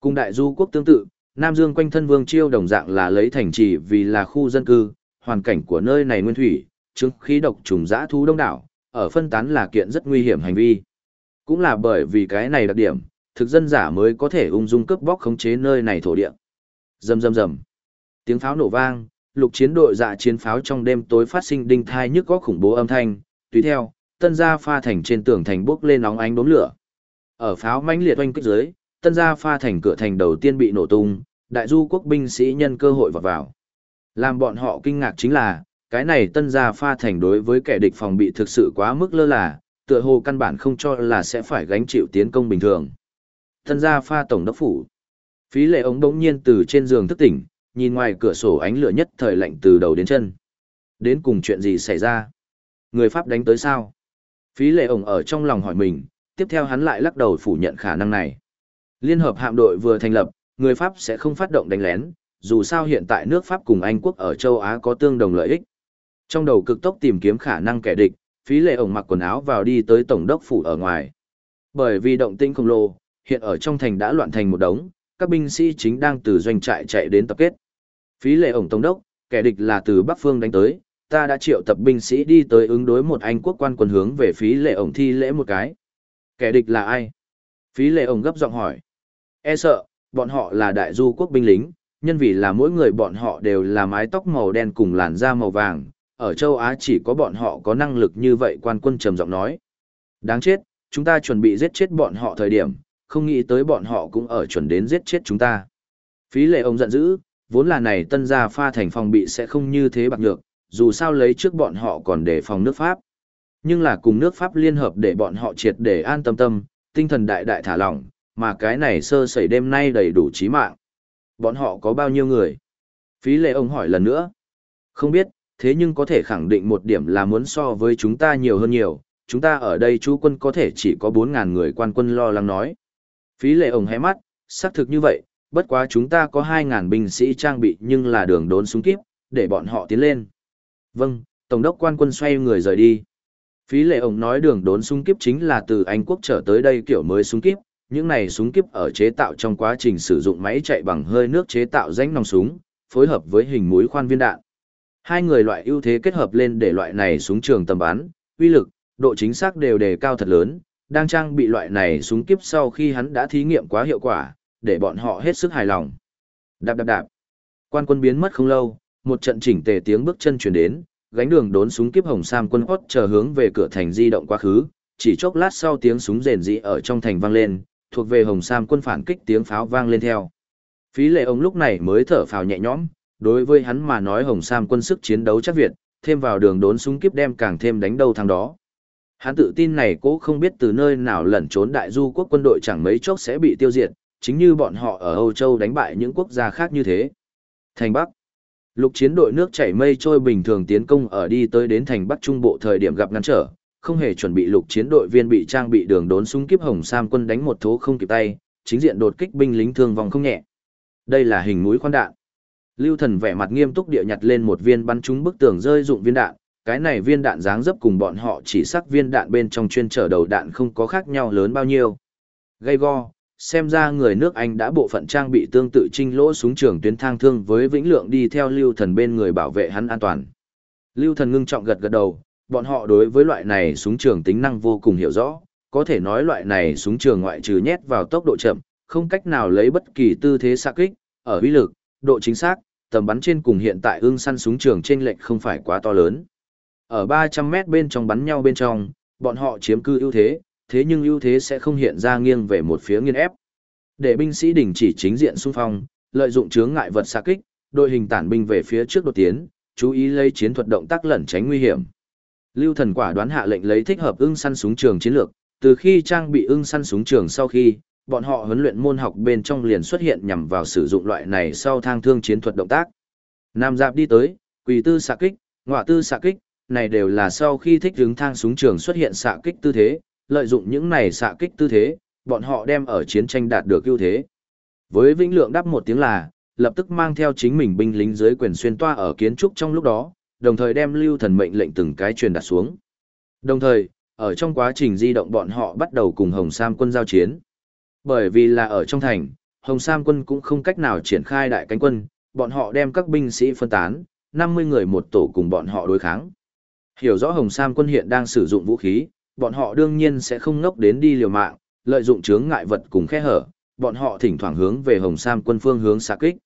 Cùng đại du quốc tương tự, Nam Dương quanh thân vương chiêu đồng dạng là lấy thành trì vì là khu dân cư, hoàn cảnh của nơi này nguyên thủy, chứng khí độc trùng dã thú đông đảo, ở phân tán là kiện rất nguy hiểm hành vi. Cũng là bởi vì cái này đặc điểm, thực dân giả mới có thể ung dung cướp bóc khống chế nơi này thổ địa. Rầm rầm rầm. Tiếng pháo nổ vang, lục chiến đội dạ chiến pháo trong đêm tối phát sinh đinh thai nhức góc khủng bố âm thanh, tùy theo, tân gia pha thành trên tường thành bốc lên nóng ánh đốm lửa. Ở pháo mãnh liệt oanh kích dưới, tân gia pha thành cửa thành đầu tiên bị nổ tung, đại du quốc binh sĩ nhân cơ hội vào vào. Làm bọn họ kinh ngạc chính là, cái này tân gia pha thành đối với kẻ địch phòng bị thực sự quá mức lơ là, tựa hồ căn bản không cho là sẽ phải gánh chịu tiến công bình thường. Tân gia pha tổng đốc phủ. Phí lệ ống đống nhiên từ trên giường thức tỉnh, nhìn ngoài cửa sổ ánh lửa nhất thời lạnh từ đầu đến chân. Đến cùng chuyện gì xảy ra? Người Pháp đánh tới sao? Phí lệ ổng ở trong lòng hỏi mình, tiếp theo hắn lại lắc đầu phủ nhận khả năng này. Liên hợp hạm đội vừa thành lập, người Pháp sẽ không phát động đánh lén, dù sao hiện tại nước Pháp cùng Anh quốc ở châu Á có tương đồng lợi ích. Trong đầu cực tốc tìm kiếm khả năng kẻ địch, phí lệ ổng mặc quần áo vào đi tới tổng đốc phủ ở ngoài. Bởi vì động tĩnh khổng lồ, hiện ở trong thành đã loạn thành một đống, các binh sĩ chính đang từ doanh trại chạy đến tập kết. Phí lệ ổng tổng đốc, kẻ địch là từ Bắc Phương đánh tới, ta đã triệu tập binh sĩ đi tới ứng đối một Anh quốc quan quân hướng về phí lệ ổng thi lễ một cái. Kẻ địch là ai? Phí lệ ổng gấp giọng hỏi. E sợ, bọn họ là đại du quốc binh lính, nhân vì là mỗi người bọn họ đều là mái tóc màu đen cùng làn da màu vàng, ở châu Á chỉ có bọn họ có năng lực như vậy quan quân trầm giọng nói. Đáng chết, chúng ta chuẩn bị giết chết bọn họ thời điểm, không nghĩ tới bọn họ cũng ở chuẩn đến giết chết chúng ta. Phí lệ ông giận dữ, vốn là này tân gia pha thành phòng bị sẽ không như thế bạc nhược, dù sao lấy trước bọn họ còn để phòng nước Pháp. Nhưng là cùng nước Pháp liên hợp để bọn họ triệt để an tâm tâm, tinh thần đại đại thả lỏng, mà cái này sơ sẩy đêm nay đầy đủ chí mạng. Bọn họ có bao nhiêu người? Phí lệ ông hỏi lần nữa. Không biết, thế nhưng có thể khẳng định một điểm là muốn so với chúng ta nhiều hơn nhiều, chúng ta ở đây chú quân có thể chỉ có 4.000 người quan quân lo lắng nói. Phí lệ ổng hé mắt, xác thực như vậy, bất quá chúng ta có 2.000 binh sĩ trang bị nhưng là đường đốn súng kíp, để bọn họ tiến lên. Vâng, Tổng đốc quan quân xoay người rời đi. Phí lệ ổng nói đường đốn súng kíp chính là từ Anh quốc trở tới đây kiểu mới súng kíp, những này súng kiếp ở chế tạo trong quá trình sử dụng máy chạy bằng hơi nước chế tạo rãnh nòng súng, phối hợp với hình mũi khoan viên đạn. Hai người loại ưu thế kết hợp lên để loại này súng trường tầm bắn, uy lực, độ chính xác đều đề cao thật lớn, đang trang bị loại này súng kiếp sau khi hắn đã thí nghiệm quá hiệu quả, để bọn họ hết sức hài lòng. Đạp đạp đạp. Quan quân biến mất không lâu, một trận chỉnh tề tiếng bước chân truyền đến, gánh đường đốn súng kiếp hồng sam quân hót chờ hướng về cửa thành di động quá khứ, chỉ chốc lát sau tiếng súng rền rĩ ở trong thành vang lên, thuộc về hồng sam quân phản kích tiếng pháo vang lên theo. Phí lệ ông lúc này mới thở phào nhẹ nhõm, đối với hắn mà nói hồng sam quân sức chiến đấu chắc việt, thêm vào đường đốn súng kiếp đem càng thêm đánh đâu thằng đó. Hắn tự tin này cố không biết từ nơi nào lẩn trốn đại du quốc quân đội chẳng mấy chốc sẽ bị tiêu diệt, chính như bọn họ ở Âu Châu đánh bại những quốc gia khác như thế. Thành Bắc Lục chiến đội nước chảy mây trôi bình thường tiến công ở đi tới đến thành Bắc Trung Bộ thời điểm gặp ngăn trở, không hề chuẩn bị lục chiến đội viên bị trang bị đường đốn súng kiếp hồng sam quân đánh một thố không kịp tay, chính diện đột kích binh lính thương vong không nhẹ. Đây là hình mũi khoan đạn. Lưu Thần vẻ mặt nghiêm túc địa nhặt lên một viên bắn trúng bức tường rơi dụng viên đạn, cái này viên đạn dáng dấp cùng bọn họ chỉ sắc viên đạn bên trong chuyên trở đầu đạn không có khác nhau lớn bao nhiêu. Gây go, xem ra người nước Anh đã bộ phận trang bị tương tự trinh lỗ súng trường tuyến thang thương với vĩnh lượng đi theo lưu thần bên người bảo vệ hắn an toàn. Lưu thần ngưng trọng gật gật đầu, bọn họ đối với loại này súng trường tính năng vô cùng hiểu rõ, có thể nói loại này súng trường ngoại trừ nhét vào tốc độ chậm, không cách nào lấy bất kỳ tư thế xạ kích, ở uy lực, độ chính xác, tầm bắn trên cùng hiện tại ưng săn súng trường trên lệch không phải quá to lớn. Ở 300 mét bên trong bắn nhau bên trong, bọn họ chiếm cư ưu thế, thế nhưng ưu thế sẽ không hiện ra nghiêng về một phía nghiên ép. Để binh sĩ đình chỉ chính diện xung phong, lợi dụng chướng ngại vật xạ kích, đội hình tản binh về phía trước đột tiến, chú ý lấy chiến thuật động tác lẩn tránh nguy hiểm. Lưu Thần quả đoán hạ lệnh lấy thích hợp ưng săn súng trường chiến lược, từ khi trang bị ưng săn súng trường sau khi, bọn họ huấn luyện môn học bên trong liền xuất hiện nhằm vào sử dụng loại này sau thang thương chiến thuật động tác. Nam Giáp đi tới, quỳ tư xạ kích, ngọa tư xạ kích, này đều là sau khi thích hướng thang súng trường xuất hiện xạ kích tư thế, lợi dụng những này xạ kích tư thế, bọn họ đem ở chiến tranh đạt được ưu thế. Với Vĩnh Lượng đáp một tiếng là, lập tức mang theo chính mình binh lính dưới quyền xuyên toa ở kiến trúc trong lúc đó, đồng thời đem lưu thần mệnh lệnh từng cái truyền đạt xuống. Đồng thời, ở trong quá trình di động bọn họ bắt đầu cùng Hồng Sam quân giao chiến. Bởi vì là ở trong thành, Hồng Sam quân cũng không cách nào triển khai đại cánh quân, bọn họ đem các binh sĩ phân tán, 50 người một tổ cùng bọn họ đối kháng. Hiểu rõ Hồng Sam quân hiện đang sử dụng vũ khí, bọn họ đương nhiên sẽ không ngốc đến đi liều mạng, lợi dụng chướng ngại vật cùng khe hở, bọn họ thỉnh thoảng hướng về Hồng Sam quân phương hướng xạ kích.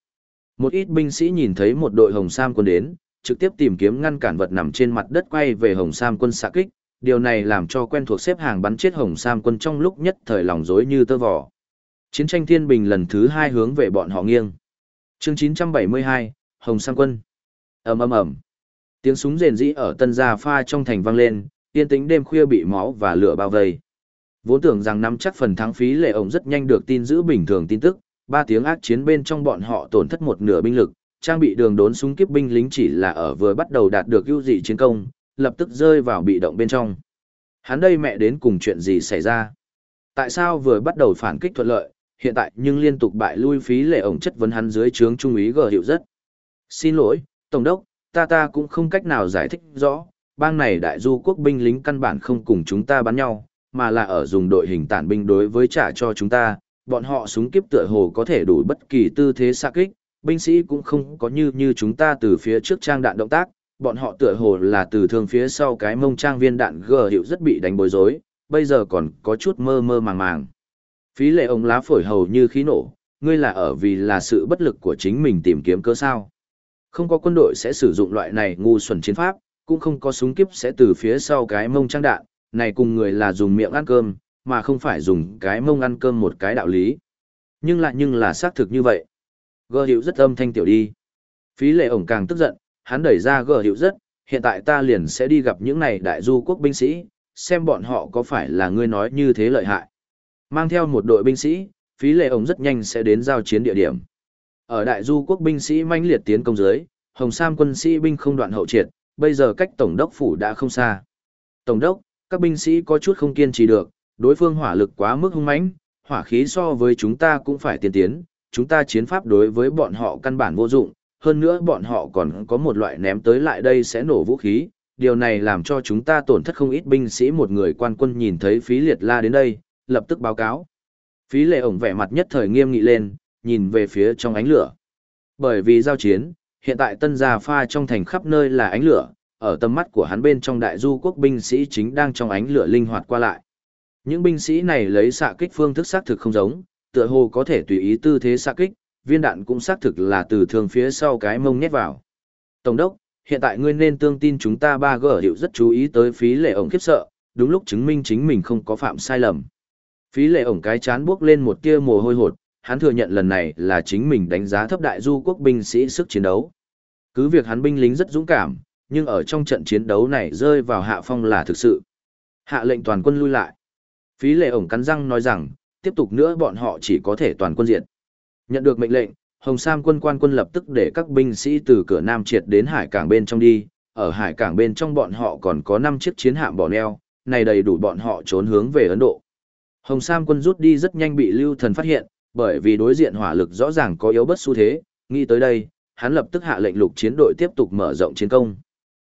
Một ít binh sĩ nhìn thấy một đội Hồng Sam quân đến, trực tiếp tìm kiếm ngăn cản vật nằm trên mặt đất quay về Hồng Sam quân xạ kích, điều này làm cho quen thuộc xếp hàng bắn chết Hồng Sam quân trong lúc nhất thời lòng rối như tơ vò. Chiến tranh thiên bình lần thứ hai hướng về bọn họ nghiêng. Chương 972, Hồng Sam quân. ầm ầm ầm. Tiếng súng rền rĩ ở tân gia pha trong thành vang lên, yên tĩnh đêm khuya bị máu và lửa bao vây. Vốn tưởng rằng nắm chắc phần thắng phí lệ ổng rất nhanh được tin giữ bình thường tin tức, ba tiếng ác chiến bên trong bọn họ tổn thất một nửa binh lực, trang bị đường đốn súng kiếp binh lính chỉ là ở vừa bắt đầu đạt được ưu dị chiến công, lập tức rơi vào bị động bên trong. Hắn đây mẹ đến cùng chuyện gì xảy ra? Tại sao vừa bắt đầu phản kích thuận lợi, hiện tại nhưng liên tục bại lui phí lệ ổng chất vấn hắn dưới trướng trung úy gờ hiệu rất. Xin lỗi, Tổng đốc, ta ta cũng không cách nào giải thích rõ, bang này đại du quốc binh lính căn bản không cùng chúng ta bắn nhau, mà là ở dùng đội hình tản binh đối với trả cho chúng ta, bọn họ súng kiếp tựa hồ có thể đủ bất kỳ tư thế xa kích, binh sĩ cũng không có như như chúng ta từ phía trước trang đạn động tác, bọn họ tựa hồ là từ thương phía sau cái mông trang viên đạn gờ hiệu rất bị đánh bối rối, bây giờ còn có chút mơ mơ màng màng. Phí lệ ông lá phổi hầu như khí nổ, ngươi là ở vì là sự bất lực của chính mình tìm kiếm cơ sao. Không có quân đội sẽ sử dụng loại này ngu xuẩn chiến pháp, cũng không có súng kiếp sẽ từ phía sau cái mông trang đạn, này cùng người là dùng miệng ăn cơm, mà không phải dùng cái mông ăn cơm một cái đạo lý. Nhưng lại nhưng là xác thực như vậy. Gơ hiệu rất âm thanh tiểu đi. Phí lệ ổng càng tức giận, hắn đẩy ra gờ hiệu rất, hiện tại ta liền sẽ đi gặp những này đại du quốc binh sĩ, xem bọn họ có phải là ngươi nói như thế lợi hại. Mang theo một đội binh sĩ, phí lệ ổng rất nhanh sẽ đến giao chiến địa điểm. Ở đại du quốc binh sĩ manh liệt tiến công dưới, Hồng Sam quân sĩ binh không đoạn hậu triệt, bây giờ cách tổng đốc phủ đã không xa. Tổng đốc, các binh sĩ có chút không kiên trì được, đối phương hỏa lực quá mức hung mãnh, hỏa khí so với chúng ta cũng phải tiên tiến, chúng ta chiến pháp đối với bọn họ căn bản vô dụng, hơn nữa bọn họ còn có một loại ném tới lại đây sẽ nổ vũ khí, điều này làm cho chúng ta tổn thất không ít binh sĩ một người quan quân nhìn thấy phí liệt la đến đây, lập tức báo cáo. Phí lệ ổng vẻ mặt nhất thời nghiêm nghị lên, nhìn về phía trong ánh lửa. Bởi vì giao chiến, hiện tại tân gia pha trong thành khắp nơi là ánh lửa, ở tầm mắt của hắn bên trong đại du quốc binh sĩ chính đang trong ánh lửa linh hoạt qua lại. Những binh sĩ này lấy xạ kích phương thức xác thực không giống, tựa hồ có thể tùy ý tư thế xạ kích, viên đạn cũng xác thực là từ thường phía sau cái mông nhét vào. Tổng đốc, hiện tại ngươi nên tương tin chúng ta ba gở hiệu rất chú ý tới phí lệ ổng khiếp sợ, đúng lúc chứng minh chính mình không có phạm sai lầm. Phí lệ ổng cái chán bước lên một tia mồ hôi hột, hắn thừa nhận lần này là chính mình đánh giá thấp đại du quốc binh sĩ sức chiến đấu. Cứ việc hắn binh lính rất dũng cảm, nhưng ở trong trận chiến đấu này rơi vào hạ phong là thực sự. Hạ lệnh toàn quân lui lại. Phí lệ ổng cắn răng nói rằng, tiếp tục nữa bọn họ chỉ có thể toàn quân diện Nhận được mệnh lệnh, Hồng Sam quân quan quân lập tức để các binh sĩ từ cửa Nam triệt đến hải cảng bên trong đi, ở hải cảng bên trong bọn họ còn có 5 chiếc chiến hạm bỏ neo, này đầy đủ bọn họ trốn hướng về Ấn Độ. Hồng Sam quân rút đi rất nhanh bị Lưu Thần phát hiện, bởi vì đối diện hỏa lực rõ ràng có yếu bất xu thế, nghĩ tới đây, hắn lập tức hạ lệnh lục chiến đội tiếp tục mở rộng chiến công.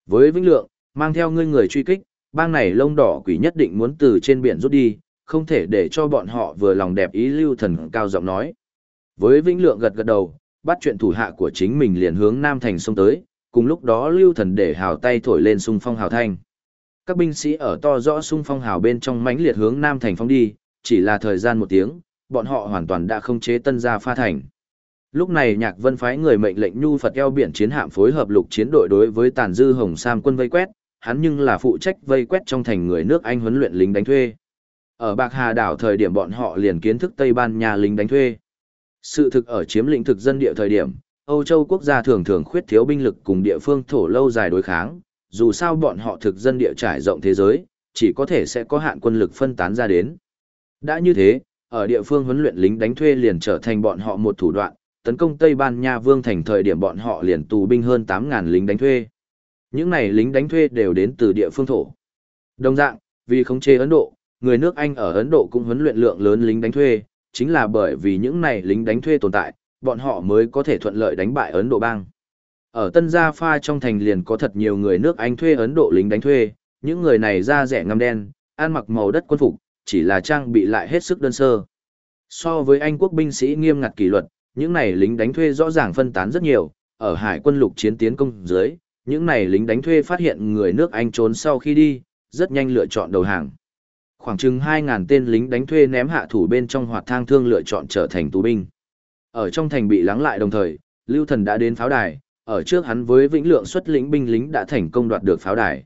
Với Vĩnh Lượng, mang theo ngươi người truy kích, bang này lông đỏ quỷ nhất định muốn từ trên biển rút đi, không thể để cho bọn họ vừa lòng đẹp ý Lưu Thần cao giọng nói. Với Vĩnh Lượng gật gật đầu, bắt chuyện thủ hạ của chính mình liền hướng Nam Thành sông tới, cùng lúc đó Lưu Thần để hào tay thổi lên xung phong hào thanh. Các binh sĩ ở to rõ xung phong hào bên trong mãnh liệt hướng Nam Thành phong đi, chỉ là thời gian một tiếng, bọn họ hoàn toàn đã không chế tân gia pha thành. Lúc này Nhạc Vân phái người mệnh lệnh nhu Phật eo biển chiến hạm phối hợp lục chiến đội đối với tàn dư Hồng Sam quân vây quét, hắn nhưng là phụ trách vây quét trong thành người nước Anh huấn luyện lính đánh thuê. Ở Bạc Hà đảo thời điểm bọn họ liền kiến thức Tây Ban Nha lính đánh thuê. Sự thực ở chiếm lĩnh thực dân địa thời điểm, Âu Châu quốc gia thường thường khuyết thiếu binh lực cùng địa phương thổ lâu dài đối kháng, dù sao bọn họ thực dân địa trải rộng thế giới, chỉ có thể sẽ có hạn quân lực phân tán ra đến. Đã như thế, ở địa phương huấn luyện lính đánh thuê liền trở thành bọn họ một thủ đoạn, tấn công Tây Ban Nha vương thành thời điểm bọn họ liền tù binh hơn 8.000 lính đánh thuê. Những này lính đánh thuê đều đến từ địa phương thổ. Đồng dạng, vì khống chế Ấn Độ, người nước Anh ở Ấn Độ cũng huấn luyện lượng lớn lính đánh thuê, chính là bởi vì những này lính đánh thuê tồn tại, bọn họ mới có thể thuận lợi đánh bại Ấn Độ bang. Ở Tân Gia Pha trong thành liền có thật nhiều người nước Anh thuê Ấn Độ lính đánh thuê, những người này da rẻ ngăm đen, ăn mặc màu đất quân phục, chỉ là trang bị lại hết sức đơn sơ. So với Anh quốc binh sĩ nghiêm ngặt kỷ luật, những này lính đánh thuê rõ ràng phân tán rất nhiều, ở hải quân lục chiến tiến công dưới, những này lính đánh thuê phát hiện người nước Anh trốn sau khi đi, rất nhanh lựa chọn đầu hàng. Khoảng chừng 2.000 tên lính đánh thuê ném hạ thủ bên trong hoạt thang thương lựa chọn trở thành tù binh. Ở trong thành bị lắng lại đồng thời, Lưu Thần đã đến pháo đài, ở trước hắn với Vĩnh Lượng xuất lĩnh binh lính đã thành công đoạt được pháo đài.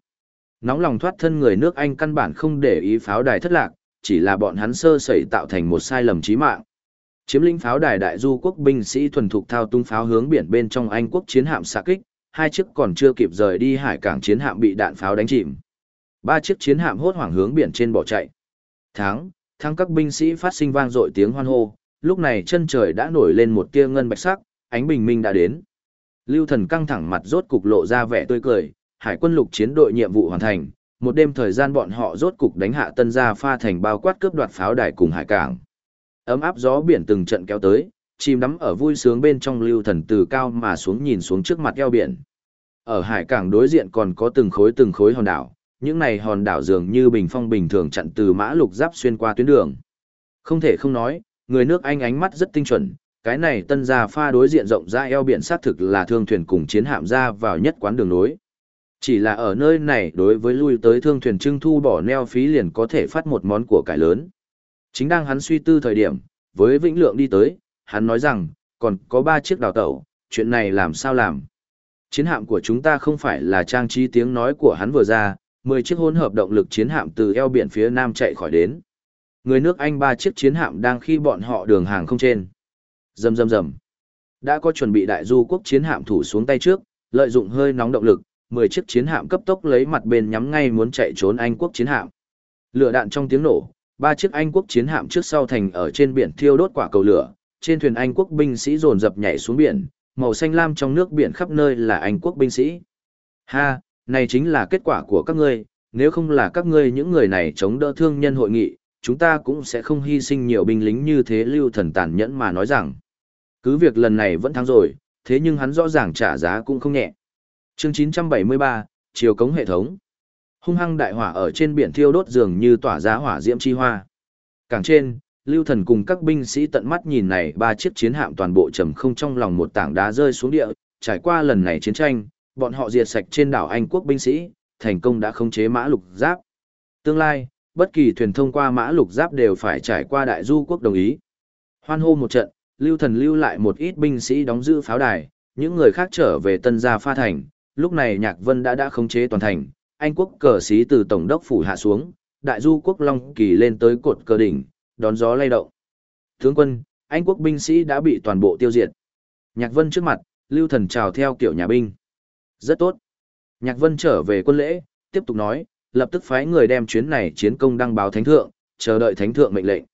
Nóng lòng thoát thân người nước Anh căn bản không để ý pháo đài thất lạc, chỉ là bọn hắn sơ sẩy tạo thành một sai lầm chí mạng. Chiếm lĩnh pháo đài đại du quốc binh sĩ thuần thục thao tung pháo hướng biển bên trong Anh quốc chiến hạm xạ kích, hai chiếc còn chưa kịp rời đi hải cảng chiến hạm bị đạn pháo đánh chìm. Ba chiếc chiến hạm hốt hoảng hướng biển trên bỏ chạy. Thắng, tháng các binh sĩ phát sinh vang dội tiếng hoan hô, lúc này chân trời đã nổi lên một tia ngân bạch sắc, ánh bình minh đã đến. Lưu Thần căng thẳng mặt rốt cục lộ ra vẻ tươi cười, hải quân lục chiến đội nhiệm vụ hoàn thành, một đêm thời gian bọn họ rốt cục đánh hạ tân gia pha thành bao quát cướp đoạt pháo đài cùng hải cảng. Ấm áp gió biển từng trận kéo tới, chìm đắm ở vui sướng bên trong lưu thần từ cao mà xuống nhìn xuống trước mặt eo biển. Ở hải cảng đối diện còn có từng khối từng khối hòn đảo, những này hòn đảo dường như bình phong bình thường chặn từ mã lục giáp xuyên qua tuyến đường. Không thể không nói, người nước Anh ánh mắt rất tinh chuẩn, cái này tân gia pha đối diện rộng ra eo biển xác thực là thương thuyền cùng chiến hạm ra vào nhất quán đường nối. Chỉ là ở nơi này đối với lui tới thương thuyền trưng thu bỏ neo phí liền có thể phát một món của cải lớn. Chính đang hắn suy tư thời điểm, với Vĩnh Lượng đi tới, hắn nói rằng, còn có ba chiếc đào tẩu, chuyện này làm sao làm. Chiến hạm của chúng ta không phải là trang trí tiếng nói của hắn vừa ra, 10 chiếc hỗn hợp động lực chiến hạm từ eo biển phía nam chạy khỏi đến. Người nước Anh ba chiếc chiến hạm đang khi bọn họ đường hàng không trên. Rầm rầm rầm. Đã có chuẩn bị đại du quốc chiến hạm thủ xuống tay trước, lợi dụng hơi nóng động lực, 10 chiếc chiến hạm cấp tốc lấy mặt bên nhắm ngay muốn chạy trốn Anh quốc chiến hạm. Lửa đạn trong tiếng nổ, ba chiếc Anh quốc chiến hạm trước sau thành ở trên biển thiêu đốt quả cầu lửa, trên thuyền Anh quốc binh sĩ dồn dập nhảy xuống biển, màu xanh lam trong nước biển khắp nơi là Anh quốc binh sĩ. Ha, này chính là kết quả của các ngươi, nếu không là các ngươi những người này chống đỡ thương nhân hội nghị, chúng ta cũng sẽ không hy sinh nhiều binh lính như thế lưu thần tàn nhẫn mà nói rằng. Cứ việc lần này vẫn thắng rồi, thế nhưng hắn rõ ràng trả giá cũng không nhẹ. Chương 973, Chiều cống hệ thống. Hung hăng đại hỏa ở trên biển thiêu đốt dường như tỏa ra hỏa diễm chi hoa. Càng trên, Lưu Thần cùng các binh sĩ tận mắt nhìn này ba chiếc chiến hạm toàn bộ trầm không trong lòng một tảng đá rơi xuống địa, trải qua lần này chiến tranh, bọn họ diệt sạch trên đảo Anh quốc binh sĩ, thành công đã khống chế mã lục giáp. Tương lai, bất kỳ thuyền thông qua mã lục giáp đều phải trải qua đại du quốc đồng ý. Hoan hô một trận, Lưu Thần lưu lại một ít binh sĩ đóng giữ pháo đài, những người khác trở về tân gia pha thành, lúc này Nhạc Vân đã đã khống chế toàn thành, Anh quốc cờ sĩ từ tổng đốc phủ hạ xuống, đại du quốc Long Kỳ lên tới cột cờ đỉnh, đón gió lay động. Tướng quân, Anh quốc binh sĩ đã bị toàn bộ tiêu diệt. Nhạc Vân trước mặt, Lưu Thần chào theo kiểu nhà binh. Rất tốt. Nhạc Vân trở về quân lễ, tiếp tục nói, lập tức phái người đem chuyến này chiến công đăng báo thánh thượng, chờ đợi thánh thượng mệnh lệnh.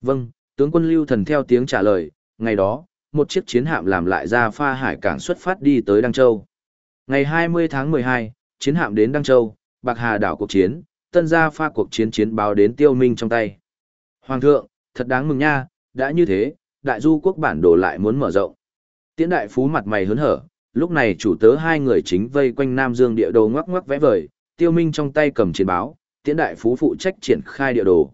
Vâng, tướng quân Lưu Thần theo tiếng trả lời, ngày đó, một chiếc chiến hạm làm lại ra pha hải cảng xuất phát đi tới Đăng Châu. Ngày 20 tháng 12, chiến hạm đến Đăng Châu, Bạc Hà đảo cuộc chiến, tân gia pha cuộc chiến chiến báo đến tiêu minh trong tay. Hoàng thượng, thật đáng mừng nha, đã như thế, đại du quốc bản đồ lại muốn mở rộng. Tiễn đại phú mặt mày hớn hở, lúc này chủ tớ hai người chính vây quanh Nam Dương địa đồ ngoắc ngoắc vẽ vời, tiêu minh trong tay cầm chiến báo, tiễn đại phú phụ trách triển khai địa đồ.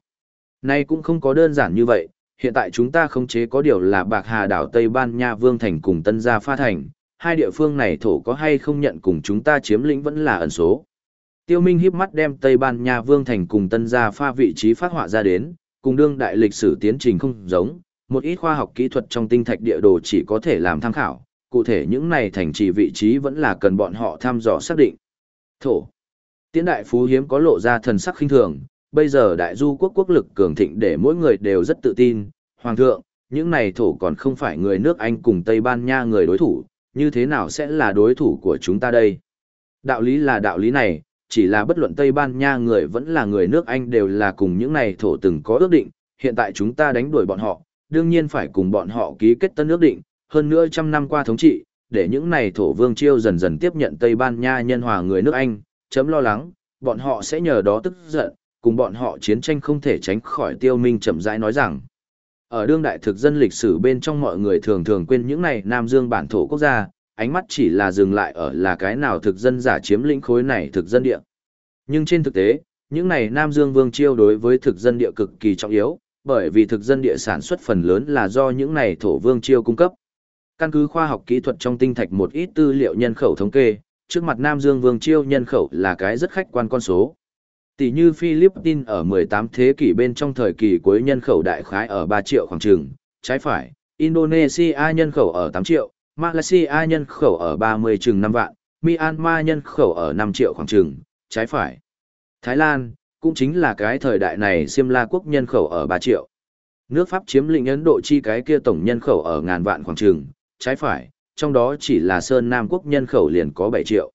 Nay cũng không có đơn giản như vậy, hiện tại chúng ta không chế có điều là Bạc Hà đảo Tây Ban Nha Vương Thành cùng Tân Gia Pha Thành, hai địa phương này thổ có hay không nhận cùng chúng ta chiếm lĩnh vẫn là ẩn số. Tiêu Minh híp mắt đem Tây Ban Nha Vương Thành cùng Tân Gia Pha vị trí phát họa ra đến, cùng đương đại lịch sử tiến trình không giống, một ít khoa học kỹ thuật trong tinh thạch địa đồ chỉ có thể làm tham khảo, cụ thể những này thành trì vị trí vẫn là cần bọn họ thăm dò xác định. Thổ. Tiễn đại phú hiếm có lộ ra thần sắc khinh thường, bây giờ đại du quốc quốc lực cường thịnh để mỗi người đều rất tự tin. Hoàng thượng, những này thổ còn không phải người nước Anh cùng Tây Ban Nha người đối thủ, như thế nào sẽ là đối thủ của chúng ta đây? Đạo lý là đạo lý này, chỉ là bất luận Tây Ban Nha người vẫn là người nước Anh đều là cùng những này thổ từng có ước định, hiện tại chúng ta đánh đuổi bọn họ, đương nhiên phải cùng bọn họ ký kết tân ước định, hơn nữa trăm năm qua thống trị, để những này thổ vương chiêu dần dần tiếp nhận Tây Ban Nha nhân hòa người nước Anh, chấm lo lắng, bọn họ sẽ nhờ đó tức giận, cùng bọn họ chiến tranh không thể tránh khỏi tiêu minh chậm rãi nói rằng. Ở đương đại thực dân lịch sử bên trong mọi người thường thường quên những này Nam Dương bản thổ quốc gia, ánh mắt chỉ là dừng lại ở là cái nào thực dân giả chiếm lĩnh khối này thực dân địa. Nhưng trên thực tế, những này Nam Dương Vương Chiêu đối với thực dân địa cực kỳ trọng yếu, bởi vì thực dân địa sản xuất phần lớn là do những này thổ vương chiêu cung cấp. Căn cứ khoa học kỹ thuật trong tinh thạch một ít tư liệu nhân khẩu thống kê, trước mặt Nam Dương Vương chiêu nhân khẩu là cái rất khách quan con số. Tỷ như Philippines ở 18 thế kỷ bên trong thời kỳ cuối nhân khẩu đại khái ở 3 triệu khoảng trường, trái phải, Indonesia nhân khẩu ở 8 triệu, Malaysia nhân khẩu ở 30 chừng 5 vạn, Myanmar nhân khẩu ở 5 triệu khoảng trường, trái phải. Thái Lan, cũng chính là cái thời đại này Simla quốc nhân khẩu ở 3 triệu. Nước Pháp chiếm lĩnh Ấn Độ chi cái kia tổng nhân khẩu ở ngàn vạn khoảng trường, trái phải, trong đó chỉ là Sơn Nam quốc nhân khẩu liền có 7 triệu.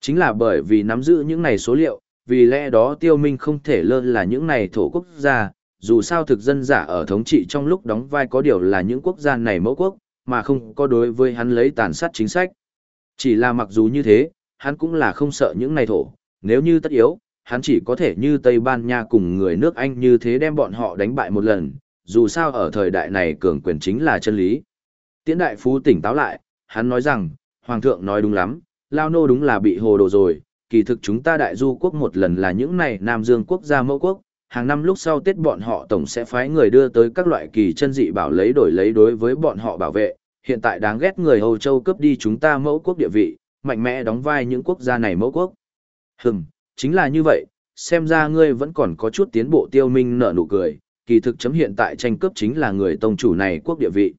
Chính là bởi vì nắm giữ những này số liệu, vì lẽ đó tiêu minh không thể lơ là những này thổ quốc gia, dù sao thực dân giả ở thống trị trong lúc đóng vai có điều là những quốc gia này mẫu quốc, mà không có đối với hắn lấy tàn sát chính sách. Chỉ là mặc dù như thế, hắn cũng là không sợ những này thổ, nếu như tất yếu, hắn chỉ có thể như Tây Ban Nha cùng người nước Anh như thế đem bọn họ đánh bại một lần, dù sao ở thời đại này cường quyền chính là chân lý. Tiễn đại phú tỉnh táo lại, hắn nói rằng, Hoàng thượng nói đúng lắm, Lao Nô đúng là bị hồ đồ rồi, kỳ thực chúng ta đại du quốc một lần là những này Nam Dương quốc gia mẫu quốc, hàng năm lúc sau Tết bọn họ tổng sẽ phái người đưa tới các loại kỳ chân dị bảo lấy đổi lấy đối với bọn họ bảo vệ, hiện tại đáng ghét người Âu Châu cướp đi chúng ta mẫu quốc địa vị, mạnh mẽ đóng vai những quốc gia này mẫu quốc. Hừm, chính là như vậy, xem ra ngươi vẫn còn có chút tiến bộ tiêu minh nở nụ cười, kỳ thực chấm hiện tại tranh cướp chính là người tông chủ này quốc địa vị.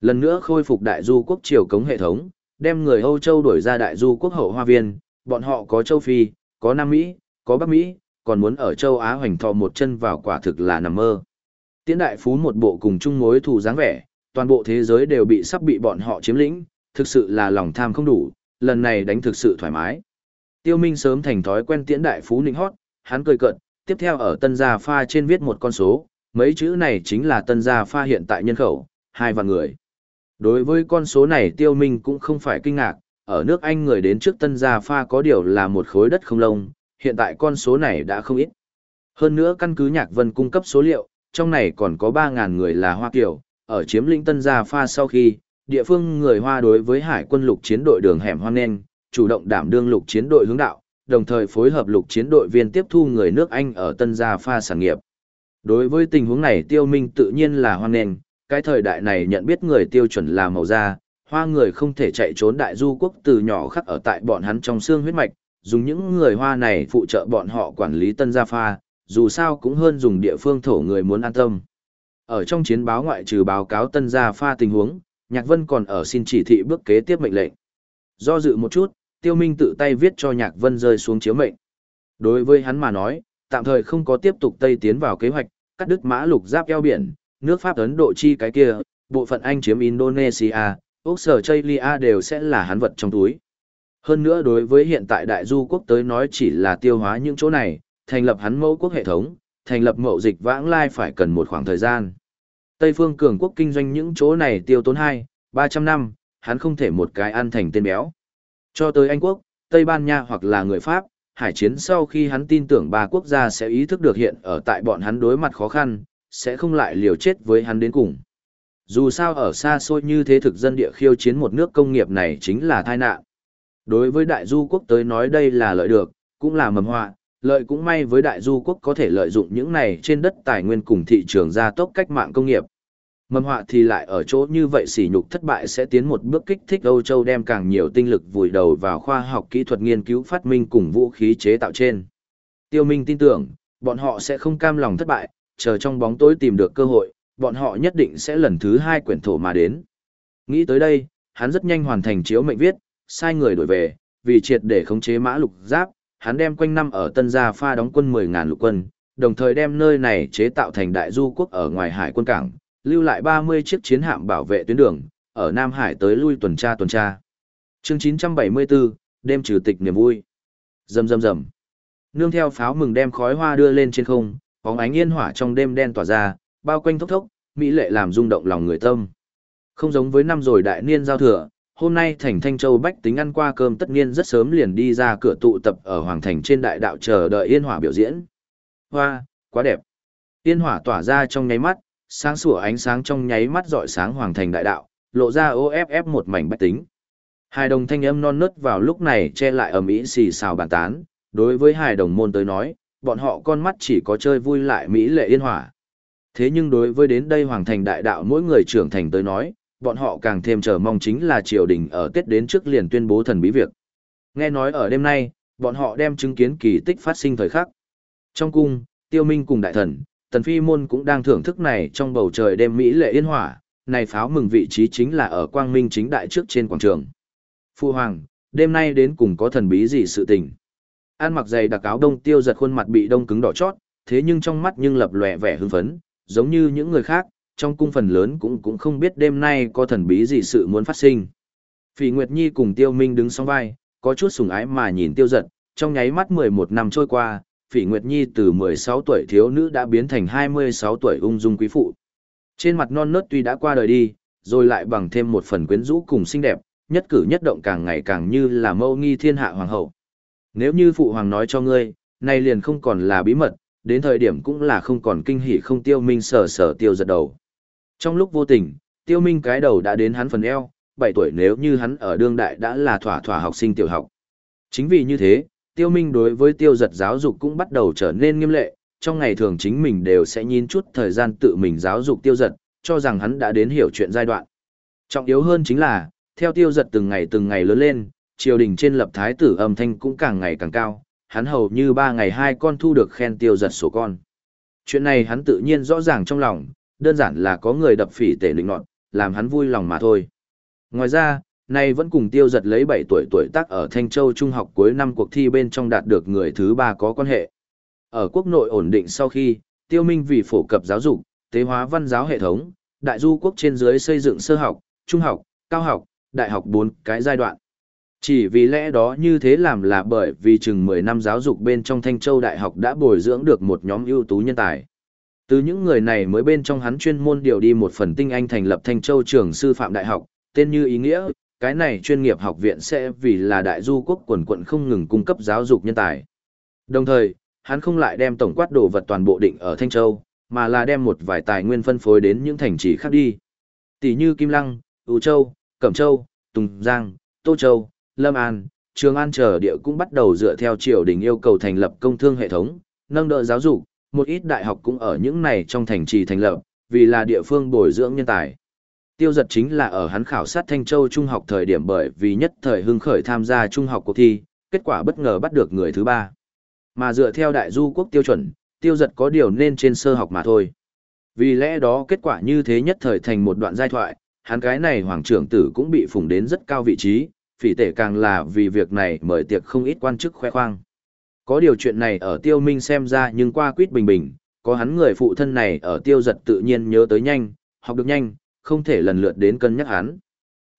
Lần nữa khôi phục đại du quốc triều cống hệ thống, đem người Âu Châu đuổi ra đại du quốc hậu hoa viên, bọn họ có châu Phi, có Nam Mỹ, có Bắc Mỹ, còn muốn ở châu Á hoành thò một chân vào quả thực là nằm mơ. Tiễn đại phú một bộ cùng chung mối thù dáng vẻ, toàn bộ thế giới đều bị sắp bị bọn họ chiếm lĩnh, thực sự là lòng tham không đủ, lần này đánh thực sự thoải mái. Tiêu Minh sớm thành thói quen tiễn đại phú nịnh hót, hắn cười cợt, tiếp theo ở tân gia pha trên viết một con số, mấy chữ này chính là tân gia pha hiện tại nhân khẩu, hai vạn người. Đối với con số này Tiêu Minh cũng không phải kinh ngạc, ở nước Anh người đến trước tân gia pha có điều là một khối đất không lông, hiện tại con số này đã không ít. Hơn nữa căn cứ nhạc vân cung cấp số liệu, trong này còn có 3.000 người là Hoa Kiều, ở chiếm lĩnh tân gia pha sau khi, địa phương người Hoa đối với hải quân lục chiến đội đường hẻm hoang nen, chủ động đảm đương lục chiến đội hướng đạo, đồng thời phối hợp lục chiến đội viên tiếp thu người nước Anh ở tân gia pha sản nghiệp. Đối với tình huống này tiêu minh tự nhiên là hoan nen, cái thời đại này nhận biết người tiêu chuẩn là màu da, hoa người không thể chạy trốn đại du quốc từ nhỏ khắc ở tại bọn hắn trong xương huyết mạch, dùng những người hoa này phụ trợ bọn họ quản lý tân gia pha, dù sao cũng hơn dùng địa phương thổ người muốn an tâm. Ở trong chiến báo ngoại trừ báo cáo tân gia pha tình huống, Nhạc Vân còn ở xin chỉ thị bước kế tiếp mệnh lệnh. Do dự một chút, Tiêu Minh tự tay viết cho Nhạc Vân rơi xuống chiếu mệnh. Đối với hắn mà nói, tạm thời không có tiếp tục Tây tiến vào kế hoạch, cắt đứt mã lục giáp eo biển, nước Pháp Ấn Độ chi cái kia, bộ phận Anh chiếm Indonesia, Úc sở Chaylia đều sẽ là hắn vật trong túi. Hơn nữa đối với hiện tại đại du quốc tới nói chỉ là tiêu hóa những chỗ này, thành lập hắn mẫu quốc hệ thống, thành lập mậu dịch vãng lai phải cần một khoảng thời gian. Tây phương cường quốc kinh doanh những chỗ này tiêu tốn 2, 300 năm, hắn không thể một cái ăn thành tên béo. Cho tới Anh quốc, Tây Ban Nha hoặc là người Pháp, hải chiến sau khi hắn tin tưởng ba quốc gia sẽ ý thức được hiện ở tại bọn hắn đối mặt khó khăn, sẽ không lại liều chết với hắn đến cùng. Dù sao ở xa xôi như thế thực dân địa khiêu chiến một nước công nghiệp này chính là tai nạn. Đối với đại du quốc tới nói đây là lợi được, cũng là mầm họa, lợi cũng may với đại du quốc có thể lợi dụng những này trên đất tài nguyên cùng thị trường gia tốc cách mạng công nghiệp. Mầm họa thì lại ở chỗ như vậy sỉ nhục thất bại sẽ tiến một bước kích thích Âu Châu đem càng nhiều tinh lực vùi đầu vào khoa học kỹ thuật nghiên cứu phát minh cùng vũ khí chế tạo trên. Tiêu Minh tin tưởng, bọn họ sẽ không cam lòng thất bại, chờ trong bóng tối tìm được cơ hội, bọn họ nhất định sẽ lần thứ hai quyển thổ mà đến. Nghĩ tới đây, hắn rất nhanh hoàn thành chiếu mệnh viết, sai người đổi về, vì triệt để khống chế mã lục giáp, hắn đem quanh năm ở Tân Gia pha đóng quân 10.000 lục quân, đồng thời đem nơi này chế tạo thành đại du quốc ở ngoài hải quân cảng, lưu lại 30 chiếc chiến hạm bảo vệ tuyến đường, ở Nam Hải tới lui tuần tra tuần tra. Chương 974, đêm trừ tịch niềm vui. Rầm rầm rầm. Nương theo pháo mừng đem khói hoa đưa lên trên không, bóng ánh yên hỏa trong đêm đen tỏa ra, bao quanh thốc thốc, mỹ lệ làm rung động lòng người tâm. Không giống với năm rồi đại niên giao thừa, hôm nay thành Thanh Châu Bách tính ăn qua cơm tất nhiên rất sớm liền đi ra cửa tụ tập ở Hoàng Thành trên đại đạo chờ đợi Yên Hỏa biểu diễn. Hoa, quá đẹp. Yên Hỏa tỏa ra trong nháy mắt, sáng sủa ánh sáng trong nháy mắt dọi sáng Hoàng Thành đại đạo, lộ ra OFF một mảnh bách tính. Hai đồng thanh âm non nớt vào lúc này che lại ầm ĩ xì xào bàn tán, đối với hai đồng môn tới nói, bọn họ con mắt chỉ có chơi vui lại mỹ lệ yên hỏa. Thế nhưng đối với đến đây hoàng thành đại đạo mỗi người trưởng thành tới nói, bọn họ càng thêm chờ mong chính là triều đình ở Tết đến trước liền tuyên bố thần bí việc. Nghe nói ở đêm nay, bọn họ đem chứng kiến kỳ tích phát sinh thời khắc. Trong cung, Tiêu Minh cùng đại thần, Tần Phi Môn cũng đang thưởng thức này trong bầu trời đêm mỹ lệ yên hỏa, này pháo mừng vị trí chính là ở quang minh chính đại trước trên quảng trường. Phu Hoàng, đêm nay đến cùng có thần bí gì sự tình. An mặc dày đặc áo đông tiêu giật khuôn mặt bị đông cứng đỏ chót, thế nhưng trong mắt nhưng lập lòe vẻ hưng phấn, giống như những người khác, trong cung phần lớn cũng cũng không biết đêm nay có thần bí gì sự muốn phát sinh. Phỉ Nguyệt Nhi cùng Tiêu Minh đứng song vai, có chút sùng ái mà nhìn Tiêu giật, trong nháy mắt 11 năm trôi qua, Phỉ Nguyệt Nhi từ 16 tuổi thiếu nữ đã biến thành 26 tuổi ung dung quý phụ. Trên mặt non nớt tuy đã qua đời đi, rồi lại bằng thêm một phần quyến rũ cùng xinh đẹp, nhất cử nhất động càng ngày càng như là mâu nghi thiên hạ hoàng hậu. Nếu như phụ hoàng nói cho ngươi, nay liền không còn là bí mật, đến thời điểm cũng là không còn kinh hỉ không tiêu minh sở sở tiêu giật đầu. Trong lúc vô tình, tiêu minh cái đầu đã đến hắn phần eo, 7 tuổi nếu như hắn ở đương đại đã là thỏa thỏa học sinh tiểu học. Chính vì như thế, tiêu minh đối với tiêu giật giáo dục cũng bắt đầu trở nên nghiêm lệ, trong ngày thường chính mình đều sẽ nhìn chút thời gian tự mình giáo dục tiêu giật, cho rằng hắn đã đến hiểu chuyện giai đoạn. Trọng yếu hơn chính là, theo tiêu giật từng ngày từng ngày lớn lên, triều đình trên lập thái tử âm thanh cũng càng ngày càng cao, hắn hầu như ba ngày hai con thu được khen tiêu giật sổ con. Chuyện này hắn tự nhiên rõ ràng trong lòng, đơn giản là có người đập phỉ tể lĩnh nọt, làm hắn vui lòng mà thôi. Ngoài ra, nay vẫn cùng tiêu giật lấy 7 tuổi tuổi tác ở Thanh Châu Trung học cuối năm cuộc thi bên trong đạt được người thứ ba có quan hệ. Ở quốc nội ổn định sau khi, tiêu minh vì phổ cập giáo dục, tế hóa văn giáo hệ thống, đại du quốc trên dưới xây dựng sơ học, trung học, cao học, đại học bốn cái giai đoạn. Chỉ vì lẽ đó như thế làm là bởi vì chừng 10 năm giáo dục bên trong Thanh Châu Đại học đã bồi dưỡng được một nhóm ưu tú nhân tài. Từ những người này mới bên trong hắn chuyên môn điều đi một phần tinh anh thành lập Thanh Châu trường sư phạm đại học, tên như ý nghĩa, cái này chuyên nghiệp học viện sẽ vì là đại du quốc quần quận không ngừng cung cấp giáo dục nhân tài. Đồng thời, hắn không lại đem tổng quát đồ vật toàn bộ định ở Thanh Châu, mà là đem một vài tài nguyên phân phối đến những thành trì khác đi. Tỷ như Kim Lăng, U Châu, Cẩm Châu, Tùng Giang, Tô Châu, Lâm An, Trường An chờ địa cũng bắt đầu dựa theo triều đình yêu cầu thành lập công thương hệ thống, nâng đỡ giáo dục, một ít đại học cũng ở những này trong thành trì thành lập, vì là địa phương bồi dưỡng nhân tài. Tiêu giật chính là ở hắn khảo sát Thanh Châu Trung học thời điểm bởi vì nhất thời hưng khởi tham gia Trung học cuộc thi, kết quả bất ngờ bắt được người thứ ba. Mà dựa theo đại du quốc tiêu chuẩn, tiêu giật có điều nên trên sơ học mà thôi. Vì lẽ đó kết quả như thế nhất thời thành một đoạn giai thoại, hắn cái này hoàng trưởng tử cũng bị phủng đến rất cao vị trí, phỉ tể càng là vì việc này mời tiệc không ít quan chức khoe khoang. Có điều chuyện này ở tiêu minh xem ra nhưng qua quýt bình bình, có hắn người phụ thân này ở tiêu giật tự nhiên nhớ tới nhanh, học được nhanh, không thể lần lượt đến cân nhắc hắn.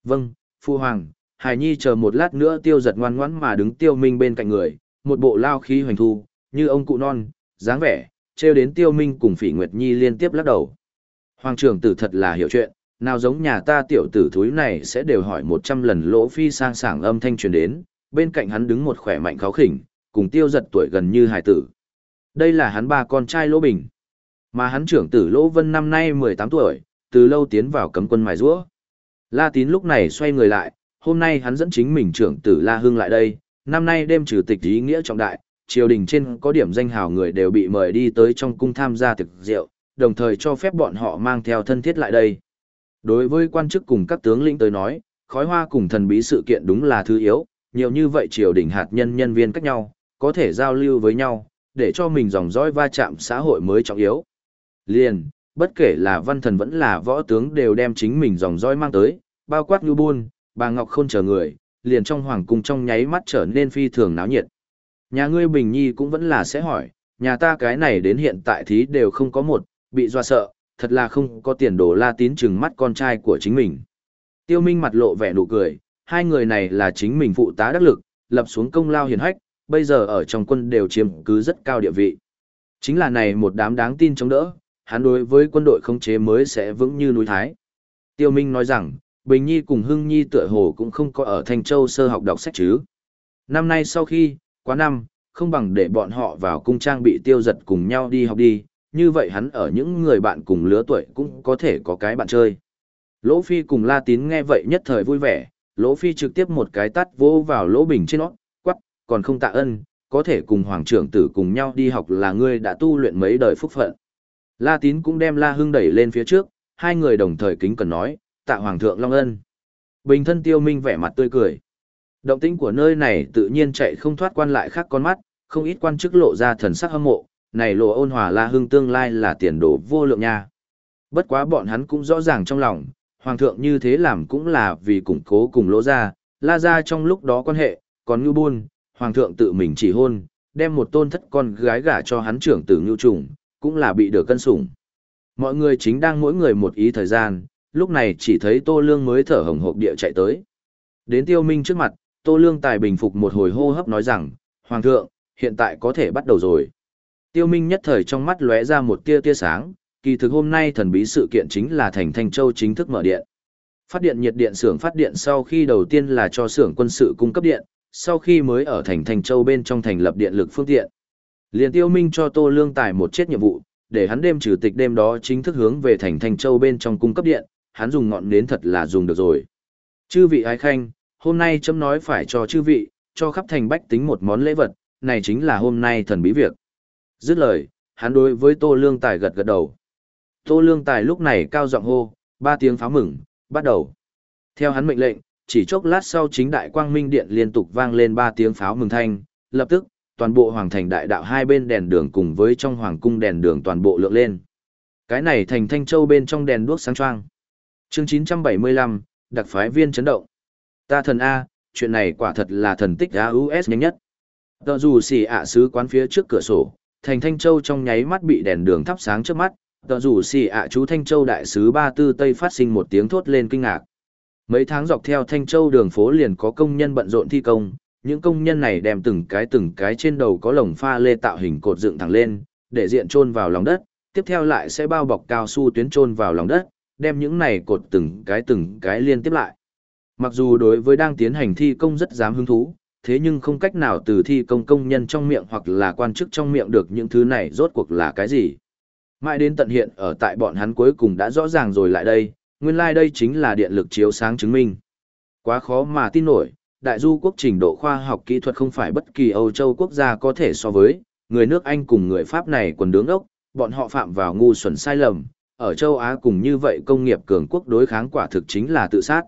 Vâng, phu hoàng, Hải Nhi chờ một lát nữa tiêu giật ngoan ngoãn mà đứng tiêu minh bên cạnh người, một bộ lao khí hoành thu, như ông cụ non, dáng vẻ, treo đến tiêu minh cùng phỉ Nguyệt Nhi liên tiếp lắc đầu. Hoàng trưởng tử thật là hiểu chuyện, nào giống nhà ta tiểu tử thúi này sẽ đều hỏi một trăm lần lỗ phi sang sảng âm thanh truyền đến, bên cạnh hắn đứng một khỏe mạnh kháo khỉnh, cùng tiêu giật tuổi gần như hải tử. Đây là hắn ba con trai lỗ bình. Mà hắn trưởng tử lỗ vân năm nay mười tám tuổi, từ lâu tiến vào cấm quân mài rũa. La tín lúc này xoay người lại, hôm nay hắn dẫn chính mình trưởng tử La Hưng lại đây, năm nay đêm trừ tịch ý nghĩa trọng đại, triều đình trên có điểm danh hào người đều bị mời đi tới trong cung tham gia thực rượu, đồng thời cho phép bọn họ mang theo thân thiết lại đây. Đối với quan chức cùng các tướng lĩnh tới nói, khói hoa cùng thần bí sự kiện đúng là thứ yếu, nhiều như vậy triều đình hạt nhân nhân viên cách nhau, có thể giao lưu với nhau, để cho mình dòng dõi va chạm xã hội mới trọng yếu. Liền, bất kể là văn thần vẫn là võ tướng đều đem chính mình dòng dõi mang tới, bao quát như buôn, bà Ngọc không chờ người, liền trong hoàng cung trong nháy mắt trở nên phi thường náo nhiệt. Nhà ngươi Bình Nhi cũng vẫn là sẽ hỏi, nhà ta cái này đến hiện tại thí đều không có một, bị doa sợ, thật là không có tiền đồ la tín chừng mắt con trai của chính mình. Tiêu Minh mặt lộ vẻ nụ cười, hai người này là chính mình phụ tá đắc lực, lập xuống công lao hiển hách, bây giờ ở trong quân đều chiếm cứ rất cao địa vị. Chính là này một đám đáng tin chống đỡ, hắn đối với quân đội không chế mới sẽ vững như núi Thái. Tiêu Minh nói rằng, Bình Nhi cùng Hưng Nhi tựa hồ cũng không có ở Thanh Châu sơ học đọc sách chứ. Năm nay sau khi, quá năm, không bằng để bọn họ vào cung trang bị tiêu giật cùng nhau đi học đi, như vậy hắn ở những người bạn cùng lứa tuổi cũng có thể có cái bạn chơi. Lỗ Phi cùng La Tín nghe vậy nhất thời vui vẻ, Lỗ Phi trực tiếp một cái tắt vô vào lỗ bình trên nó, quắc, còn không tạ ơn, có thể cùng hoàng trưởng tử cùng nhau đi học là ngươi đã tu luyện mấy đời phúc phận. La Tín cũng đem La Hưng đẩy lên phía trước, hai người đồng thời kính cần nói, tạ Hoàng thượng Long Ân. Bình thân tiêu minh vẻ mặt tươi cười. Động tĩnh của nơi này tự nhiên chạy không thoát quan lại khác con mắt, không ít quan chức lộ ra thần sắc hâm mộ, này lộ ôn hòa La Hưng tương lai là tiền đồ vô lượng nha. Bất quá bọn hắn cũng rõ ràng trong lòng, Hoàng thượng như thế làm cũng là vì củng cố cùng lỗ ra, La ra trong lúc đó quan hệ, còn ngưu buôn, Hoàng thượng tự mình chỉ hôn, đem một tôn thất con gái gả cho hắn trưởng tử ngưu trùng, cũng là bị được cân sủng. Mọi người chính đang mỗi người một ý thời gian, lúc này chỉ thấy Tô Lương mới thở hồng hộc địa chạy tới. Đến tiêu minh trước mặt, Tô Lương tài bình phục một hồi hô hấp nói rằng, Hoàng thượng, hiện tại có thể bắt đầu rồi. Tiêu minh nhất thời trong mắt lóe ra một tia tia sáng, kỳ thực hôm nay thần bí sự kiện chính là thành Thanh Châu chính thức mở điện. Phát điện nhiệt điện xưởng phát điện sau khi đầu tiên là cho xưởng quân sự cung cấp điện, sau khi mới ở thành Thanh Châu bên trong thành lập điện lực phương tiện. Liên tiêu minh cho Tô Lương Tài một chết nhiệm vụ, để hắn đêm trừ tịch đêm đó chính thức hướng về thành Thanh Châu bên trong cung cấp điện, hắn dùng ngọn nến thật là dùng được rồi. Chư vị ái khanh, hôm nay chấm nói phải cho chư vị, cho khắp thành bách tính một món lễ vật, này chính là hôm nay thần bí việc. Dứt lời, hắn đối với Tô Lương Tài gật gật đầu. Tô Lương Tài lúc này cao giọng hô, ba tiếng pháo mừng, bắt đầu. Theo hắn mệnh lệnh, chỉ chốc lát sau chính đại quang minh điện liên tục vang lên ba tiếng pháo mừng thanh, lập tức, toàn bộ hoàng thành đại đạo hai bên đèn đường cùng với trong hoàng cung đèn đường toàn bộ lượng lên. Cái này thành thanh châu bên trong đèn đuốc sáng choang. Chương 975, đặc phái viên chấn động. Ta thần A, chuyện này quả thật là thần tích AUS nhanh nhất. Tờ dù xì ạ sứ quán phía trước cửa sổ, thành Thanh Châu trong nháy mắt bị đèn đường thắp sáng trước mắt, tờ rủ xì ạ chú Thanh Châu đại sứ ba tư Tây phát sinh một tiếng thốt lên kinh ngạc. Mấy tháng dọc theo Thanh Châu đường phố liền có công nhân bận rộn thi công, những công nhân này đem từng cái từng cái trên đầu có lồng pha lê tạo hình cột dựng thẳng lên, để diện chôn vào lòng đất, tiếp theo lại sẽ bao bọc cao su tuyến chôn vào lòng đất, đem những này cột từng cái từng cái liên tiếp lại. Mặc dù đối với đang tiến hành thi công rất dám hứng thú, thế nhưng không cách nào từ thi công công nhân trong miệng hoặc là quan chức trong miệng được những thứ này rốt cuộc là cái gì. Mãi đến tận hiện ở tại bọn hắn cuối cùng đã rõ ràng rồi lại đây, nguyên lai like đây chính là điện lực chiếu sáng chứng minh. Quá khó mà tin nổi, đại du quốc trình độ khoa học kỹ thuật không phải bất kỳ Âu Châu quốc gia có thể so với, người nước Anh cùng người Pháp này quần đứng ốc, bọn họ phạm vào ngu xuẩn sai lầm, ở châu Á cùng như vậy công nghiệp cường quốc đối kháng quả thực chính là tự sát.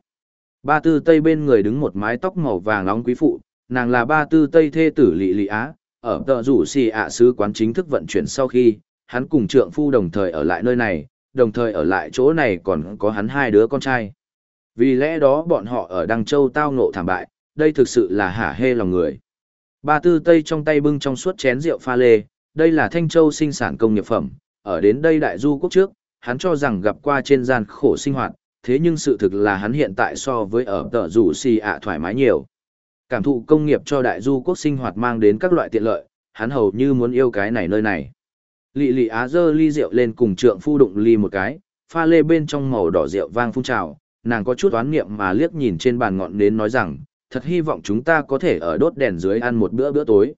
Ba tư Tây bên người đứng một mái tóc màu vàng nóng quý phụ, nàng là ba tư Tây thê tử Lị Lị Á, ở tợ rủ xì ạ sứ quán chính thức vận chuyển sau khi, hắn cùng trượng phu đồng thời ở lại nơi này, đồng thời ở lại chỗ này còn có hắn hai đứa con trai. Vì lẽ đó bọn họ ở Đăng Châu tao nộ thảm bại, đây thực sự là hả hê lòng người. Ba tư Tây trong tay bưng trong suốt chén rượu pha lê, đây là Thanh Châu sinh sản công nghiệp phẩm, ở đến đây đại du quốc trước, hắn cho rằng gặp qua trên gian khổ sinh hoạt, thế nhưng sự thực là hắn hiện tại so với ở tợ rủ xì ạ thoải mái nhiều. Cảm thụ công nghiệp cho đại du quốc sinh hoạt mang đến các loại tiện lợi, hắn hầu như muốn yêu cái này nơi này. Lị lị á dơ ly rượu lên cùng trượng phu đụng ly một cái, pha lê bên trong màu đỏ rượu vang phun trào, nàng có chút oán niệm mà liếc nhìn trên bàn ngọn nến nói rằng, thật hy vọng chúng ta có thể ở đốt đèn dưới ăn một bữa bữa tối.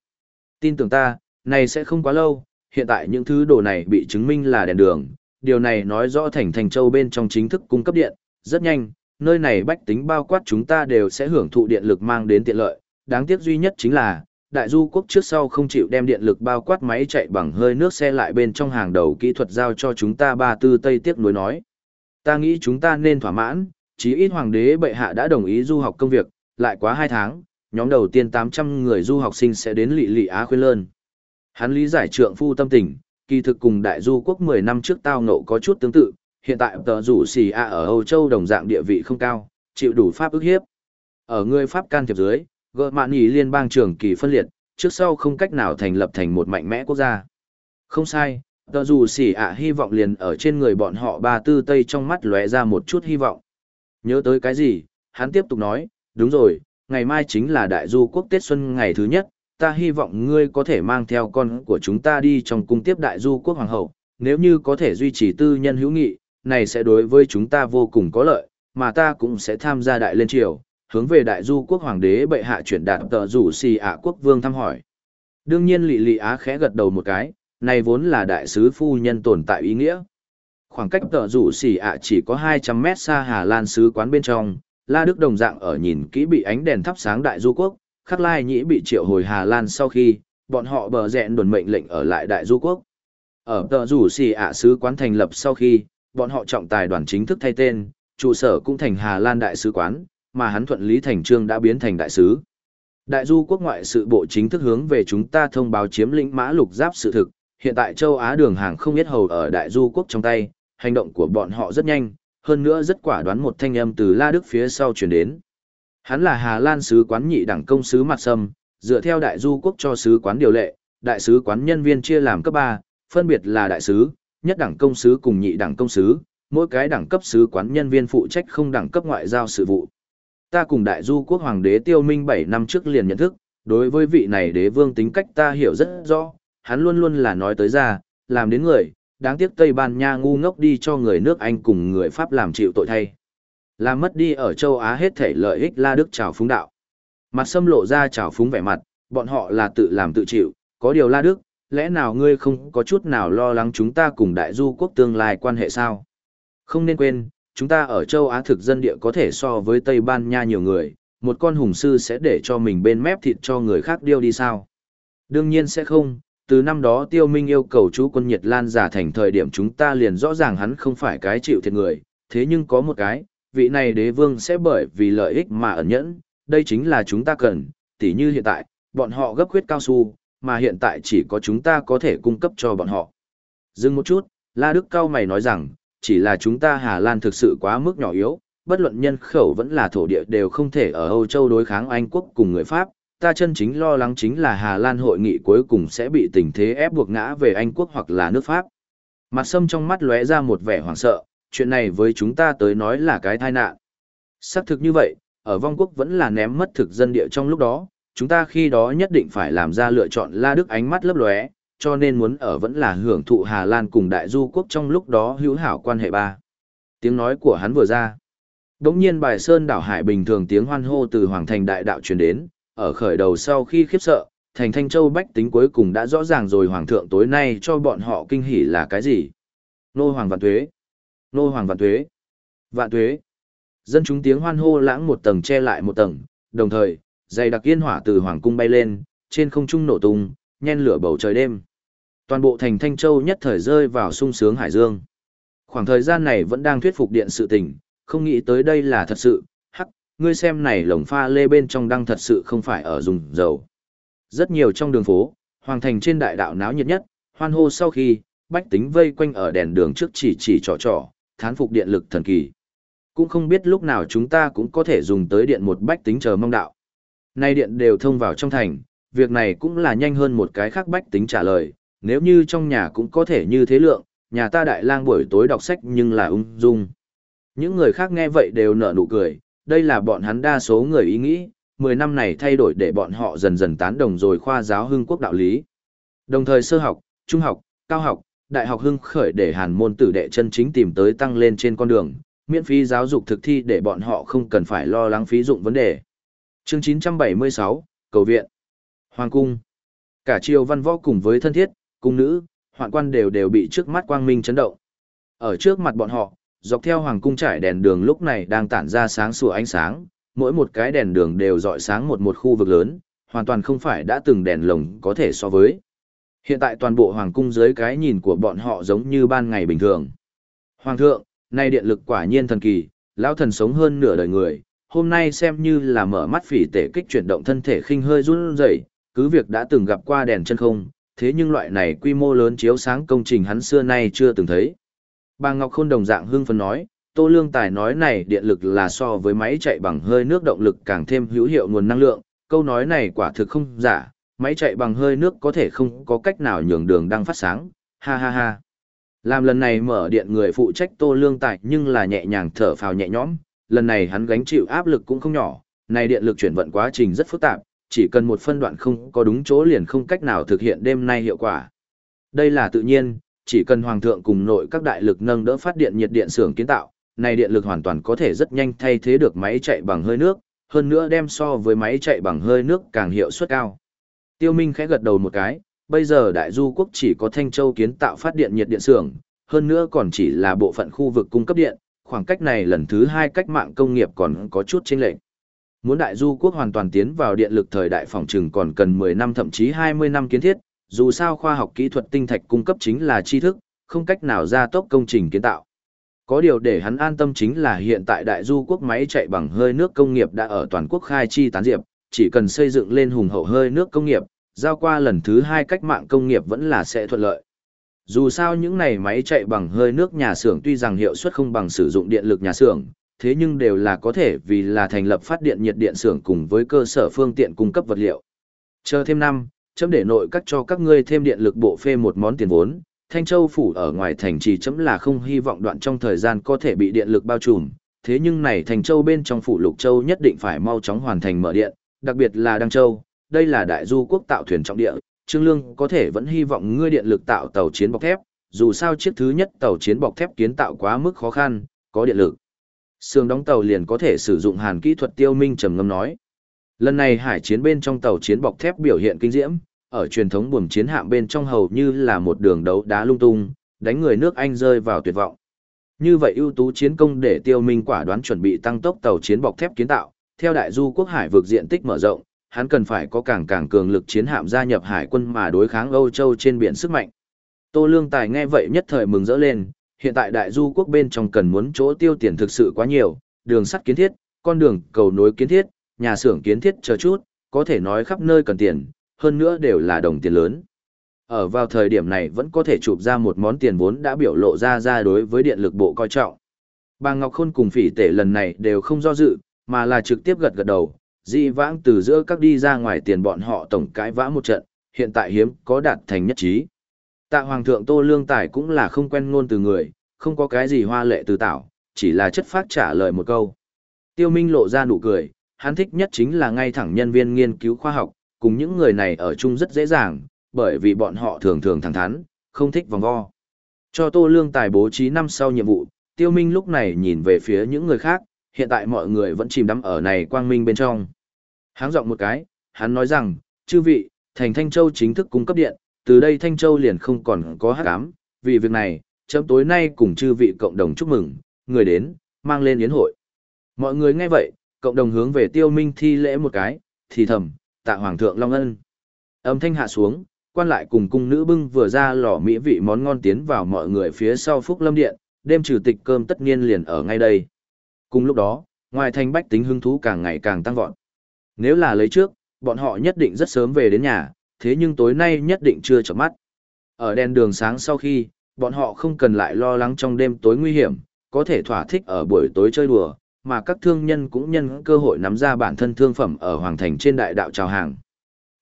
Tin tưởng ta, này sẽ không quá lâu, hiện tại những thứ đồ này bị chứng minh là đèn đường, điều này nói rõ thành thành châu bên trong chính thức cung cấp điện, rất nhanh, nơi này bách tính bao quát chúng ta đều sẽ hưởng thụ điện lực mang đến tiện lợi, đáng tiếc duy nhất chính là, đại du quốc trước sau không chịu đem điện lực bao quát máy chạy bằng hơi nước xe lại bên trong hàng đầu kỹ thuật giao cho chúng ta ba tư tây tiếc nuối nói. Ta nghĩ chúng ta nên thỏa mãn, chí ít hoàng đế bệ hạ đã đồng ý du học công việc, lại quá 2 tháng, nhóm đầu tiên 800 người du học sinh sẽ đến lị lị Á khuyên lơn. Hắn lý giải trượng phu tâm tình, kỳ thực cùng đại du quốc 10 năm trước tao ngộ có chút tương tự, hiện tại tờ rủ xì a ở Âu Châu đồng dạng địa vị không cao, chịu đủ pháp ức hiếp. Ở người Pháp can thiệp dưới, gợ mạn nhì liên bang trường kỳ phân liệt, trước sau không cách nào thành lập thành một mạnh mẽ quốc gia. Không sai, tờ rủ xì a hy vọng liền ở trên người bọn họ ba tư tây trong mắt lóe ra một chút hy vọng. Nhớ tới cái gì, hắn tiếp tục nói, đúng rồi, ngày mai chính là đại du quốc Tết Xuân ngày thứ nhất, ta hy vọng ngươi có thể mang theo con của chúng ta đi trong cung tiếp đại du quốc hoàng hậu, nếu như có thể duy trì tư nhân hữu nghị, này sẽ đối với chúng ta vô cùng có lợi, mà ta cũng sẽ tham gia đại lên triều, hướng về đại du quốc hoàng đế bệ hạ chuyển đạt tờ rủ xì ạ quốc vương thăm hỏi. Đương nhiên lị lị á khẽ gật đầu một cái, này vốn là đại sứ phu nhân tồn tại ý nghĩa. Khoảng cách tờ rủ xì ạ chỉ có 200 mét xa Hà Lan sứ quán bên trong, La Đức đồng dạng ở nhìn kỹ bị ánh đèn thắp sáng đại du quốc, khắc lai nhĩ bị triệu hồi Hà Lan sau khi, bọn họ bờ rẹn đồn mệnh lệnh ở lại đại du quốc. Ở tờ rủ xì ạ sứ quán thành lập sau khi, bọn họ trọng tài đoàn chính thức thay tên, trụ sở cũng thành Hà Lan Đại sứ quán, mà hắn thuận lý thành trương đã biến thành đại sứ. Đại du quốc ngoại sự bộ chính thức hướng về chúng ta thông báo chiếm lĩnh mã lục giáp sự thực, hiện tại châu Á đường hàng không biết hầu ở đại du quốc trong tay, hành động của bọn họ rất nhanh, hơn nữa rất quả đoán một thanh âm từ La Đức phía sau chuyển đến. Hắn là Hà Lan sứ quán nhị đẳng công sứ mặt sâm, dựa theo đại du quốc cho sứ quán điều lệ, đại sứ quán nhân viên chia làm cấp 3, phân biệt là đại sứ, nhất đẳng công sứ cùng nhị đẳng công sứ, mỗi cái đẳng cấp sứ quán nhân viên phụ trách không đẳng cấp ngoại giao sự vụ. Ta cùng đại du quốc hoàng đế Tiêu Minh 7 năm trước liền nhận thức, đối với vị này đế vương tính cách ta hiểu rất rõ, hắn luôn luôn là nói tới ra, làm đến người, đáng tiếc Tây Ban Nha ngu ngốc đi cho người nước Anh cùng người Pháp làm chịu tội thay. Làm mất đi ở châu Á hết thể lợi ích La Đức trào phúng đạo. Mặt sâm lộ ra trào phúng vẻ mặt, bọn họ là tự làm tự chịu, có điều La Đức, lẽ nào ngươi không có chút nào lo lắng chúng ta cùng đại du quốc tương lai quan hệ sao? Không nên quên, chúng ta ở châu Á thực dân địa có thể so với Tây Ban Nha nhiều người, một con hùng sư sẽ để cho mình bên mép thịt cho người khác điêu đi sao? Đương nhiên sẽ không, từ năm đó Tiêu Minh yêu cầu chú quân Nhật Lan giả thành thời điểm chúng ta liền rõ ràng hắn không phải cái chịu thiệt người, thế nhưng có một cái, vị này đế vương sẽ bởi vì lợi ích mà ẩn nhẫn, đây chính là chúng ta cần, tỉ như hiện tại, bọn họ gấp khuyết cao su, mà hiện tại chỉ có chúng ta có thể cung cấp cho bọn họ. Dừng một chút, La Đức cao mày nói rằng, chỉ là chúng ta Hà Lan thực sự quá mức nhỏ yếu, bất luận nhân khẩu vẫn là thổ địa đều không thể ở Âu Châu đối kháng Anh quốc cùng người Pháp. Ta chân chính lo lắng chính là Hà Lan hội nghị cuối cùng sẽ bị tình thế ép buộc ngã về Anh quốc hoặc là nước Pháp. Mặt sâm trong mắt lóe ra một vẻ hoảng sợ, chuyện này với chúng ta tới nói là cái tai nạn. Xác thực như vậy, ở vong quốc vẫn là ném mất thực dân địa trong lúc đó, chúng ta khi đó nhất định phải làm ra lựa chọn La Đức ánh mắt lấp lóe, cho nên muốn ở vẫn là hưởng thụ Hà Lan cùng Đại Du quốc trong lúc đó hữu hảo quan hệ ba. Tiếng nói của hắn vừa ra. Đống nhiên bài sơn đảo hải bình thường tiếng hoan hô từ Hoàng thành đại đạo truyền đến, ở khởi đầu sau khi khiếp sợ, thành Thanh Châu bách tính cuối cùng đã rõ ràng rồi Hoàng thượng tối nay cho bọn họ kinh hỉ là cái gì. Nô Hoàng Vạn Tuế. Nô Hoàng Vạn Tuế. Vạn Tuế. Dân chúng tiếng hoan hô lãng một tầng che lại một tầng, đồng thời, dày đặc yên hỏa từ Hoàng cung bay lên, trên không trung nổ tung, nhen lửa bầu trời đêm. Toàn bộ thành Thanh Châu nhất thời rơi vào sung sướng hải dương. Khoảng thời gian này vẫn đang thuyết phục điện sự tình, không nghĩ tới đây là thật sự, hắc, ngươi xem này lồng pha lê bên trong đang thật sự không phải ở dùng dầu. Rất nhiều trong đường phố, hoàng thành trên đại đạo náo nhiệt nhất, hoan hô sau khi, bách tính vây quanh ở đèn đường trước chỉ chỉ trò trò, thán phục điện lực thần kỳ. Cũng không biết lúc nào chúng ta cũng có thể dùng tới điện một bách tính chờ mong đạo. Nay điện đều thông vào trong thành, việc này cũng là nhanh hơn một cái khác bách tính trả lời, nếu như trong nhà cũng có thể như thế lượng, nhà ta đại lang buổi tối đọc sách nhưng là ung dung. Những người khác nghe vậy đều nở nụ cười, đây là bọn hắn đa số người ý nghĩ, 10 năm này thay đổi để bọn họ dần dần tán đồng rồi khoa giáo hưng quốc đạo lý. Đồng thời sơ học, trung học, cao học, đại học hưng khởi để hàn môn tử đệ chân chính tìm tới tăng lên trên con đường, miễn phí giáo dục thực thi để bọn họ không cần phải lo lắng phí dụng vấn đề. Chương 976, Cầu viện. Hoàng cung. Cả triều văn võ cùng với thân thiết, cung nữ, hoạn quan đều đều bị trước mắt quang minh chấn động. Ở trước mặt bọn họ, dọc theo hoàng cung trải đèn đường lúc này đang tản ra sáng sủa ánh sáng, mỗi một cái đèn đường đều dọi sáng một một khu vực lớn, hoàn toàn không phải đã từng đèn lồng có thể so với. Hiện tại toàn bộ hoàng cung dưới cái nhìn của bọn họ giống như ban ngày bình thường. Hoàng thượng, nay điện lực quả nhiên thần kỳ, lão thần sống hơn nửa đời người, hôm nay xem như là mở mắt phỉ tể kích chuyển động thân thể khinh hơi run rẩy, cứ việc đã từng gặp qua đèn chân không, thế nhưng loại này quy mô lớn chiếu sáng công trình hắn xưa nay chưa từng thấy. Bà Ngọc Khôn đồng dạng hưng phấn nói, Tô Lương Tài nói này điện lực là so với máy chạy bằng hơi nước động lực càng thêm hữu hiệu nguồn năng lượng, câu nói này quả thực không giả, máy chạy bằng hơi nước có thể không có cách nào nhường đường đang phát sáng, ha ha ha. Làm lần này mở điện người phụ trách Tô Lương Tài nhưng là nhẹ nhàng thở phào nhẹ nhõm, lần này hắn gánh chịu áp lực cũng không nhỏ, này điện lực chuyển vận quá trình rất phức tạp, chỉ cần một phân đoạn không có đúng chỗ liền không cách nào thực hiện đêm nay hiệu quả. Đây là tự nhiên, chỉ cần hoàng thượng cùng nội các đại lực nâng đỡ phát điện nhiệt điện xưởng kiến tạo, này điện lực hoàn toàn có thể rất nhanh thay thế được máy chạy bằng hơi nước, hơn nữa đem so với máy chạy bằng hơi nước càng hiệu suất cao. Tiêu Minh khẽ gật đầu một cái, bây giờ đại du quốc chỉ có Thanh Châu kiến tạo phát điện nhiệt điện xưởng, hơn nữa còn chỉ là bộ phận khu vực cung cấp điện, khoảng cách này lần thứ hai cách mạng công nghiệp còn có chút chênh lệch. Muốn đại du quốc hoàn toàn tiến vào điện lực thời đại phòng trừng còn cần 10 năm thậm chí 20 năm kiến thiết, Dù sao khoa học kỹ thuật tinh thạch cung cấp chính là tri thức, không cách nào gia tốc công trình kiến tạo. Có điều để hắn an tâm chính là hiện tại đại du quốc máy chạy bằng hơi nước công nghiệp đã ở toàn quốc khai chi tán diệp, chỉ cần xây dựng lên hùng hậu hơi nước công nghiệp, giao qua lần thứ hai cách mạng công nghiệp vẫn là sẽ thuận lợi. Dù sao những này máy chạy bằng hơi nước nhà xưởng tuy rằng hiệu suất không bằng sử dụng điện lực nhà xưởng, thế nhưng đều là có thể vì là thành lập phát điện nhiệt điện xưởng cùng với cơ sở phương tiện cung cấp vật liệu. Chờ thêm năm, chấm để nội các cho các ngươi thêm điện lực bộ phê một món tiền vốn, Thanh Châu phủ ở ngoài thành trì chấm là không hy vọng đoạn trong thời gian có thể bị điện lực bao trùm, thế nhưng này Thành Châu bên trong phủ Lục Châu nhất định phải mau chóng hoàn thành mở điện, đặc biệt là Đăng Châu, đây là đại du quốc tạo thuyền trọng địa, Trương Lương có thể vẫn hy vọng ngươi điện lực tạo tàu chiến bọc thép, dù sao chiếc thứ nhất tàu chiến bọc thép kiến tạo quá mức khó khăn, có điện lực. Sương đóng tàu liền có thể sử dụng hàn kỹ thuật tiêu minh trầm ngâm nói. Lần này hải chiến bên trong tàu chiến bọc thép biểu hiện kinh diễm, ở truyền thống buồm chiến hạm bên trong hầu như là một đường đấu đá lung tung, đánh người nước Anh rơi vào tuyệt vọng. Như vậy ưu tú chiến công để tiêu minh quả đoán chuẩn bị tăng tốc tàu chiến bọc thép kiến tạo, theo đại du quốc hải vượt diện tích mở rộng, hắn cần phải có càng càng cường lực chiến hạm gia nhập hải quân mà đối kháng Âu Châu trên biển sức mạnh. Tô Lương Tài nghe vậy nhất thời mừng rỡ lên, hiện tại đại du quốc bên trong cần muốn chỗ tiêu tiền thực sự quá nhiều, đường sắt kiến thiết, con đường cầu nối kiến thiết, nhà xưởng kiến thiết chờ chút, có thể nói khắp nơi cần tiền, hơn nữa đều là đồng tiền lớn. Ở vào thời điểm này vẫn có thể chụp ra một món tiền vốn đã biểu lộ ra ra đối với điện lực bộ coi trọng. Bà Ngọc Khôn cùng phỉ tể lần này đều không do dự, mà là trực tiếp gật gật đầu, dị vãng từ giữa các đi ra ngoài tiền bọn họ tổng cãi vã một trận, hiện tại hiếm có đạt thành nhất trí. Tạ Hoàng thượng Tô Lương Tài cũng là không quen ngôn từ người, không có cái gì hoa lệ từ tạo, chỉ là chất phát trả lời một câu. Tiêu Minh lộ ra nụ cười, hắn thích nhất chính là ngay thẳng nhân viên nghiên cứu khoa học, cùng những người này ở chung rất dễ dàng, bởi vì bọn họ thường thường thẳng thắn, không thích vòng vo. Cho Tô Lương Tài bố trí năm sau nhiệm vụ, Tiêu Minh lúc này nhìn về phía những người khác, hiện tại mọi người vẫn chìm đắm ở này quang minh bên trong. Háng giọng một cái, hắn nói rằng, chư vị, thành Thanh Châu chính thức cung cấp điện, từ đây Thanh Châu liền không còn có hát cám, vì việc này, chấm tối nay cùng chư vị cộng đồng chúc mừng, người đến, mang lên yến hội. Mọi người nghe vậy, cộng đồng hướng về tiêu minh thi lễ một cái, thì thầm, tạ hoàng thượng long ân. Âm thanh hạ xuống, quan lại cùng cung nữ bưng vừa ra lò mỹ vị món ngon tiến vào mọi người phía sau phúc lâm điện, đêm trừ tịch cơm tất nhiên liền ở ngay đây. Cùng lúc đó, ngoài thành bách tính hứng thú càng ngày càng tăng vọt. Nếu là lấy trước, bọn họ nhất định rất sớm về đến nhà, thế nhưng tối nay nhất định chưa chợp mắt. Ở đèn đường sáng sau khi, bọn họ không cần lại lo lắng trong đêm tối nguy hiểm, có thể thỏa thích ở buổi tối chơi đùa, mà các thương nhân cũng nhân cơ hội nắm ra bản thân thương phẩm ở hoàng thành trên đại đạo chào hàng.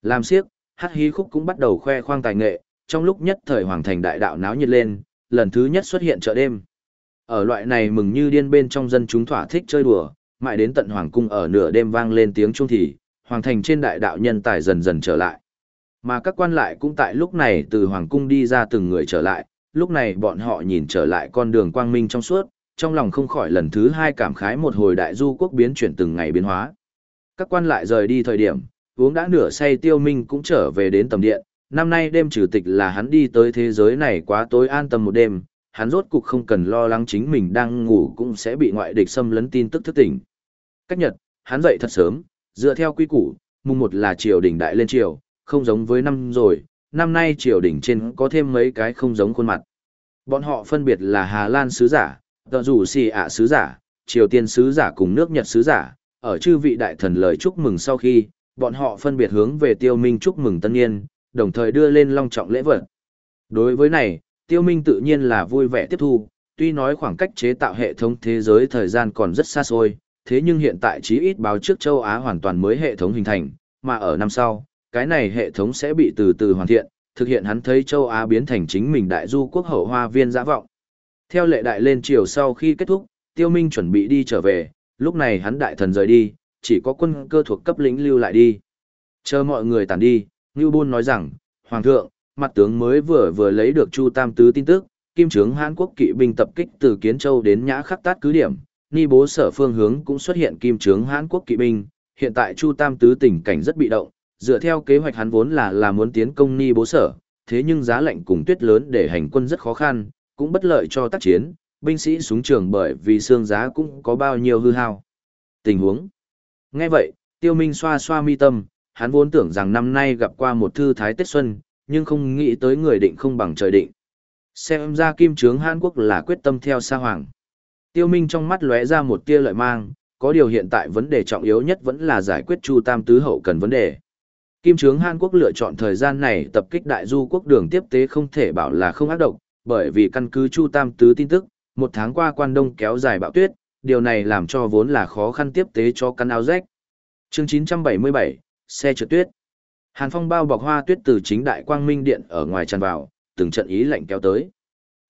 Làm siếc, hát hí khúc cũng bắt đầu khoe khoang tài nghệ, trong lúc nhất thời hoàng thành đại đạo náo nhiệt lên, lần thứ nhất xuất hiện chợ đêm. Ở loại này mừng như điên bên trong dân chúng thỏa thích chơi đùa, mãi đến tận hoàng cung ở nửa đêm vang lên tiếng chuông thì, hoàng thành trên đại đạo nhân tài dần dần trở lại. Mà các quan lại cũng tại lúc này từ hoàng cung đi ra từng người trở lại, lúc này bọn họ nhìn trở lại con đường quang minh trong suốt, trong lòng không khỏi lần thứ hai cảm khái một hồi đại du quốc biến chuyển từng ngày biến hóa. Các quan lại rời đi thời điểm, uống đã nửa say tiêu minh cũng trở về đến tầm điện, năm nay đêm trừ tịch là hắn đi tới thế giới này quá tối an tâm một đêm, hắn rốt cục không cần lo lắng chính mình đang ngủ cũng sẽ bị ngoại địch xâm lấn tin tức thức tỉnh. Cách nhật, hắn dậy thật sớm, dựa theo quy củ, mùng một là triều đình đại lên triều, không giống với năm rồi, năm nay triều đình trên có thêm mấy cái không giống khuôn mặt. Bọn họ phân biệt là Hà Lan sứ giả, tờ rủ xì ạ sứ giả, Triều Tiên sứ giả cùng nước Nhật sứ giả, ở chư vị đại thần lời chúc mừng sau khi, bọn họ phân biệt hướng về tiêu minh chúc mừng tân niên, đồng thời đưa lên long trọng lễ vật. Đối với này, tiêu minh tự nhiên là vui vẻ tiếp thu, tuy nói khoảng cách chế tạo hệ thống thế giới thời gian còn rất xa xôi, thế nhưng hiện tại chí ít báo trước châu Á hoàn toàn mới hệ thống hình thành, mà ở năm sau, cái này hệ thống sẽ bị từ từ hoàn thiện, thực hiện hắn thấy châu Á biến thành chính mình đại du quốc hậu hoa viên giã vọng. Theo lệ đại lên chiều sau khi kết thúc, tiêu minh chuẩn bị đi trở về, lúc này hắn đại thần rời đi, chỉ có quân cơ thuộc cấp lĩnh lưu lại đi. Chờ mọi người tàn đi, Ngưu Bôn nói rằng, Hoàng thượng, mặt tướng mới vừa vừa lấy được Chu Tam Tứ tin tức, kim trướng Hán Quốc kỵ binh tập kích từ Kiến Châu đến Nhã Khắc Tát cứ điểm, ni bố sở phương hướng cũng xuất hiện kim trướng Hán Quốc kỵ binh, hiện tại Chu Tam Tứ tình cảnh rất bị động, dựa theo kế hoạch hắn vốn là là muốn tiến công ni bố sở, thế nhưng giá lạnh cùng tuyết lớn để hành quân rất khó khăn, cũng bất lợi cho tác chiến, binh sĩ súng trường bởi vì xương giá cũng có bao nhiêu hư hao. Tình huống. Nghe vậy, Tiêu Minh xoa xoa mi tâm, hắn vốn tưởng rằng năm nay gặp qua một thư thái Tết Xuân, nhưng không nghĩ tới người định không bằng trời định. Xem ra kim trướng Hàn Quốc là quyết tâm theo Sa Hoàng. Tiêu Minh trong mắt lóe ra một tia lợi mang, có điều hiện tại vấn đề trọng yếu nhất vẫn là giải quyết Chu Tam Tứ hậu cần vấn đề. Kim trướng Hàn Quốc lựa chọn thời gian này tập kích đại du quốc đường tiếp tế không thể bảo là không ác độc, bởi vì căn cứ Chu Tam Tứ tin tức, một tháng qua quan đông kéo dài bão tuyết, điều này làm cho vốn là khó khăn tiếp tế cho căn áo rách. Chương 977, xe trượt tuyết. Hàn phong bao bọc hoa tuyết từ chính đại quang minh điện ở ngoài tràn vào, từng trận ý lạnh kéo tới.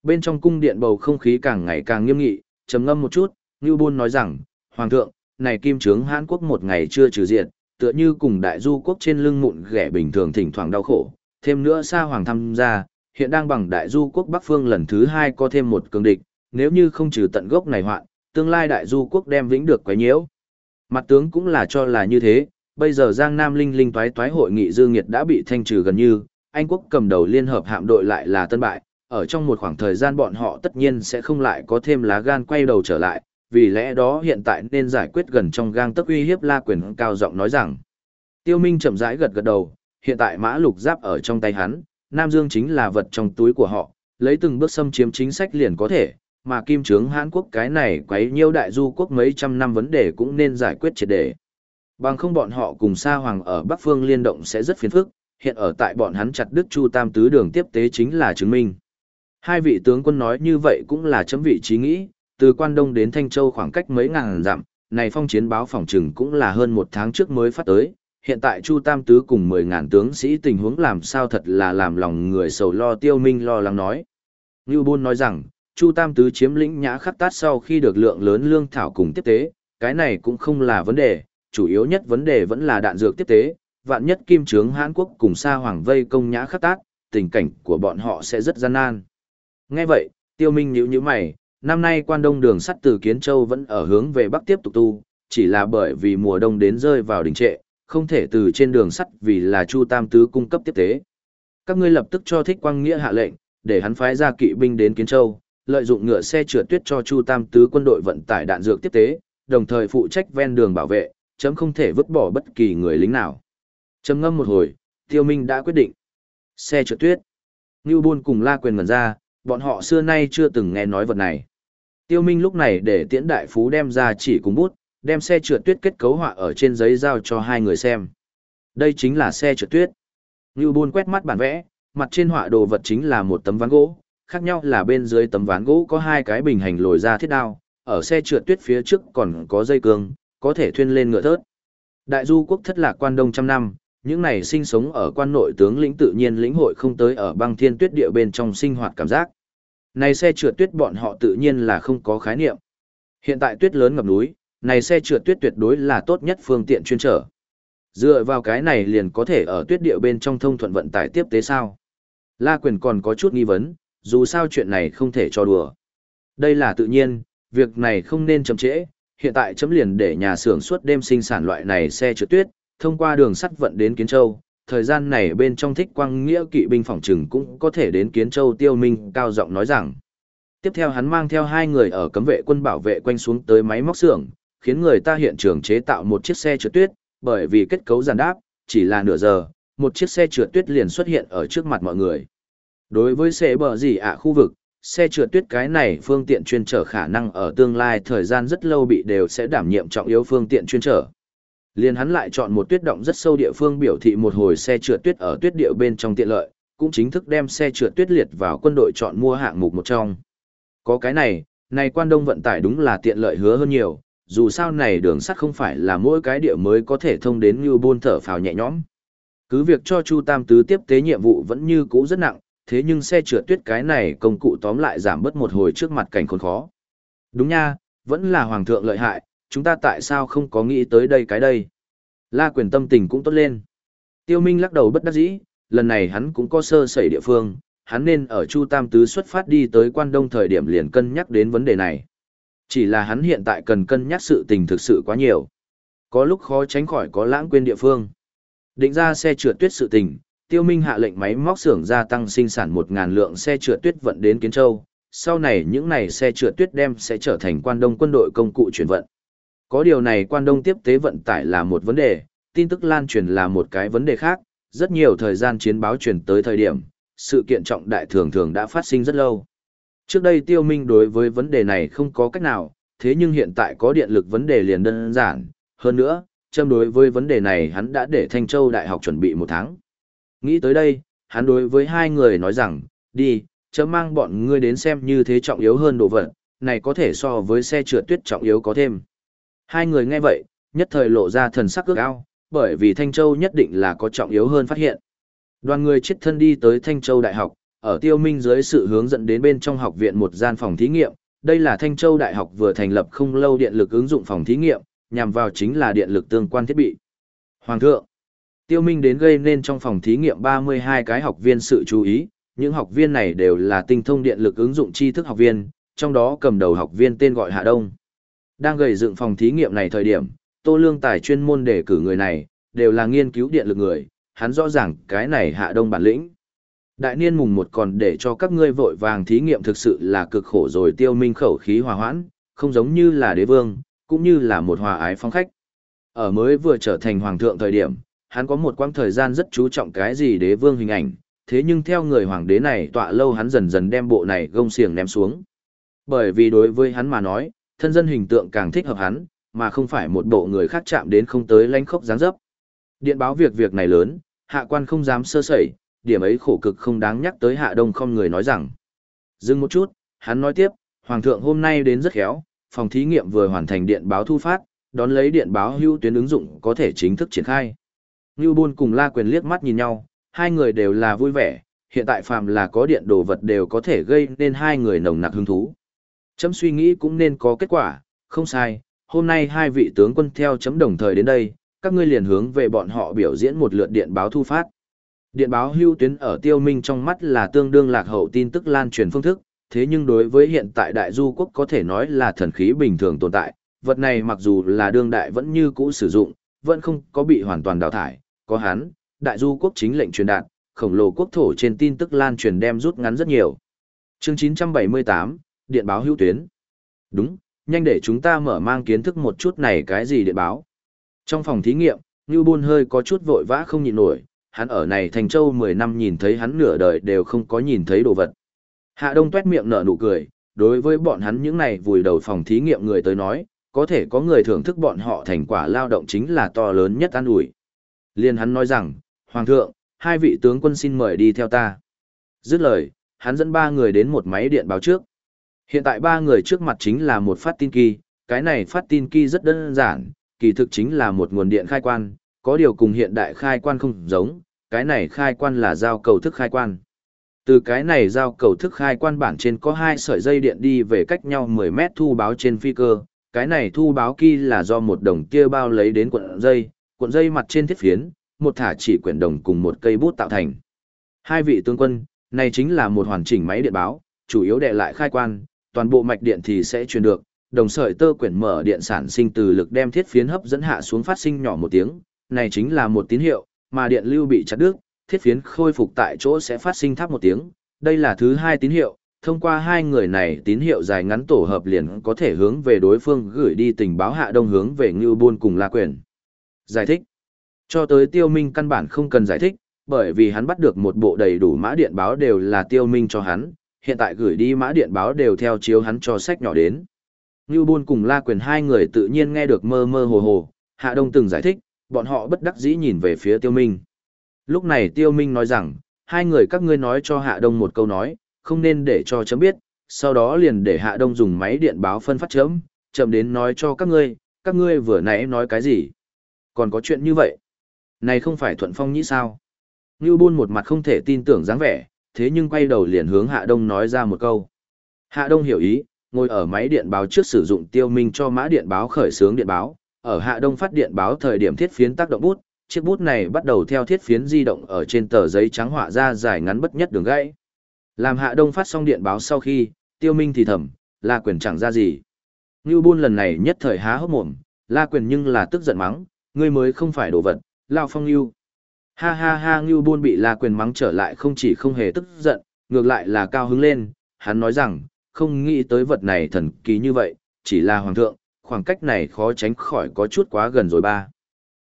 Bên trong cung điện bầu không khí càng ngày càng nghiêm nghị, trầm ngâm một chút, Ngưu Bôn nói rằng, Hoàng thượng, này kim trướng Hán quốc một ngày chưa trừ diện, tựa như cùng đại du quốc trên lưng mụn ghẻ bình thường thỉnh thoảng đau khổ, thêm nữa xa hoàng tham gia, hiện đang bằng đại du quốc Bắc Phương lần thứ hai có thêm một cường địch, nếu như không trừ tận gốc này hoạn, tương lai đại du quốc đem vĩnh được quấy nhiễu. Mặt tướng cũng là cho là như thế, bây giờ Giang Nam Linh Linh toái toái hội nghị Dương Nghiệt đã bị thanh trừ gần như, Anh quốc cầm đầu liên hợp hạm đội lại là tân bại, ở trong một khoảng thời gian bọn họ tất nhiên sẽ không lại có thêm lá gan quay đầu trở lại, vì lẽ đó hiện tại nên giải quyết gần trong gang tấc uy hiếp La Quyền cao giọng nói rằng. Tiêu Minh chậm rãi gật gật đầu, hiện tại mã lục giáp ở trong tay hắn, Nam Dương chính là vật trong túi của họ, lấy từng bước xâm chiếm chính sách liền có thể, mà kim trướng Hán Quốc cái này quấy nhiêu đại du quốc mấy trăm năm vấn đề cũng nên giải quyết triệt để. Bằng không bọn họ cùng Sa Hoàng ở Bắc Phương liên động sẽ rất phiền phức, hiện ở tại bọn hắn chặt đứt Chu Tam Tứ đường tiếp tế chính là chứng minh. Hai vị tướng quân nói như vậy cũng là chấm vị trí nghĩ, từ Quan Đông đến Thanh Châu khoảng cách mấy ngàn dặm, này phong chiến báo phòng trừng cũng là hơn một tháng trước mới phát tới, hiện tại Chu Tam Tứ cùng mười ngàn tướng sĩ tình huống làm sao thật là làm lòng người sầu lo tiêu minh lo lắng nói. Ngưu Bôn nói rằng, Chu Tam Tứ chiếm lĩnh nhã khắp tát sau khi được lượng lớn lương thảo cùng tiếp tế, cái này cũng không là vấn đề, chủ yếu nhất vấn đề vẫn là đạn dược tiếp tế, vạn nhất kim trướng Hán Quốc cùng Sa Hoàng vây công nhã khắc tác, tình cảnh của bọn họ sẽ rất gian nan. Nghe vậy, Tiêu Minh nhíu nhíu mày, năm nay quan đông đường sắt từ Kiến Châu vẫn ở hướng về Bắc tiếp tục tu, chỉ là bởi vì mùa đông đến rơi vào đình trệ, không thể từ trên đường sắt vì là Chu Tam Tứ cung cấp tiếp tế. Các ngươi lập tức cho Thích Quang Nghĩa hạ lệnh, để hắn phái ra kỵ binh đến Kiến Châu, lợi dụng ngựa xe trượt tuyết cho Chu Tam Tứ quân đội vận tải đạn dược tiếp tế, đồng thời phụ trách ven đường bảo vệ, chấm không thể vứt bỏ bất kỳ người lính nào. Chấm ngâm một hồi, Tiêu Minh đã quyết định. Xe trượt tuyết. Ngưu Bôn cùng La Quyền ngẩn ra, bọn họ xưa nay chưa từng nghe nói vật này. Tiêu Minh lúc này để tiễn đại phú đem ra chỉ cùng bút, đem xe trượt tuyết kết cấu họa ở trên giấy giao cho hai người xem. Đây chính là xe trượt tuyết. Ngưu Bôn quét mắt bản vẽ, mặt trên họa đồ vật chính là một tấm ván gỗ, khác nhau là bên dưới tấm ván gỗ có hai cái bình hành lồi ra thiết đao, ở xe trượt tuyết phía trước còn có dây cương, có thể thuyên lên ngựa thớt. Đại du quốc thất lạc quan đông trăm năm, những này sinh sống ở quan nội tướng lĩnh tự nhiên lĩnh hội không tới ở băng thiên tuyết địa bên trong sinh hoạt cảm giác. Này xe trượt tuyết bọn họ tự nhiên là không có khái niệm. Hiện tại tuyết lớn ngập núi, này xe trượt tuyết tuyệt đối là tốt nhất phương tiện chuyên trở. Dựa vào cái này liền có thể ở tuyết địa bên trong thông thuận vận tải tiếp tế sao. La quyền còn có chút nghi vấn, dù sao chuyện này không thể cho đùa. Đây là tự nhiên, việc này không nên chậm trễ, hiện tại chấm liền để nhà xưởng suốt đêm sinh sản loại này xe trượt tuyết, thông qua đường sắt vận đến Kiến Châu. Thời gian này bên trong thích quang nghĩa kỵ binh phòng trừng cũng có thể đến Kiến Châu tiêu minh cao giọng nói rằng. Tiếp theo hắn mang theo hai người ở cấm vệ quân bảo vệ quanh xuống tới máy móc xưởng, khiến người ta hiện trường chế tạo một chiếc xe trượt tuyết, bởi vì kết cấu giàn đáp, chỉ là nửa giờ, một chiếc xe trượt tuyết liền xuất hiện ở trước mặt mọi người. Đối với xe bờ gì ạ khu vực, xe trượt tuyết cái này phương tiện chuyên trở khả năng ở tương lai thời gian rất lâu bị đều sẽ đảm nhiệm trọng yếu phương tiện chuyên trở. Liên hắn lại chọn một tuyết động rất sâu địa phương biểu thị một hồi xe trượt tuyết ở tuyết địa bên trong tiện lợi, cũng chính thức đem xe trượt tuyết liệt vào quân đội chọn mua hạng mục một trong. Có cái này, này quan đông vận tải đúng là tiện lợi hứa hơn nhiều, dù sao này đường sắt không phải là mỗi cái địa mới có thể thông đến như buôn thở phào nhẹ nhõm. Cứ việc cho Chu Tam Tứ tiếp tế nhiệm vụ vẫn như cũ rất nặng, thế nhưng xe trượt tuyết cái này công cụ tóm lại giảm bớt một hồi trước mặt cảnh khốn khó. Đúng nha, vẫn là hoàng thượng lợi hại, chúng ta tại sao không có nghĩ tới đây cái đây. La quyền tâm tình cũng tốt lên. Tiêu Minh lắc đầu bất đắc dĩ, lần này hắn cũng có sơ sẩy địa phương, hắn nên ở Chu Tam Tứ xuất phát đi tới quan đông thời điểm liền cân nhắc đến vấn đề này. Chỉ là hắn hiện tại cần cân nhắc sự tình thực sự quá nhiều. Có lúc khó tránh khỏi có lãng quên địa phương. Định ra xe trượt tuyết sự tình, Tiêu Minh hạ lệnh máy móc xưởng gia tăng sinh sản 1000 lượng xe trượt tuyết vận đến Kiến Châu. Sau này những này xe trượt tuyết đem sẽ trở thành quan đông quân đội công cụ chuyển vận. Có điều này quan đông tiếp tế vận tải là một vấn đề, tin tức lan truyền là một cái vấn đề khác, rất nhiều thời gian chiến báo truyền tới thời điểm, sự kiện trọng đại thường thường đã phát sinh rất lâu. Trước đây tiêu minh đối với vấn đề này không có cách nào, thế nhưng hiện tại có điện lực vấn đề liền đơn giản, hơn nữa, châm đối với vấn đề này hắn đã để Thanh Châu Đại học chuẩn bị một tháng. Nghĩ tới đây, hắn đối với hai người nói rằng, đi, chấm mang bọn ngươi đến xem như thế trọng yếu hơn đồ vật, này có thể so với xe trượt tuyết trọng yếu có thêm. Hai người nghe vậy, nhất thời lộ ra thần sắc ước ao, bởi vì Thanh Châu nhất định là có trọng yếu hơn phát hiện. Đoàn người chết thân đi tới Thanh Châu Đại học, ở tiêu minh dưới sự hướng dẫn đến bên trong học viện một gian phòng thí nghiệm. Đây là Thanh Châu Đại học vừa thành lập không lâu điện lực ứng dụng phòng thí nghiệm, nhằm vào chính là điện lực tương quan thiết bị. Hoàng thượng, tiêu minh đến gây nên trong phòng thí nghiệm 32 cái học viên sự chú ý, những học viên này đều là tinh thông điện lực ứng dụng tri thức học viên, trong đó cầm đầu học viên tên gọi Hạ Đông. Đang gầy dựng phòng thí nghiệm này thời điểm, Tô Lương Tài chuyên môn đề cử người này, đều là nghiên cứu điện lực người, hắn rõ ràng cái này Hạ Đông bản lĩnh. Đại niên mùng một còn để cho các ngươi vội vàng thí nghiệm thực sự là cực khổ rồi tiêu minh khẩu khí hòa hoãn, không giống như là đế vương, cũng như là một hòa ái phong khách. Ở mới vừa trở thành hoàng thượng thời điểm, hắn có một quãng thời gian rất chú trọng cái gì đế vương hình ảnh, thế nhưng theo người hoàng đế này tọa lâu hắn dần dần đem bộ này gông xiềng ném xuống. Bởi vì đối với hắn mà nói, thân dân hình tượng càng thích hợp hắn, mà không phải một bộ người khác chạm đến không tới lánh khốc dáng dấp. Điện báo việc việc này lớn, hạ quan không dám sơ sẩy, điểm ấy khổ cực không đáng nhắc tới hạ đông không người nói rằng. Dừng một chút, hắn nói tiếp, Hoàng thượng hôm nay đến rất khéo, phòng thí nghiệm vừa hoàn thành điện báo thu phát, đón lấy điện báo hưu tuyến ứng dụng có thể chính thức triển khai. Ngưu Bôn cùng La Quyền liếc mắt nhìn nhau, hai người đều là vui vẻ, hiện tại phàm là có điện đồ vật đều có thể gây nên hai người nồng nặc hứng thú. Chấm suy nghĩ cũng nên có kết quả, không sai, hôm nay hai vị tướng quân theo chấm đồng thời đến đây, các ngươi liền hướng về bọn họ biểu diễn một lượt điện báo thu phát. Điện báo hưu tuyến ở tiêu minh trong mắt là tương đương lạc hậu tin tức lan truyền phương thức, thế nhưng đối với hiện tại đại du quốc có thể nói là thần khí bình thường tồn tại, vật này mặc dù là đương đại vẫn như cũ sử dụng, vẫn không có bị hoàn toàn đào thải, có hắn, đại du quốc chính lệnh truyền đạt, khổng lồ quốc thổ trên tin tức lan truyền đem rút ngắn rất nhiều. Chương 978, Điện báo hữu tuyến. Đúng, nhanh để chúng ta mở mang kiến thức một chút này cái gì điện báo. Trong phòng thí nghiệm, Ngưu Bôn hơi có chút vội vã không nhịn nổi, hắn ở này thành châu 10 năm nhìn thấy hắn nửa đời đều không có nhìn thấy đồ vật. Hạ Đông tuét miệng nở nụ cười, đối với bọn hắn những này vùi đầu phòng thí nghiệm người tới nói, có thể có người thưởng thức bọn họ thành quả lao động chính là to lớn nhất an ủi. Liên hắn nói rằng, Hoàng thượng, hai vị tướng quân xin mời đi theo ta. Dứt lời, hắn dẫn ba người đến một máy điện báo trước. Hiện tại ba người trước mặt chính là một phát tin kỳ, cái này phát tin kỳ rất đơn giản, kỳ thực chính là một nguồn điện khai quan, có điều cùng hiện đại khai quan không giống, cái này khai quan là giao cầu thức khai quan. Từ cái này giao cầu thức khai quan bản trên có hai sợi dây điện đi về cách nhau 10 mét thu báo trên phi cơ, cái này thu báo kỳ là do một đồng kia bao lấy đến cuộn dây, cuộn dây mặt trên thiết phiến, một thả chỉ quyển đồng cùng một cây bút tạo thành. Hai vị tướng quân, này chính là một hoàn chỉnh máy điện báo, chủ yếu đệ lại khai quan, toàn bộ mạch điện thì sẽ truyền được, đồng sợi tơ quyển mở điện sản sinh từ lực đem thiết phiến hấp dẫn hạ xuống phát sinh nhỏ một tiếng, này chính là một tín hiệu, mà điện lưu bị chặt đứt, thiết phiến khôi phục tại chỗ sẽ phát sinh tháp một tiếng, đây là thứ hai tín hiệu, thông qua hai người này tín hiệu dài ngắn tổ hợp liền có thể hướng về đối phương gửi đi tình báo hạ đông hướng về Ngưu Buôn cùng La Quyền. Giải thích Cho tới tiêu minh căn bản không cần giải thích, bởi vì hắn bắt được một bộ đầy đủ mã điện báo đều là tiêu minh cho hắn, hiện tại gửi đi mã điện báo đều theo chiếu hắn cho sách nhỏ đến. Ngưu Bôn cùng La Quyền hai người tự nhiên nghe được mơ mơ hồ hồ, Hạ Đông từng giải thích, bọn họ bất đắc dĩ nhìn về phía Tiêu Minh. Lúc này Tiêu Minh nói rằng, hai người các ngươi nói cho Hạ Đông một câu nói, không nên để cho chấm biết, sau đó liền để Hạ Đông dùng máy điện báo phân phát chấm, chậm đến nói cho các ngươi, các ngươi vừa nãy nói cái gì. Còn có chuyện như vậy. Này không phải thuận phong nhĩ sao. Ngưu Bôn một mặt không thể tin tưởng dáng vẻ, thế nhưng quay đầu liền hướng Hạ Đông nói ra một câu. Hạ Đông hiểu ý, ngồi ở máy điện báo trước sử dụng tiêu minh cho mã điện báo khởi xướng điện báo, ở Hạ Đông phát điện báo thời điểm thiết phiến tác động bút, chiếc bút này bắt đầu theo thiết phiến di động ở trên tờ giấy trắng họa ra dài ngắn bất nhất đường gãy. Làm Hạ Đông phát xong điện báo sau khi, tiêu minh thì thầm, La Quyền chẳng ra gì. Ngưu Bôn lần này nhất thời há hốc mồm, La Quyền nhưng là tức giận mắng, ngươi mới không phải đồ vật, Lao Phong Ngưu. Ha ha ha Ngưu Buôn bị La Quyền mắng trở lại không chỉ không hề tức giận, ngược lại là cao hứng lên, hắn nói rằng, không nghĩ tới vật này thần kỳ như vậy, chỉ là hoàng thượng, khoảng cách này khó tránh khỏi có chút quá gần rồi ba.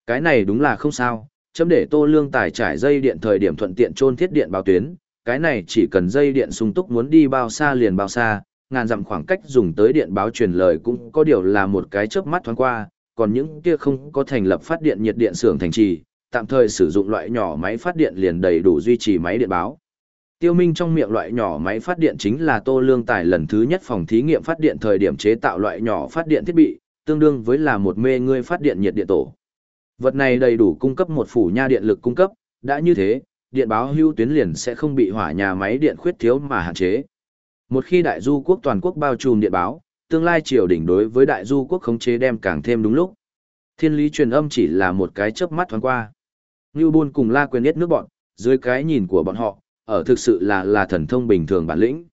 Cái này đúng là không sao, chấm để Tô Lương Tài trải dây điện thời điểm thuận tiện trôn thiết điện báo tuyến, cái này chỉ cần dây điện sung túc muốn đi bao xa liền bao xa, ngàn dặm khoảng cách dùng tới điện báo truyền lời cũng có điều là một cái chớp mắt thoáng qua, còn những kia không có thành lập phát điện nhiệt điện xưởng thành trì, tạm thời sử dụng loại nhỏ máy phát điện liền đầy đủ duy trì máy điện báo. Tiêu Minh trong miệng loại nhỏ máy phát điện chính là Tô Lương Tài lần thứ nhất phòng thí nghiệm phát điện thời điểm chế tạo loại nhỏ phát điện thiết bị, tương đương với là một mê ngươi phát điện nhiệt điện tổ. Vật này đầy đủ cung cấp một phủ nha điện lực cung cấp, đã như thế, điện báo hưu tuyến liền sẽ không bị hỏa nhà máy điện khuyết thiếu mà hạn chế. Một khi đại du quốc toàn quốc bao trùm điện báo, tương lai triều đình đối với đại du quốc khống chế đem càng thêm đúng lúc. Thiên lý truyền âm chỉ là một cái chớp mắt thoáng qua. Ngưu Bôn cùng La Quyền biết nước bọn, dưới cái nhìn của bọn họ, ở thực sự là là thần thông bình thường bản lĩnh.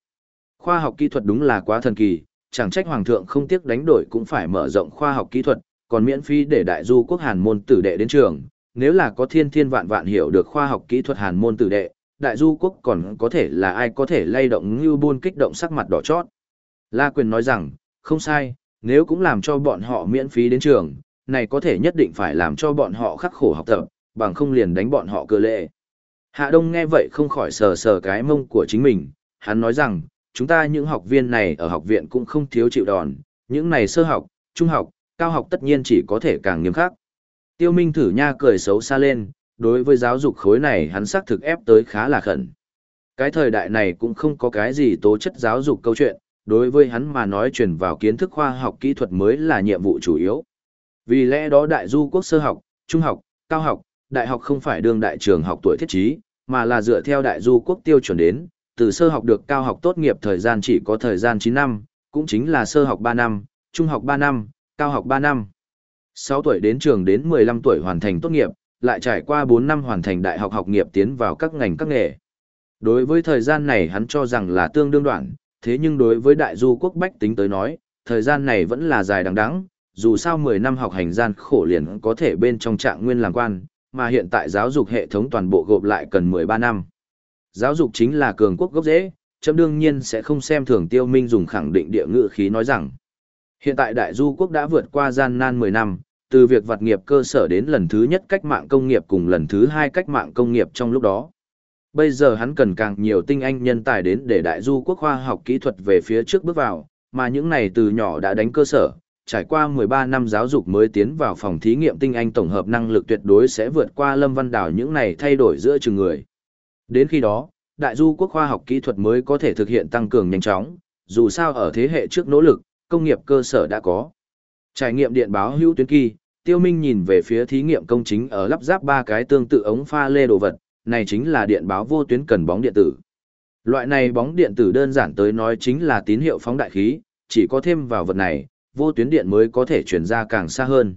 Khoa học kỹ thuật đúng là quá thần kỳ, chẳng trách hoàng thượng không tiếc đánh đổi cũng phải mở rộng khoa học kỹ thuật, còn miễn phí để đại du quốc Hàn môn tử đệ đến trường, nếu là có thiên thiên vạn vạn hiểu được khoa học kỹ thuật Hàn môn tử đệ, đại du quốc còn có thể là ai có thể lay động Ngưu Bôn kích động sắc mặt đỏ chót. La Quyền nói rằng, không sai, nếu cũng làm cho bọn họ miễn phí đến trường, này có thể nhất định phải làm cho bọn họ khắc khổ học tập, bằng không liền đánh bọn họ cơ lệ. Hạ Đông nghe vậy không khỏi sờ sờ cái mông của chính mình, hắn nói rằng, chúng ta những học viên này ở học viện cũng không thiếu chịu đòn, những này sơ học, trung học, cao học tất nhiên chỉ có thể càng nghiêm khắc. Tiêu Minh thử nha cười xấu xa lên, đối với giáo dục khối này hắn xác thực ép tới khá là khẩn. Cái thời đại này cũng không có cái gì tố chất giáo dục câu chuyện, đối với hắn mà nói truyền vào kiến thức khoa học kỹ thuật mới là nhiệm vụ chủ yếu. Vì lẽ đó đại du quốc sơ học, trung học, cao học, đại học không phải đương đại trường học tuổi thiết trí, mà là dựa theo đại du quốc tiêu chuẩn đến, từ sơ học được cao học tốt nghiệp thời gian chỉ có thời gian 9 năm, cũng chính là sơ học 3 năm, trung học 3 năm, cao học 3 năm. 6 tuổi đến trường đến 15 tuổi hoàn thành tốt nghiệp, lại trải qua 4 năm hoàn thành đại học học nghiệp tiến vào các ngành các nghề. Đối với thời gian này hắn cho rằng là tương đương đoạn, thế nhưng đối với đại du quốc bách tính tới nói, thời gian này vẫn là dài đằng đẵng, dù sao 10 năm học hành gian khổ liền có thể bên trong trạng nguyên làm quan, mà hiện tại giáo dục hệ thống toàn bộ gộp lại cần 13 năm. Giáo dục chính là cường quốc gốc rễ, chấm đương nhiên sẽ không xem thường tiêu minh dùng khẳng định địa ngữ khí nói rằng. Hiện tại đại du quốc đã vượt qua gian nan 10 năm, từ việc vặt nghiệp cơ sở đến lần thứ nhất cách mạng công nghiệp cùng lần thứ hai cách mạng công nghiệp trong lúc đó. Bây giờ hắn cần càng nhiều tinh anh nhân tài đến để đại du quốc khoa học kỹ thuật về phía trước bước vào, mà những này từ nhỏ đã đánh cơ sở, trải qua 13 năm giáo dục mới tiến vào phòng thí nghiệm tinh anh tổng hợp năng lực tuyệt đối sẽ vượt qua Lâm Văn Đảo những này thay đổi giữa chừng người. Đến khi đó, đại du quốc khoa học kỹ thuật mới có thể thực hiện tăng cường nhanh chóng, dù sao ở thế hệ trước nỗ lực, công nghiệp cơ sở đã có. Trải nghiệm điện báo hữu tuyến kỳ, Tiêu Minh nhìn về phía thí nghiệm công chính ở lắp ráp ba cái tương tự ống pha lê đồ vật, này chính là điện báo vô tuyến cần bóng điện tử. Loại này bóng điện tử đơn giản tới nói chính là tín hiệu phóng đại khí, chỉ có thêm vào vật này, vô tuyến điện mới có thể truyền ra càng xa hơn.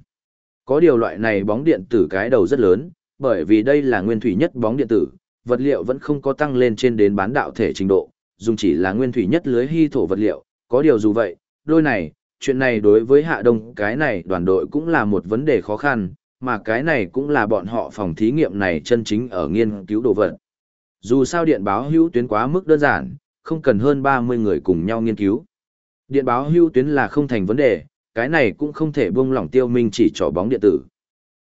Có điều loại này bóng điện tử cái đầu rất lớn, bởi vì đây là nguyên thủy nhất bóng điện tử, vật liệu vẫn không có tăng lên trên đến bán đạo thể trình độ, dùng chỉ là nguyên thủy nhất lưới hy thổ vật liệu, có điều dù vậy, đôi này, chuyện này đối với hạ đông cái này đoàn đội cũng là một vấn đề khó khăn, mà cái này cũng là bọn họ phòng thí nghiệm này chân chính ở nghiên cứu đồ vật. Dù sao điện báo hữu tuyến quá mức đơn giản, không cần hơn 30 người cùng nhau nghiên cứu. Điện báo hữu tuyến là không thành vấn đề, cái này cũng không thể buông lỏng tiêu minh chỉ trò bóng điện tử.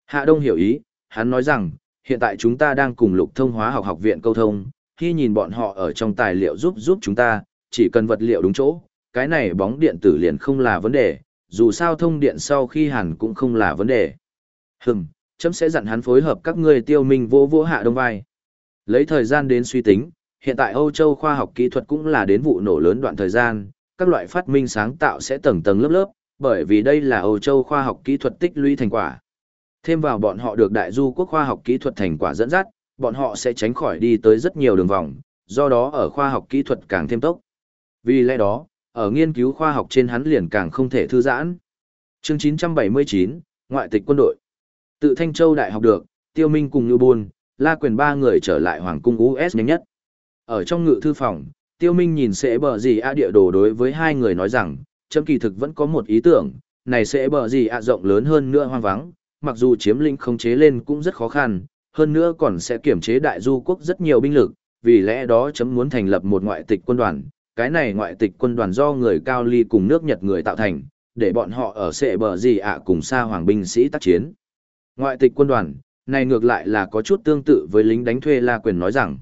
Hạ Đông hiểu ý, hắn nói rằng, hiện tại chúng ta đang cùng lục thông hóa học học viện câu thông, khi nhìn bọn họ ở trong tài liệu giúp giúp chúng ta, chỉ cần vật liệu đúng chỗ, cái này bóng điện tử liền không là vấn đề, dù sao thông điện sau khi hẳn cũng không là vấn đề. Hừm, chấm sẽ dặn hắn phối hợp các ngươi tiêu minh vô vô hạ đông vai. Lấy thời gian đến suy tính, hiện tại Âu Châu khoa học kỹ thuật cũng là đến vụ nổ lớn đoạn thời gian, các loại phát minh sáng tạo sẽ tầng tầng lớp lớp, bởi vì đây là Âu Châu khoa học kỹ thuật tích lũy thành quả. Thêm vào bọn họ được đại du quốc khoa học kỹ thuật thành quả dẫn dắt, bọn họ sẽ tránh khỏi đi tới rất nhiều đường vòng, do đó ở khoa học kỹ thuật càng thêm tốc. Vì lẽ đó, ở nghiên cứu khoa học trên hắn liền càng không thể thư giãn. Chương 979, Ngoại tịch quân đội. Tự Thanh Châu Đại học được, Tiêu Minh cùng Lưu Bôn, La Quyền ba người trở lại Hoàng cung US nhanh nhất. Ở trong ngự thư phòng, Tiêu Minh nhìn sẽ bờ gì a địa đồ đối với hai người nói rằng, chấm kỳ thực vẫn có một ý tưởng, này sẽ bờ gì a rộng lớn hơn nữa hoang vắng, mặc dù chiếm lĩnh không chế lên cũng rất khó khăn, hơn nữa còn sẽ kiểm chế đại du quốc rất nhiều binh lực, vì lẽ đó chấm muốn thành lập một ngoại tịch quân đoàn, cái này ngoại tịch quân đoàn do người cao ly cùng nước Nhật người tạo thành, để bọn họ ở sẽ bờ gì ạ cùng xa hoàng binh sĩ tác chiến. Ngoại tịch quân đoàn, Này ngược lại là có chút tương tự với lính đánh thuê La Quyền nói rằng,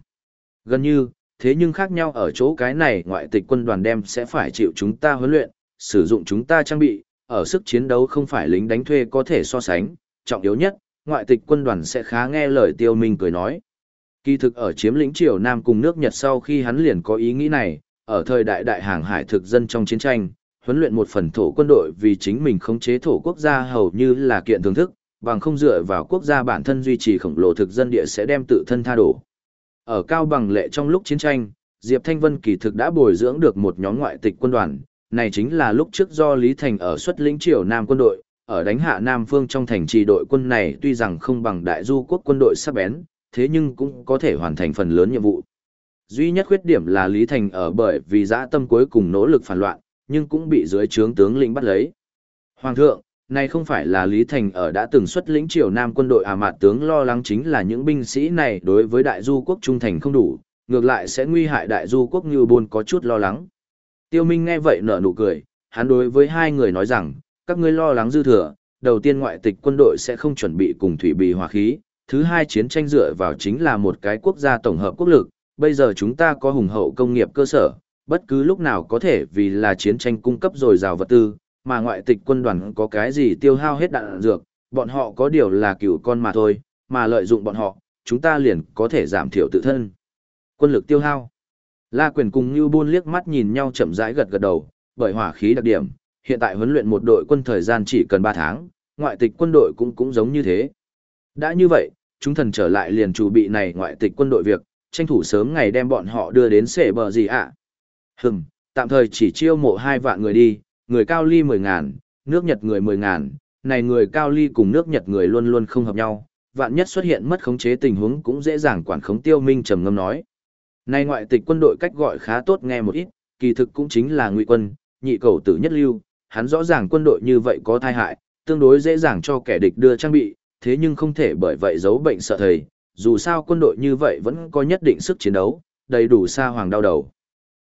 gần như, thế nhưng khác nhau ở chỗ cái này ngoại tịch quân đoàn đem sẽ phải chịu chúng ta huấn luyện, sử dụng chúng ta trang bị, ở sức chiến đấu không phải lính đánh thuê có thể so sánh, trọng yếu nhất, ngoại tịch quân đoàn sẽ khá nghe lời tiêu minh cười nói. Kỳ thực ở chiếm lĩnh triều Nam cùng nước Nhật sau khi hắn liền có ý nghĩ này, ở thời đại đại hàng hải thực dân trong chiến tranh, huấn luyện một phần thổ quân đội vì chính mình khống chế thổ quốc gia hầu như là kiện thưởng thức, bằng không dựa vào quốc gia bản thân duy trì khổng lồ thực dân địa sẽ đem tự thân tha đổ. Ở Cao Bằng Lệ trong lúc chiến tranh, Diệp Thanh Vân kỳ thực đã bồi dưỡng được một nhóm ngoại tịch quân đoàn, này chính là lúc trước do Lý Thành ở xuất lĩnh triều Nam quân đội, ở đánh hạ Nam Phương trong thành trì đội quân này tuy rằng không bằng đại du quốc quân đội sắp bén, thế nhưng cũng có thể hoàn thành phần lớn nhiệm vụ. Duy nhất khuyết điểm là Lý Thành ở bởi vì dã tâm cuối cùng nỗ lực phản loạn, nhưng cũng bị dưới trướng tướng lĩnh bắt lấy. Hoàng thượng, này không phải là Lý Thành ở đã từng xuất lĩnh triều Nam quân đội à mạt tướng lo lắng chính là những binh sĩ này đối với đại du quốc trung thành không đủ, ngược lại sẽ nguy hại đại du quốc như Bôn có chút lo lắng. Tiêu Minh nghe vậy nở nụ cười, hắn đối với hai người nói rằng, các ngươi lo lắng dư thừa, đầu tiên ngoại tịch quân đội sẽ không chuẩn bị cùng thủy bì hòa khí, thứ hai chiến tranh dựa vào chính là một cái quốc gia tổng hợp quốc lực, bây giờ chúng ta có hùng hậu công nghiệp cơ sở, bất cứ lúc nào có thể vì là chiến tranh cung cấp dồi dào vật tư, mà ngoại tịch quân đoàn có cái gì tiêu hao hết đạn dược, bọn họ có điều là cựu con mà thôi, mà lợi dụng bọn họ, chúng ta liền có thể giảm thiểu tự thân. Quân lực tiêu hao. La quyền cùng Nưu Bôn liếc mắt nhìn nhau chậm rãi gật gật đầu, bởi hỏa khí đặc điểm, hiện tại huấn luyện một đội quân thời gian chỉ cần 3 tháng, ngoại tịch quân đội cũng cũng giống như thế. Đã như vậy, chúng thần trở lại liền chủ bị này ngoại tịch quân đội việc, tranh thủ sớm ngày đem bọn họ đưa đến xệ bờ gì ạ. À? Hừm, tạm thời chỉ chiêu mộ hai vạn người đi, người cao ly mười ngàn, nước Nhật người mười ngàn, này người cao ly cùng nước Nhật người luôn luôn không hợp nhau, vạn nhất xuất hiện mất khống chế tình huống cũng dễ dàng quản khống tiêu minh trầm ngâm nói. Này ngoại tịch quân đội cách gọi khá tốt nghe một ít, kỳ thực cũng chính là ngụy quân, nhị cầu tử nhất lưu, hắn rõ ràng quân đội như vậy có thai hại, tương đối dễ dàng cho kẻ địch đưa trang bị, thế nhưng không thể bởi vậy giấu bệnh sợ thầy, dù sao quân đội như vậy vẫn có nhất định sức chiến đấu, đầy đủ xa hoàng đau đầu.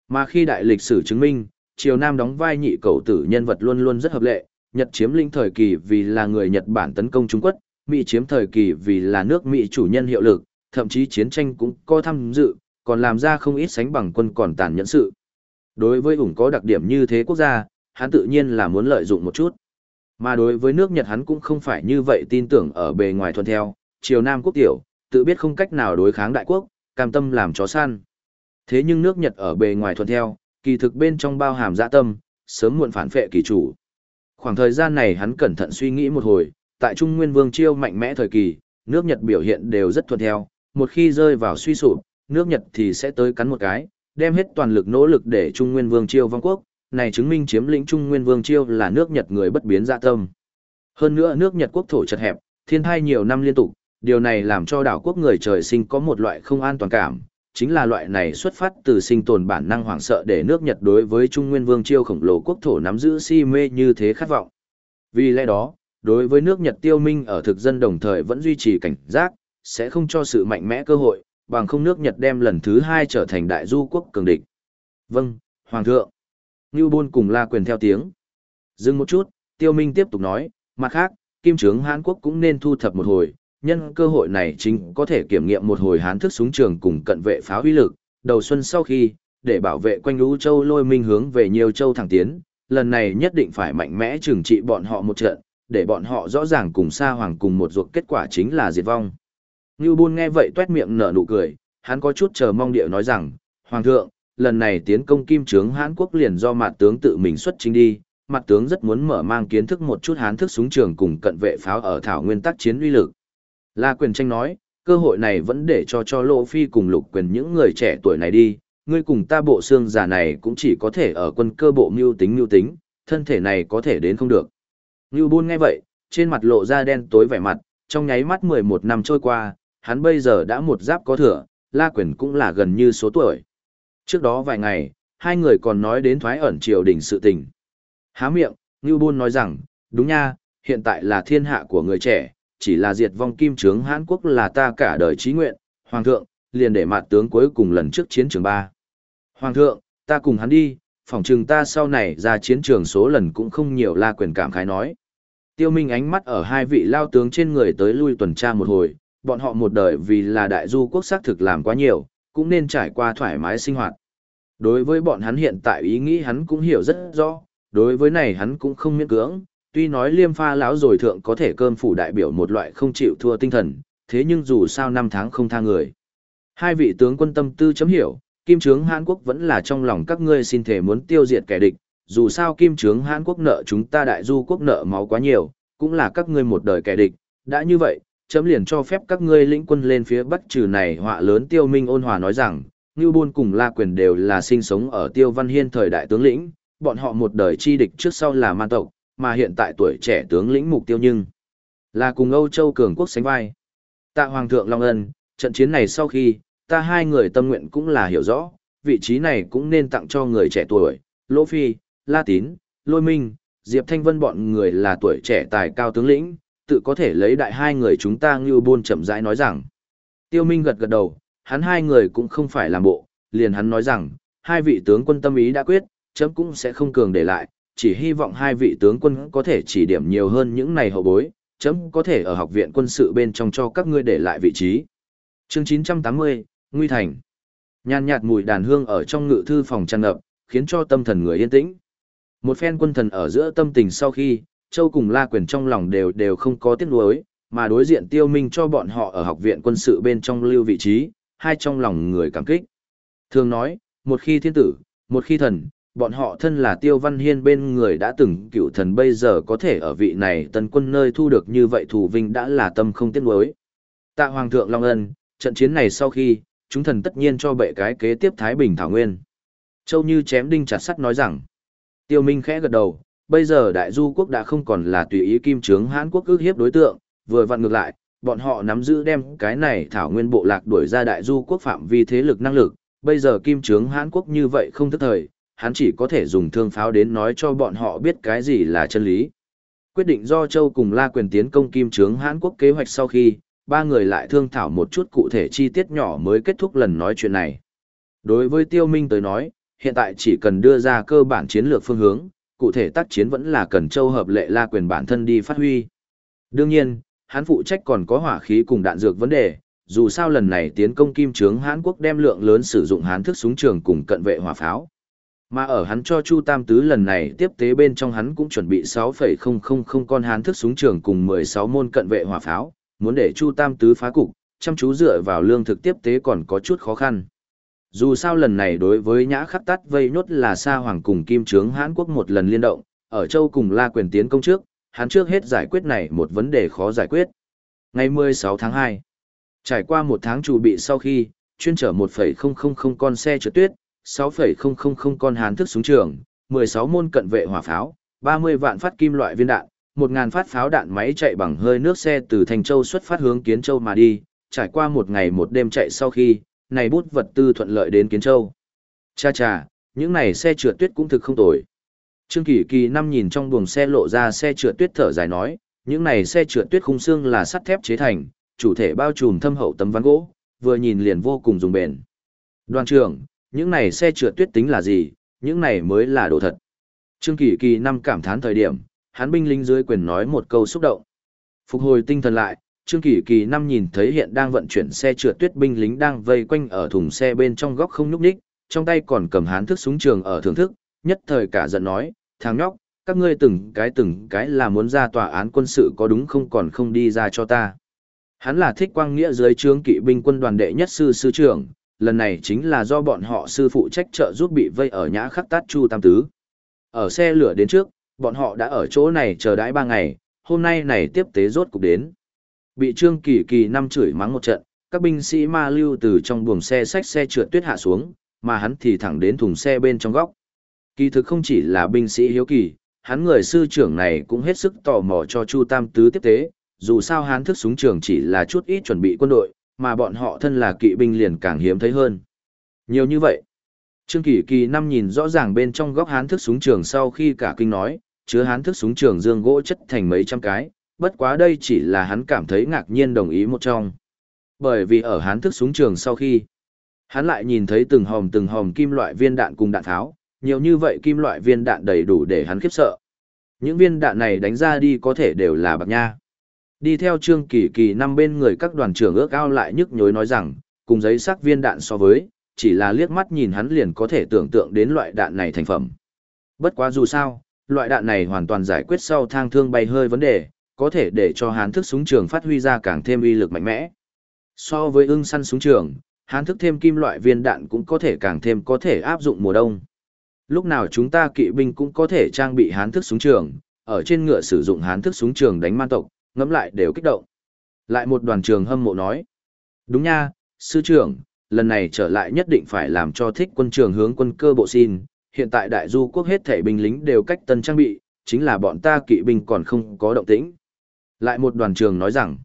Mà khi đại lịch sử chứng minh, Triều Nam đóng vai nhị cầu tử nhân vật luôn luôn rất hợp lệ, Nhật chiếm lĩnh thời kỳ vì là người Nhật Bản tấn công Trung Quốc, Mỹ chiếm thời kỳ vì là nước Mỹ chủ nhân hiệu lực, thậm chí chiến tranh cũng có tham dự, còn làm ra không ít sánh bằng quân còn tàn nhẫn sự. Đối với ủng có đặc điểm như thế quốc gia, hắn tự nhiên là muốn lợi dụng một chút. Mà đối với nước Nhật hắn cũng không phải như vậy tin tưởng ở bề ngoài thuần theo, triều Nam quốc tiểu, tự biết không cách nào đối kháng đại quốc, cam tâm làm chó săn. Thế nhưng nước Nhật ở bề ngoài thuần theo, kỳ thực bên trong bao hàm dạ tâm, sớm muộn phản phệ kỳ chủ. Khoảng thời gian này hắn cẩn thận suy nghĩ một hồi, tại Trung Nguyên Vương chiêu mạnh mẽ thời kỳ, nước Nhật biểu hiện đều rất thuận theo, một khi rơi vào suy sụp, nước Nhật thì sẽ tới cắn một cái, đem hết toàn lực nỗ lực để Trung Nguyên Vương chiêu vong quốc, này chứng minh chiếm lĩnh Trung Nguyên Vương chiêu là nước Nhật người bất biến dạ tâm. Hơn nữa nước Nhật quốc thổ chật hẹp, thiên thai nhiều năm liên tục, điều này làm cho đảo quốc người trời sinh có một loại không an toàn cảm, chính là loại này xuất phát từ sinh tồn bản năng hoảng sợ để nước Nhật đối với Trung Nguyên Vương chiêu khổng lồ quốc thổ nắm giữ si mê như thế khát vọng. Vì lẽ đó, đối với nước Nhật tiêu minh ở thực dân đồng thời vẫn duy trì cảnh giác, sẽ không cho sự mạnh mẽ cơ hội, bằng không nước Nhật đem lần thứ hai trở thành đại du quốc cường địch. Vâng, Hoàng thượng. Ngưu Bôn cùng la quyền theo tiếng. Dừng một chút, tiêu minh tiếp tục nói, mặt khác, kim trướng Hán Quốc cũng nên thu thập một hồi, nhân cơ hội này chính có thể kiểm nghiệm một hồi hán thức súng trường cùng cận vệ pháo uy lực, đầu xuân sau khi, để bảo vệ quanh lũ châu lôi minh hướng về nhiều châu thẳng tiến, lần này nhất định phải mạnh mẽ trừng trị bọn họ một trận, để bọn họ rõ ràng cùng Sa Hoàng cùng một ruột kết quả chính là diệt vong. Ngưu Bôn nghe vậy tuét miệng nở nụ cười, hắn có chút chờ mong địa nói rằng, Hoàng thượng, lần này tiến công kim trướng Hán Quốc liền do mặt tướng tự mình xuất chính đi, mặt tướng rất muốn mở mang kiến thức một chút hán thức súng trường cùng cận vệ pháo ở thảo nguyên tắc chiến uy lực. La quyền tranh nói, cơ hội này vẫn để cho cho Lô Phi cùng lục quyền những người trẻ tuổi này đi, ngươi cùng ta bộ xương già này cũng chỉ có thể ở quân cơ bộ mưu tính mưu tính, thân thể này có thể đến không được. Ngưu Bôn nghe vậy, trên mặt lộ ra đen tối vẻ mặt, trong nháy mắt 11 năm trôi qua, hắn bây giờ đã một giáp có thừa, La Quyền cũng là gần như số tuổi. Trước đó vài ngày, hai người còn nói đến thoái ẩn triều đình sự tình. Há miệng, Ngưu Bôn nói rằng, đúng nha, hiện tại là thiên hạ của người trẻ, chỉ là diệt vong kim trướng Hán Quốc là ta cả đời trí nguyện, Hoàng thượng, liền để mặt tướng cuối cùng lần trước chiến trường ba. Hoàng thượng, ta cùng hắn đi, phỏng chừng ta sau này ra chiến trường số lần cũng không nhiều la quyền cảm khái nói. Tiêu Minh ánh mắt ở hai vị lao tướng trên người tới lui tuần tra một hồi, bọn họ một đời vì là đại du quốc xác thực làm quá nhiều, cũng nên trải qua thoải mái sinh hoạt. Đối với bọn hắn hiện tại ý nghĩ hắn cũng hiểu rất rõ, đối với này hắn cũng không miễn cưỡng, tuy nói liêm pha lão rồi thượng có thể cơm phủ đại biểu một loại không chịu thua tinh thần, thế nhưng dù sao năm tháng không tha người. Hai vị tướng quân tâm tư chấm hiểu, kim trướng Hàn Quốc vẫn là trong lòng các ngươi xin thể muốn tiêu diệt kẻ địch, dù sao kim trướng Hàn Quốc nợ chúng ta đại du quốc nợ máu quá nhiều, cũng là các ngươi một đời kẻ địch, đã như vậy, chấm liền cho phép các ngươi lĩnh quân lên phía bắc trừ này họa lớn tiêu minh ôn hòa nói rằng, Ngưu Bôn cùng La Quyền đều là sinh sống ở Tiêu Văn Hiên thời đại tướng lĩnh, bọn họ một đời chi địch trước sau là man tộc, mà hiện tại tuổi trẻ tướng lĩnh mục tiêu nhưng là cùng Âu Châu cường quốc sánh vai. Tạ Hoàng thượng Long Ân, trận chiến này sau khi, ta hai người tâm nguyện cũng là hiểu rõ, vị trí này cũng nên tặng cho người trẻ tuổi, Lỗ Phi, La Tín, Lôi Minh, Diệp Thanh Vân bọn người là tuổi trẻ tài cao tướng lĩnh, tự có thể lấy đại hai người chúng ta như buôn chậm rãi nói rằng. Tiêu Minh gật gật đầu, hắn hai người cũng không phải làm bộ, liền hắn nói rằng, hai vị tướng quân tâm ý đã quyết, chấm cũng sẽ không cường để lại, chỉ hy vọng hai vị tướng quân có thể chỉ điểm nhiều hơn những này hậu bối, chấm có thể ở học viện quân sự bên trong cho các ngươi để lại vị trí. Chương 980, Nguy Thành Nhàn nhạt mùi đàn hương ở trong ngự thư phòng tràn ngập, khiến cho tâm thần người yên tĩnh. Một phen quân thần ở giữa tâm tình sau khi, Châu cùng La Quyền trong lòng đều đều không có tiếc nuối, mà đối diện tiêu minh cho bọn họ ở học viện quân sự bên trong lưu vị trí, hai trong lòng người cảm kích. Thường nói, một khi thiên tử, một khi thần, bọn họ thân là tiêu văn hiên bên người đã từng cựu thần bây giờ có thể ở vị này tần quân nơi thu được như vậy thủ vinh đã là tâm không tiếc nuối. Tạ Hoàng thượng Long Ân, trận chiến này sau khi, chúng thần tất nhiên cho bệ cái kế tiếp Thái Bình Thảo Nguyên. Châu Như chém đinh chặt sắt nói rằng, tiêu minh khẽ gật đầu, bây giờ đại du quốc đã không còn là tùy ý kim trướng hãn quốc ước hiếp đối tượng, vừa vặn ngược lại, bọn họ nắm giữ đem cái này thảo nguyên bộ lạc đuổi ra đại du quốc phạm vi thế lực năng lực, bây giờ kim trướng hãn quốc như vậy không thức thời, hắn chỉ có thể dùng thương pháo đến nói cho bọn họ biết cái gì là chân lý. Quyết định do Châu cùng La Quyền tiến công kim trướng hãn quốc kế hoạch sau khi, ba người lại thương thảo một chút cụ thể chi tiết nhỏ mới kết thúc lần nói chuyện này. Đối với Tiêu Minh tới nói, hiện tại chỉ cần đưa ra cơ bản chiến lược phương hướng, cụ thể tác chiến vẫn là cần Châu hợp lệ La Quyền bản thân đi phát huy. Đương nhiên, hắn phụ trách còn có hỏa khí cùng đạn dược vấn đề, dù sao lần này tiến công kim trướng Hán Quốc đem lượng lớn sử dụng hán thức súng trường cùng cận vệ hỏa pháo. Mà ở hắn cho Chu Tam Tứ lần này tiếp tế bên trong hắn cũng chuẩn bị 6,000 con hán thức súng trường cùng 16 môn cận vệ hỏa pháo, muốn để Chu Tam Tứ phá cục, chăm chú dựa vào lương thực tiếp tế còn có chút khó khăn. Dù sao lần này đối với nhã khắc tắt vây nốt là Sa Hoàng cùng Kim Trướng Hán Quốc một lần liên động, ở châu cùng La quyền tiến công trước, hắn trước hết giải quyết này một vấn đề khó giải quyết. Ngày 16 tháng 2, trải qua một tháng chuẩn bị sau khi, chuyên chở 1,000 con xe trượt tuyết, 6,000 con hán thức súng trường, 16 môn cận vệ hỏa pháo, 30 vạn phát kim loại viên đạn, 1.000 phát pháo đạn máy chạy bằng hơi nước xe từ Thành Châu xuất phát hướng Kiến Châu mà đi, trải qua một ngày một đêm chạy sau khi, này bút vật tư thuận lợi đến Kiến Châu. Cha cha, những này xe trượt tuyết cũng thực không tồi. Trương Kỳ Kỳ năm nhìn trong buồng xe lộ ra xe trượt tuyết thở dài nói, những này xe trượt tuyết khung xương là sắt thép chế thành, chủ thể bao trùm thâm hậu tấm ván gỗ, vừa nhìn liền vô cùng dùng bền. Đoàn trưởng, những này xe trượt tuyết tính là gì, những này mới là đồ thật. Trương Kỳ Kỳ năm cảm thán thời điểm, hắn binh lính dưới quyền nói một câu xúc động. Phục hồi tinh thần lại, Trương Kỳ Kỳ năm nhìn thấy hiện đang vận chuyển xe trượt tuyết binh lính đang vây quanh ở thùng xe bên trong góc không nhúc nhích, trong tay còn cầm hán thức súng trường ở thưởng thức, nhất thời cả giận nói, thằng nhóc, các ngươi từng cái từng cái là muốn ra tòa án quân sự có đúng không còn không đi ra cho ta. Hắn là thích quang nghĩa dưới trướng kỵ binh quân đoàn đệ nhất sư sư trưởng, lần này chính là do bọn họ sư phụ trách trợ giúp bị vây ở nhã khắc tát chu tam tứ. Ở xe lửa đến trước, bọn họ đã ở chỗ này chờ đãi ba ngày, hôm nay này tiếp tế rốt cục đến. Bị trương kỳ kỳ năm chửi mắng một trận, các binh sĩ ma lưu từ trong buồng xe xách xe trượt tuyết hạ xuống, mà hắn thì thẳng đến thùng xe bên trong góc. Kỳ thực không chỉ là binh sĩ hiếu kỳ, hắn người sư trưởng này cũng hết sức tò mò cho Chu Tam Tứ tiếp tế, dù sao hắn thức súng trường chỉ là chút ít chuẩn bị quân đội, mà bọn họ thân là kỵ binh liền càng hiếm thấy hơn. Nhiều như vậy. Trương Kỳ Kỳ năm nhìn rõ ràng bên trong góc hán thức súng trường sau khi cả kinh nói, chứa hán thức súng trường dương gỗ chất thành mấy trăm cái, bất quá đây chỉ là hắn cảm thấy ngạc nhiên đồng ý một trong. Bởi vì ở hán thức súng trường sau khi, hắn lại nhìn thấy từng hòm từng hòm kim loại viên đạn cùng đạn tháo, nhiều như vậy kim loại viên đạn đầy đủ để hắn khiếp sợ. Những viên đạn này đánh ra đi có thể đều là bạc nha. Đi theo Trương Kỳ Kỳ năm bên người các đoàn trưởng ước ao lại nhức nhối nói rằng, cùng giấy sắc viên đạn so với, chỉ là liếc mắt nhìn hắn liền có thể tưởng tượng đến loại đạn này thành phẩm. Bất quá dù sao, loại đạn này hoàn toàn giải quyết sau thang thương bay hơi vấn đề, có thể để cho hán thức súng trường phát huy ra càng thêm uy lực mạnh mẽ. So với ưng săn súng trường, hán thức thêm kim loại viên đạn cũng có thể càng thêm có thể áp dụng mùa đông. Lúc nào chúng ta kỵ binh cũng có thể trang bị hán thức súng trường, ở trên ngựa sử dụng hán thức súng trường đánh man tộc, ngẫm lại đều kích động. Lại một đoàn trường hâm mộ nói. Đúng nha, sư trưởng, lần này trở lại nhất định phải làm cho thích quân trường hướng quân cơ bộ xin. Hiện tại đại du quốc hết thể binh lính đều cách tân trang bị, chính là bọn ta kỵ binh còn không có động tĩnh. Lại một đoàn trường nói rằng,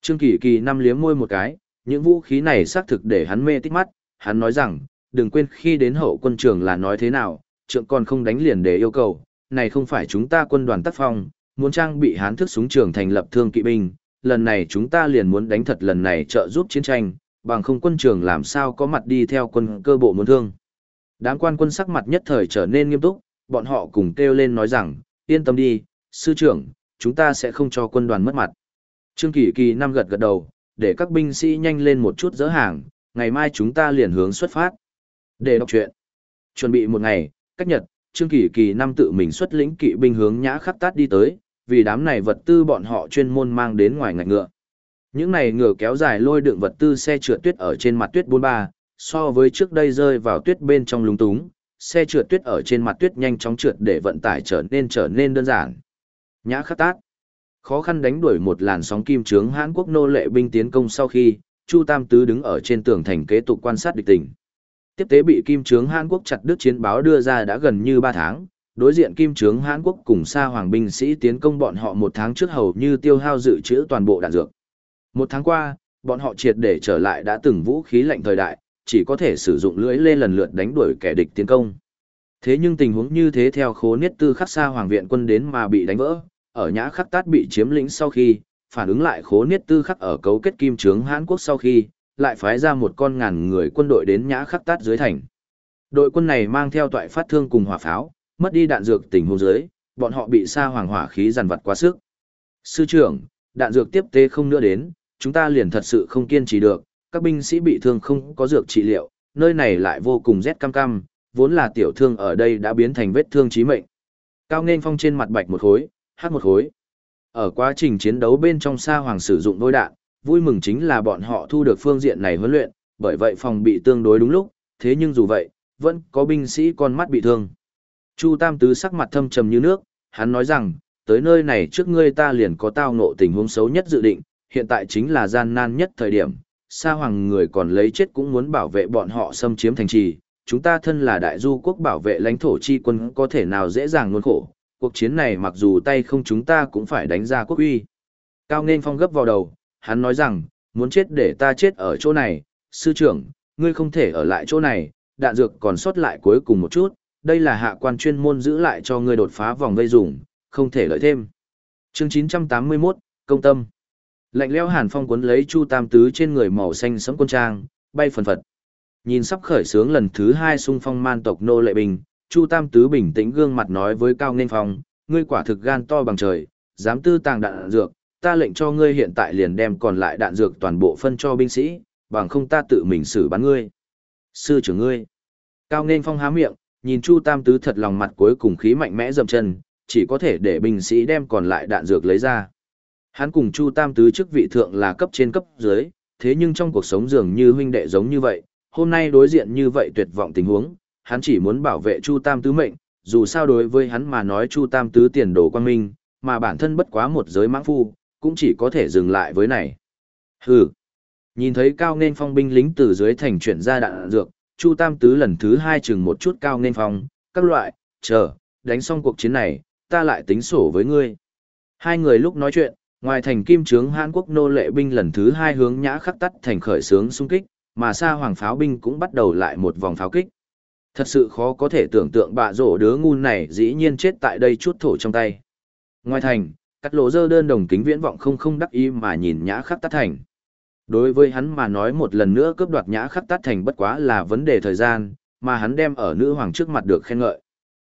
Trương Kỳ Kỳ năm liếm môi một cái, những vũ khí này xác thực để hắn mê tích mắt, hắn nói rằng, đừng quên khi đến hậu quân trường là nói thế nào, trượng còn không đánh liền để yêu cầu, này không phải chúng ta quân đoàn tác phong, muốn trang bị hán thức súng trường thành lập thương kỵ binh, lần này chúng ta liền muốn đánh thật lần này trợ giúp chiến tranh, bằng không quân trường làm sao có mặt đi theo quân cơ bộ muốn thương. Đám quan quân sắc mặt nhất thời trở nên nghiêm túc, bọn họ cùng kêu lên nói rằng, yên tâm đi, sư trưởng, chúng ta sẽ không cho quân đoàn mất mặt. Trương Kỳ Kỳ năm gật gật đầu, để các binh sĩ nhanh lên một chút dỡ hàng, ngày mai chúng ta liền hướng xuất phát. Để đọc chuyện. Chuẩn bị một ngày, cách nhật, Trương Kỳ Kỳ năm tự mình xuất lĩnh kỵ binh hướng nhã khắc tát đi tới, vì đám này vật tư bọn họ chuyên môn mang đến ngoài ngạch ngựa. Những này ngựa kéo dài lôi đựng vật tư xe trượt tuyết ở trên mặt tuyết 43, so với trước đây rơi vào tuyết bên trong lúng túng, xe trượt tuyết ở trên mặt tuyết nhanh chóng trượt để vận tải trở nên trở nên đơn giản. Nhã khắc tác Khó khăn đánh đuổi một làn sóng kim trướng hán Quốc nô lệ binh tiến công sau khi, Chu Tam Tứ đứng ở trên tường thành kế tục quan sát địch tình. Tiếp tế bị kim trướng Hàn Quốc chặt đứt chiến báo đưa ra đã gần như 3 tháng, đối diện kim trướng Hán Quốc cùng xa hoàng binh sĩ tiến công bọn họ một tháng trước hầu như tiêu hao dự trữ toàn bộ đạn dược. Một tháng qua, bọn họ triệt để trở lại đã từng vũ khí lạnh thời đại, chỉ có thể sử dụng lưỡi lê lần lượt đánh đuổi kẻ địch tiến công. Thế nhưng tình huống như thế theo khố niết tư khắc xa hoàng viện quân đến mà bị đánh vỡ, ở nhã khắc tát bị chiếm lĩnh sau khi, phản ứng lại khố niết tư khắc ở cấu kết kim trướng Hán Quốc sau khi, lại phái ra một con ngàn người quân đội đến nhã khắc tát dưới thành. Đội quân này mang theo toại phát thương cùng hỏa pháo, mất đi đạn dược tình huống dưới, bọn họ bị sa hoàng hỏa khí dằn vặt quá sức. Sư trưởng, đạn dược tiếp tế không nữa đến, chúng ta liền thật sự không kiên trì được, các binh sĩ bị thương không có dược trị liệu, nơi này lại vô cùng rét cam cam, vốn là tiểu thương ở đây đã biến thành vết thương chí mệnh. Cao nên phong trên mặt bạch một khối, hát một khối. Ở quá trình chiến đấu bên trong sa hoàng sử dụng đôi đạn, vui mừng chính là bọn họ thu được phương diện này huấn luyện, bởi vậy phòng bị tương đối đúng lúc, thế nhưng dù vậy, vẫn có binh sĩ con mắt bị thương. Chu Tam Tứ sắc mặt thâm trầm như nước, hắn nói rằng, tới nơi này trước ngươi ta liền có tao ngộ tình huống xấu nhất dự định, hiện tại chính là gian nan nhất thời điểm, sa hoàng người còn lấy chết cũng muốn bảo vệ bọn họ xâm chiếm thành trì, chúng ta thân là đại du quốc bảo vệ lãnh thổ chi quân có thể nào dễ dàng luôn khổ, cuộc chiến này mặc dù tay không chúng ta cũng phải đánh ra quốc uy. Cao nên phong gấp vào đầu, hắn nói rằng, muốn chết để ta chết ở chỗ này, sư trưởng, ngươi không thể ở lại chỗ này, đạn dược còn sót lại cuối cùng một chút, đây là hạ quan chuyên môn giữ lại cho ngươi đột phá vòng vây dùng, không thể lợi thêm. Chương 981, Công tâm. Lạnh lẽo hàn phong cuốn lấy Chu Tam Tứ trên người màu xanh sẫm quân trang, bay phần phật. Nhìn sắp khởi sướng lần thứ hai xung phong man tộc nô lệ bình, Chu Tam Tứ bình tĩnh gương mặt nói với Cao Nên Phong, ngươi quả thực gan to bằng trời, dám tư tàng đạn dược, ta lệnh cho ngươi hiện tại liền đem còn lại đạn dược toàn bộ phân cho binh sĩ, bằng không ta tự mình xử bắn ngươi. Sư trưởng ngươi. Cao Nên Phong há miệng, nhìn Chu Tam Tứ thật lòng mặt cuối cùng khí mạnh mẽ dầm chân, chỉ có thể để binh sĩ đem còn lại đạn dược lấy ra. Hắn cùng Chu Tam Tứ chức vị thượng là cấp trên cấp dưới, thế nhưng trong cuộc sống dường như huynh đệ giống như vậy, hôm nay đối diện như vậy tuyệt vọng tình huống, hắn chỉ muốn bảo vệ Chu Tam Tứ mệnh, dù sao đối với hắn mà nói Chu Tam Tứ tiền đồ quan minh, mà bản thân bất quá một giới mãng phu, cũng chỉ có thể dừng lại với này. Hừ. Nhìn thấy cao nên phong binh lính từ dưới thành chuyển ra đạn dược, Chu Tam Tứ lần thứ hai chừng một chút cao nên phong, các loại, chờ, đánh xong cuộc chiến này, ta lại tính sổ với ngươi. Hai người lúc nói chuyện, ngoài thành kim trướng Hàn Quốc nô lệ binh lần thứ hai hướng nhã khắc tắt thành khởi sướng xung kích, mà xa hoàng pháo binh cũng bắt đầu lại một vòng pháo kích. Thật sự khó có thể tưởng tượng bạ rổ đứa ngu này dĩ nhiên chết tại đây chút thổ trong tay. Ngoài thành, cắt lỗ dơ đơn đồng kính viễn vọng không không đắc ý mà nhìn nhã khắc tắt thành. Đối với hắn mà nói một lần nữa cướp đoạt nhã khắc tắt thành bất quá là vấn đề thời gian, mà hắn đem ở nữ hoàng trước mặt được khen ngợi.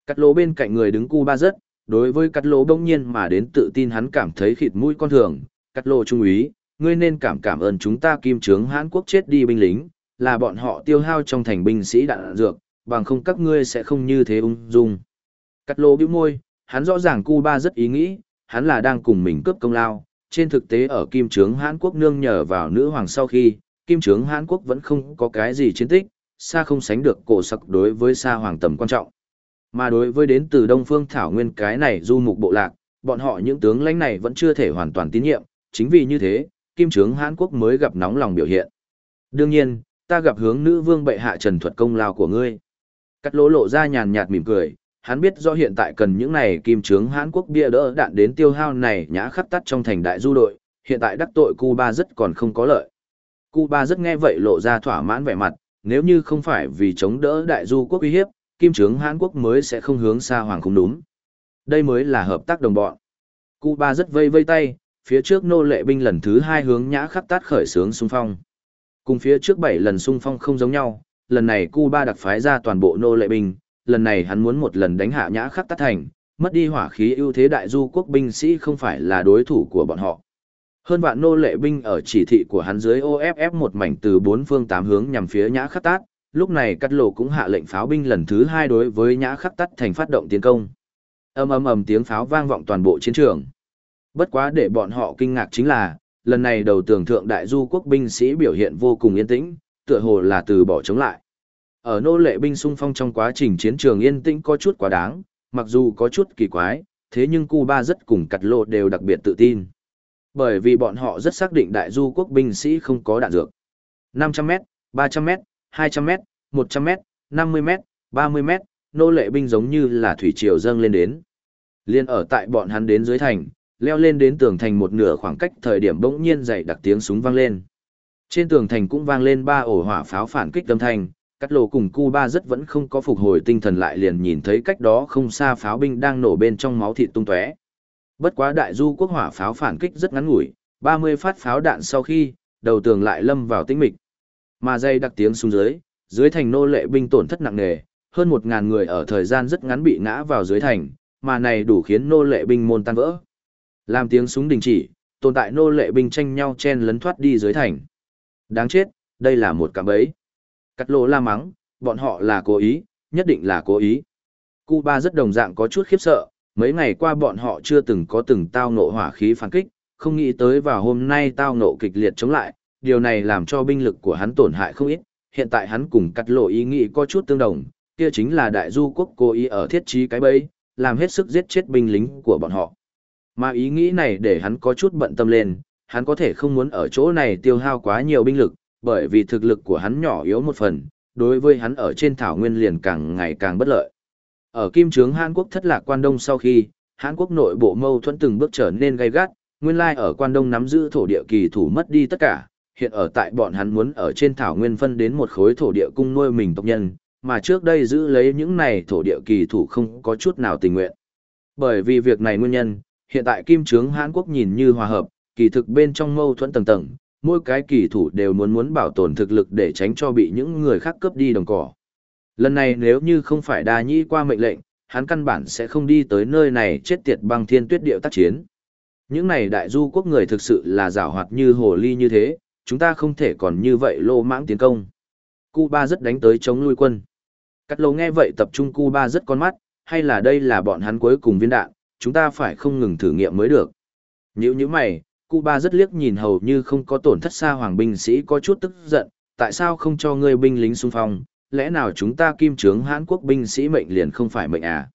Cắt lỗ bên cạnh người đứng cu ba rất, đối với cắt lỗ bỗng nhiên mà đến tự tin hắn cảm thấy khịt mũi con thường, cắt lỗ trung úy, ngươi nên cảm cảm ơn chúng ta kim trướng Hán Quốc chết đi binh lính, là bọn họ tiêu hao trong thành binh sĩ đạn dược, bằng không các ngươi sẽ không như thế ung dung. Cắt lỗ bĩu môi, hắn rõ ràng cu ba rất ý nghĩ, hắn là đang cùng mình cướp công lao. Trên thực tế ở Kim Trướng Hán Quốc nương nhờ vào nữ hoàng sau khi, Kim Trướng Hán Quốc vẫn không có cái gì chiến tích, xa không sánh được cổ sặc đối với xa hoàng tầm quan trọng. Mà đối với đến từ Đông Phương Thảo Nguyên cái này du mục bộ lạc, bọn họ những tướng lãnh này vẫn chưa thể hoàn toàn tín nhiệm, chính vì như thế, Kim Trướng Hán Quốc mới gặp nóng lòng biểu hiện. Đương nhiên, ta gặp hướng nữ vương bệ hạ trần thuật công lao của ngươi. Cắt lỗ lộ ra nhàn nhạt mỉm cười, hắn biết do hiện tại cần những này kim trướng Hán Quốc bia đỡ đạn đến tiêu hao này nhã khắp tắt trong thành đại du đội, hiện tại đắc tội Cuba rất còn không có lợi. Cuba rất nghe vậy lộ ra thỏa mãn vẻ mặt, nếu như không phải vì chống đỡ đại du quốc uy hiếp, kim trướng Hán Quốc mới sẽ không hướng xa hoàng không đúng. Đây mới là hợp tác đồng bọn. Cuba rất vây vây tay, phía trước nô lệ binh lần thứ hai hướng nhã khắp tát khởi sướng xung phong. Cùng phía trước bảy lần xung phong không giống nhau, lần này Cuba đặc phái ra toàn bộ nô lệ binh, lần này hắn muốn một lần đánh hạ nhã khắc tát thành, mất đi hỏa khí ưu thế đại du quốc binh sĩ không phải là đối thủ của bọn họ. Hơn vạn nô lệ binh ở chỉ thị của hắn dưới OFF một mảnh từ bốn phương tám hướng nhằm phía nhã khắc tát, lúc này cắt lộ cũng hạ lệnh pháo binh lần thứ hai đối với nhã khắc tát thành phát động tiến công. Ầm ầm ầm tiếng pháo vang vọng toàn bộ chiến trường. Bất quá để bọn họ kinh ngạc chính là, lần này đầu tường thượng đại du quốc binh sĩ biểu hiện vô cùng yên tĩnh, tựa hồ là từ bỏ chống lại. Ở nô lệ binh xung phong trong quá trình chiến trường yên tĩnh có chút quá đáng, mặc dù có chút kỳ quái, thế nhưng Cuba rất cùng cặt lộ đều đặc biệt tự tin. Bởi vì bọn họ rất xác định đại du quốc binh sĩ không có đạn dược. 500m, 300m, 200m, 100m, 50m, 30m, nô lệ binh giống như là thủy triều dâng lên đến. Liên ở tại bọn hắn đến dưới thành, leo lên đến tường thành một nửa khoảng cách thời điểm bỗng nhiên dậy đặc tiếng súng vang lên. Trên tường thành cũng vang lên ba ổ hỏa pháo phản kích âm thanh, cắt lộ cùng Cuba rất vẫn không có phục hồi tinh thần lại liền nhìn thấy cách đó không xa pháo binh đang nổ bên trong máu thịt tung tóe. Bất quá đại du quốc hỏa pháo phản kích rất ngắn ngủi, 30 phát pháo đạn sau khi, đầu tường lại lâm vào tĩnh mịch. Mà dây đặc tiếng xuống dưới, dưới thành nô lệ binh tổn thất nặng nề, hơn 1000 người ở thời gian rất ngắn bị ngã vào dưới thành, mà này đủ khiến nô lệ binh môn tan vỡ. Làm tiếng súng đình chỉ, tồn tại nô lệ binh tranh nhau chen lấn thoát đi dưới thành. Đáng chết, đây là một cạm bẫy. Cắt lỗ la mắng, bọn họ là cố ý, nhất định là cố ý. Cuba rất đồng dạng có chút khiếp sợ, mấy ngày qua bọn họ chưa từng có từng tao nộ hỏa khí phản kích, không nghĩ tới vào hôm nay tao nộ kịch liệt chống lại, điều này làm cho binh lực của hắn tổn hại không ít, hiện tại hắn cùng cắt lộ ý nghĩ có chút tương đồng, kia chính là đại du quốc cố ý ở thiết trí cái bẫy, làm hết sức giết chết binh lính của bọn họ. Mà ý nghĩ này để hắn có chút bận tâm lên, hắn có thể không muốn ở chỗ này tiêu hao quá nhiều binh lực, bởi vì thực lực của hắn nhỏ yếu một phần, đối với hắn ở trên thảo nguyên liền càng ngày càng bất lợi. Ở kim trướng Hàn Quốc thất lạc quan đông sau khi, Hàn Quốc nội bộ mâu thuẫn từng bước trở nên gay gắt, nguyên lai ở quan đông nắm giữ thổ địa kỳ thủ mất đi tất cả, hiện ở tại bọn hắn muốn ở trên thảo nguyên phân đến một khối thổ địa cung nuôi mình tộc nhân, mà trước đây giữ lấy những này thổ địa kỳ thủ không có chút nào tình nguyện. Bởi vì việc này nguyên nhân, hiện tại kim trướng Hàn Quốc nhìn như hòa hợp, kỳ thực bên trong mâu thuẫn tầng tầng, mỗi cái kỳ thủ đều muốn muốn bảo tồn thực lực để tránh cho bị những người khác cướp đi đồng cỏ. Lần này nếu như không phải đa nhĩ qua mệnh lệnh, hắn căn bản sẽ không đi tới nơi này chết tiệt băng thiên tuyết điệu tác chiến. Những này đại du quốc người thực sự là giảo hoạt như hồ ly như thế, chúng ta không thể còn như vậy lô mãng tiến công. Cuba rất đánh tới chống lui quân. Cắt lầu nghe vậy tập trung Cuba rất con mắt, hay là đây là bọn hắn cuối cùng viên đạn, chúng ta phải không ngừng thử nghiệm mới được. Nhữ như mày, Cuba rất liếc nhìn hầu như không có tổn thất xa hoàng binh sĩ có chút tức giận, tại sao không cho ngươi binh lính xung phong, lẽ nào chúng ta kim trướng Hán quốc binh sĩ mệnh liền không phải mệnh à?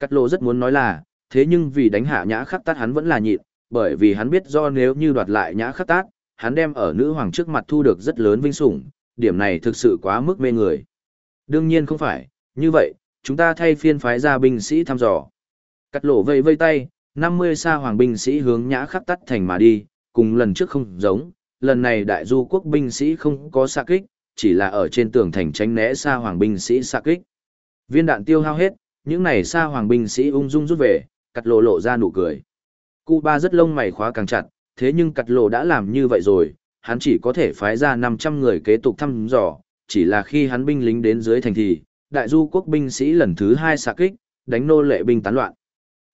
Cắt lộ rất muốn nói là, thế nhưng vì đánh hạ nhã khắc tát hắn vẫn là nhịn, bởi vì hắn biết do nếu như đoạt lại nhã khắc tát, hắn đem ở nữ hoàng trước mặt thu được rất lớn vinh sủng, điểm này thực sự quá mức mê người. Đương nhiên không phải, như vậy, chúng ta thay phiên phái ra binh sĩ thăm dò. Cắt lộ vây vây tay, 50 sa hoàng binh sĩ hướng nhã khắc tắt thành mà đi, cùng lần trước không giống, lần này đại du quốc binh sĩ không có xạ kích, chỉ là ở trên tường thành tránh né sa hoàng binh sĩ xạ kích. Viên đạn tiêu hao hết, những này sa hoàng binh sĩ ung dung rút về, cắt lộ lộ ra nụ cười. Cuba rất lông mày khóa càng chặt, thế nhưng cắt lộ đã làm như vậy rồi, hắn chỉ có thể phái ra 500 người kế tục thăm dò, chỉ là khi hắn binh lính đến dưới thành thì, đại du quốc binh sĩ lần thứ hai xạ kích, đánh nô lệ binh tán loạn.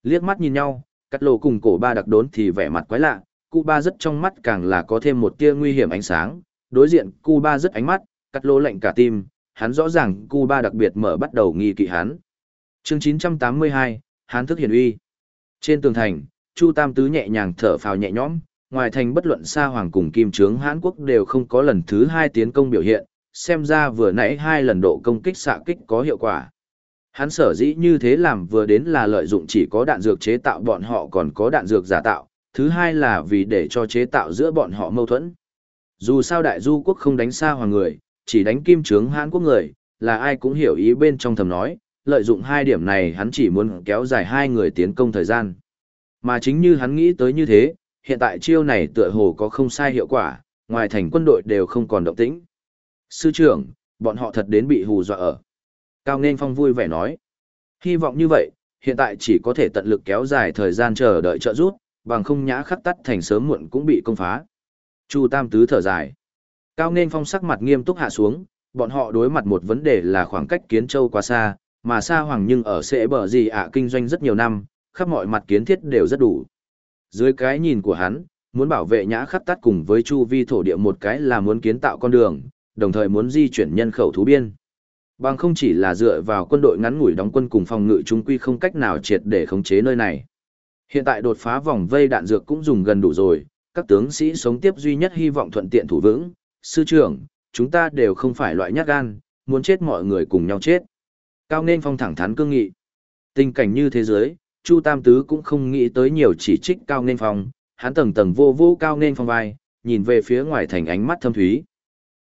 Liếc mắt nhìn nhau, cắt lộ cùng cổ ba đặc đốn thì vẻ mặt quái lạ, Cuba rất trong mắt càng là có thêm một tia nguy hiểm ánh sáng, đối diện Cuba rất ánh mắt, cắt Lô lạnh cả tim, hắn rõ ràng Cuba đặc biệt mở bắt đầu nghi kỵ hắn. Chương 982, Hán thức hiển uy. Trên tường thành, Chu Tam Tứ nhẹ nhàng thở phào nhẹ nhõm, ngoài thành bất luận Sa Hoàng cùng Kim Trướng Hán Quốc đều không có lần thứ hai tiến công biểu hiện, xem ra vừa nãy hai lần độ công kích xạ kích có hiệu quả. Hắn sở dĩ như thế làm vừa đến là lợi dụng chỉ có đạn dược chế tạo bọn họ còn có đạn dược giả tạo, thứ hai là vì để cho chế tạo giữa bọn họ mâu thuẫn. Dù sao đại du quốc không đánh xa hoàng người, chỉ đánh kim trướng hãn quốc người, là ai cũng hiểu ý bên trong thầm nói, lợi dụng hai điểm này hắn chỉ muốn kéo dài hai người tiến công thời gian. Mà chính như hắn nghĩ tới như thế, hiện tại chiêu này tựa hồ có không sai hiệu quả, ngoài thành quân đội đều không còn động tĩnh. Sư trưởng, bọn họ thật đến bị hù dọa ở. Cao nên phong vui vẻ nói. Hy vọng như vậy, hiện tại chỉ có thể tận lực kéo dài thời gian chờ đợi trợ giúp, bằng không nhã khắc tắt thành sớm muộn cũng bị công phá. Chu Tam Tứ thở dài. Cao nên phong sắc mặt nghiêm túc hạ xuống, bọn họ đối mặt một vấn đề là khoảng cách kiến châu quá xa, mà xa hoàng nhưng ở sẽ bờ gì ạ kinh doanh rất nhiều năm, khắp mọi mặt kiến thiết đều rất đủ. Dưới cái nhìn của hắn, muốn bảo vệ nhã khắc tắt cùng với chu vi thổ địa một cái là muốn kiến tạo con đường, đồng thời muốn di chuyển nhân khẩu thú biên. Bằng không chỉ là dựa vào quân đội ngắn ngủi đóng quân cùng phòng ngự trung quy không cách nào triệt để khống chế nơi này. Hiện tại đột phá vòng vây đạn dược cũng dùng gần đủ rồi, các tướng sĩ sống tiếp duy nhất hy vọng thuận tiện thủ vững. Sư trưởng, chúng ta đều không phải loại nhát gan, muốn chết mọi người cùng nhau chết. Cao nên phong thẳng thắn cương nghị. Tình cảnh như thế giới, Chu Tam Tứ cũng không nghĩ tới nhiều chỉ trích Cao nên phong, hắn tầng tầng vô vô Cao nên phong vai, nhìn về phía ngoài thành ánh mắt thâm thúy.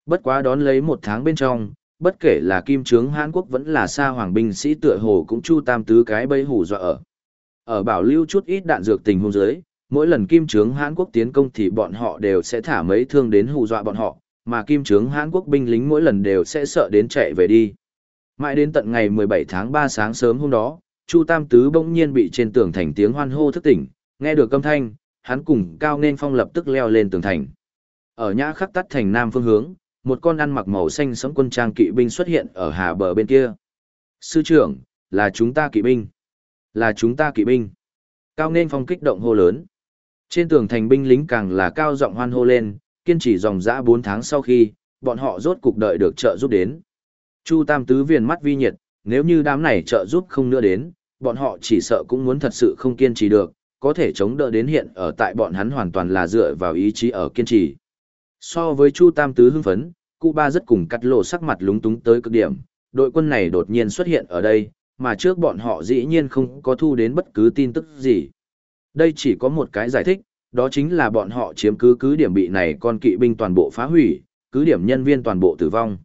Bất quá đón lấy một tháng bên trong, bất kể là kim trướng Hán Quốc vẫn là xa hoàng binh sĩ tựa hồ cũng Chu Tam Tứ cái bấy hù dọa ở. Ở bảo lưu chút ít đạn dược tình hôn dưới, mỗi lần kim trướng Hán Quốc tiến công thì bọn họ đều sẽ thả mấy thương đến hù dọa bọn họ, mà kim trướng Hán Quốc binh lính mỗi lần đều sẽ sợ đến chạy về đi. Mãi đến tận ngày 17 tháng 3 sáng sớm hôm đó, Chu Tam Tứ bỗng nhiên bị trên tường thành tiếng hoan hô thức tỉnh, nghe được âm thanh, hắn cùng Cao Nên Phong lập tức leo lên tường thành. Ở nhã khắc tắt thành nam phương hướng, một con ăn mặc màu xanh sống quân trang kỵ binh xuất hiện ở hà bờ bên kia. Sư trưởng, là chúng ta kỵ binh. Là chúng ta kỵ binh. Cao nên phong kích động hô lớn. Trên tường thành binh lính càng là cao giọng hoan hô lên, kiên trì dòng dã 4 tháng sau khi, bọn họ rốt cục đợi được trợ giúp đến. Chu Tam Tứ viền mắt vi nhiệt, nếu như đám này trợ giúp không nữa đến, bọn họ chỉ sợ cũng muốn thật sự không kiên trì được, có thể chống đỡ đến hiện ở tại bọn hắn hoàn toàn là dựa vào ý chí ở kiên trì. So với Chu Tam Tứ hưng phấn, Cuba rất cùng cắt lộ sắc mặt lúng túng tới cực điểm, đội quân này đột nhiên xuất hiện ở đây, mà trước bọn họ dĩ nhiên không có thu đến bất cứ tin tức gì. Đây chỉ có một cái giải thích, đó chính là bọn họ chiếm cứ cứ điểm bị này con kỵ binh toàn bộ phá hủy, cứ điểm nhân viên toàn bộ tử vong.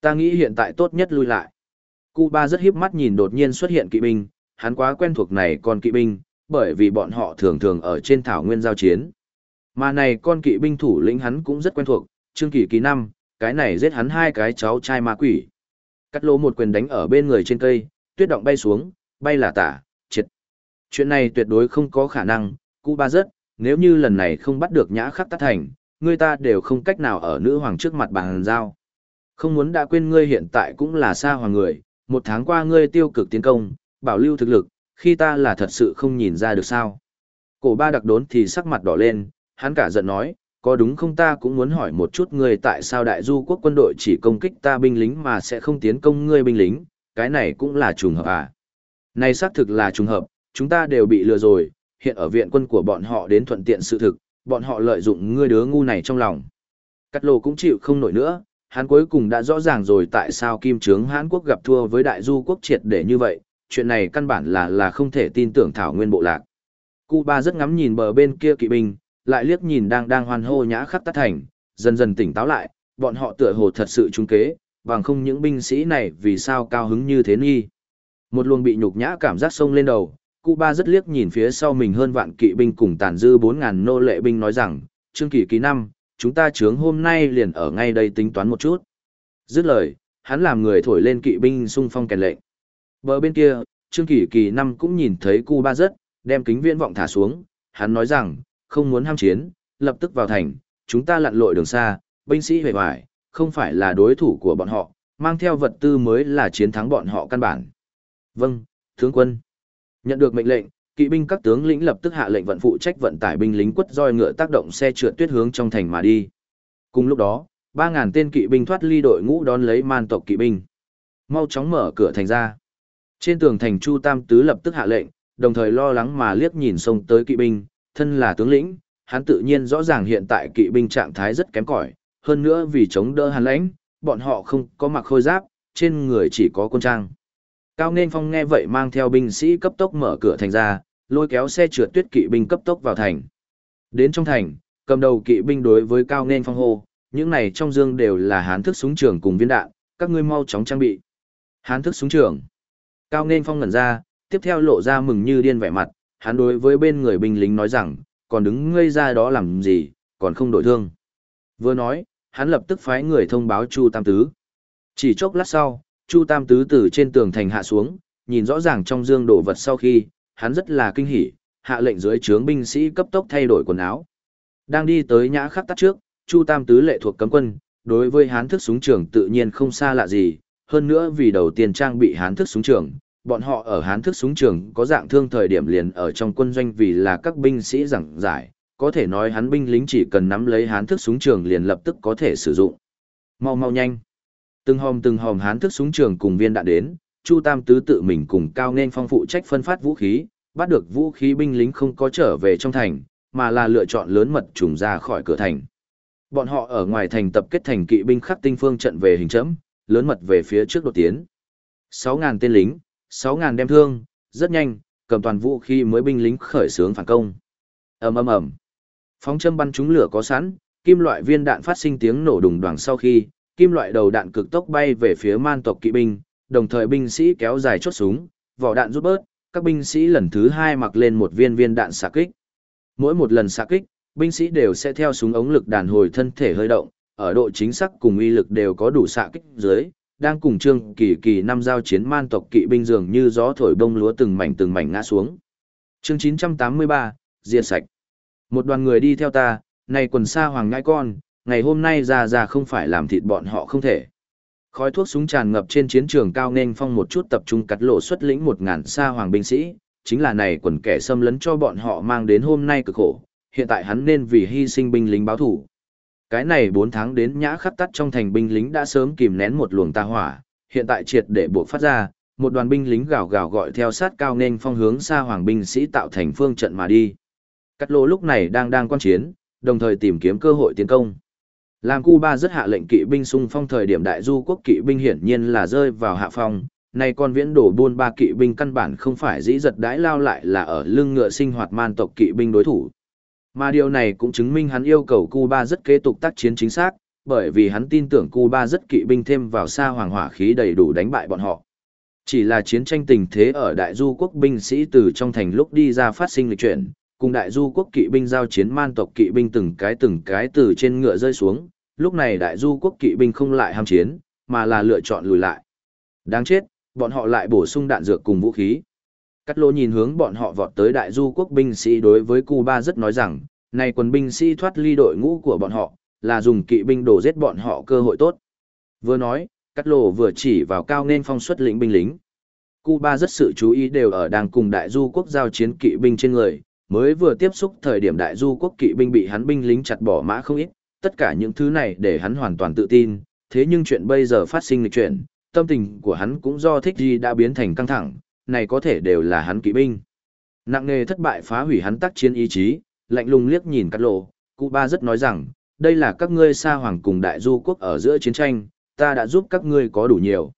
Ta nghĩ hiện tại tốt nhất lui lại. Cuba rất hiếp mắt nhìn đột nhiên xuất hiện kỵ binh, hắn quá quen thuộc này con kỵ binh, bởi vì bọn họ thường thường ở trên thảo nguyên giao chiến. Mà này con kỵ binh thủ lĩnh hắn cũng rất quen thuộc, Trương Kỳ Kỳ năm, cái này giết hắn hai cái cháu trai ma quỷ. Cắt lỗ một quyền đánh ở bên người trên cây, tuyết động bay xuống, bay là tả, triệt. Chuyện này tuyệt đối không có khả năng, cụ ba rất, nếu như lần này không bắt được nhã khắc tắt thành, người ta đều không cách nào ở nữ hoàng trước mặt bàn giao. Không muốn đã quên ngươi hiện tại cũng là xa hoàng người, một tháng qua ngươi tiêu cực tiến công, bảo lưu thực lực, khi ta là thật sự không nhìn ra được sao. Cổ ba đặc đốn thì sắc mặt đỏ lên, hắn cả giận nói, có đúng không ta cũng muốn hỏi một chút ngươi tại sao đại du quốc quân đội chỉ công kích ta binh lính mà sẽ không tiến công ngươi binh lính, cái này cũng là trùng hợp à. Này xác thực là trùng hợp, chúng ta đều bị lừa rồi, hiện ở viện quân của bọn họ đến thuận tiện sự thực, bọn họ lợi dụng ngươi đứa ngu này trong lòng. Cắt lồ cũng chịu không nổi nữa, hắn cuối cùng đã rõ ràng rồi tại sao kim trướng Hán quốc gặp thua với đại du quốc triệt để như vậy, chuyện này căn bản là là không thể tin tưởng thảo nguyên bộ lạc. Cuba rất ngắm nhìn bờ bên kia kỵ binh, lại liếc nhìn đang đang hoan hô nhã khắc tắt thành, dần dần tỉnh táo lại, bọn họ tựa hồ thật sự trung kế, bằng không những binh sĩ này vì sao cao hứng như thế nghi. Một luồng bị nhục nhã cảm giác sông lên đầu, cụ ba rất liếc nhìn phía sau mình hơn vạn kỵ binh cùng tàn dư 4.000 nô lệ binh nói rằng, trương kỳ ký năm, chúng ta chướng hôm nay liền ở ngay đây tính toán một chút. Dứt lời, hắn làm người thổi lên kỵ binh xung phong kèn lệnh. Bờ bên kia, trương Kỳ kỳ năm cũng nhìn thấy cụ ba rất, đem kính viễn vọng thả xuống, hắn nói rằng, không muốn ham chiến, lập tức vào thành, chúng ta lặn lội đường xa, binh sĩ hề hoài, không phải là đối thủ của bọn họ, mang theo vật tư mới là chiến thắng bọn họ căn bản. Vâng, tướng quân. Nhận được mệnh lệnh, kỵ binh các tướng lĩnh lập tức hạ lệnh vận phụ trách vận tải binh lính quất roi ngựa tác động xe trượt tuyết hướng trong thành mà đi. Cùng lúc đó, 3000 tên kỵ binh thoát ly đội ngũ đón lấy man tộc kỵ binh. Mau chóng mở cửa thành ra. Trên tường thành Chu Tam tứ lập tức hạ lệnh, đồng thời lo lắng mà liếc nhìn xông tới kỵ binh, thân là tướng lĩnh, hắn tự nhiên rõ ràng hiện tại kỵ binh trạng thái rất kém cỏi, hơn nữa vì chống đỡ hàn lãnh, bọn họ không có mặc khôi giáp, trên người chỉ có quân trang. Cao Nên Phong nghe vậy mang theo binh sĩ cấp tốc mở cửa thành ra, lôi kéo xe trượt tuyết kỵ binh cấp tốc vào thành. Đến trong thành, cầm đầu kỵ binh đối với Cao Nên Phong hô, những này trong dương đều là hán thức súng trường cùng viên đạn, các ngươi mau chóng trang bị. Hán thức súng trường. Cao Nên Phong ngẩn ra, tiếp theo lộ ra mừng như điên vẻ mặt, hắn đối với bên người binh lính nói rằng, còn đứng ngây ra đó làm gì, còn không đổi thương. Vừa nói, hắn lập tức phái người thông báo Chu Tam Tứ. Chỉ chốc lát sau, Chu Tam Tứ từ trên tường thành hạ xuống, nhìn rõ ràng trong dương đồ vật sau khi, hắn rất là kinh hỉ, hạ lệnh dưới trướng binh sĩ cấp tốc thay đổi quần áo. Đang đi tới nhã khắc tắt trước, Chu Tam Tứ lệ thuộc cấm quân, đối với hán thức súng trường tự nhiên không xa lạ gì, hơn nữa vì đầu tiên trang bị hán thức súng trường, bọn họ ở hán thức súng trường có dạng thương thời điểm liền ở trong quân doanh vì là các binh sĩ giảng giải, có thể nói hắn binh lính chỉ cần nắm lấy hán thức súng trường liền lập tức có thể sử dụng. Mau mau nhanh. Từng hòm từng hòm hán thức súng trường cùng viên đạn đến, Chu Tam Tứ tự mình cùng Cao Nên Phong phụ trách phân phát vũ khí, bắt được vũ khí binh lính không có trở về trong thành, mà là lựa chọn lớn mật trùng ra khỏi cửa thành. Bọn họ ở ngoài thành tập kết thành kỵ binh khắc tinh phương trận về hình chấm, lớn mật về phía trước đột tiến. 6.000 tên lính, 6.000 đem thương, rất nhanh, cầm toàn vũ khi mới binh lính khởi xướng phản công. ầm ầm ầm, phóng châm bắn trúng lửa có sẵn, kim loại viên đạn phát sinh tiếng nổ đùng đoàng sau khi, kim loại đầu đạn cực tốc bay về phía man tộc kỵ binh, đồng thời binh sĩ kéo dài chốt súng, vỏ đạn rút bớt, các binh sĩ lần thứ hai mặc lên một viên viên đạn xạ kích. Mỗi một lần xạ kích, binh sĩ đều sẽ theo súng ống lực đàn hồi thân thể hơi động, ở độ chính xác cùng uy lực đều có đủ xạ kích dưới, đang cùng trương kỳ kỳ năm giao chiến man tộc kỵ binh dường như gió thổi bông lúa từng mảnh từng mảnh ngã xuống. Chương 983, diệt sạch. Một đoàn người đi theo ta, này quần xa hoàng ngai con, ngày hôm nay ra ra không phải làm thịt bọn họ không thể. Khói thuốc súng tràn ngập trên chiến trường cao nên phong một chút tập trung cắt lộ xuất lĩnh một ngàn xa hoàng binh sĩ, chính là này quần kẻ xâm lấn cho bọn họ mang đến hôm nay cực khổ, hiện tại hắn nên vì hy sinh binh lính báo thủ. Cái này 4 tháng đến nhã khắp tắt trong thành binh lính đã sớm kìm nén một luồng tà hỏa, hiện tại triệt để buộc phát ra, một đoàn binh lính gào gào gọi theo sát cao nên phong hướng xa hoàng binh sĩ tạo thành phương trận mà đi. Cắt lô lúc này đang đang quan chiến, đồng thời tìm kiếm cơ hội tiến công. Làm Cuba rất hạ lệnh kỵ binh xung phong thời điểm đại du quốc kỵ binh hiển nhiên là rơi vào hạ phong, nay con viễn đổ buôn ba kỵ binh căn bản không phải dĩ giật đãi lao lại là ở lưng ngựa sinh hoạt man tộc kỵ binh đối thủ. Mà điều này cũng chứng minh hắn yêu cầu Cuba rất kế tục tác chiến chính xác, bởi vì hắn tin tưởng Cuba rất kỵ binh thêm vào xa hoàng hỏa khí đầy đủ đánh bại bọn họ. Chỉ là chiến tranh tình thế ở đại du quốc binh sĩ từ trong thành lúc đi ra phát sinh lịch chuyển, cùng đại du quốc kỵ binh giao chiến man tộc kỵ binh từng cái từng cái từ trên ngựa rơi xuống, lúc này đại du quốc kỵ binh không lại ham chiến, mà là lựa chọn lùi lại. Đáng chết, bọn họ lại bổ sung đạn dược cùng vũ khí. Cắt lô nhìn hướng bọn họ vọt tới đại du quốc binh sĩ đối với Cuba rất nói rằng, này quân binh sĩ thoát ly đội ngũ của bọn họ, là dùng kỵ binh đổ giết bọn họ cơ hội tốt. Vừa nói, cắt lô vừa chỉ vào cao nên phong xuất lĩnh binh lính. Cuba rất sự chú ý đều ở đang cùng đại du quốc giao chiến kỵ binh trên người, mới vừa tiếp xúc thời điểm đại du quốc kỵ binh bị hắn binh lính chặt bỏ mã không ít, tất cả những thứ này để hắn hoàn toàn tự tin, thế nhưng chuyện bây giờ phát sinh lịch chuyện, tâm tình của hắn cũng do thích gì đã biến thành căng thẳng, này có thể đều là hắn kỵ binh. Nặng nề thất bại phá hủy hắn tác chiến ý chí, lạnh lùng liếc nhìn cắt lộ, cụ ba rất nói rằng, đây là các ngươi xa hoàng cùng đại du quốc ở giữa chiến tranh, ta đã giúp các ngươi có đủ nhiều.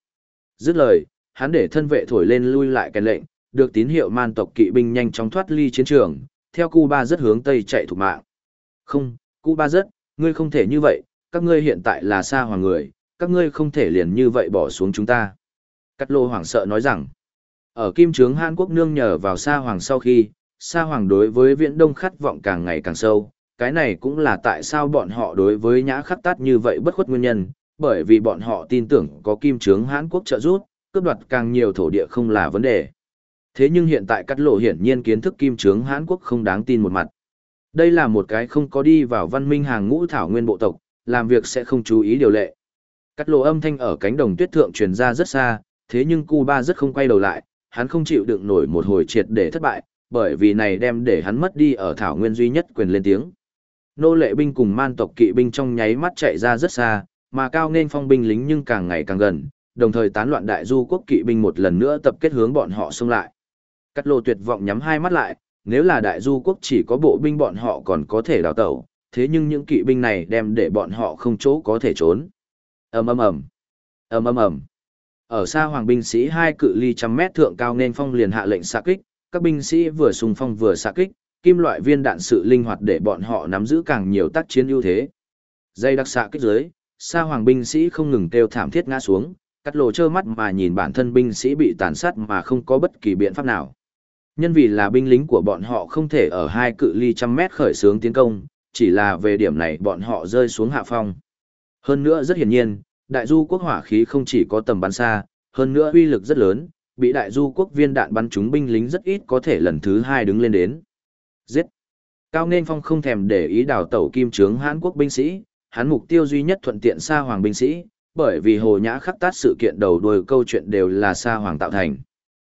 Dứt lời, hắn để thân vệ thổi lên lui lại cái lệnh, được tín hiệu man tộc kỵ binh nhanh chóng thoát ly chiến trường, theo Cuba rất hướng tây chạy thủ mạng. Không, Cuba rất, ngươi không thể như vậy, các ngươi hiện tại là xa hoàng người, các ngươi không thể liền như vậy bỏ xuống chúng ta. Cắt lô hoảng sợ nói rằng, ở kim trướng Hàn Quốc nương nhờ vào Sa Hoàng sau khi, Sa Hoàng đối với Viễn Đông khát vọng càng ngày càng sâu, cái này cũng là tại sao bọn họ đối với nhã khắc tát như vậy bất khuất nguyên nhân, bởi vì bọn họ tin tưởng có kim trướng Hàn Quốc trợ giúp, cướp đoạt càng nhiều thổ địa không là vấn đề. Thế nhưng hiện tại cắt lộ hiển nhiên kiến thức kim trướng Hàn Quốc không đáng tin một mặt. Đây là một cái không có đi vào văn minh hàng ngũ thảo nguyên bộ tộc, làm việc sẽ không chú ý điều lệ. Cắt lộ âm thanh ở cánh đồng tuyết thượng truyền ra rất xa, thế nhưng Cuba rất không quay đầu lại, hắn không chịu đựng nổi một hồi triệt để thất bại, bởi vì này đem để hắn mất đi ở thảo nguyên duy nhất quyền lên tiếng. Nô lệ binh cùng man tộc kỵ binh trong nháy mắt chạy ra rất xa, mà cao nên phong binh lính nhưng càng ngày càng gần, đồng thời tán loạn đại du quốc kỵ binh một lần nữa tập kết hướng bọn họ xông lại. Cắt lô tuyệt vọng nhắm hai mắt lại, nếu là đại du quốc chỉ có bộ binh bọn họ còn có thể đào tẩu, thế nhưng những kỵ binh này đem để bọn họ không chỗ có thể trốn. ầm ầm ầm, ầm ầm ầm. Ở xa hoàng binh sĩ hai cự ly trăm mét thượng cao nên phong liền hạ lệnh xạ kích, các binh sĩ vừa xung phong vừa xạ kích, kim loại viên đạn sự linh hoạt để bọn họ nắm giữ càng nhiều tác chiến ưu thế. Dây đặc xạ kích dưới, xa hoàng binh sĩ không ngừng kêu thảm thiết ngã xuống, cắt lộ trơ mắt mà nhìn bản thân binh sĩ bị tàn sát mà không có bất kỳ biện pháp nào. Nhân vì là binh lính của bọn họ không thể ở hai cự ly trăm mét khởi xướng tiến công, chỉ là về điểm này bọn họ rơi xuống hạ phong. Hơn nữa rất hiển nhiên, đại du quốc hỏa khí không chỉ có tầm bắn xa, hơn nữa uy lực rất lớn, bị đại du quốc viên đạn bắn trúng binh lính rất ít có thể lần thứ hai đứng lên đến. Giết! Cao nên phong không thèm để ý đào tẩu kim trướng Hán quốc binh sĩ, hắn mục tiêu duy nhất thuận tiện xa hoàng binh sĩ, bởi vì hồ nhã khắc tát sự kiện đầu đuôi câu chuyện đều là xa hoàng tạo thành.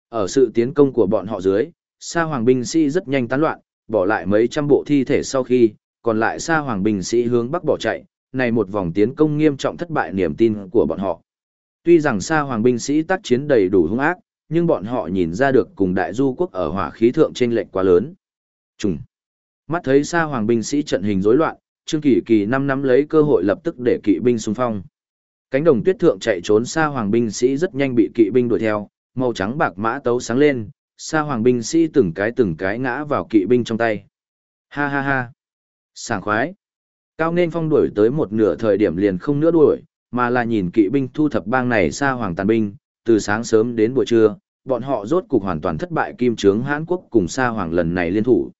Ở sự tiến công của bọn họ dưới, xa hoàng binh sĩ rất nhanh tán loạn, bỏ lại mấy trăm bộ thi thể sau khi, còn lại xa hoàng binh sĩ hướng bắc bỏ chạy, này một vòng tiến công nghiêm trọng thất bại niềm tin của bọn họ. Tuy rằng xa hoàng binh sĩ tác chiến đầy đủ hung ác, nhưng bọn họ nhìn ra được cùng đại du quốc ở hỏa khí thượng trên lệnh quá lớn. Trùng. Mắt thấy xa hoàng binh sĩ trận hình rối loạn, Trương Kỳ Kỳ năm năm lấy cơ hội lập tức để kỵ binh xung phong. Cánh đồng tuyết thượng chạy trốn xa hoàng binh sĩ rất nhanh bị kỵ binh đuổi theo, màu trắng bạc mã tấu sáng lên, xa hoàng binh sĩ từng cái từng cái ngã vào kỵ binh trong tay. Ha ha ha. Sảng khoái. Cao nên phong đuổi tới một nửa thời điểm liền không nữa đuổi, mà là nhìn kỵ binh thu thập bang này xa hoàng tàn binh, từ sáng sớm đến buổi trưa, bọn họ rốt cục hoàn toàn thất bại kim trướng Hán Quốc cùng xa hoàng lần này liên thủ.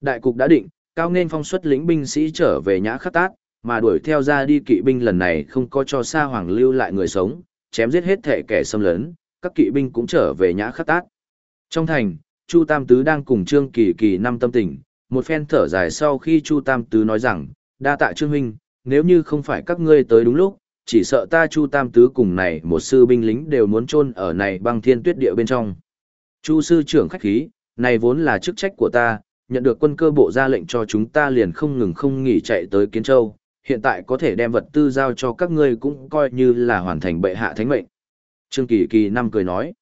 Đại cục đã định, Cao nên phong xuất lĩnh binh sĩ trở về nhã khắc tát, mà đuổi theo ra đi kỵ binh lần này không có cho xa hoàng lưu lại người sống, chém giết hết thể kẻ xâm lấn, các kỵ binh cũng trở về nhã khắc tát. Trong thành, Chu Tam Tứ đang cùng Trương Kỳ Kỳ năm tâm tình, một phen thở dài sau khi Chu Tam Tứ nói rằng, đa tạ Trương Huynh, nếu như không phải các ngươi tới đúng lúc, chỉ sợ ta Chu Tam Tứ cùng này một sư binh lính đều muốn chôn ở này băng thiên tuyết địa bên trong. Chu sư trưởng khách khí, này vốn là chức trách của ta, nhận được quân cơ bộ ra lệnh cho chúng ta liền không ngừng không nghỉ chạy tới Kiến Châu, hiện tại có thể đem vật tư giao cho các ngươi cũng coi như là hoàn thành bệ hạ thánh mệnh. Trương Kỳ Kỳ năm cười nói,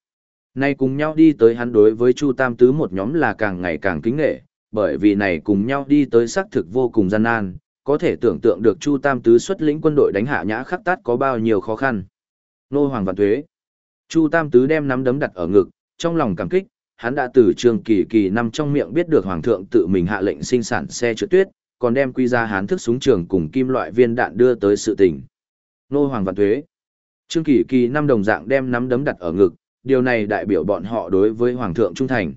nay cùng nhau đi tới hắn đối với Chu Tam Tứ một nhóm là càng ngày càng kính nghệ, bởi vì này cùng nhau đi tới xác thực vô cùng gian nan, có thể tưởng tượng được Chu Tam Tứ xuất lĩnh quân đội đánh hạ nhã khắc tát có bao nhiêu khó khăn. Nô Hoàng Vạn Tuế Chu Tam Tứ đem nắm đấm đặt ở ngực, trong lòng cảm kích, hắn đã từ trường kỳ kỳ năm trong miệng biết được Hoàng thượng tự mình hạ lệnh sinh sản xe trượt tuyết, còn đem quy ra hán thức súng trường cùng kim loại viên đạn đưa tới sự tình. Nô Hoàng Vạn Tuế Trương Kỳ Kỳ năm đồng dạng đem nắm đấm đặt ở ngực, điều này đại biểu bọn họ đối với Hoàng thượng trung thành.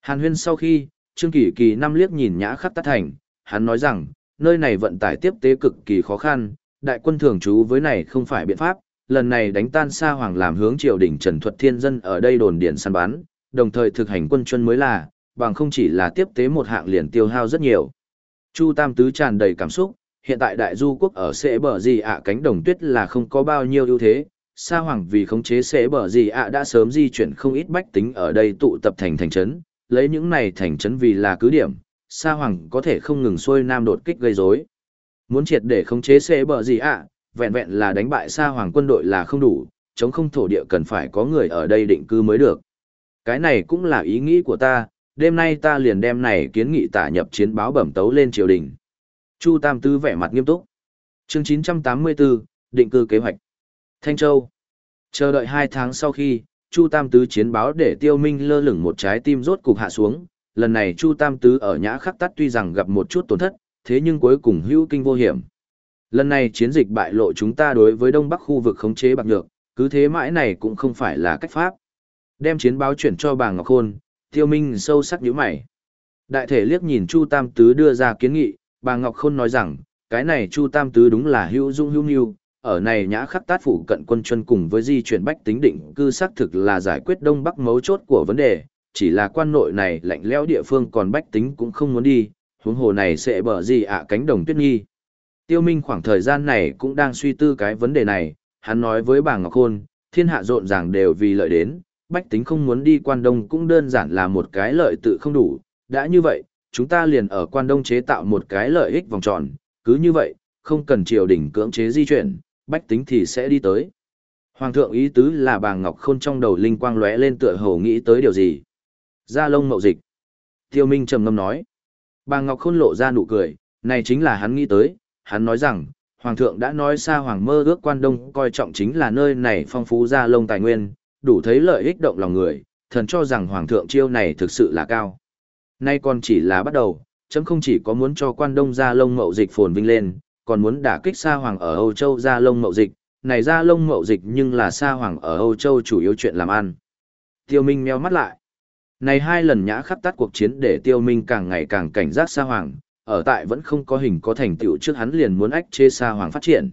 Hàn huyên sau khi, Trương Kỳ Kỳ năm liếc nhìn nhã khắp tát thành, hắn nói rằng, nơi này vận tải tiếp tế cực kỳ khó khăn, đại quân thường trú với này không phải biện pháp, lần này đánh tan Sa Hoàng làm hướng triều đình Trần Thuật Thiên Dân ở đây đồn điện săn bắn, đồng thời thực hành quân chuân mới là, bằng không chỉ là tiếp tế một hạng liền tiêu hao rất nhiều. Chu Tam Tứ tràn đầy cảm xúc, hiện tại đại du quốc ở sẽ bờ gì ạ cánh đồng tuyết là không có bao nhiêu ưu thế, Sa Hoàng vì khống chế sẽ bờ gì ạ đã sớm di chuyển không ít bách tính ở đây tụ tập thành thành trấn, lấy những này thành trấn vì là cứ điểm, Sa Hoàng có thể không ngừng xuôi nam đột kích gây rối. Muốn triệt để khống chế sẽ bờ gì ạ, vẹn vẹn là đánh bại Sa Hoàng quân đội là không đủ, chống không thổ địa cần phải có người ở đây định cư mới được. Cái này cũng là ý nghĩ của ta, đêm nay ta liền đem này kiến nghị tả nhập chiến báo bẩm tấu lên triều đình. Chu Tam Tư vẻ mặt nghiêm túc. Chương 984, định cư kế hoạch. Thanh Châu. Chờ đợi hai tháng sau khi, Chu Tam Tứ chiến báo để tiêu minh lơ lửng một trái tim rốt cục hạ xuống. Lần này Chu Tam Tứ ở nhã khắc tắt tuy rằng gặp một chút tổn thất, thế nhưng cuối cùng hữu kinh vô hiểm. Lần này chiến dịch bại lộ chúng ta đối với đông bắc khu vực khống chế bạc nhược, cứ thế mãi này cũng không phải là cách pháp. Đem chiến báo chuyển cho bà Ngọc Khôn, tiêu minh sâu sắc nhíu mày. Đại thể liếc nhìn Chu Tam Tứ đưa ra kiến nghị, bà Ngọc Khôn nói rằng, cái này Chu Tam Tứ đúng là hữu dung hữu nhu, ở này nhã khắc tát phụ cận quân chân cùng với di chuyển bách tính định cư xác thực là giải quyết đông bắc mấu chốt của vấn đề, chỉ là quan nội này lạnh lẽo địa phương còn bách tính cũng không muốn đi, huống hồ này sẽ bở gì ạ cánh đồng tuyết nghi. Tiêu Minh khoảng thời gian này cũng đang suy tư cái vấn đề này, hắn nói với bà Ngọc Khôn, thiên hạ rộn ràng đều vì lợi đến, bách tính không muốn đi quan đông cũng đơn giản là một cái lợi tự không đủ, đã như vậy, chúng ta liền ở quan đông chế tạo một cái lợi ích vòng tròn, cứ như vậy, không cần triều đình cưỡng chế di chuyển, bách tính thì sẽ đi tới. Hoàng thượng ý tứ là bà Ngọc Khôn trong đầu linh quang lóe lên tựa hồ nghĩ tới điều gì. Gia lông mậu dịch. Tiêu Minh trầm ngâm nói. Bà Ngọc Khôn lộ ra nụ cười, này chính là hắn nghĩ tới, hắn nói rằng, Hoàng thượng đã nói xa Hoàng mơ ước quan đông coi trọng chính là nơi này phong phú gia lông tài nguyên, đủ thấy lợi ích động lòng người, thần cho rằng Hoàng thượng chiêu này thực sự là cao. Nay còn chỉ là bắt đầu, chấm không chỉ có muốn cho quan đông gia lông mậu dịch phồn vinh lên, còn muốn đả kích xa Hoàng ở Âu Châu gia lông mậu dịch, này gia lông mậu dịch nhưng là xa Hoàng ở Âu Châu chủ yếu chuyện làm ăn. Tiêu Minh meo mắt lại. Này hai lần nhã khắc tắt cuộc chiến để tiêu minh càng ngày càng cảnh giác xa hoàng, ở tại vẫn không có hình có thành tựu trước hắn liền muốn ách chế xa hoàng phát triển.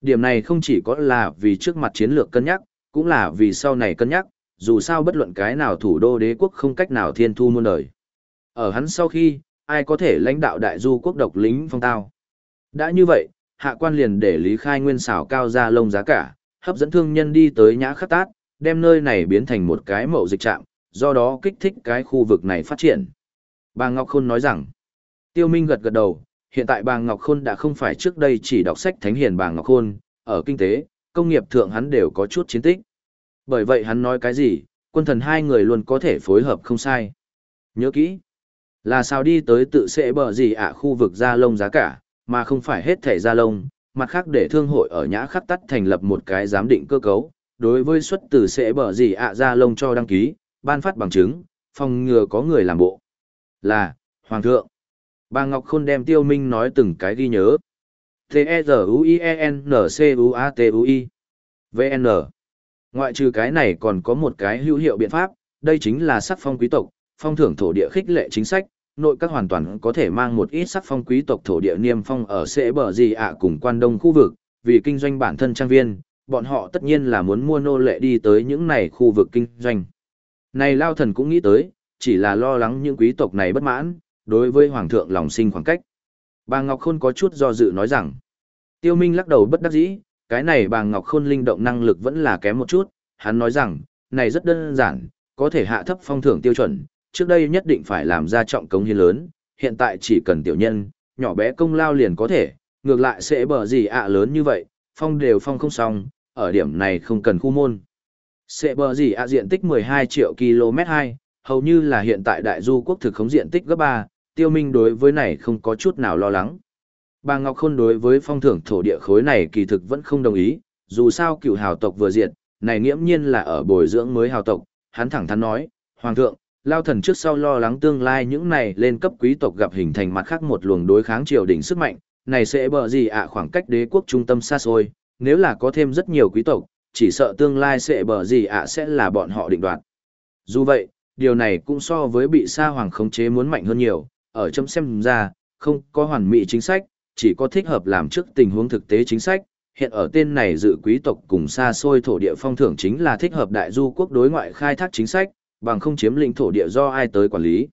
Điểm này không chỉ có là vì trước mặt chiến lược cân nhắc, cũng là vì sau này cân nhắc, dù sao bất luận cái nào thủ đô đế quốc không cách nào thiên thu muôn đời. Ở hắn sau khi, ai có thể lãnh đạo đại du quốc độc lính phong tao. Đã như vậy, hạ quan liền để Lý Khai Nguyên xảo cao ra lông giá cả, hấp dẫn thương nhân đi tới nhã khắc tát, đem nơi này biến thành một cái mậu dịch trạm, do đó kích thích cái khu vực này phát triển. Bà Ngọc Khôn nói rằng, Tiêu Minh gật gật đầu, hiện tại bà Ngọc Khôn đã không phải trước đây chỉ đọc sách thánh hiền bà Ngọc Khôn, ở kinh tế, công nghiệp thượng hắn đều có chút chiến tích. Bởi vậy hắn nói cái gì, quân thần hai người luôn có thể phối hợp không sai. Nhớ kỹ, là sao đi tới tự sẽ bờ gì ạ khu vực gia lông giá cả, mà không phải hết thẻ gia lông, mặt khác để thương hội ở nhã khắc tắt thành lập một cái giám định cơ cấu, đối với xuất từ sẽ bờ gì ạ gia lông cho đăng ký, ban phát bằng chứng, phòng ngừa có người làm bộ. Là, Hoàng thượng. Bà Ngọc Khôn đem Tiêu Minh nói từng cái ghi nhớ. T-E-Z-U-I-E-N-C-U-A-T-U-I. V-N. Ngoại trừ cái này còn có một cái hữu hiệu biện pháp, đây chính là sắc phong quý tộc, phong thưởng thổ địa khích lệ chính sách, nội các hoàn toàn có thể mang một ít sắc phong quý tộc thổ địa niêm phong ở sẽ bờ gì ạ cùng quan đông khu vực, vì kinh doanh bản thân trang viên, bọn họ tất nhiên là muốn mua nô lệ đi tới những này khu vực kinh doanh. Này lao thần cũng nghĩ tới, chỉ là lo lắng những quý tộc này bất mãn, đối với hoàng thượng lòng sinh khoảng cách. Bà Ngọc Khôn có chút do dự nói rằng, tiêu minh lắc đầu bất đắc dĩ, cái này bà Ngọc Khôn linh động năng lực vẫn là kém một chút, hắn nói rằng, này rất đơn giản, có thể hạ thấp phong thưởng tiêu chuẩn, trước đây nhất định phải làm ra trọng công hiến lớn, hiện tại chỉ cần tiểu nhân, nhỏ bé công lao liền có thể, ngược lại sẽ bở gì ạ lớn như vậy, phong đều phong không xong, ở điểm này không cần khu môn. Sẽ bờ gì ạ diện tích 12 triệu km 2, hầu như là hiện tại đại du quốc thực khống diện tích gấp 3, tiêu minh đối với này không có chút nào lo lắng. Bà Ngọc Khôn đối với phong thưởng thổ địa khối này kỳ thực vẫn không đồng ý, dù sao cựu hào tộc vừa diệt, này nghiễm nhiên là ở bồi dưỡng mới hào tộc, hắn thẳng thắn nói, Hoàng thượng, lao thần trước sau lo lắng tương lai những này lên cấp quý tộc gặp hình thành mặt khác một luồng đối kháng triều đình sức mạnh, này sẽ bờ gì ạ khoảng cách đế quốc trung tâm xa xôi, nếu là có thêm rất nhiều quý tộc, chỉ sợ tương lai sẽ bờ gì ạ sẽ là bọn họ định đoạt. Dù vậy, điều này cũng so với bị sa hoàng khống chế muốn mạnh hơn nhiều, ở trong xem ra, không có hoàn mỹ chính sách, chỉ có thích hợp làm trước tình huống thực tế chính sách. Hiện ở tên này dự quý tộc cùng xa xôi thổ địa phong thưởng chính là thích hợp đại du quốc đối ngoại khai thác chính sách, bằng không chiếm lĩnh thổ địa do ai tới quản lý.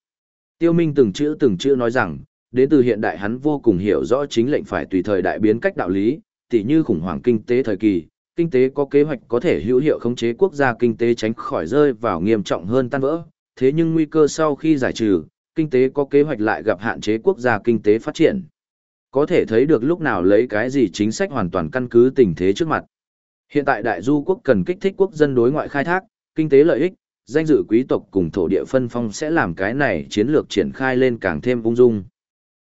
Tiêu Minh từng chữ từng chữ nói rằng, đến từ hiện đại hắn vô cùng hiểu rõ chính lệnh phải tùy thời đại biến cách đạo lý, tỉ như khủng hoảng kinh tế thời kỳ, kinh tế có kế hoạch có thể hữu hiệu khống chế quốc gia kinh tế tránh khỏi rơi vào nghiêm trọng hơn tan vỡ, thế nhưng nguy cơ sau khi giải trừ, kinh tế có kế hoạch lại gặp hạn chế quốc gia kinh tế phát triển. Có thể thấy được lúc nào lấy cái gì chính sách hoàn toàn căn cứ tình thế trước mặt. Hiện tại đại du quốc cần kích thích quốc dân đối ngoại khai thác, kinh tế lợi ích, danh dự quý tộc cùng thổ địa phân phong sẽ làm cái này chiến lược triển khai lên càng thêm ung dung.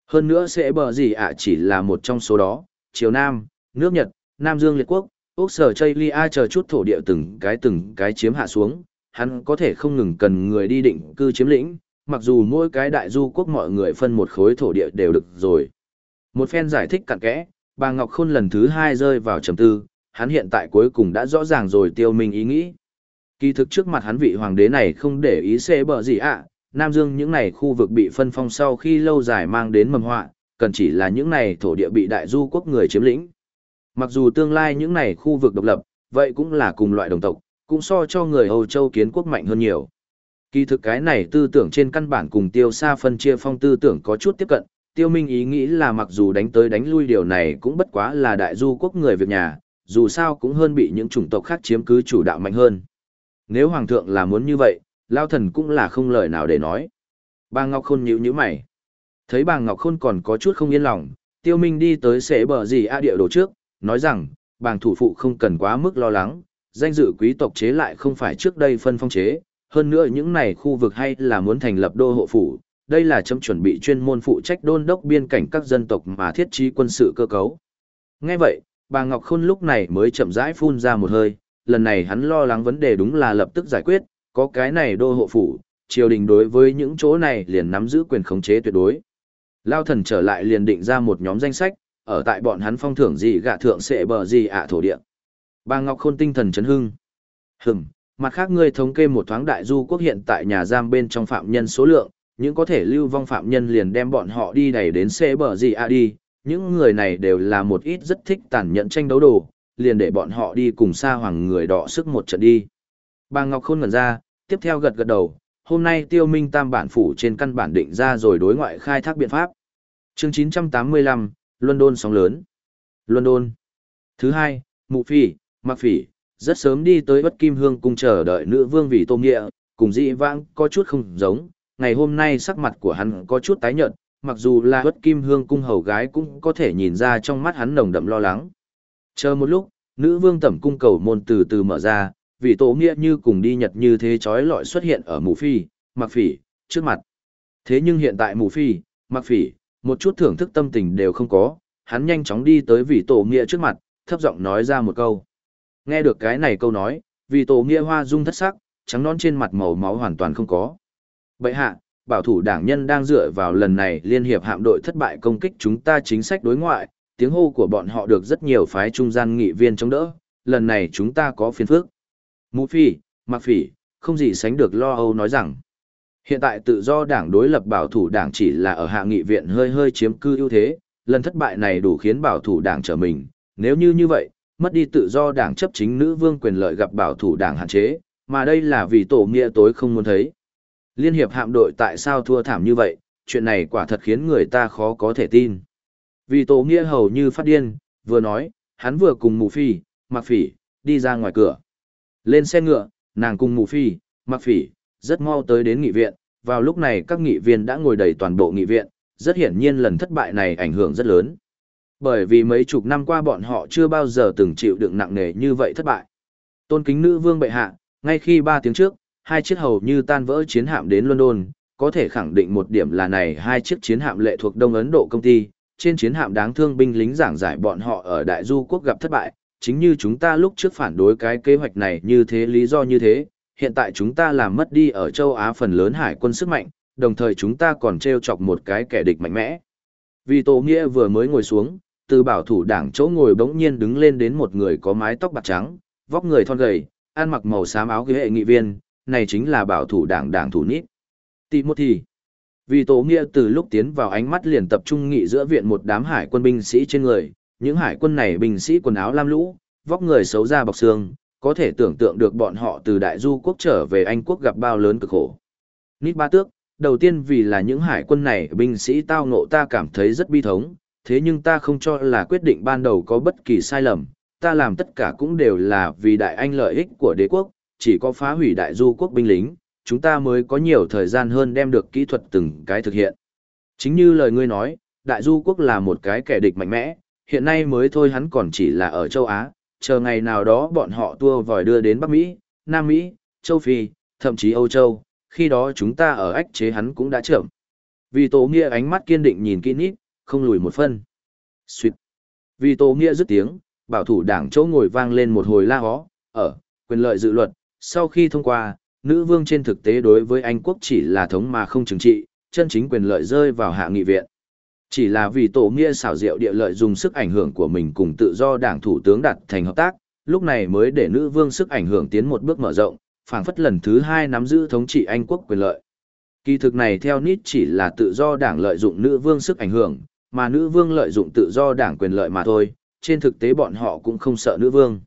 Hơn nữa sẽ bờ gì ạ chỉ là một trong số đó, Triều Nam, nước Nhật, Nam Dương Liệt Quốc, Úc sở Chaylia chờ chút thổ địa từng cái từng cái chiếm hạ xuống, hắn có thể không ngừng cần người đi định cư chiếm lĩnh, mặc dù mỗi cái đại du quốc mọi người phân một khối thổ địa đều được rồi. Một phen giải thích cặn kẽ, bà Ngọc Khôn lần thứ hai rơi vào trầm tư, hắn hiện tại cuối cùng đã rõ ràng rồi tiêu minh ý nghĩ. Kỳ thực trước mặt hắn vị hoàng đế này không để ý xê bờ gì ạ, Nam Dương những này khu vực bị phân phong sau khi lâu dài mang đến mầm họa, cần chỉ là những này thổ địa bị đại du quốc người chiếm lĩnh. Mặc dù tương lai những này khu vực độc lập, vậy cũng là cùng loại đồng tộc, cũng so cho người Âu Châu kiến quốc mạnh hơn nhiều. Kỳ thực cái này tư tưởng trên căn bản cùng tiêu xa phân chia phong tư tưởng có chút tiếp cận, tiêu minh ý nghĩ là mặc dù đánh tới đánh lui điều này cũng bất quá là đại du quốc người việc nhà, dù sao cũng hơn bị những chủng tộc khác chiếm cứ chủ đạo mạnh hơn. Nếu hoàng thượng là muốn như vậy, lao thần cũng là không lời nào để nói. Bà Ngọc Khôn nhíu nhíu mày. Thấy bà Ngọc Khôn còn có chút không yên lòng, Tiêu Minh đi tới sẽ bờ gì a địa đồ trước, nói rằng, bàng thủ phụ không cần quá mức lo lắng, danh dự quý tộc chế lại không phải trước đây phân phong chế, hơn nữa những này khu vực hay là muốn thành lập đô hộ phủ, đây là chấm chuẩn bị chuyên môn phụ trách đôn đốc biên cảnh các dân tộc mà thiết trí quân sự cơ cấu. Nghe vậy, bà Ngọc Khôn lúc này mới chậm rãi phun ra một hơi, lần này hắn lo lắng vấn đề đúng là lập tức giải quyết, có cái này đô hộ phủ, triều đình đối với những chỗ này liền nắm giữ quyền khống chế tuyệt đối. Lao thần trở lại liền định ra một nhóm danh sách, ở tại bọn hắn phong thưởng gì gạ thượng sẽ bờ gì ạ thổ địa. Bà Ngọc Khôn tinh thần chấn hưng. Hừm, mặt khác ngươi thống kê một thoáng đại du quốc hiện tại nhà giam bên trong phạm nhân số lượng, những có thể lưu vong phạm nhân liền đem bọn họ đi đẩy đến sẽ bờ gì ạ đi. Những người này đều là một ít rất thích tàn nhẫn tranh đấu đồ, liền để bọn họ đi cùng xa hoàng người đỏ sức một trận đi. Bà Ngọc Khôn ngẩn ra, tiếp theo gật gật đầu, hôm nay tiêu minh tam bản phủ trên căn bản định ra rồi đối ngoại khai thác biện pháp. Chương 985, London sóng lớn. London. Thứ hai, Mụ Phi, Mạc Phỉ, rất sớm đi tới Bất Kim Hương cung chờ đợi nữ vương vì tôm Nghĩa, cùng dị vãng có chút không giống, ngày hôm nay sắc mặt của hắn có chút tái nhợt, mặc dù là Bất Kim Hương cung hầu gái cũng có thể nhìn ra trong mắt hắn nồng đậm lo lắng. Chờ một lúc, nữ vương tẩm cung cầu môn từ từ mở ra, vì tổ Nghĩa như cùng đi nhật như thế chói lọi xuất hiện ở Mù Phi, mặc Phỉ, trước mặt. Thế nhưng hiện tại Mù Phi, mặc Phỉ, một chút thưởng thức tâm tình đều không có, hắn nhanh chóng đi tới vị tổ nghĩa trước mặt, thấp giọng nói ra một câu. Nghe được cái này câu nói, vị tổ nghĩa hoa dung thất sắc, trắng non trên mặt màu máu hoàn toàn không có. Bậy hạ, bảo thủ đảng nhân đang dựa vào lần này liên hiệp hạm đội thất bại công kích chúng ta chính sách đối ngoại, tiếng hô của bọn họ được rất nhiều phái trung gian nghị viên chống đỡ, lần này chúng ta có phiền phức. Mũ phi, mặc phỉ, không gì sánh được lo âu nói rằng, Hiện tại tự do đảng đối lập bảo thủ đảng chỉ là ở hạ nghị viện hơi hơi chiếm cư ưu thế, lần thất bại này đủ khiến bảo thủ đảng trở mình, nếu như như vậy, mất đi tự do đảng chấp chính nữ vương quyền lợi gặp bảo thủ đảng hạn chế, mà đây là vì tổ nghĩa tối không muốn thấy. Liên hiệp hạm đội tại sao thua thảm như vậy, chuyện này quả thật khiến người ta khó có thể tin. Vì tổ nghĩa hầu như phát điên, vừa nói, hắn vừa cùng mù phi, mặc phỉ, đi ra ngoài cửa. Lên xe ngựa, nàng cùng mù phi, mặc phỉ, rất mau tới đến nghị viện, vào lúc này các nghị viên đã ngồi đầy toàn bộ nghị viện, rất hiển nhiên lần thất bại này ảnh hưởng rất lớn. Bởi vì mấy chục năm qua bọn họ chưa bao giờ từng chịu đựng nặng nề như vậy thất bại. Tôn kính nữ vương bệ hạ, ngay khi 3 tiếng trước, hai chiếc hầu như tan vỡ chiến hạm đến London, có thể khẳng định một điểm là này hai chiếc chiến hạm lệ thuộc Đông Ấn Độ công ty, trên chiến hạm đáng thương binh lính giảng giải bọn họ ở Đại Du quốc gặp thất bại, chính như chúng ta lúc trước phản đối cái kế hoạch này như thế lý do như thế, hiện tại chúng ta làm mất đi ở châu Á phần lớn hải quân sức mạnh, đồng thời chúng ta còn treo chọc một cái kẻ địch mạnh mẽ. Vì Tô Nghĩa vừa mới ngồi xuống, từ bảo thủ đảng chỗ ngồi bỗng nhiên đứng lên đến một người có mái tóc bạc trắng, vóc người thon gầy, ăn mặc màu xám áo ghế hệ nghị viên, này chính là bảo thủ đảng đảng thủ nít. Timothy. Vì Tô Nghĩa từ lúc tiến vào ánh mắt liền tập trung nghị giữa viện một đám hải quân binh sĩ trên người, những hải quân này binh sĩ quần áo lam lũ, vóc người xấu ra bọc xương, có thể tưởng tượng được bọn họ từ đại du quốc trở về Anh quốc gặp bao lớn cực khổ. Nít ba tước, đầu tiên vì là những hải quân này binh sĩ tao ngộ ta cảm thấy rất bi thống, thế nhưng ta không cho là quyết định ban đầu có bất kỳ sai lầm, ta làm tất cả cũng đều là vì đại anh lợi ích của đế quốc, chỉ có phá hủy đại du quốc binh lính, chúng ta mới có nhiều thời gian hơn đem được kỹ thuật từng cái thực hiện. Chính như lời ngươi nói, đại du quốc là một cái kẻ địch mạnh mẽ, hiện nay mới thôi hắn còn chỉ là ở châu Á, chờ ngày nào đó bọn họ tua vòi đưa đến Bắc Mỹ, Nam Mỹ, Châu Phi, thậm chí Âu Châu, khi đó chúng ta ở ách chế hắn cũng đã chậm. Vì Tổ Nghĩa ánh mắt kiên định nhìn kỹ nít, không lùi một phân. Xuyệt. Vì Tổ Nghĩa dứt tiếng, bảo thủ đảng chỗ ngồi vang lên một hồi la hó, ở, quyền lợi dự luật, sau khi thông qua, nữ vương trên thực tế đối với Anh quốc chỉ là thống mà không chứng trị, chân chính quyền lợi rơi vào hạ nghị viện. Chỉ là vì tổ nghĩa xảo diệu địa lợi dùng sức ảnh hưởng của mình cùng tự do đảng thủ tướng đặt thành hợp tác, lúc này mới để nữ vương sức ảnh hưởng tiến một bước mở rộng, phảng phất lần thứ hai nắm giữ thống trị Anh quốc quyền lợi. Kỳ thực này theo Nít chỉ là tự do đảng lợi dụng nữ vương sức ảnh hưởng, mà nữ vương lợi dụng tự do đảng quyền lợi mà thôi, trên thực tế bọn họ cũng không sợ nữ vương.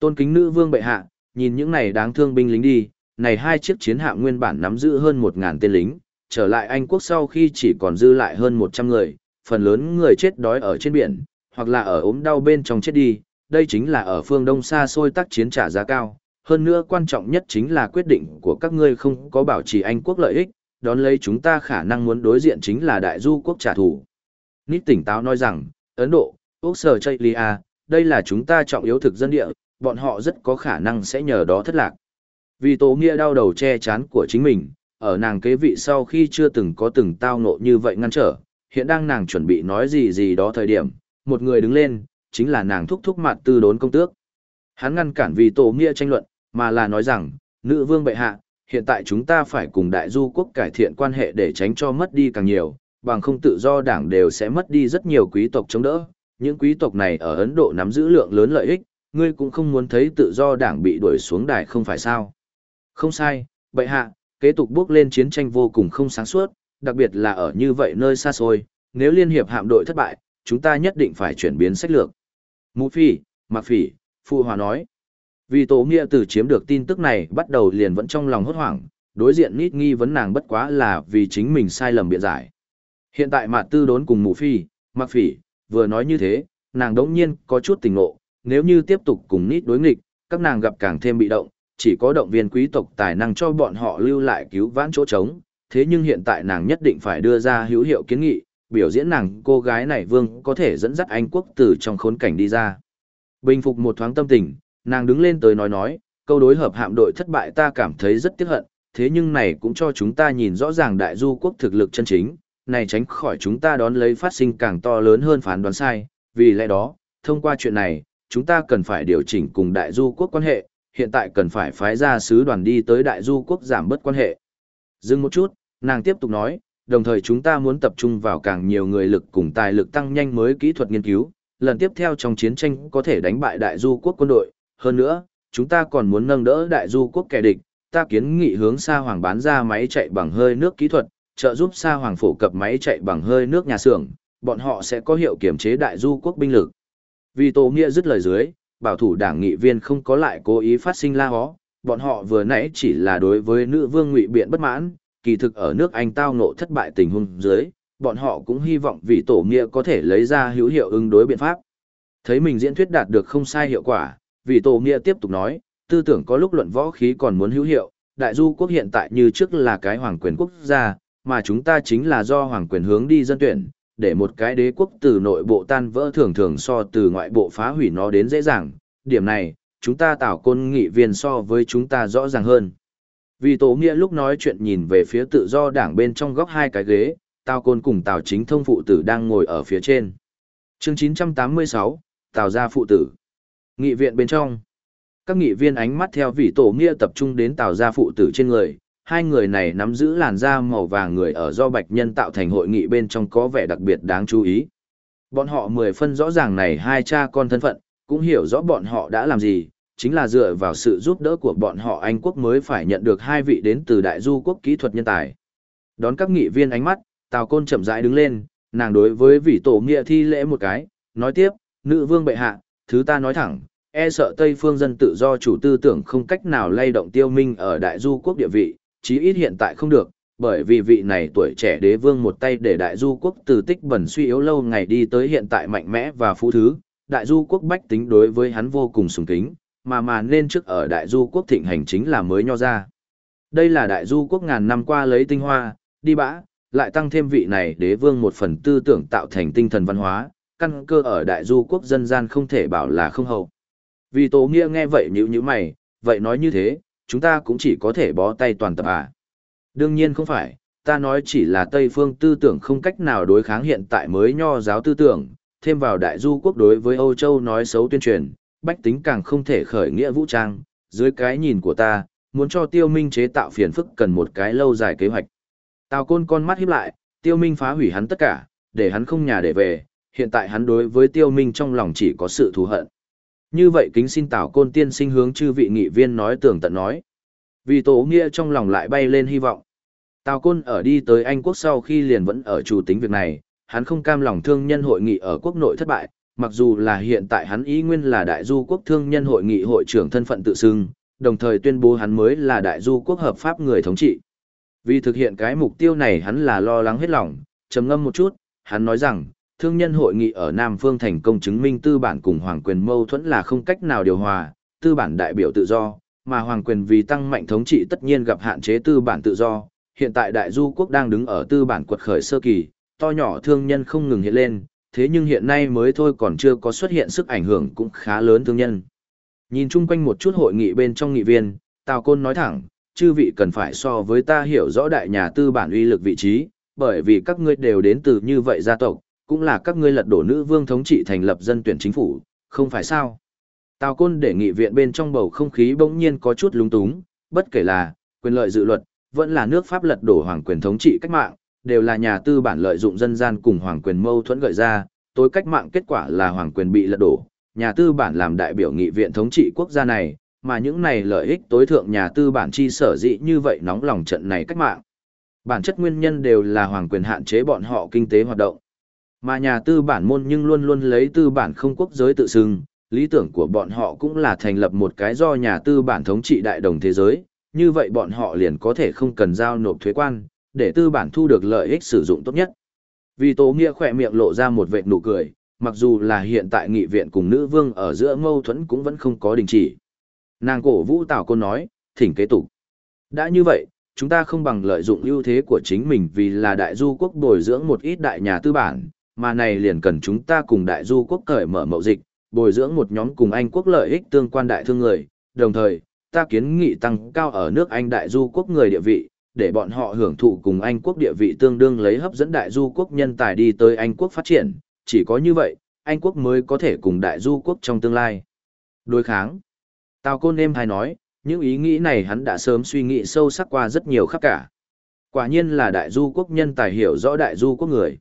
Tôn kính nữ vương bệ hạ, nhìn những này đáng thương binh lính đi, này hai chiếc chiến hạm nguyên bản nắm giữ hơn một ngàn tên lính, trở lại Anh quốc sau khi chỉ còn dư lại hơn 100 người, phần lớn người chết đói ở trên biển, hoặc là ở ốm đau bên trong chết đi, đây chính là ở phương Đông xa xôi tác chiến trả giá cao, Hơn nữa quan trọng nhất chính là quyết định của các ngươi không có bảo trì Anh quốc lợi ích, đón lấy chúng ta khả năng muốn đối diện chính là đại du quốc trả thù. Nít tỉnh táo nói rằng, Ấn Độ, Úc Sở Chaylia, đây là chúng ta trọng yếu thực dân địa, bọn họ rất có khả năng sẽ nhờ đó thất lạc. Vì Tố Nghĩa đau đầu che chán của chính mình, ở nàng kế vị sau khi chưa từng có từng tao ngộ như vậy ngăn trở, hiện đang nàng chuẩn bị nói gì gì đó thời điểm, một người đứng lên, chính là nàng thúc thúc mặt tư đốn công tước. Hắn ngăn cản vì Tổ Nghĩa tranh luận, mà là nói rằng, nữ vương bệ hạ, hiện tại chúng ta phải cùng đại du quốc cải thiện quan hệ để tránh cho mất đi càng nhiều, bằng không tự do đảng đều sẽ mất đi rất nhiều quý tộc chống đỡ. Những quý tộc này ở Ấn Độ nắm giữ lượng lớn lợi ích, ngươi cũng không muốn thấy tự do đảng bị đuổi xuống đài không phải sao. Không sai, bệ hạ, kế tục bước lên chiến tranh vô cùng không sáng suốt, đặc biệt là ở như vậy nơi xa xôi, nếu liên hiệp hạm đội thất bại, chúng ta nhất định phải chuyển biến sách lược. Mũ phi, mặc phỉ, Phu Hòa nói. Vì tổ nghĩa từ chiếm được tin tức này bắt đầu liền vẫn trong lòng hốt hoảng, đối diện nít nghi vấn nàng bất quá là vì chính mình sai lầm biện giải. Hiện tại Mạc tư đốn cùng mũ phi, mặc phỉ, vừa nói như thế, nàng đống nhiên có chút tình ngộ, nếu như tiếp tục cùng nít đối nghịch, các nàng gặp càng thêm bị động, chỉ có động viên quý tộc tài năng cho bọn họ lưu lại cứu vãn chỗ trống, thế nhưng hiện tại nàng nhất định phải đưa ra hữu hiệu kiến nghị, biểu diễn nàng cô gái này vương có thể dẫn dắt Anh quốc từ trong khốn cảnh đi ra. Bình phục một thoáng tâm tình, nàng đứng lên tới nói nói, câu đối hợp hạm đội thất bại ta cảm thấy rất tiếc hận, thế nhưng này cũng cho chúng ta nhìn rõ ràng đại du quốc thực lực chân chính, này tránh khỏi chúng ta đón lấy phát sinh càng to lớn hơn phán đoán sai, vì lẽ đó, thông qua chuyện này, chúng ta cần phải điều chỉnh cùng đại du quốc quan hệ, hiện tại cần phải phái ra sứ đoàn đi tới đại du quốc giảm bớt quan hệ. Dừng một chút, nàng tiếp tục nói, đồng thời chúng ta muốn tập trung vào càng nhiều người lực cùng tài lực tăng nhanh mới kỹ thuật nghiên cứu, lần tiếp theo trong chiến tranh có thể đánh bại đại du quốc quân đội, hơn nữa, chúng ta còn muốn nâng đỡ đại du quốc kẻ địch, ta kiến nghị hướng Sa hoàng bán ra máy chạy bằng hơi nước kỹ thuật, trợ giúp Sa hoàng phổ cập máy chạy bằng hơi nước nhà xưởng, bọn họ sẽ có hiệu kiểm chế đại du quốc binh lực. Vì Tô Nghĩa dứt lời dưới, bảo thủ đảng nghị viên không có lại cố ý phát sinh la hó, bọn họ vừa nãy chỉ là đối với nữ vương ngụy biện bất mãn, kỳ thực ở nước Anh tao nộ thất bại tình huống dưới, bọn họ cũng hy vọng vì tổ nghĩa có thể lấy ra hữu hiệu ứng đối biện pháp. Thấy mình diễn thuyết đạt được không sai hiệu quả, vì tổ nghĩa tiếp tục nói, tư tưởng có lúc luận võ khí còn muốn hữu hiệu, đại du quốc hiện tại như trước là cái hoàng quyền quốc gia, mà chúng ta chính là do hoàng quyền hướng đi dân tuyển, để một cái đế quốc từ nội bộ tan vỡ thường thường so từ ngoại bộ phá hủy nó đến dễ dàng, điểm này, chúng ta tạo côn nghị viên so với chúng ta rõ ràng hơn. Vì tổ nghĩa lúc nói chuyện nhìn về phía tự do đảng bên trong góc hai cái ghế, Tào Côn cùng Tào Chính Thông phụ tử đang ngồi ở phía trên. Chương 986, Tào gia phụ tử. Nghị viện bên trong. Các nghị viên ánh mắt theo vị tổ nghĩa tập trung đến Tào gia phụ tử trên người, hai người này nắm giữ làn da màu vàng người ở do bạch nhân tạo thành hội nghị bên trong có vẻ đặc biệt đáng chú ý. Bọn họ mười phân rõ ràng này hai cha con thân phận, cũng hiểu rõ bọn họ đã làm gì, chính là dựa vào sự giúp đỡ của bọn họ Anh quốc mới phải nhận được hai vị đến từ đại du quốc kỹ thuật nhân tài. Đón các nghị viên ánh mắt, Tào Côn chậm rãi đứng lên, nàng đối với vị tổ nghĩa thi lễ một cái, nói tiếp, nữ vương bệ hạ, thứ ta nói thẳng, e sợ Tây phương dân tự do chủ tư tưởng không cách nào lay động tiêu minh ở đại du quốc địa vị, chí ít hiện tại không được, bởi vì vị này tuổi trẻ đế vương một tay để đại du quốc từ tích bẩn suy yếu lâu ngày đi tới hiện tại mạnh mẽ và phú thứ, đại du quốc bách tính đối với hắn vô cùng sùng kính, mà mà nên trước ở đại du quốc thịnh hành chính là mới nho ra. Đây là đại du quốc ngàn năm qua lấy tinh hoa, đi bã, lại tăng thêm vị này đế vương một phần tư tưởng tạo thành tinh thần văn hóa, căn cơ ở đại du quốc dân gian không thể bảo là không hậu. Vì Tố Nghĩa nghe vậy nhíu như mày, vậy nói như thế, chúng ta cũng chỉ có thể bó tay toàn tập à. Đương nhiên không phải, ta nói chỉ là Tây phương tư tưởng không cách nào đối kháng hiện tại mới nho giáo tư tưởng, thêm vào đại du quốc đối với Âu Châu nói xấu tuyên truyền, bách tính càng không thể khởi nghĩa vũ trang, dưới cái nhìn của ta, muốn cho tiêu minh chế tạo phiền phức cần một cái lâu dài kế hoạch. Tào côn con mắt híp lại, tiêu minh phá hủy hắn tất cả, để hắn không nhà để về, hiện tại hắn đối với tiêu minh trong lòng chỉ có sự thù hận. Như vậy kính xin Tào côn tiên sinh hướng chư vị nghị viên nói tường tận nói. Vì tổ nghĩa trong lòng lại bay lên hy vọng. Tào côn ở đi tới Anh quốc sau khi liền vẫn ở chủ tính việc này, hắn không cam lòng thương nhân hội nghị ở quốc nội thất bại, mặc dù là hiện tại hắn ý nguyên là đại du quốc thương nhân hội nghị hội trưởng thân phận tự xưng, đồng thời tuyên bố hắn mới là đại du quốc hợp pháp người thống trị. Vì thực hiện cái mục tiêu này hắn là lo lắng hết lòng, trầm ngâm một chút, hắn nói rằng, thương nhân hội nghị ở Nam Phương thành công chứng minh tư bản cùng hoàng quyền mâu thuẫn là không cách nào điều hòa, tư bản đại biểu tự do, mà hoàng quyền vì tăng mạnh thống trị tất nhiên gặp hạn chế tư bản tự do. Hiện tại đại du quốc đang đứng ở tư bản quật khởi sơ kỳ, to nhỏ thương nhân không ngừng hiện lên, thế nhưng hiện nay mới thôi còn chưa có xuất hiện sức ảnh hưởng cũng khá lớn thương nhân. Nhìn chung quanh một chút hội nghị bên trong nghị viên, Tào Côn nói thẳng, chư vị cần phải so với ta hiểu rõ đại nhà tư bản uy lực vị trí, bởi vì các ngươi đều đến từ như vậy gia tộc, cũng là các ngươi lật đổ nữ vương thống trị thành lập dân tuyển chính phủ, không phải sao? Tào Côn để nghị viện bên trong bầu không khí bỗng nhiên có chút lúng túng, bất kể là quyền lợi dự luật, vẫn là nước Pháp lật đổ hoàng quyền thống trị cách mạng, đều là nhà tư bản lợi dụng dân gian cùng hoàng quyền mâu thuẫn gợi ra, tối cách mạng kết quả là hoàng quyền bị lật đổ, nhà tư bản làm đại biểu nghị viện thống trị quốc gia này, mà những này lợi ích tối thượng nhà tư bản chi sở dĩ như vậy nóng lòng trận này cách mạng. Bản chất nguyên nhân đều là hoàng quyền hạn chế bọn họ kinh tế hoạt động. Mà nhà tư bản môn nhưng luôn luôn lấy tư bản không quốc giới tự xưng, lý tưởng của bọn họ cũng là thành lập một cái do nhà tư bản thống trị đại đồng thế giới, như vậy bọn họ liền có thể không cần giao nộp thuế quan, để tư bản thu được lợi ích sử dụng tốt nhất. Vì Tố Nghĩa khỏe miệng lộ ra một vệt nụ cười, mặc dù là hiện tại nghị viện cùng nữ vương ở giữa mâu thuẫn cũng vẫn không có đình chỉ. Nàng cổ vũ Tào Côn nói, thỉnh kế tục. Đã như vậy, chúng ta không bằng lợi dụng ưu thế của chính mình vì là đại du quốc bồi dưỡng một ít đại nhà tư bản, mà này liền cần chúng ta cùng đại du quốc cởi mở mậu dịch, bồi dưỡng một nhóm cùng Anh quốc lợi ích tương quan đại thương người, đồng thời, ta kiến nghị tăng cao ở nước Anh đại du quốc người địa vị, để bọn họ hưởng thụ cùng Anh quốc địa vị tương đương lấy hấp dẫn đại du quốc nhân tài đi tới Anh quốc phát triển, chỉ có như vậy, Anh quốc mới có thể cùng đại du quốc trong tương lai. Đối kháng. Tào Côn em hay nói, những ý nghĩ này hắn đã sớm suy nghĩ sâu sắc qua rất nhiều khắp cả. Quả nhiên là đại du quốc nhân tài hiểu rõ đại du quốc người.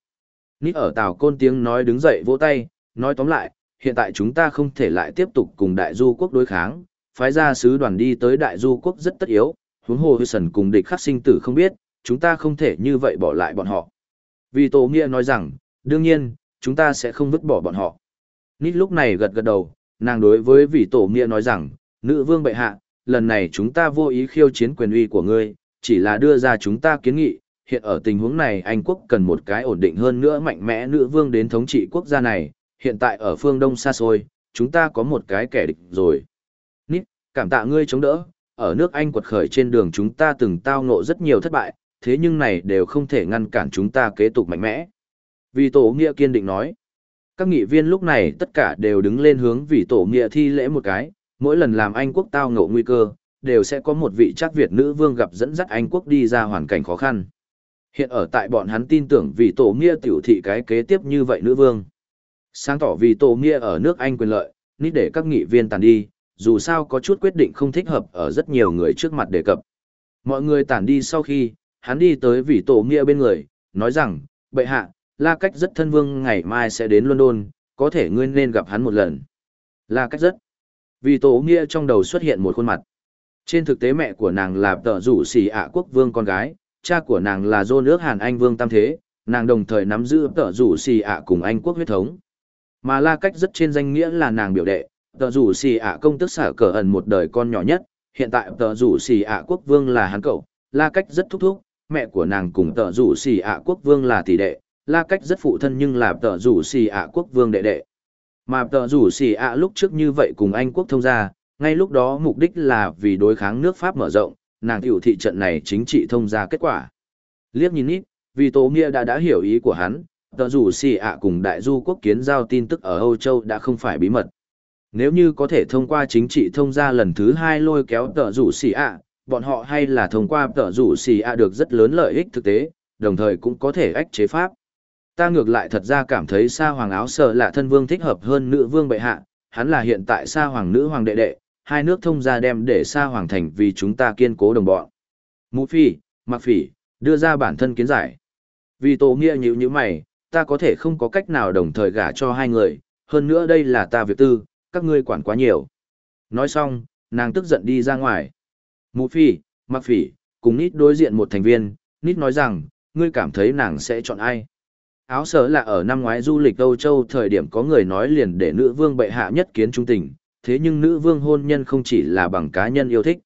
Nít ở tàu Côn tiếng nói đứng dậy vỗ tay, nói tóm lại, hiện tại chúng ta không thể lại tiếp tục cùng đại du quốc đối kháng, phái ra sứ đoàn đi tới đại du quốc rất tất yếu, huống hồ Hudson cùng địch khắc sinh tử không biết, chúng ta không thể như vậy bỏ lại bọn họ. Vì Tổ Nghĩa nói rằng, đương nhiên, chúng ta sẽ không vứt bỏ bọn họ. Nít lúc này gật gật đầu, nàng đối với vị Tổ Nghĩa nói rằng, nữ vương bệ hạ, lần này chúng ta vô ý khiêu chiến quyền uy của ngươi, chỉ là đưa ra chúng ta kiến nghị, hiện ở tình huống này Anh quốc cần một cái ổn định hơn nữa mạnh mẽ nữ vương đến thống trị quốc gia này, hiện tại ở phương Đông xa xôi, chúng ta có một cái kẻ địch rồi. Nít, cảm tạ ngươi chống đỡ, ở nước Anh quật khởi trên đường chúng ta từng tao ngộ rất nhiều thất bại, thế nhưng này đều không thể ngăn cản chúng ta kế tục mạnh mẽ. Vì tổ nghĩa kiên định nói, các nghị viên lúc này tất cả đều đứng lên hướng vì tổ nghĩa thi lễ một cái, mỗi lần làm Anh quốc tao ngộ nguy cơ, đều sẽ có một vị chắc Việt nữ vương gặp dẫn dắt Anh quốc đi ra hoàn cảnh khó khăn. Hiện ở tại bọn hắn tin tưởng vì tổ nghĩa tiểu thị cái kế tiếp như vậy nữ vương. Sáng tỏ vì tổ nghĩa ở nước Anh quyền lợi, nít để các nghị viên tàn đi, dù sao có chút quyết định không thích hợp ở rất nhiều người trước mặt đề cập. Mọi người tản đi sau khi, hắn đi tới vị tổ nghĩa bên người, nói rằng, bệ hạ, la cách rất thân vương ngày mai sẽ đến London, có thể ngươi nên gặp hắn một lần. La cách rất. Vì tổ nghĩa trong đầu xuất hiện một khuôn mặt. Trên thực tế mẹ của nàng là tờ rủ xì ạ quốc vương con gái, cha của nàng là dô nước Hàn Anh vương tam thế, nàng đồng thời nắm giữ tờ rủ xì ạ cùng Anh quốc huyết thống. Mà la cách rất trên danh nghĩa là nàng biểu đệ, tờ rủ xì ạ công tức xả cờ ẩn một đời con nhỏ nhất, hiện tại tờ rủ xì ạ quốc vương là hắn cậu, la cách rất thúc thúc, mẹ của nàng cùng tờ rủ xì ạ quốc vương là tỷ đệ, la cách rất phụ thân nhưng là tờ rủ xì ạ quốc vương đệ đệ. Mà tờ rủ xì ạ lúc trước như vậy cùng Anh quốc thông gia, ngay lúc đó mục đích là vì đối kháng nước Pháp mở rộng, nàng tiểu thị trận này chính trị thông gia kết quả. Liếc nhìn ít, vì Tố Nghĩa đã đã hiểu ý của hắn, tờ dù xì ạ cùng đại du quốc kiến giao tin tức ở Âu Châu đã không phải bí mật. Nếu như có thể thông qua chính trị thông gia lần thứ hai lôi kéo tờ rủ xì ạ, bọn họ hay là thông qua tờ rủ xì ạ được rất lớn lợi ích thực tế, đồng thời cũng có thể ách chế pháp. Ta ngược lại thật ra cảm thấy sa hoàng áo sợ là thân vương thích hợp hơn nữ vương bệ hạ, hắn là hiện tại sa hoàng nữ hoàng đệ đệ, hai nước thông gia đem để xa hoàng thành vì chúng ta kiên cố đồng bọn. Mũ phi, mặc phỉ, đưa ra bản thân kiến giải. Vì tổ nghĩa như như mày, ta có thể không có cách nào đồng thời gả cho hai người, hơn nữa đây là ta việc tư, các ngươi quản quá nhiều. Nói xong, nàng tức giận đi ra ngoài. Mũ phi, mặc phỉ, cùng nít đối diện một thành viên, nít nói rằng, ngươi cảm thấy nàng sẽ chọn ai. Áo sở là ở năm ngoái du lịch Âu Châu thời điểm có người nói liền để nữ vương bệ hạ nhất kiến trung tình, thế nhưng nữ vương hôn nhân không chỉ là bằng cá nhân yêu thích.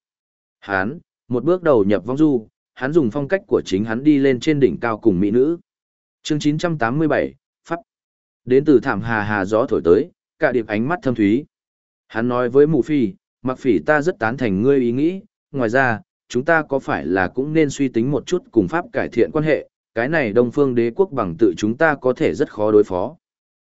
Hán, một bước đầu nhập vong du, hắn dùng phong cách của chính hắn đi lên trên đỉnh cao cùng mỹ nữ. Chương 987, Pháp. Đến từ thảm hà hà gió thổi tới, cả điệp ánh mắt thâm thúy. Hắn nói với mù phi, mặc phỉ ta rất tán thành ngươi ý nghĩ, ngoài ra, chúng ta có phải là cũng nên suy tính một chút cùng Pháp cải thiện quan hệ, cái này Đông Phương đế quốc bằng tự chúng ta có thể rất khó đối phó.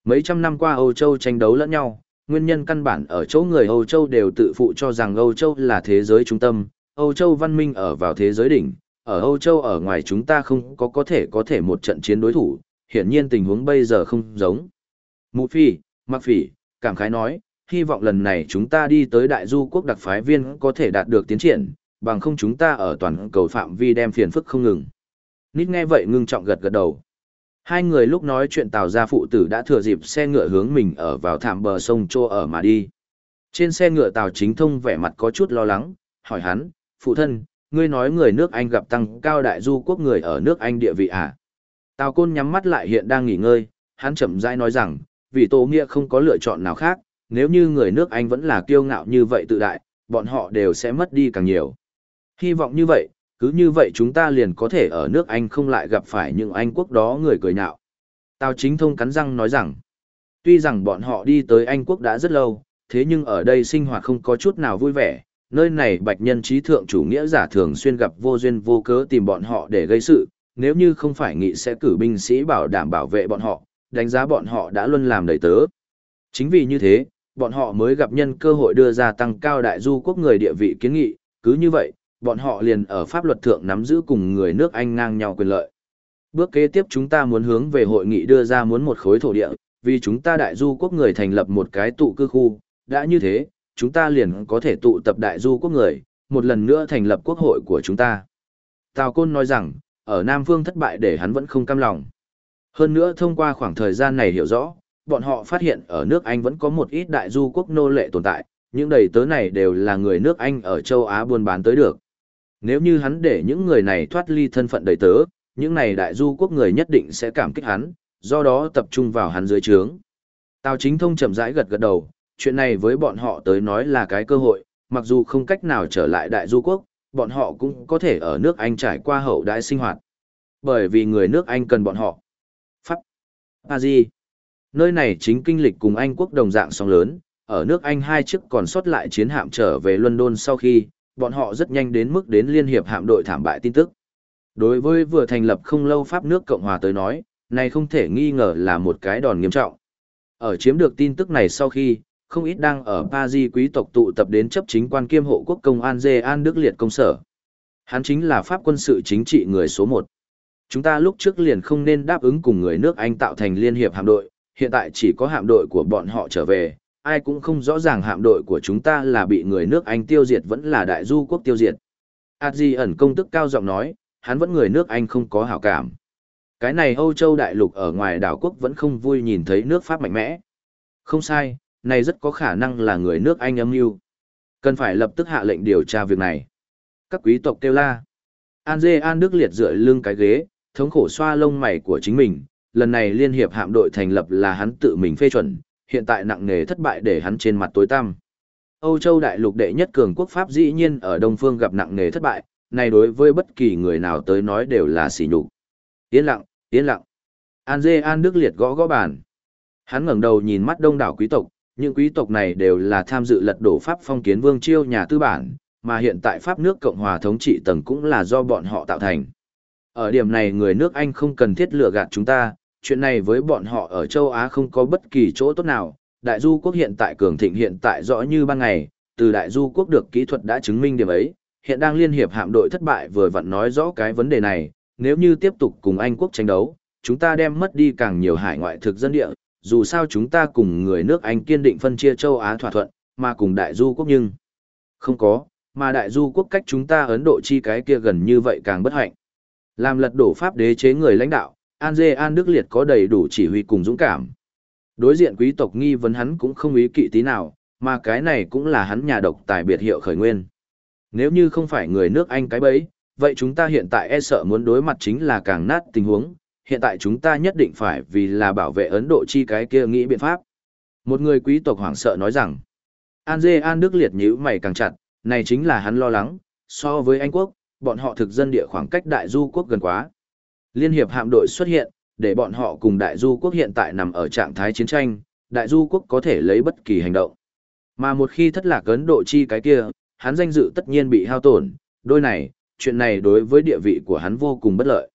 Mấy trăm năm qua Âu Châu tranh đấu lẫn nhau, nguyên nhân căn bản ở chỗ người Âu Châu đều tự phụ cho rằng Âu Châu là thế giới trung tâm, Âu Châu văn minh ở vào thế giới đỉnh, ở Âu Châu ở ngoài chúng ta không có có thể có thể một trận chiến đối thủ, hiển nhiên tình huống bây giờ không giống. Mụ phi, mặc phỉ, cảm khái nói, hy vọng lần này chúng ta đi tới đại du quốc đặc phái viên có thể đạt được tiến triển, bằng không chúng ta ở toàn cầu phạm vi đem phiền phức không ngừng. Nít nghe vậy ngưng trọng gật gật đầu. Hai người lúc nói chuyện tào gia phụ tử đã thừa dịp xe ngựa hướng mình ở vào thảm bờ sông Chô ở mà đi. Trên xe ngựa tào chính thông vẻ mặt có chút lo lắng, hỏi hắn, phụ thân, ngươi nói người nước Anh gặp tăng cao đại du quốc người ở nước Anh địa vị à? Tào côn nhắm mắt lại hiện đang nghỉ ngơi, hắn chậm rãi nói rằng, vì tổ Nghĩa không có lựa chọn nào khác, nếu như người nước Anh vẫn là kiêu ngạo như vậy tự đại, bọn họ đều sẽ mất đi càng nhiều. Hy vọng như vậy, cứ như vậy chúng ta liền có thể ở nước Anh không lại gặp phải những Anh quốc đó người cười nhạo. Tào chính thông cắn răng nói rằng, tuy rằng bọn họ đi tới Anh quốc đã rất lâu, thế nhưng ở đây sinh hoạt không có chút nào vui vẻ, nơi này bạch nhân trí thượng chủ nghĩa giả thường xuyên gặp vô duyên vô cớ tìm bọn họ để gây sự, nếu như không phải nghị sẽ cử binh sĩ bảo đảm bảo vệ bọn họ, đánh giá bọn họ đã luôn làm đầy tớ. Chính vì như thế, bọn họ mới gặp nhân cơ hội đưa ra tăng cao đại du quốc người địa vị kiến nghị, cứ như vậy, bọn họ liền ở pháp luật thượng nắm giữ cùng người nước Anh ngang nhau quyền lợi. Bước kế tiếp chúng ta muốn hướng về hội nghị đưa ra muốn một khối thổ địa, vì chúng ta đại du quốc người thành lập một cái tụ cư khu, đã như thế, chúng ta liền có thể tụ tập đại du quốc người, một lần nữa thành lập quốc hội của chúng ta. Tào Côn nói rằng, ở Nam Phương thất bại để hắn vẫn không cam lòng. Hơn nữa thông qua khoảng thời gian này hiểu rõ, bọn họ phát hiện ở nước Anh vẫn có một ít đại du quốc nô lệ tồn tại, những đầy tớ này đều là người nước Anh ở châu Á buôn bán tới được. Nếu như hắn để những người này thoát ly thân phận đầy tớ, những này đại du quốc người nhất định sẽ cảm kích hắn, do đó tập trung vào hắn dưới trướng. Tào chính thông chậm rãi gật gật đầu, chuyện này với bọn họ tới nói là cái cơ hội, mặc dù không cách nào trở lại đại du quốc, bọn họ cũng có thể ở nước Anh trải qua hậu đại sinh hoạt. Bởi vì người nước Anh cần bọn họ. Pháp. A Di. Nơi này chính kinh lịch cùng Anh quốc đồng dạng song lớn, ở nước Anh hai chiếc còn sót lại chiến hạm trở về London sau khi, bọn họ rất nhanh đến mức đến liên hiệp hạm đội thảm bại tin tức. Đối với vừa thành lập không lâu Pháp nước Cộng hòa tới nói, này không thể nghi ngờ là một cái đòn nghiêm trọng. Ở chiếm được tin tức này sau khi, không ít đang ở Paris quý tộc tụ tập đến chấp chính quan kiêm hộ quốc công an Dê An Đức Liệt công sở. Hắn chính là Pháp quân sự chính trị người số 1. Chúng ta lúc trước liền không nên đáp ứng cùng người nước Anh tạo thành liên hiệp hạm đội, hiện tại chỉ có hạm đội của bọn họ trở về, ai cũng không rõ ràng hạm đội của chúng ta là bị người nước Anh tiêu diệt vẫn là đại du quốc tiêu diệt. Adji ẩn công tức cao giọng nói, hắn vẫn người nước Anh không có hảo cảm. Cái này Âu Châu đại lục ở ngoài đảo quốc vẫn không vui nhìn thấy nước Pháp mạnh mẽ. Không sai, này rất có khả năng là người nước Anh âm mưu. Cần phải lập tức hạ lệnh điều tra việc này. Các quý tộc kêu la. An Dê An Đức liệt dựa lưng cái ghế, thống khổ xoa lông mày của chính mình. Lần này liên hiệp hạm đội thành lập là hắn tự mình phê chuẩn, hiện tại nặng nề thất bại để hắn trên mặt tối tăm. Âu Châu đại lục đệ nhất cường quốc Pháp dĩ nhiên ở Đông Phương gặp nặng nề thất bại, này đối với bất kỳ người nào tới nói đều là sỉ nhục. Yên lặng, yên lặng. An Dê An Đức liệt gõ gõ bàn. Hắn ngẩng đầu nhìn mắt đông đảo quý tộc, những quý tộc này đều là tham dự lật đổ Pháp phong kiến vương chiêu nhà tư bản, mà hiện tại Pháp nước Cộng hòa thống trị tầng cũng là do bọn họ tạo thành. Ở điểm này người nước Anh không cần thiết lừa gạt chúng ta, chuyện này với bọn họ ở châu Á không có bất kỳ chỗ tốt nào. Đại du quốc hiện tại cường thịnh hiện tại rõ như ban ngày, từ đại du quốc được kỹ thuật đã chứng minh điểm ấy, hiện đang liên hiệp hạm đội thất bại vừa vặn nói rõ cái vấn đề này, nếu như tiếp tục cùng Anh quốc tranh đấu, chúng ta đem mất đi càng nhiều hải ngoại thực dân địa, dù sao chúng ta cùng người nước Anh kiên định phân chia châu Á thỏa thuận, mà cùng đại du quốc nhưng không có, mà đại du quốc cách chúng ta Ấn Độ chi cái kia gần như vậy càng bất hạnh. Làm lật đổ Pháp đế chế người lãnh đạo, An Dê An Đức Liệt có đầy đủ chỉ huy cùng dũng cảm. Đối diện quý tộc nghi vấn hắn cũng không ý kỵ tí nào, mà cái này cũng là hắn nhà độc tài biệt hiệu khởi nguyên. Nếu như không phải người nước Anh cái bấy, vậy chúng ta hiện tại e sợ muốn đối mặt chính là càng nát tình huống, hiện tại chúng ta nhất định phải vì là bảo vệ Ấn Độ chi cái kia nghĩ biện pháp. Một người quý tộc hoảng sợ nói rằng, An Dê An Đức liệt nhíu mày càng chặt, này chính là hắn lo lắng, so với Anh quốc, bọn họ thực dân địa khoảng cách đại du quốc gần quá. Liên hiệp hạm đội xuất hiện, để bọn họ cùng đại du quốc hiện tại nằm ở trạng thái chiến tranh, đại du quốc có thể lấy bất kỳ hành động. Mà một khi thất lạc Ấn Độ chi cái kia, hắn danh dự tất nhiên bị hao tổn, đôi này, chuyện này đối với địa vị của hắn vô cùng bất lợi.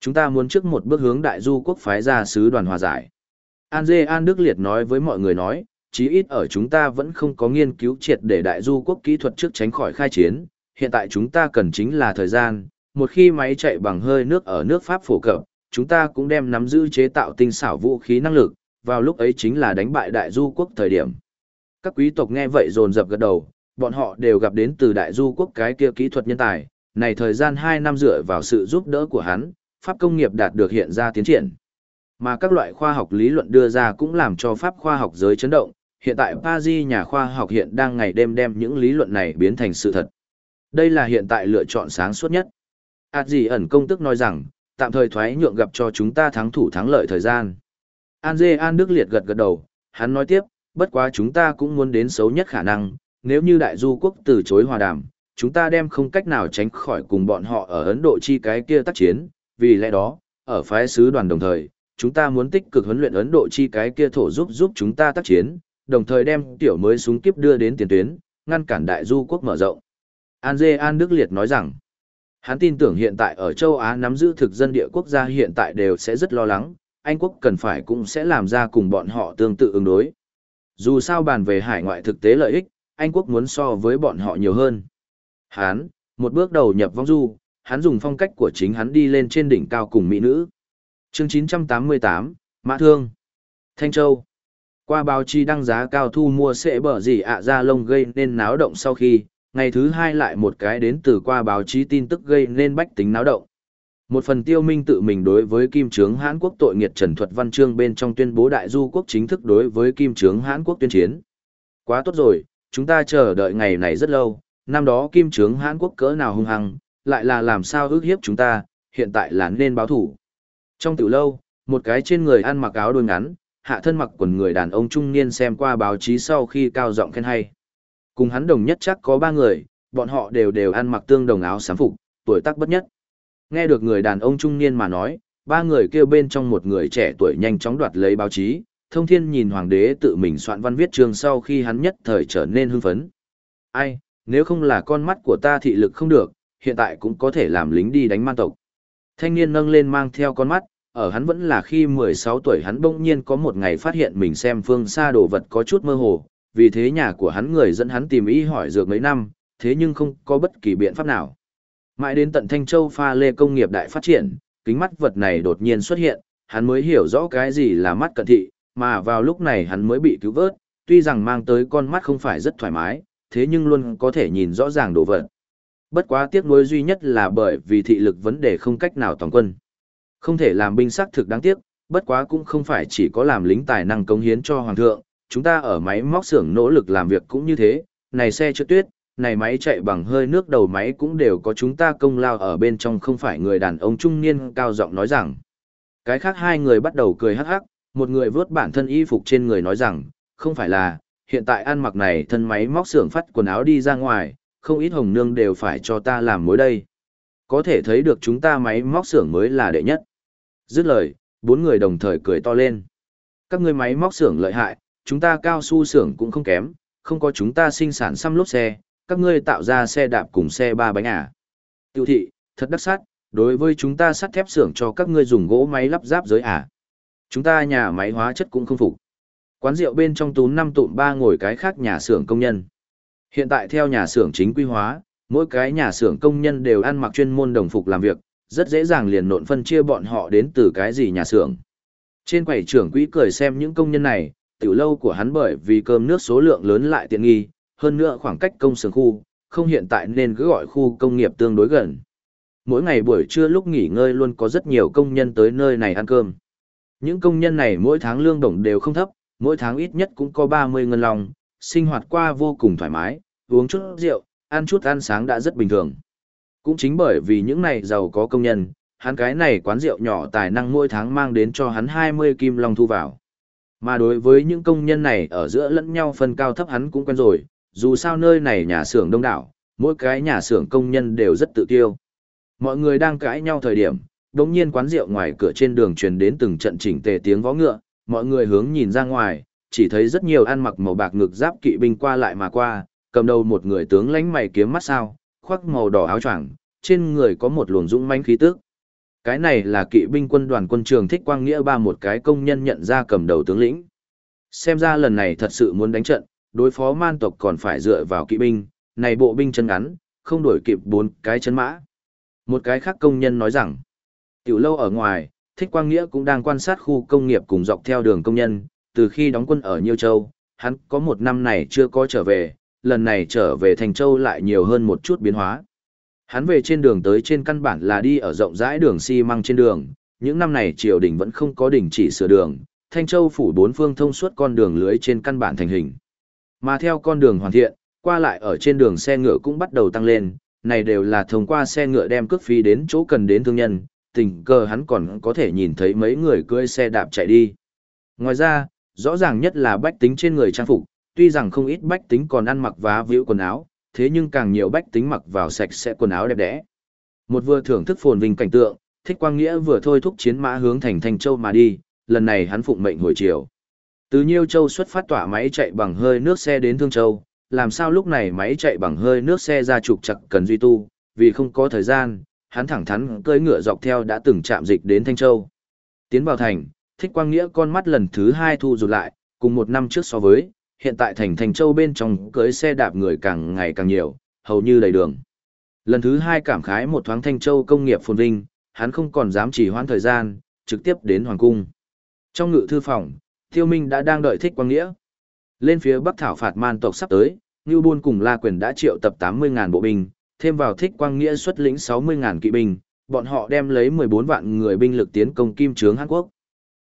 Chúng ta muốn trước một bước hướng đại du quốc phái ra sứ đoàn hòa giải. An Dê An Đức Liệt nói với mọi người nói, chí ít ở chúng ta vẫn không có nghiên cứu triệt để đại du quốc kỹ thuật trước tránh khỏi khai chiến, hiện tại chúng ta cần chính là thời gian, một khi máy chạy bằng hơi nước ở nước Pháp phổ cập, chúng ta cũng đem nắm giữ chế tạo tinh xảo vũ khí năng lực, vào lúc ấy chính là đánh bại đại du quốc thời điểm. Các quý tộc nghe vậy dồn dập gật đầu, bọn họ đều gặp đến từ đại du quốc cái kia kỹ thuật nhân tài, này thời gian 2 năm dựa vào sự giúp đỡ của hắn, pháp công nghiệp đạt được hiện ra tiến triển. Mà các loại khoa học lý luận đưa ra cũng làm cho pháp khoa học giới chấn động, hiện tại Paris nhà khoa học hiện đang ngày đêm đem những lý luận này biến thành sự thật. Đây là hiện tại lựa chọn sáng suốt nhất. Hạt gì ẩn công tức nói rằng, tạm thời thoái nhượng gặp cho chúng ta thắng thủ thắng lợi thời gian. An Dê An Đức Liệt gật gật đầu, hắn nói tiếp, bất quá chúng ta cũng muốn đến xấu nhất khả năng, nếu như đại du quốc từ chối hòa đàm, chúng ta đem không cách nào tránh khỏi cùng bọn họ ở Ấn Độ chi cái kia tác chiến, vì lẽ đó, ở phái sứ đoàn đồng thời, chúng ta muốn tích cực huấn luyện Ấn Độ chi cái kia thổ giúp giúp chúng ta tác chiến, đồng thời đem tiểu mới súng kiếp đưa đến tiền tuyến, ngăn cản đại du quốc mở rộng. An Dê An Đức Liệt nói rằng, hắn tin tưởng hiện tại ở châu Á nắm giữ thực dân địa quốc gia hiện tại đều sẽ rất lo lắng, Anh quốc cần phải cũng sẽ làm ra cùng bọn họ tương tự ứng đối. Dù sao bàn về hải ngoại thực tế lợi ích, Anh quốc muốn so với bọn họ nhiều hơn. Hắn, một bước đầu nhập vong du, hắn dùng phong cách của chính hắn đi lên trên đỉnh cao cùng mỹ nữ. Chương 988, Mã Thương, Thanh Châu. Qua báo chí đăng giá cao thu mua sẽ bở gì ạ ra lông gây nên náo động sau khi, ngày thứ hai lại một cái đến từ qua báo chí tin tức gây nên bách tính náo động. Một phần tiêu minh tự mình đối với Kim Trướng Hán Quốc tội nghiệt Trần Thuật Văn Chương bên trong tuyên bố đại du quốc chính thức đối với Kim Trướng Hán Quốc tuyên chiến. Quá tốt rồi, chúng ta chờ đợi ngày này rất lâu, năm đó Kim Trướng Hán Quốc cỡ nào hung hăng, lại là làm sao ước hiếp chúng ta, hiện tại là nên báo thủ. Trong tiểu lâu, một cái trên người ăn mặc áo đôi ngắn, hạ thân mặc quần người đàn ông trung niên xem qua báo chí sau khi cao giọng khen hay. Cùng hắn đồng nhất chắc có ba người, bọn họ đều đều ăn mặc tương đồng áo sám phục, tuổi tác bất nhất. Nghe được người đàn ông trung niên mà nói, ba người kêu bên trong một người trẻ tuổi nhanh chóng đoạt lấy báo chí, thông thiên nhìn hoàng đế tự mình soạn văn viết chương sau khi hắn nhất thời trở nên hưng phấn. Ai, nếu không là con mắt của ta thị lực không được, hiện tại cũng có thể làm lính đi đánh man tộc. Thanh niên nâng lên mang theo con mắt, ở hắn vẫn là khi 16 tuổi hắn bỗng nhiên có một ngày phát hiện mình xem phương xa đồ vật có chút mơ hồ, vì thế nhà của hắn người dẫn hắn tìm ý hỏi dược mấy năm, thế nhưng không có bất kỳ biện pháp nào. Mãi đến tận Thanh Châu pha lê công nghiệp đại phát triển, kính mắt vật này đột nhiên xuất hiện, hắn mới hiểu rõ cái gì là mắt cận thị, mà vào lúc này hắn mới bị cứu vớt, tuy rằng mang tới con mắt không phải rất thoải mái, thế nhưng luôn có thể nhìn rõ ràng đồ vật. Bất quá tiếc nuối duy nhất là bởi vì thị lực vấn đề không cách nào toàn quân. Không thể làm binh sắc thực đáng tiếc, bất quá cũng không phải chỉ có làm lính tài năng cống hiến cho hoàng thượng, chúng ta ở máy móc xưởng nỗ lực làm việc cũng như thế, này xe chữa tuyết, này máy chạy bằng hơi nước đầu máy cũng đều có chúng ta công lao ở bên trong không phải người đàn ông trung niên cao giọng nói rằng. Cái khác hai người bắt đầu cười hắc hắc, một người vớt bản thân y phục trên người nói rằng, không phải là, hiện tại ăn mặc này thân máy móc xưởng phát quần áo đi ra ngoài, không ít hồng nương đều phải cho ta làm mối đây. Có thể thấy được chúng ta máy móc xưởng mới là đệ nhất. Dứt lời, bốn người đồng thời cười to lên. Các ngươi máy móc xưởng lợi hại, chúng ta cao su xưởng cũng không kém, không có chúng ta sinh sản xăm lốp xe, các ngươi tạo ra xe đạp cùng xe ba bánh à. Tiêu thị, thật đắc sát, đối với chúng ta sắt thép xưởng cho các ngươi dùng gỗ máy lắp ráp giới à. Chúng ta nhà máy hóa chất cũng không phục. Quán rượu bên trong tú năm tụm ba ngồi cái khác nhà xưởng công nhân. Hiện tại theo nhà xưởng chính quy hóa, mỗi cái nhà xưởng công nhân đều ăn mặc chuyên môn đồng phục làm việc, rất dễ dàng liền nộn phân chia bọn họ đến từ cái gì nhà xưởng. Trên quầy trưởng quỹ cười xem những công nhân này, tiểu lâu của hắn bởi vì cơm nước số lượng lớn lại tiện nghi, hơn nữa khoảng cách công xưởng khu, không hiện tại nên cứ gọi khu công nghiệp tương đối gần. Mỗi ngày buổi trưa lúc nghỉ ngơi luôn có rất nhiều công nhân tới nơi này ăn cơm. Những công nhân này mỗi tháng lương đồng đều không thấp, mỗi tháng ít nhất cũng có 30 ngân lòng, sinh hoạt qua vô cùng thoải mái, uống chút rượu, ăn chút ăn sáng đã rất bình thường. Cũng chính bởi vì những này giàu có công nhân, hắn cái này quán rượu nhỏ tài năng mỗi tháng mang đến cho hắn 20 kim long thu vào. Mà đối với những công nhân này ở giữa lẫn nhau phân cao thấp hắn cũng quen rồi, dù sao nơi này nhà xưởng đông đảo, mỗi cái nhà xưởng công nhân đều rất tự tiêu. Mọi người đang cãi nhau thời điểm, đột nhiên quán rượu ngoài cửa trên đường truyền đến từng trận chỉnh tề tiếng vó ngựa, mọi người hướng nhìn ra ngoài, chỉ thấy rất nhiều ăn mặc màu bạc ngực giáp kỵ binh qua lại mà qua, cầm đầu một người tướng lãnh mày kiếm mắt sao, khoác màu đỏ áo choàng, trên người có một luồng dũng mãnh khí tức. Cái này là kỵ binh quân đoàn quân trường thích quang nghĩa ba một cái công nhân nhận ra cầm đầu tướng lĩnh. Xem ra lần này thật sự muốn đánh trận, đối phó man tộc còn phải dựa vào kỵ binh, này bộ binh chân ngắn, không đổi kịp bốn cái chân mã. Một cái khác công nhân nói rằng, tiểu lâu ở ngoài, Thích Quang Nghĩa cũng đang quan sát khu công nghiệp cùng dọc theo đường công nhân, từ khi đóng quân ở Nhiêu Châu, hắn có một năm này chưa có trở về, lần này trở về Thành Châu lại nhiều hơn một chút biến hóa. Hắn về trên đường tới trên căn bản là đi ở rộng rãi đường xi măng trên đường, những năm này triều đình vẫn không có đình chỉ sửa đường, Thanh Châu phủ bốn phương thông suốt con đường lưới trên căn bản thành hình. Mà theo con đường hoàn thiện, qua lại ở trên đường xe ngựa cũng bắt đầu tăng lên, này đều là thông qua xe ngựa đem cước phí đến chỗ cần đến thương nhân, tình cờ hắn còn có thể nhìn thấy mấy người cưỡi xe đạp chạy đi. Ngoài ra, rõ ràng nhất là bách tính trên người trang phục, tuy rằng không ít bách tính còn ăn mặc vá víu quần áo, thế nhưng càng nhiều bách tính mặc vào sạch sẽ quần áo đẹp đẽ. Một vừa thưởng thức phồn vinh cảnh tượng, Thích Quang Nghĩa vừa thôi thúc chiến mã hướng thành Thanh Châu mà đi, lần này hắn phụng mệnh hồi chiều. Từ Nhiêu Châu xuất phát tỏa máy chạy bằng hơi nước xe đến Thương Châu, làm sao lúc này máy chạy bằng hơi nước xe ra trục chặt cần duy tu, vì không có thời gian, hắn thẳng thắn cưỡi ngựa dọc theo đã từng chạm dịch đến Thanh Châu. Tiến vào thành, Thích Quang Nghĩa con mắt lần thứ hai thu rụt lại, cùng một năm trước so với, hiện tại thành thành Châu bên trong cưới xe đạp người càng ngày càng nhiều, hầu như đầy đường. Lần thứ hai cảm khái một thoáng Thanh Châu công nghiệp phồn vinh, hắn không còn dám chỉ hoãn thời gian, trực tiếp đến Hoàng Cung. Trong ngự thư phòng, Tiêu Minh đã đang đợi Thích Quang Nghĩa. Lên phía Bắc thảo phạt man tộc sắp tới, Ngưu Buôn cùng La Quyền đã triệu tập 80.000 bộ binh, thêm vào Thích Quang Nghĩa xuất lĩnh 60.000 kỵ binh, bọn họ đem lấy 14 vạn người binh lực tiến công Kim Trướng Hàn Quốc.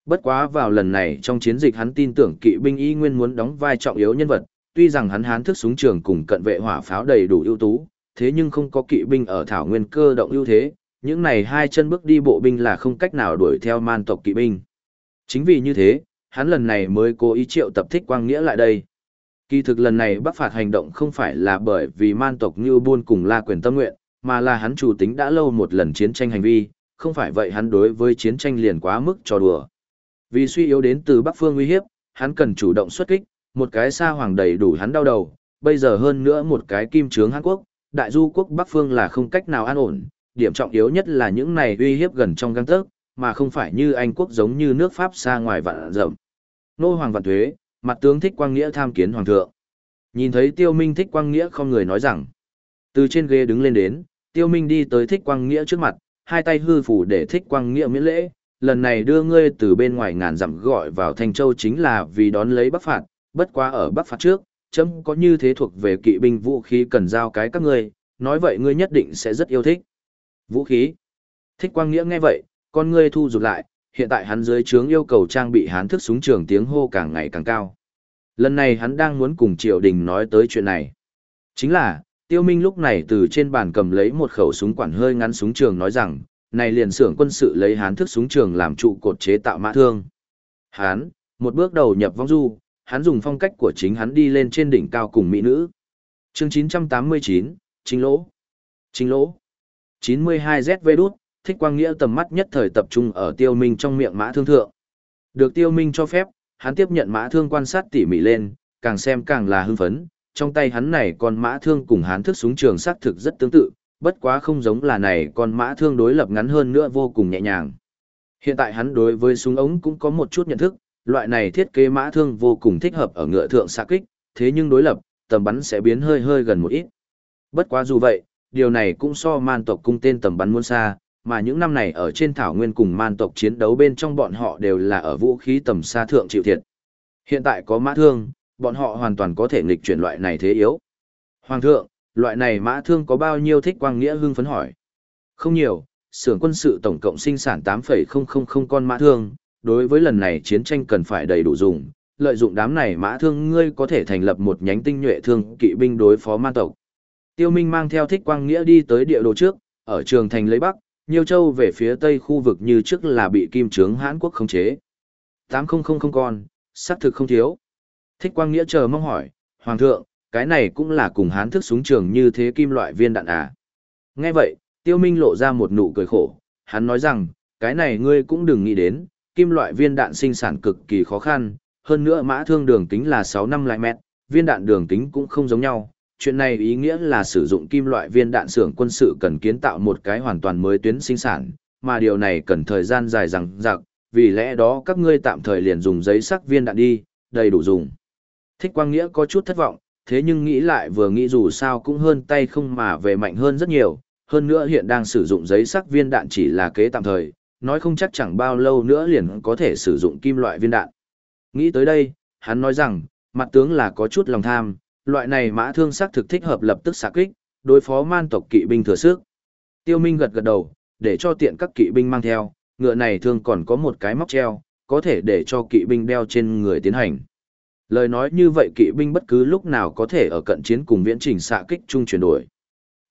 Bất quá vào lần này trong chiến dịch hắn tin tưởng kỵ binh y nguyên muốn đóng vai trọng yếu nhân vật, tuy rằng hắn hán thức súng trường cùng cận vệ hỏa pháo đầy đủ ưu tú, thế nhưng không có kỵ binh ở thảo nguyên cơ động ưu thế, những này hai chân bước đi bộ binh là không cách nào đuổi theo man tộc kỵ binh. Chính vì như thế, hắn lần này mới cố ý triệu tập thích quang nghĩa lại đây. Kỳ thực lần này bắc phạt hành động không phải là bởi vì man tộc như buôn cùng la quyền tâm nguyện, mà là hắn chủ tính đã lâu một lần chiến tranh hành vi, không phải vậy hắn đối với chiến tranh liền quá mức trò đùa. Vì suy yếu đến từ bắc phương uy hiếp, hắn cần chủ động xuất kích, một cái xa hoàng đầy đủ hắn đau đầu, bây giờ hơn nữa một cái kim trướng Hàn Quốc, đại du quốc bắc phương là không cách nào an ổn, điểm trọng yếu nhất là những này uy hiếp gần trong găng tấc, mà không phải như Anh quốc giống như nước Pháp xa ngoài vạn rộng. Nô Hoàng Vạn Thuế, mặt tướng thích quang nghĩa tham kiến Hoàng thượng. Nhìn thấy Tiêu Minh thích quang nghĩa không người nói rằng. Từ trên ghế đứng lên đến, Tiêu Minh đi tới thích quang nghĩa trước mặt, hai tay hư phủ để thích quang nghĩa miễn lễ. Lần này đưa ngươi từ bên ngoài ngàn dặm gọi vào Thanh Châu chính là vì đón lấy Bắc phạt, bất quá ở Bắc phạt trước, chấm có như thế thuộc về kỵ binh vũ khí cần giao cái các ngươi, nói vậy ngươi nhất định sẽ rất yêu thích. Vũ khí. Thích quang nghĩa nghe vậy, con ngươi thu rụt lại, hiện tại hắn dưới trướng yêu cầu trang bị hán thức súng trường tiếng hô càng ngày càng cao. Lần này hắn đang muốn cùng triều đình nói tới chuyện này. Chính là, tiêu minh lúc này từ trên bàn cầm lấy một khẩu súng quản hơi ngắn súng trường nói rằng, này liền xưởng quân sự lấy hán thức súng trường làm trụ cột chế tạo mã thương. Hán, một bước đầu nhập vong du, hắn dùng phong cách của chính hắn đi lên trên đỉnh cao cùng mỹ nữ. Chương 989, Chính Lỗ. Chính Lỗ. 92ZV đút, thích quang nghĩa tầm mắt nhất thời tập trung ở tiêu minh trong miệng mã thương thượng. Được tiêu minh cho phép, hắn tiếp nhận mã thương quan sát tỉ mỉ lên, càng xem càng là hưng phấn, trong tay hắn này con mã thương cùng hắn thức súng trường xác thực rất tương tự, bất quá không giống là này con mã thương đối lập ngắn hơn nữa vô cùng nhẹ nhàng. Hiện tại hắn đối với súng ống cũng có một chút nhận thức, loại này thiết kế mã thương vô cùng thích hợp ở ngựa thượng xạ kích, thế nhưng đối lập, tầm bắn sẽ biến hơi hơi gần một ít. Bất quá dù vậy, điều này cũng so man tộc cung tên tầm bắn muôn xa, mà những năm này ở trên thảo nguyên cùng man tộc chiến đấu bên trong bọn họ đều là ở vũ khí tầm xa thượng chịu thiệt. Hiện tại có mã thương, bọn họ hoàn toàn có thể nghịch chuyển loại này thế yếu. Hoàng thượng, loại này mã thương có bao nhiêu thích quang nghĩa hưng phấn hỏi? Không nhiều, xưởng quân sự tổng cộng sinh sản 8,000 con mã thương, đối với lần này chiến tranh cần phải đầy đủ dùng, lợi dụng đám này mã thương ngươi có thể thành lập một nhánh tinh nhuệ thương kỵ binh đối phó man tộc. Tiêu Minh mang theo thích quang nghĩa đi tới địa đồ trước, ở trường thành lấy Bắc, nhiều Châu về phía tây khu vực như trước là bị kim trướng Hán Quốc khống chế. 8000 con, xác thực không thiếu. Thích Quang Nghĩa chờ mong hỏi, Hoàng thượng, cái này cũng là cùng Hán thức súng trường như thế kim loại viên đạn à. Nghe vậy, Tiêu Minh lộ ra một nụ cười khổ, hắn nói rằng, cái này ngươi cũng đừng nghĩ đến, kim loại viên đạn sinh sản cực kỳ khó khăn, hơn nữa mã thương đường kính là 6 năm lại mét, viên đạn đường kính cũng không giống nhau. Chuyện này ý nghĩa là sử dụng kim loại viên đạn xưởng quân sự cần kiến tạo một cái hoàn toàn mới tuyến sinh sản, mà điều này cần thời gian dài rằng rạc, vì lẽ đó các ngươi tạm thời liền dùng giấy sắc viên đạn đi, đầy đủ dùng. Thích Quang Nghĩa có chút thất vọng, thế nhưng nghĩ lại vừa nghĩ dù sao cũng hơn tay không mà về mạnh hơn rất nhiều, hơn nữa hiện đang sử dụng giấy sắc viên đạn chỉ là kế tạm thời, nói không chắc chẳng bao lâu nữa liền có thể sử dụng kim loại viên đạn. Nghĩ tới đây, hắn nói rằng, mặt tướng là có chút lòng tham, loại này mã thương sắc thực thích hợp lập tức xạ kích, đối phó man tộc kỵ binh thừa sức. Tiêu Minh gật gật đầu, để cho tiện các kỵ binh mang theo, ngựa này thường còn có một cái móc treo, có thể để cho kỵ binh đeo trên người tiến hành. Lời nói như vậy kỵ binh bất cứ lúc nào có thể ở cận chiến cùng viễn trình xạ kích chung chuyển đổi.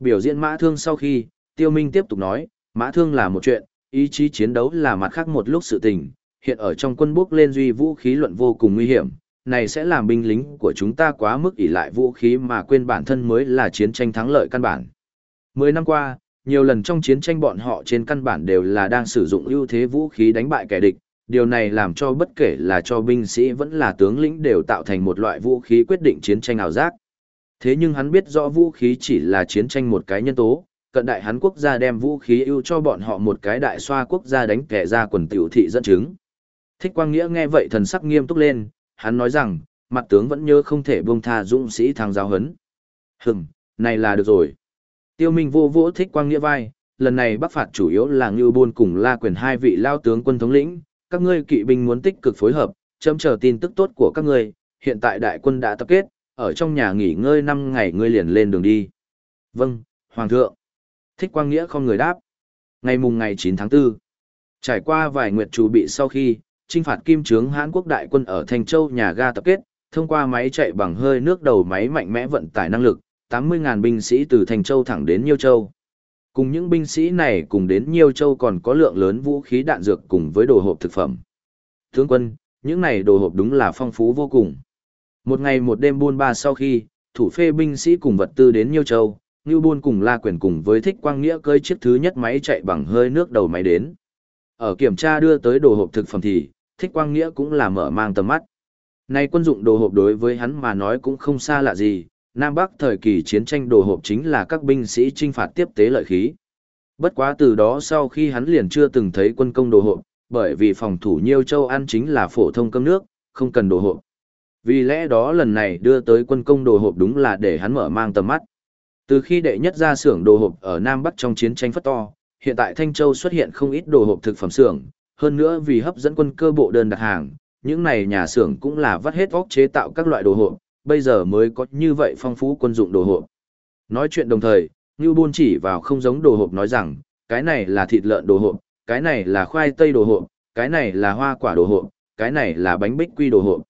Biểu diễn mã thương sau khi, Tiêu Minh tiếp tục nói, mã thương là một chuyện, ý chí chiến đấu là mặt khác một lúc sự tình, hiện ở trong quân bước lên duy vũ khí luận vô cùng nguy hiểm, này sẽ làm binh lính của chúng ta quá mức ỷ lại vũ khí mà quên bản thân mới là chiến tranh thắng lợi căn bản. Mười năm qua, nhiều lần trong chiến tranh bọn họ trên căn bản đều là đang sử dụng ưu thế vũ khí đánh bại kẻ địch, điều này làm cho bất kể là cho binh sĩ vẫn là tướng lĩnh đều tạo thành một loại vũ khí quyết định chiến tranh ảo giác. Thế nhưng hắn biết rõ vũ khí chỉ là chiến tranh một cái nhân tố, cận đại hắn quốc gia đem vũ khí ưu cho bọn họ một cái đại xoa quốc gia đánh kẻ ra quần tiểu thị dẫn chứng. Thích Quang Nghĩa nghe vậy thần sắc nghiêm túc lên, hắn nói rằng, mặt tướng vẫn nhớ không thể buông tha dũng sĩ thằng giáo hấn. Hừm, này là được rồi. Tiêu Minh vô vỗ Thích Quang Nghĩa vai, lần này bắc phạt chủ yếu là Ngưu Bôn cùng La Quyền hai vị lao tướng quân thống lĩnh, các ngươi kỵ binh muốn tích cực phối hợp, chấm chờ tin tức tốt của các ngươi, hiện tại đại quân đã tập kết, ở trong nhà nghỉ ngơi 5 ngày ngươi liền lên đường đi. Vâng, Hoàng thượng. Thích Quang Nghĩa không người đáp. Ngày mùng ngày 9 tháng 4. Trải qua vài nguyệt chủ bị sau khi, trinh phạt kim trướng Hán quốc đại quân ở thành Châu nhà ga tập kết, thông qua máy chạy bằng hơi nước đầu máy mạnh mẽ vận tải năng lực, 80.000 binh sĩ từ thành Châu thẳng đến Nhiêu Châu. Cùng những binh sĩ này cùng đến nhiều Châu còn có lượng lớn vũ khí đạn dược cùng với đồ hộp thực phẩm. Tướng quân, những này đồ hộp đúng là phong phú vô cùng. Một ngày một đêm buôn ba sau khi, thủ phê binh sĩ cùng vật tư đến nhiều Châu, Ngưu Buôn cùng La Quyền cùng với Thích Quang Nghĩa cơi chiếc thứ nhất máy chạy bằng hơi nước đầu máy đến. Ở kiểm tra đưa tới đồ hộp thực phẩm thì, Thích Quang Nghĩa cũng là mở mang tầm mắt. Nay quân dụng đồ hộp đối với hắn mà nói cũng không xa lạ gì, Nam Bắc thời kỳ chiến tranh đồ hộp chính là các binh sĩ trinh phạt tiếp tế lợi khí. Bất quá từ đó sau khi hắn liền chưa từng thấy quân công đồ hộp, bởi vì phòng thủ Nhiêu Châu ăn chính là phổ thông cơm nước, không cần đồ hộp. Vì lẽ đó lần này đưa tới quân công đồ hộp đúng là để hắn mở mang tầm mắt. Từ khi đệ nhất ra xưởng đồ hộp ở Nam Bắc trong chiến tranh phất to, hiện tại Thanh Châu xuất hiện không ít đồ hộp thực phẩm xưởng, hơn nữa vì hấp dẫn quân cơ bộ đơn đặt hàng, những này nhà xưởng cũng là vắt hết óc chế tạo các loại đồ hộp, bây giờ mới có như vậy phong phú quân dụng đồ hộp. Nói chuyện đồng thời, Ngưu Bôn chỉ vào không giống đồ hộp nói rằng, cái này là thịt lợn đồ hộp, cái này là khoai tây đồ hộp, cái này là hoa quả đồ hộp, cái này là bánh bích quy đồ hộp.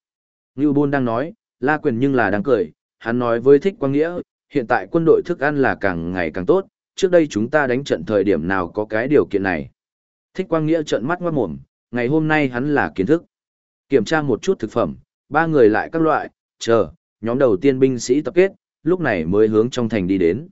Ngưu Bôn đang nói, La Quyền nhưng là đang cười, hắn nói với Thích Quang Nghĩa, hiện tại quân đội thức ăn là càng ngày càng tốt, trước đây chúng ta đánh trận thời điểm nào có cái điều kiện này. Thích Quang Nghĩa trợn mắt ngoát mồm, ngày hôm nay hắn là kiến thức. Kiểm tra một chút thực phẩm, ba người lại các loại, chờ, nhóm đầu tiên binh sĩ tập kết, lúc này mới hướng trong thành đi đến.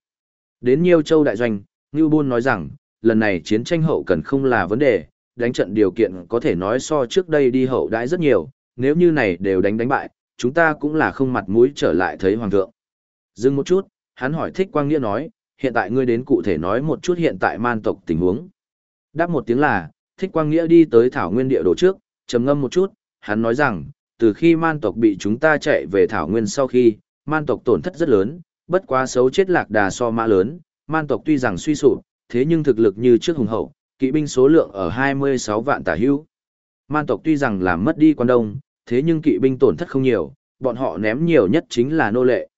Đến Nhiêu Châu Đại Doanh, Ngưu Bôn nói rằng, lần này chiến tranh hậu cần không là vấn đề, đánh trận điều kiện có thể nói so trước đây đi hậu đãi rất nhiều, nếu như này đều đánh đánh bại, chúng ta cũng là không mặt mũi trở lại thấy hoàng thượng. Dừng một chút, hắn hỏi thích quang nghĩa nói, hiện tại ngươi đến cụ thể nói một chút hiện tại man tộc tình huống. Đáp một tiếng là, thích quang nghĩa đi tới thảo nguyên địa đồ trước, trầm ngâm một chút, hắn nói rằng, từ khi man tộc bị chúng ta chạy về thảo nguyên sau khi, man tộc tổn thất rất lớn, bất quá xấu chết lạc đà so mã lớn, man tộc tuy rằng suy sụp, thế nhưng thực lực như trước hùng hậu, kỵ binh số lượng ở 26 vạn tả hữu. Man tộc tuy rằng làm mất đi quan đông, thế nhưng kỵ binh tổn thất không nhiều, bọn họ ném nhiều nhất chính là nô lệ.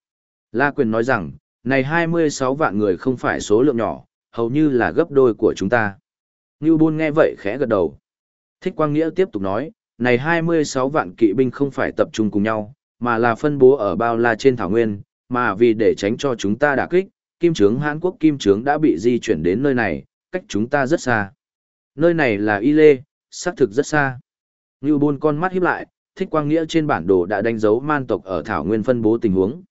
La Quyền nói rằng, này 26 vạn người không phải số lượng nhỏ, hầu như là gấp đôi của chúng ta. Ngưu Bôn nghe vậy khẽ gật đầu. Thích Quang Nghĩa tiếp tục nói, này 26 vạn kỵ binh không phải tập trung cùng nhau, mà là phân bố ở bao la trên thảo nguyên, mà vì để tránh cho chúng ta đả kích, kim trướng Hàn Quốc kim trướng đã bị di chuyển đến nơi này, cách chúng ta rất xa. Nơi này là Y Lê, xác thực rất xa. Ngưu Bôn con mắt híp lại, thích quang nghĩa trên bản đồ đã đánh dấu man tộc ở thảo nguyên phân bố tình huống.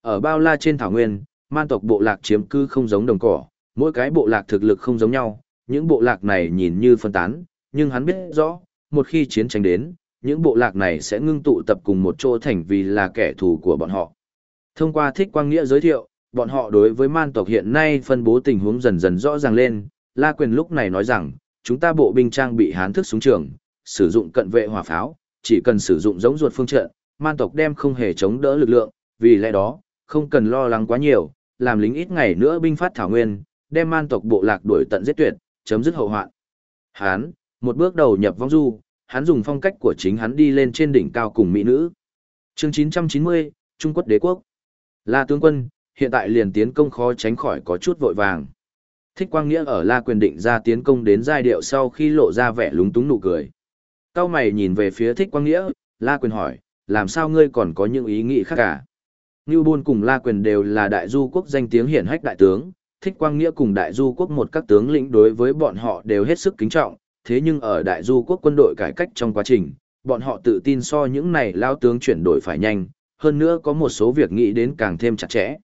Ở bao la trên thảo nguyên, man tộc bộ lạc chiếm cư không giống đồng cỏ, mỗi cái bộ lạc thực lực không giống nhau, những bộ lạc này nhìn như phân tán, nhưng hắn biết rõ, một khi chiến tranh đến, những bộ lạc này sẽ ngưng tụ tập cùng một chỗ thành vì là kẻ thù của bọn họ. Thông qua thích quang nghĩa giới thiệu, bọn họ đối với man tộc hiện nay phân bố tình huống dần dần rõ ràng lên, La Quyền lúc này nói rằng, chúng ta bộ binh trang bị hán thức súng trường, sử dụng cận vệ hỏa pháo, chỉ cần sử dụng giống ruột phương trận, man tộc đem không hề chống đỡ lực lượng, vì lẽ đó, không cần lo lắng quá nhiều, làm lính ít ngày nữa binh phát thảo nguyên, đem man tộc bộ lạc đuổi tận giết tuyệt, chấm dứt hậu hoạn. Hán, một bước đầu nhập vong du, hắn dùng phong cách của chính hắn đi lên trên đỉnh cao cùng mỹ nữ. Chương 990, Trung Quốc đế quốc. La tướng quân, hiện tại liền tiến công khó tránh khỏi có chút vội vàng. Thích Quang Nghĩa ở La quyền định ra tiến công đến giai điệu sau khi lộ ra vẻ lúng túng nụ cười. Cao mày nhìn về phía Thích Quang Nghĩa, La quyền hỏi, làm sao ngươi còn có những ý nghĩ khác cả? Ngưu Bôn cùng La quyền đều là đại du quốc danh tiếng hiển hách đại tướng, Thích Quang Nghĩa cùng đại du quốc một các tướng lĩnh đối với bọn họ đều hết sức kính trọng, thế nhưng ở đại du quốc quân đội cải cách trong quá trình, bọn họ tự tin so những này lao tướng chuyển đổi phải nhanh, hơn nữa có một số việc nghĩ đến càng thêm chặt chẽ.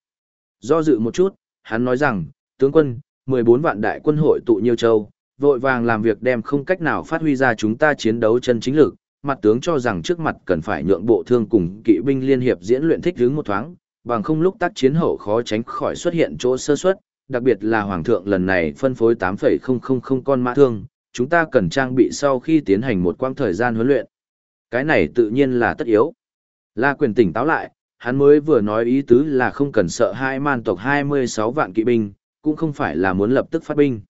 Do dự một chút, hắn nói rằng, tướng quân, 14 vạn đại quân hội tụ Nhiêu Châu, vội vàng làm việc đem không cách nào phát huy ra chúng ta chiến đấu chân chính lực, mặt tướng cho rằng trước mặt cần phải nhượng bộ thương cùng kỵ binh liên hiệp diễn luyện thích hướng một thoáng, bằng không lúc tác chiến hậu khó tránh khỏi xuất hiện chỗ sơ suất, đặc biệt là hoàng thượng lần này phân phối 8,000 con mã thương, chúng ta cần trang bị sau khi tiến hành một quãng thời gian huấn luyện. Cái này tự nhiên là tất yếu. La quyền tỉnh táo lại, hắn mới vừa nói ý tứ là không cần sợ hai man tộc 26 vạn kỵ binh, cũng không phải là muốn lập tức phát binh.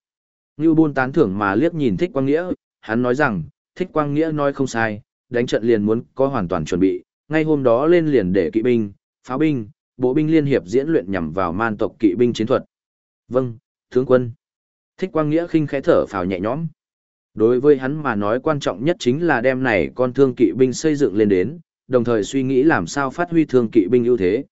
Ngưu Bôn tán thưởng mà liếc nhìn Thích Quang Nghĩa, hắn nói rằng, Thích Quang Nghĩa nói không sai, đánh trận liền muốn có hoàn toàn chuẩn bị, ngay hôm đó lên liền để kỵ binh, pháo binh, bộ binh liên hiệp diễn luyện nhằm vào man tộc kỵ binh chiến thuật. Vâng, tướng quân. Thích Quang Nghĩa khinh khẽ thở phào nhẹ nhõm. Đối với hắn mà nói quan trọng nhất chính là đem này con thương kỵ binh xây dựng lên đến, đồng thời suy nghĩ làm sao phát huy thương kỵ binh ưu thế.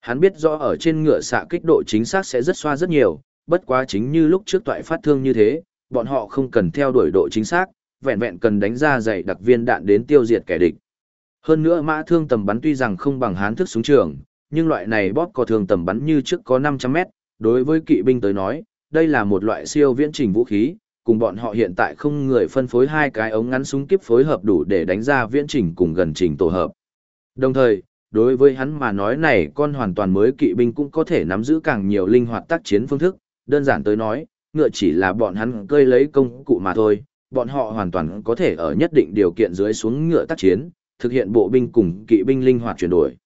Hắn biết rõ ở trên ngựa xạ kích độ chính xác sẽ rất xoa rất nhiều, bất quá chính như lúc trước toại phát thương như thế, bọn họ không cần theo đuổi độ chính xác, vẹn vẹn cần đánh ra dày đặc viên đạn đến tiêu diệt kẻ địch. Hơn nữa mã thương tầm bắn tuy rằng không bằng hán thức súng trường, nhưng loại này bóp có thường tầm bắn như trước có 500 mét, đối với kỵ binh tới nói, đây là một loại siêu viễn trình vũ khí, cùng bọn họ hiện tại không người phân phối hai cái ống ngắn súng kiếp phối hợp đủ để đánh ra viễn trình cùng gần trình tổ hợp. Đồng thời, đối với hắn mà nói này con hoàn toàn mới kỵ binh cũng có thể nắm giữ càng nhiều linh hoạt tác chiến phương thức, đơn giản tới nói, ngựa chỉ là bọn hắn cơi lấy công cụ mà thôi, bọn họ hoàn toàn có thể ở nhất định điều kiện dưới xuống ngựa tác chiến, thực hiện bộ binh cùng kỵ binh linh hoạt chuyển đổi.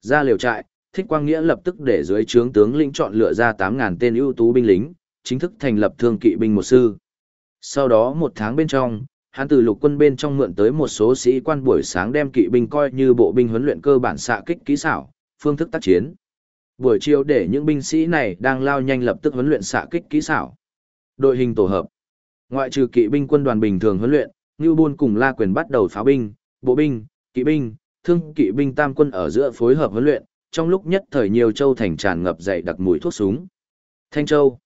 Ra liều trại, Thích Quang Nghĩa lập tức để dưới trướng tướng lĩnh chọn lựa ra 8.000 tên ưu tú binh lính, chính thức thành lập thương kỵ binh một sư. Sau đó một tháng bên trong, hắn từ lục quân bên trong mượn tới một số sĩ quan buổi sáng đem kỵ binh coi như bộ binh huấn luyện cơ bản xạ kích kỹ xảo, phương thức tác chiến. Buổi chiều để những binh sĩ này đang lao nhanh lập tức huấn luyện xạ kích kỹ xảo. Đội hình tổ hợp. Ngoại trừ kỵ binh quân đoàn bình thường huấn luyện, Ngưu Bôn cùng La Quyền bắt đầu pháo binh, bộ binh, kỵ binh, thương kỵ binh tam quân ở giữa phối hợp huấn luyện, trong lúc nhất thời nhiều châu thành tràn ngập dậy đặc mùi thuốc súng. Thanh Châu.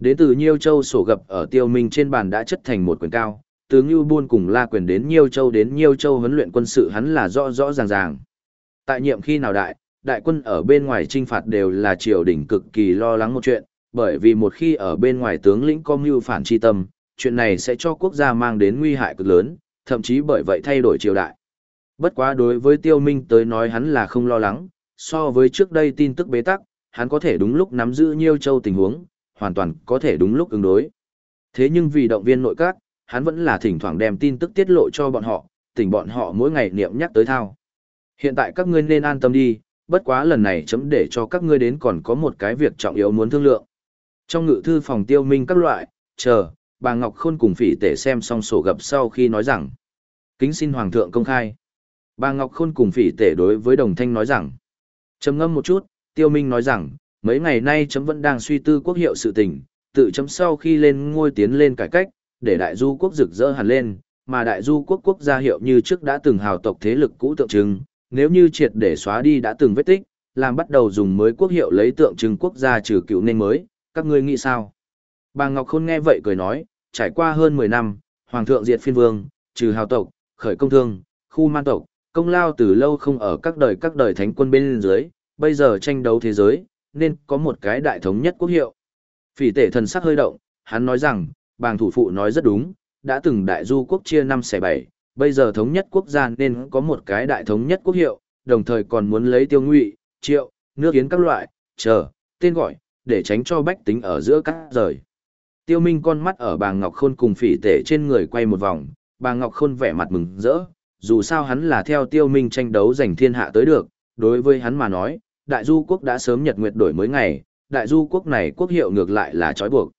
Đến từ Nhiêu Châu sổ gập ở tiêu minh trên bàn đã chất thành một quyền cao, từ Ngưu Buôn cùng La Quyền đến Nhiêu Châu đến Nhiêu Châu huấn luyện quân sự hắn là rõ rõ ràng ràng. Tại nhiệm khi nào đại, đại quân ở bên ngoài trinh phạt đều là triều đình cực kỳ lo lắng một chuyện, bởi vì một khi ở bên ngoài tướng lĩnh có mưu phản chi tâm, chuyện này sẽ cho quốc gia mang đến nguy hại cực lớn, thậm chí bởi vậy thay đổi triều đại. Bất quá đối với tiêu minh tới nói hắn là không lo lắng, so với trước đây tin tức bế tắc, hắn có thể đúng lúc nắm giữ Nhiêu Châu tình huống, hoàn toàn có thể đúng lúc ứng đối. Thế nhưng vì động viên nội các, hắn vẫn là thỉnh thoảng đem tin tức tiết lộ cho bọn họ, tỉnh bọn họ mỗi ngày niệm nhắc tới thao. Hiện tại các ngươi nên an tâm đi, bất quá lần này chấm để cho các ngươi đến còn có một cái việc trọng yếu muốn thương lượng. Trong ngự thư phòng tiêu minh các loại, chờ, bà Ngọc Khôn cùng phỉ tể xem xong sổ gặp sau khi nói rằng, kính xin Hoàng thượng công khai. Bà Ngọc Khôn cùng phỉ tể đối với đồng thanh nói rằng, trầm ngâm một chút, tiêu minh nói rằng, mấy ngày nay chấm vẫn đang suy tư quốc hiệu sự tình, tự chấm sau khi lên ngôi tiến lên cải cách, để đại du quốc rực rỡ hẳn lên, mà đại du quốc quốc gia hiệu như trước đã từng hào tộc thế lực cũ tượng trưng, nếu như triệt để xóa đi đã từng vết tích, làm bắt đầu dùng mới quốc hiệu lấy tượng trưng quốc gia trừ cựu nên mới, các ngươi nghĩ sao? Bà Ngọc Khôn nghe vậy cười nói, trải qua hơn 10 năm, Hoàng thượng diệt phiên vương, trừ hào tộc, khởi công thương, khu man tộc, công lao từ lâu không ở các đời các đời thánh quân bên dưới, bây giờ tranh đấu thế giới, nên có một cái đại thống nhất quốc hiệu. Phỉ tể thần sắc hơi động, hắn nói rằng, bàng thủ phụ nói rất đúng, đã từng đại du quốc chia năm xẻ bảy, bây giờ thống nhất quốc gia nên có một cái đại thống nhất quốc hiệu, đồng thời còn muốn lấy tiêu ngụy, triệu, nước yến các loại, chờ, tên gọi, để tránh cho bách tính ở giữa các rời. Tiêu Minh con mắt ở bà Ngọc Khôn cùng phỉ tể trên người quay một vòng, bà Ngọc Khôn vẻ mặt mừng rỡ, dù sao hắn là theo Tiêu Minh tranh đấu giành thiên hạ tới được, đối với hắn mà nói, đại du quốc đã sớm nhật nguyệt đổi mới ngày, đại du quốc này quốc hiệu ngược lại là trói buộc.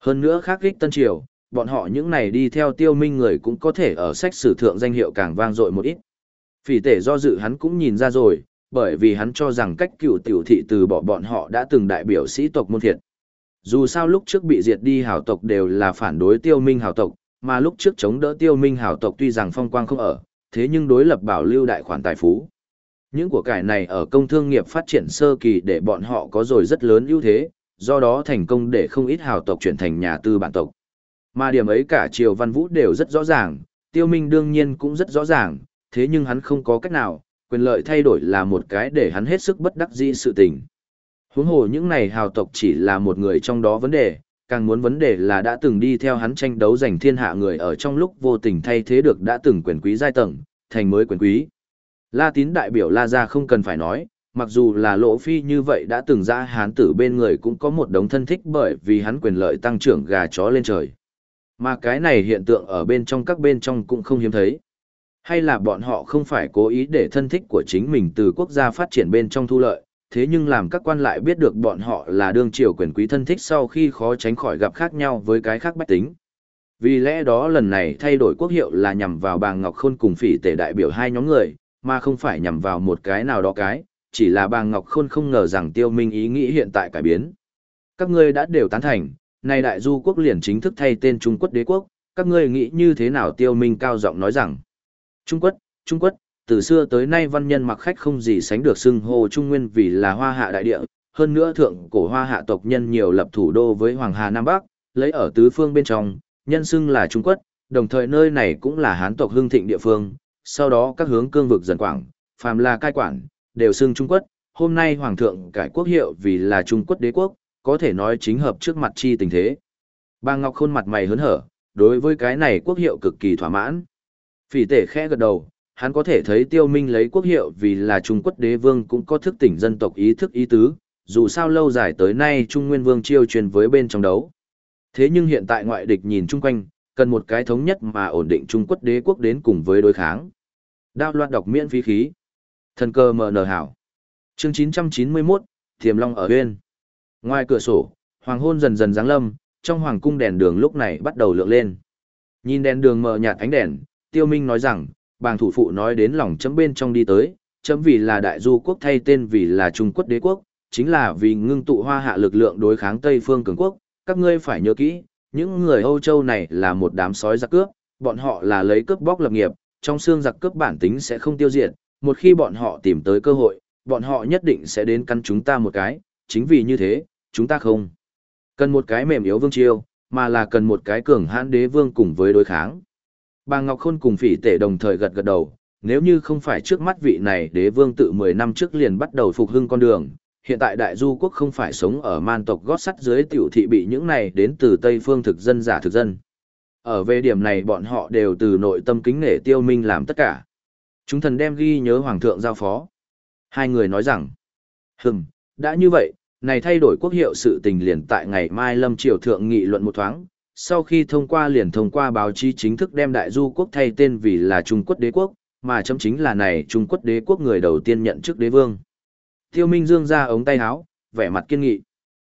Hơn nữa khác kích Tân Triều, bọn họ những này đi theo Tiêu Minh người cũng có thể ở sách sử thượng danh hiệu càng vang dội một ít. Phỉ tể do dự hắn cũng nhìn ra rồi, bởi vì hắn cho rằng cách cựu tiểu thị từ bỏ bọn họ đã từng đại biểu sĩ tộc môn thiệt. Dù sao lúc trước bị diệt đi hào tộc đều là phản đối tiêu minh hào tộc, mà lúc trước chống đỡ tiêu minh hào tộc tuy rằng phong quang không ở, thế nhưng đối lập bảo lưu đại khoản tài phú. Những của cải này ở công thương nghiệp phát triển sơ kỳ để bọn họ có rồi rất lớn ưu thế, do đó thành công để không ít hào tộc chuyển thành nhà tư bản tộc. Mà điểm ấy cả triều văn vũ đều rất rõ ràng, tiêu minh đương nhiên cũng rất rõ ràng, thế nhưng hắn không có cách nào, quyền lợi thay đổi là một cái để hắn hết sức bất đắc dĩ sự tình. Huống hồ những này hào tộc chỉ là một người trong đó vấn đề, càng muốn vấn đề là đã từng đi theo hắn tranh đấu giành thiên hạ người ở trong lúc vô tình thay thế được đã từng quyền quý giai tầng, thành mới quyền quý. La tín đại biểu La Gia không cần phải nói, mặc dù là lỗ phi như vậy đã từng ra hán tử bên người cũng có một đống thân thích bởi vì hắn quyền lợi tăng trưởng gà chó lên trời. Mà cái này hiện tượng ở bên trong các bên trong cũng không hiếm thấy. Hay là bọn họ không phải cố ý để thân thích của chính mình từ quốc gia phát triển bên trong thu lợi, thế nhưng làm các quan lại biết được bọn họ là đương triều quyền quý thân thích sau khi khó tránh khỏi gặp khác nhau với cái khác bách tính. Vì lẽ đó lần này thay đổi quốc hiệu là nhằm vào bà Ngọc Khôn cùng phỉ tể đại biểu hai nhóm người, mà không phải nhằm vào một cái nào đó cái, chỉ là bà Ngọc Khôn không ngờ rằng tiêu minh ý nghĩ hiện tại cải biến. Các ngươi đã đều tán thành, nay đại du quốc liền chính thức thay tên Trung Quốc đế quốc, các ngươi nghĩ như thế nào tiêu minh cao giọng nói rằng. Trung Quốc, Trung Quốc, từ xưa tới nay văn nhân mặc khách không gì sánh được xưng hô Trung Nguyên vì là hoa hạ đại địa, hơn nữa thượng cổ hoa hạ tộc nhân nhiều lập thủ đô với Hoàng Hà Nam Bắc, lấy ở tứ phương bên trong, nhân xưng là Trung Quốc, đồng thời nơi này cũng là hán tộc hưng thịnh địa phương, sau đó các hướng cương vực dần quảng, phàm là cai quản, đều xưng Trung Quốc, hôm nay Hoàng thượng cải quốc hiệu vì là Trung Quốc đế quốc, có thể nói chính hợp trước mặt chi tình thế. Bà Ngọc Khôn mặt mày hớn hở, đối với cái này quốc hiệu cực kỳ thỏa mãn. Phỉ tể khẽ gật đầu, hắn có thể thấy tiêu minh lấy quốc hiệu vì là Trung Quốc đế vương cũng có thức tỉnh dân tộc ý thức ý tứ, dù sao lâu dài tới nay Trung Nguyên vương chiêu truyền với bên trong đấu. Thế nhưng hiện tại ngoại địch nhìn chung quanh, cần một cái thống nhất mà ổn định Trung Quốc đế quốc đến cùng với đối kháng. Đao loạn đọc miễn phí khí. Thần cơ mở nở hảo. Chương 991, Thiềm Long ở bên. Ngoài cửa sổ, hoàng hôn dần dần giáng lâm, trong hoàng cung đèn đường lúc này bắt đầu lượng lên. Nhìn đèn đường mờ nhạt ánh đèn, Tiêu Minh nói rằng, bàng thủ phụ nói đến lòng chấm bên trong đi tới, chấm vì là đại du quốc thay tên vì là Trung Quốc đế quốc, chính là vì ngưng tụ hoa hạ lực lượng đối kháng Tây phương cường quốc, các ngươi phải nhớ kỹ, những người Âu Châu này là một đám sói giặc cướp, bọn họ là lấy cướp bóc lập nghiệp, trong xương giặc cướp bản tính sẽ không tiêu diệt, một khi bọn họ tìm tới cơ hội, bọn họ nhất định sẽ đến căn chúng ta một cái, chính vì như thế, chúng ta không cần một cái mềm yếu vương chiêu, mà là cần một cái cường hãn đế vương cùng với đối kháng. Bà Ngọc Khôn cùng phỉ tể đồng thời gật gật đầu, nếu như không phải trước mắt vị này đế vương tự 10 năm trước liền bắt đầu phục hưng con đường, hiện tại đại du quốc không phải sống ở man tộc gót sắt dưới tiểu thị bị những này đến từ Tây phương thực dân giả thực dân. Ở về điểm này bọn họ đều từ nội tâm kính nể tiêu minh làm tất cả. Chúng thần đem ghi nhớ hoàng thượng giao phó. Hai người nói rằng, hừng, đã như vậy, này thay đổi quốc hiệu sự tình liền tại ngày mai lâm triều thượng nghị luận một thoáng, sau khi thông qua liền thông qua báo chí chính thức đem đại du quốc thay tên vì là Trung Quốc đế quốc, mà chấm chính là này Trung Quốc đế quốc người đầu tiên nhận chức đế vương. Tiêu Minh Dương ra ống tay áo, vẻ mặt kiên nghị.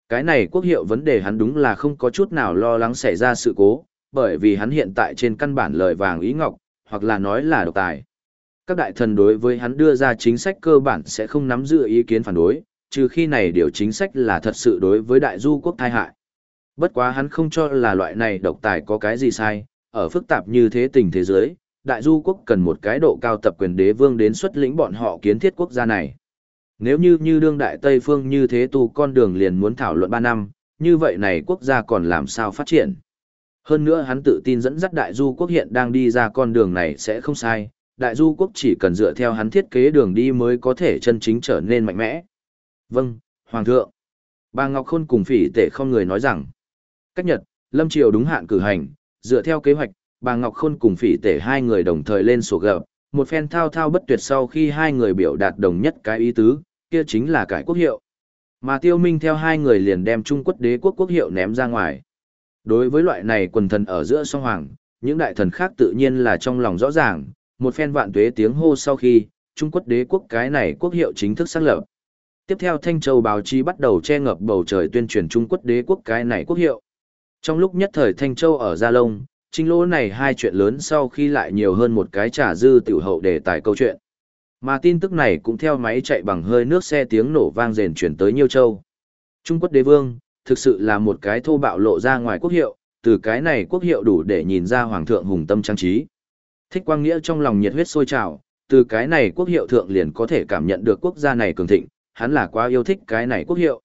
Cái này quốc hiệu vấn đề hắn đúng là không có chút nào lo lắng xảy ra sự cố, bởi vì hắn hiện tại trên căn bản lời vàng ý ngọc, hoặc là nói là độc tài. Các đại thần đối với hắn đưa ra chính sách cơ bản sẽ không nắm giữ ý kiến phản đối, trừ khi này điều chính sách là thật sự đối với đại du quốc thai hại. Bất quá hắn không cho là loại này độc tài có cái gì sai, ở phức tạp như thế tình thế giới, đại du quốc cần một cái độ cao tập quyền đế vương đến xuất lĩnh bọn họ kiến thiết quốc gia này. Nếu như như đương đại Tây phương như thế tu con đường liền muốn thảo luận 3 năm, như vậy này quốc gia còn làm sao phát triển. Hơn nữa hắn tự tin dẫn dắt đại du quốc hiện đang đi ra con đường này sẽ không sai, đại du quốc chỉ cần dựa theo hắn thiết kế đường đi mới có thể chân chính trở nên mạnh mẽ. Vâng, Hoàng thượng. Bà Ngọc Khôn cùng phỉ tể không người nói rằng, cách nhật, Lâm Triều đúng hạn cử hành, dựa theo kế hoạch, bà Ngọc Khôn cùng phỉ tể hai người đồng thời lên sổ gập, một phen thao thao bất tuyệt sau khi hai người biểu đạt đồng nhất cái ý tứ, kia chính là cải quốc hiệu. Mà tiêu minh theo hai người liền đem Trung Quốc đế quốc quốc hiệu ném ra ngoài. Đối với loại này quần thần ở giữa song hoàng, những đại thần khác tự nhiên là trong lòng rõ ràng, một phen vạn tuế tiếng hô sau khi, Trung Quốc đế quốc cái này quốc hiệu chính thức xác lập. Tiếp theo Thanh Châu báo chí bắt đầu che ngập bầu trời tuyên truyền Trung Quốc đế quốc cái này quốc hiệu. Trong lúc nhất thời Thanh Châu ở Gia Long, trinh lỗ này hai chuyện lớn sau khi lại nhiều hơn một cái trả dư tiểu hậu đề tài câu chuyện. Mà tin tức này cũng theo máy chạy bằng hơi nước xe tiếng nổ vang rền chuyển tới Nhiêu Châu. Trung Quốc đế vương, thực sự là một cái thô bạo lộ ra ngoài quốc hiệu, từ cái này quốc hiệu đủ để nhìn ra hoàng thượng hùng tâm trang trí. Thích quang nghĩa trong lòng nhiệt huyết sôi trào, từ cái này quốc hiệu thượng liền có thể cảm nhận được quốc gia này cường thịnh, hắn là quá yêu thích cái này quốc hiệu.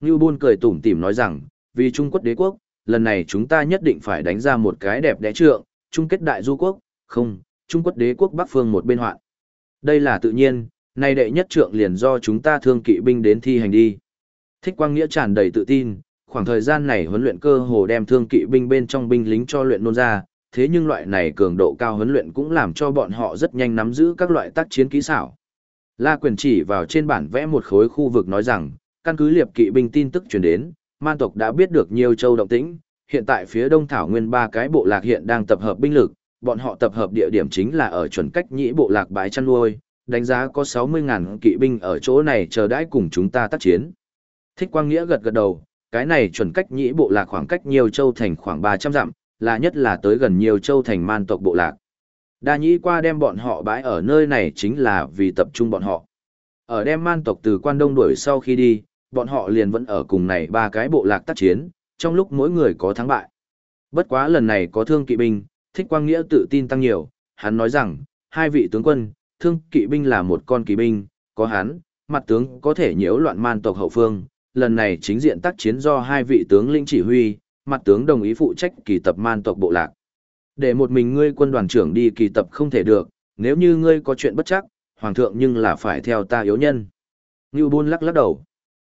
Ngưu Bôn cười tủm tỉm nói rằng, vì Trung Quốc đế quốc, lần này chúng ta nhất định phải đánh ra một cái đẹp đẽ trượng, chung kết đại du quốc, không, Trung Quốc đế quốc Bắc Phương một bên hoạn. Đây là tự nhiên, nay đệ nhất trượng liền do chúng ta thương kỵ binh đến thi hành đi. Thích Quang Nghĩa tràn đầy tự tin, khoảng thời gian này huấn luyện cơ hồ đem thương kỵ binh bên trong binh lính cho luyện nôn ra, thế nhưng loại này cường độ cao huấn luyện cũng làm cho bọn họ rất nhanh nắm giữ các loại tác chiến kỹ xảo. La Quyền chỉ vào trên bản vẽ một khối khu vực nói rằng, căn cứ liệp kỵ binh tin tức truyền đến, man tộc đã biết được nhiều châu động tĩnh, hiện tại phía đông thảo nguyên ba cái bộ lạc hiện đang tập hợp binh lực, bọn họ tập hợp địa điểm chính là ở chuẩn cách nhĩ bộ lạc bãi chăn nuôi, đánh giá có 60.000 kỵ binh ở chỗ này chờ đãi cùng chúng ta tác chiến. Thích Quang Nghĩa gật gật đầu, cái này chuẩn cách nhĩ bộ lạc khoảng cách nhiều châu thành khoảng 300 dặm, là nhất là tới gần nhiều châu thành man tộc bộ lạc. Đa nhĩ qua đem bọn họ bãi ở nơi này chính là vì tập trung bọn họ. Ở đem man tộc từ quan đông đuổi sau khi đi, bọn họ liền vẫn ở cùng này ba cái bộ lạc tác chiến, trong lúc mỗi người có thắng bại. Bất quá lần này có thương kỵ binh, thích quang nghĩa tự tin tăng nhiều, hắn nói rằng, hai vị tướng quân, thương kỵ binh là một con kỵ binh, có hắn, mặt tướng có thể nhiễu loạn man tộc hậu phương, lần này chính diện tác chiến do hai vị tướng lĩnh chỉ huy, mặt tướng đồng ý phụ trách kỳ tập man tộc bộ lạc. Để một mình ngươi quân đoàn trưởng đi kỳ tập không thể được, nếu như ngươi có chuyện bất chắc, hoàng thượng nhưng là phải theo ta yếu nhân. Ngưu Bôn lắc lắc đầu.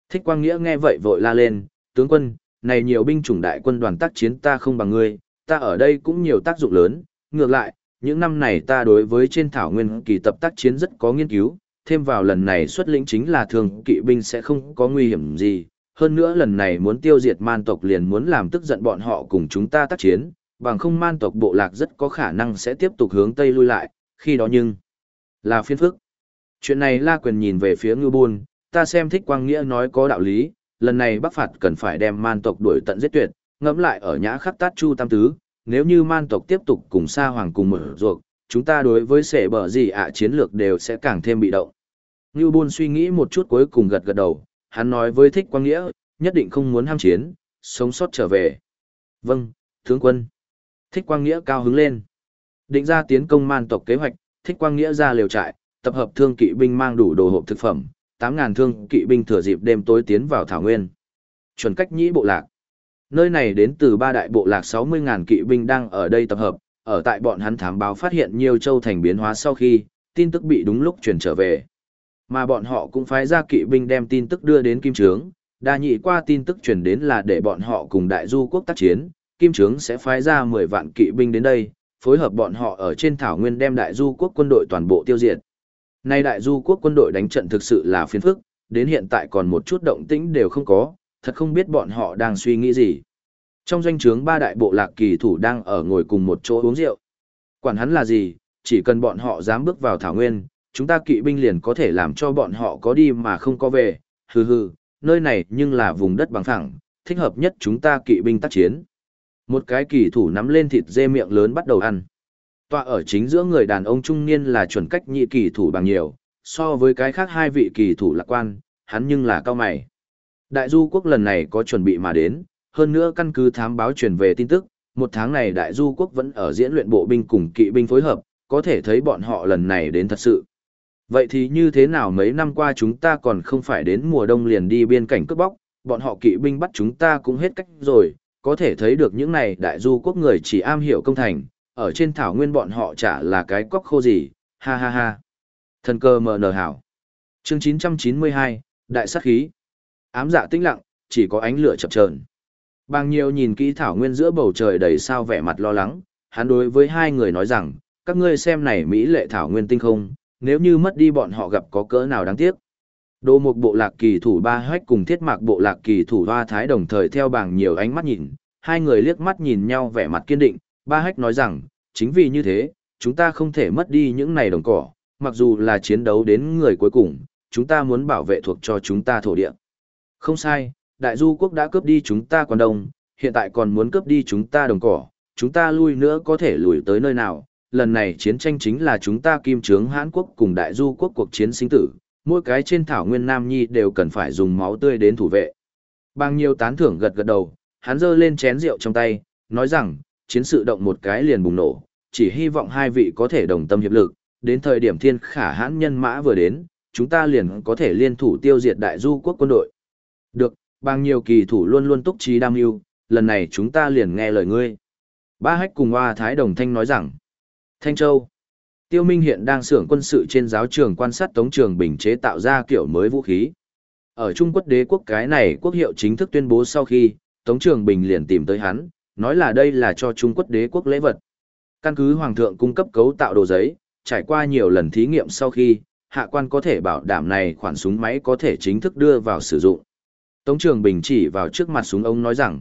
Thích Quang Nghĩa nghe vậy vội la lên, tướng quân, này nhiều binh chủng đại quân đoàn tác chiến ta không bằng ngươi, ta ở đây cũng nhiều tác dụng lớn, ngược lại, những năm này ta đối với trên thảo nguyên kỳ tập tác chiến rất có nghiên cứu, thêm vào lần này xuất lĩnh chính là thường kỵ binh sẽ không có nguy hiểm gì, hơn nữa lần này muốn tiêu diệt man tộc liền muốn làm tức giận bọn họ cùng chúng ta tác chiến, bằng không man tộc bộ lạc rất có khả năng sẽ tiếp tục hướng tây lui lại, khi đó nhưng là phiên phức. Chuyện này La Quyền nhìn về phía Ngư Bôn, ta xem thích quang nghĩa nói có đạo lý, lần này Bắc phạt cần phải đem man tộc đuổi tận giết tuyệt, ngẫm lại ở nhã khắp tát chu tam tứ, nếu như man tộc tiếp tục cùng sa hoàng cùng mở ruột, chúng ta đối với sệ bờ gì ạ chiến lược đều sẽ càng thêm bị động. Ngưu Bôn suy nghĩ một chút cuối cùng gật gật đầu, hắn nói với thích quang nghĩa, nhất định không muốn ham chiến, sống sót trở về. Vâng, tướng quân. Thích quang nghĩa cao hứng lên. Định ra tiến công man tộc kế hoạch, thích quang nghĩa ra liều trại, tập hợp thương kỵ binh mang đủ đồ hộp thực phẩm, 8.000 thương kỵ binh thừa dịp đêm tối tiến vào Thảo Nguyên. Chuẩn cách nhĩ bộ lạc. Nơi này đến từ ba đại bộ lạc 60.000 kỵ binh đang ở đây tập hợp, ở tại bọn hắn thám báo phát hiện nhiều châu thành biến hóa sau khi, tin tức bị đúng lúc truyền trở về. Mà bọn họ cũng phái ra kỵ binh đem tin tức đưa đến Kim Trướng, đa nhị qua tin tức truyền đến là để bọn họ cùng đại du quốc tác chiến, Kim Trướng sẽ phái ra 10 vạn kỵ binh đến đây, phối hợp bọn họ ở trên thảo nguyên đem đại du quốc quân đội toàn bộ tiêu diệt. Nay đại du quốc quân đội đánh trận thực sự là phiền phức, đến hiện tại còn một chút động tĩnh đều không có, thật không biết bọn họ đang suy nghĩ gì. Trong doanh trướng ba đại bộ lạc kỳ thủ đang ở ngồi cùng một chỗ uống rượu. Quản hắn là gì, chỉ cần bọn họ dám bước vào thảo nguyên, chúng ta kỵ binh liền có thể làm cho bọn họ có đi mà không có về, hừ hừ, nơi này nhưng là vùng đất bằng phẳng, thích hợp nhất chúng ta kỵ binh tác chiến. Một cái kỳ thủ nắm lên thịt dê miệng lớn bắt đầu ăn. Tọa ở chính giữa người đàn ông trung niên là chuẩn cách nhị kỳ thủ bằng nhiều, so với cái khác hai vị kỳ thủ lạc quan, hắn nhưng là cao mày. Đại du quốc lần này có chuẩn bị mà đến, hơn nữa căn cứ thám báo truyền về tin tức, một tháng này đại du quốc vẫn ở diễn luyện bộ binh cùng kỵ binh phối hợp, có thể thấy bọn họ lần này đến thật sự. Vậy thì như thế nào mấy năm qua chúng ta còn không phải đến mùa đông liền đi biên cảnh cướp bóc, bọn họ kỵ binh bắt chúng ta cũng hết cách rồi, có thể thấy được những này đại du quốc người chỉ am hiểu công thành, ở trên thảo nguyên bọn họ chả là cái cóc khô gì, ha ha ha. Thần cơ mờ nờ hảo. Chương 992, Đại sát khí. Ám dạ tĩnh lặng, chỉ có ánh lửa chập chờn. Bàng nhiều nhìn kỹ thảo nguyên giữa bầu trời đầy sao vẻ mặt lo lắng, hắn đối với hai người nói rằng, các ngươi xem này Mỹ lệ thảo nguyên tinh không, nếu như mất đi bọn họ gặp có cỡ nào đáng tiếc. Đồ một bộ lạc kỳ thủ ba hách cùng thiết mạc bộ lạc kỳ thủ hoa thái đồng thời theo bảng nhiều ánh mắt nhìn, hai người liếc mắt nhìn nhau vẻ mặt kiên định, ba hách nói rằng, chính vì như thế, chúng ta không thể mất đi những này đồng cỏ, mặc dù là chiến đấu đến người cuối cùng, chúng ta muốn bảo vệ thuộc cho chúng ta thổ địa. Không sai, đại du quốc đã cướp đi chúng ta quan đông, hiện tại còn muốn cướp đi chúng ta đồng cỏ, chúng ta lui nữa có thể lùi tới nơi nào, lần này chiến tranh chính là chúng ta kim trướng Hán quốc cùng đại du quốc cuộc chiến sinh tử, mỗi cái trên thảo nguyên Nam Nhi đều cần phải dùng máu tươi đến thủ vệ. Bang nhiêu tán thưởng gật gật đầu, hắn giơ lên chén rượu trong tay, nói rằng, chiến sự động một cái liền bùng nổ, chỉ hy vọng hai vị có thể đồng tâm hiệp lực, đến thời điểm thiên khả hãn nhân mã vừa đến, chúng ta liền có thể liên thủ tiêu diệt đại du quốc quân đội. Được, bằng nhiều kỳ thủ luôn luôn túc trí đam mưu, lần này chúng ta liền nghe lời ngươi. Ba hách cùng hoa thái đồng thanh nói rằng, Thanh Châu, Tiêu Minh hiện đang xưởng quân sự trên giáo trường quan sát Tống Trường Bình chế tạo ra kiểu mới vũ khí. Ở Trung Quốc đế quốc cái này quốc hiệu chính thức tuyên bố sau khi, Tống Trường Bình liền tìm tới hắn, nói là đây là cho Trung Quốc đế quốc lễ vật. Căn cứ Hoàng thượng cung cấp cấu tạo đồ giấy, trải qua nhiều lần thí nghiệm sau khi, hạ quan có thể bảo đảm này khoản súng máy có thể chính thức đưa vào sử dụng. Tống Trường Bình chỉ vào trước mặt súng ống nói rằng,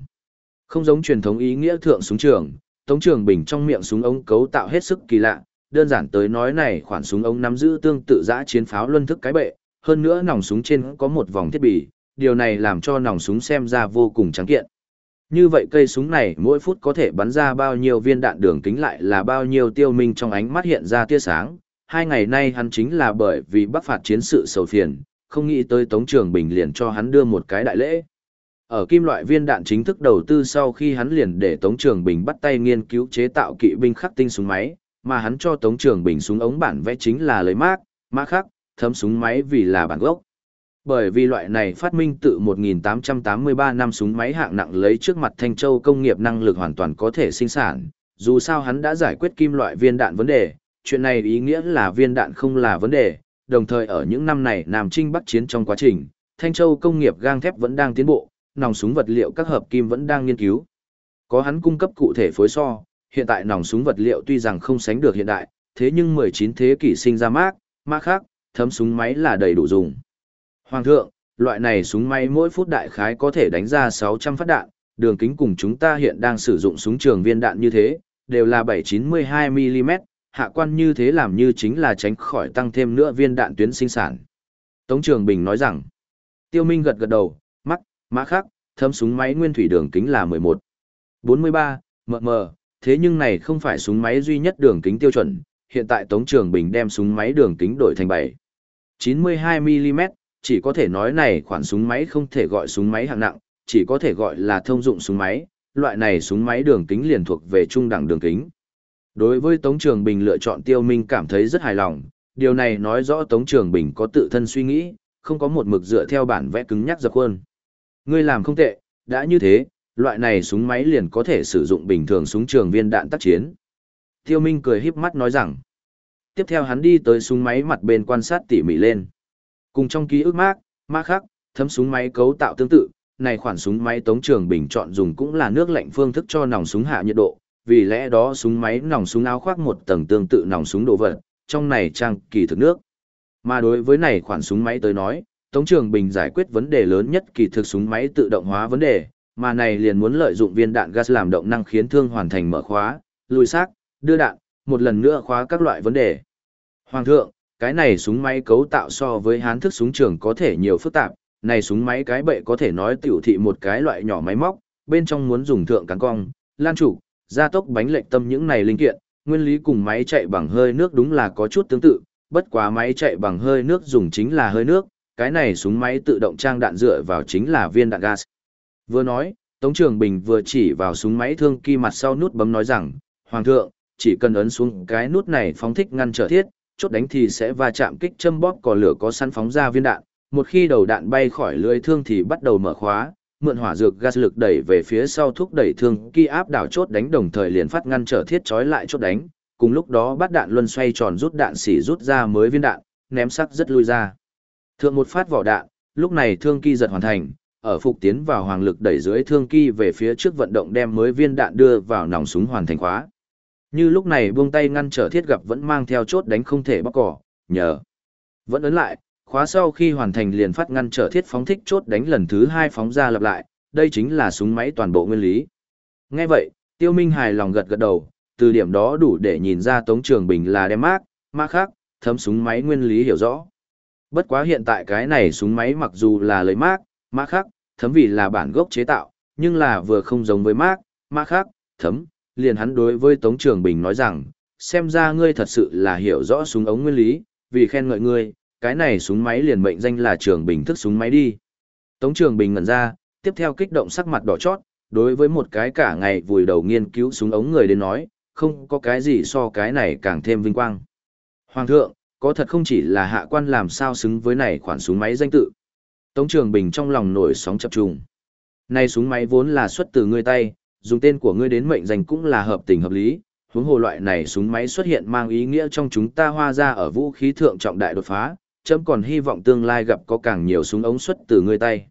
không giống truyền thống ý nghĩa thượng súng trường, Tống Trường Bình trong miệng súng ống cấu tạo hết sức kỳ lạ, đơn giản tới nói này khoản súng ống nắm giữ tương tự giã chiến pháo luân thức cái bệ, hơn nữa nòng súng trên có một vòng thiết bị, điều này làm cho nòng súng xem ra vô cùng trắng kiện. Như vậy cây súng này mỗi phút có thể bắn ra bao nhiêu viên đạn đường kính lại là bao nhiêu tiêu minh trong ánh mắt hiện ra tia sáng. Hai ngày nay hắn chính là bởi vì bắc phạt chiến sự sầu phiền, không nghĩ tới Tống Trường Bình liền cho hắn đưa một cái đại lễ. Ở kim loại viên đạn chính thức đầu tư sau khi hắn liền để Tống Trường Bình bắt tay nghiên cứu chế tạo kỵ binh khắc tinh súng máy, mà hắn cho Tống Trường Bình súng ống bản vẽ chính là lấy mác, mã khắc, thấm súng máy vì là bản gốc. Bởi vì loại này phát minh tự 1883 năm súng máy hạng nặng lấy trước mặt Thanh Châu công nghiệp năng lực hoàn toàn có thể sinh sản, dù sao hắn đã giải quyết kim loại viên đạn vấn đề, chuyện này ý nghĩa là viên đạn không là vấn đề, đồng thời ở những năm này Nam Trinh Bắc chiến trong quá trình, Thanh Châu công nghiệp gang thép vẫn đang tiến bộ, nòng súng vật liệu các hợp kim vẫn đang nghiên cứu. Có hắn cung cấp cụ thể phối so, hiện tại nòng súng vật liệu tuy rằng không sánh được hiện đại, thế nhưng 19 thế kỷ sinh ra mác, mác khác, thấm súng máy là đầy đủ dùng. Hoàng thượng, loại này súng máy mỗi phút đại khái có thể đánh ra 600 phát đạn, đường kính cùng chúng ta hiện đang sử dụng súng trường viên đạn như thế, đều là 792mm, hạ quan như thế làm như chính là tránh khỏi tăng thêm nữa viên đạn tuyến sinh sản. Tống Trường Bình nói rằng, Tiêu Minh gật gật đầu, mắt, mã khắc, thấm súng máy nguyên thủy đường kính là 11. 43, mờ. thế nhưng này không phải súng máy duy nhất đường kính tiêu chuẩn, hiện tại Tống Trường Bình đem súng máy đường kính đổi thành 7. 92mm, chỉ có thể nói này khoản súng máy không thể gọi súng máy hạng nặng, chỉ có thể gọi là thông dụng súng máy, loại này súng máy đường kính liền thuộc về trung đẳng đường kính. Đối với Tống Trường Bình lựa chọn Tiêu Minh cảm thấy rất hài lòng, điều này nói rõ Tống Trường Bình có tự thân suy nghĩ, không có một mực dựa theo bản vẽ cứng nhắc dập khuôn. Ngươi làm không tệ, đã như thế, loại này súng máy liền có thể sử dụng bình thường súng trường viên đạn tác chiến. Tiêu Minh cười híp mắt nói rằng, tiếp theo hắn đi tới súng máy mặt bên quan sát tỉ mỉ lên. Cùng trong ký ức mác, mác khắc, thấm súng máy cấu tạo tương tự, này khoản súng máy Tống Trường Bình chọn dùng cũng là nước lạnh phương thức cho nòng súng hạ nhiệt độ, vì lẽ đó súng máy nòng súng áo khoác một tầng tương tự nòng súng đồ vật, trong này trang kỳ thực nước. Mà đối với này khoản súng máy tới nói, Tống Trường Bình giải quyết vấn đề lớn nhất kỳ thực súng máy tự động hóa vấn đề, mà này liền muốn lợi dụng viên đạn gas làm động năng khiến thương hoàn thành mở khóa, lùi xác, đưa đạn, một lần nữa khóa các loại vấn đề. Hoàng thượng, cái này súng máy cấu tạo so với hán thức súng trường có thể nhiều phức tạp, này súng máy cái bệ có thể nói tiểu thị một cái loại nhỏ máy móc, bên trong muốn dùng thượng cán cong, lan trụ, gia tốc bánh lệnh tâm những này linh kiện, nguyên lý cùng máy chạy bằng hơi nước đúng là có chút tương tự, bất quá máy chạy bằng hơi nước dùng chính là hơi nước, cái này súng máy tự động trang đạn dựa vào chính là viên đạn gas. Vừa nói, Tống Trường Bình vừa chỉ vào súng máy thương kỳ mặt sau nút bấm nói rằng, Hoàng thượng, chỉ cần ấn xuống cái nút này phóng thích ngăn trở thiết, chốt đánh thì sẽ va chạm kích châm bóp cò lửa có săn phóng ra viên đạn, một khi đầu đạn bay khỏi lưỡi thương thì bắt đầu mở khóa, mượn hỏa dược gas lực đẩy về phía sau thúc đẩy thương kỳ áp đảo chốt đánh đồng thời liền phát ngăn trở thiết chói lại chốt đánh, cùng lúc đó bắt đạn luân xoay tròn rút đạn xỉ rút ra mới viên đạn, ném sắc rất lui ra. Thượng một phát vỏ đạn, lúc này thương kỳ giật hoàn thành, ở phục tiến vào hoàng lực đẩy dưới thương kỳ về phía trước vận động đem mới viên đạn đưa vào nòng súng hoàn thành khóa. Như lúc này buông tay ngăn trở thiết gặp vẫn mang theo chốt đánh không thể bóc cỏ, nhờ. Vẫn ấn lại, khóa sau khi hoàn thành liền phát ngăn trở thiết phóng thích chốt đánh lần thứ hai phóng ra lặp lại, đây chính là súng máy toàn bộ nguyên lý. Nghe vậy, Tiêu Minh hài lòng gật gật đầu, từ điểm đó đủ để nhìn ra Tống Trường Bình là đem mác, mác khác, thấm súng máy nguyên lý hiểu rõ. Bất quá hiện tại cái này súng máy mặc dù là lấy mác, mác khác, thấm vì là bản gốc chế tạo, nhưng là vừa không giống với mác, mác khác, thấm, liền hắn đối với Tống Trường Bình nói rằng, xem ra ngươi thật sự là hiểu rõ súng ống nguyên lý, vì khen ngợi ngươi, cái này súng máy liền mệnh danh là Trường Bình thức súng máy đi. Tống Trường Bình ngẩn ra, tiếp theo kích động sắc mặt đỏ chót, đối với một cái cả ngày vùi đầu nghiên cứu súng ống người đến nói, không có cái gì so cái này càng thêm vinh quang. Hoàng thượng, có thật không chỉ là hạ quan làm sao xứng với này khoản súng máy danh tự. Tống Trường Bình trong lòng nổi sóng chập trùng. Này súng máy vốn là xuất từ ngươi tay, dùng tên của ngươi đến mệnh danh cũng là hợp tình hợp lý, huống hồ loại này súng máy xuất hiện mang ý nghĩa trong chúng ta hoa ra ở vũ khí thượng trọng đại đột phá, chấm còn hy vọng tương lai gặp có càng nhiều súng ống xuất từ ngươi tay.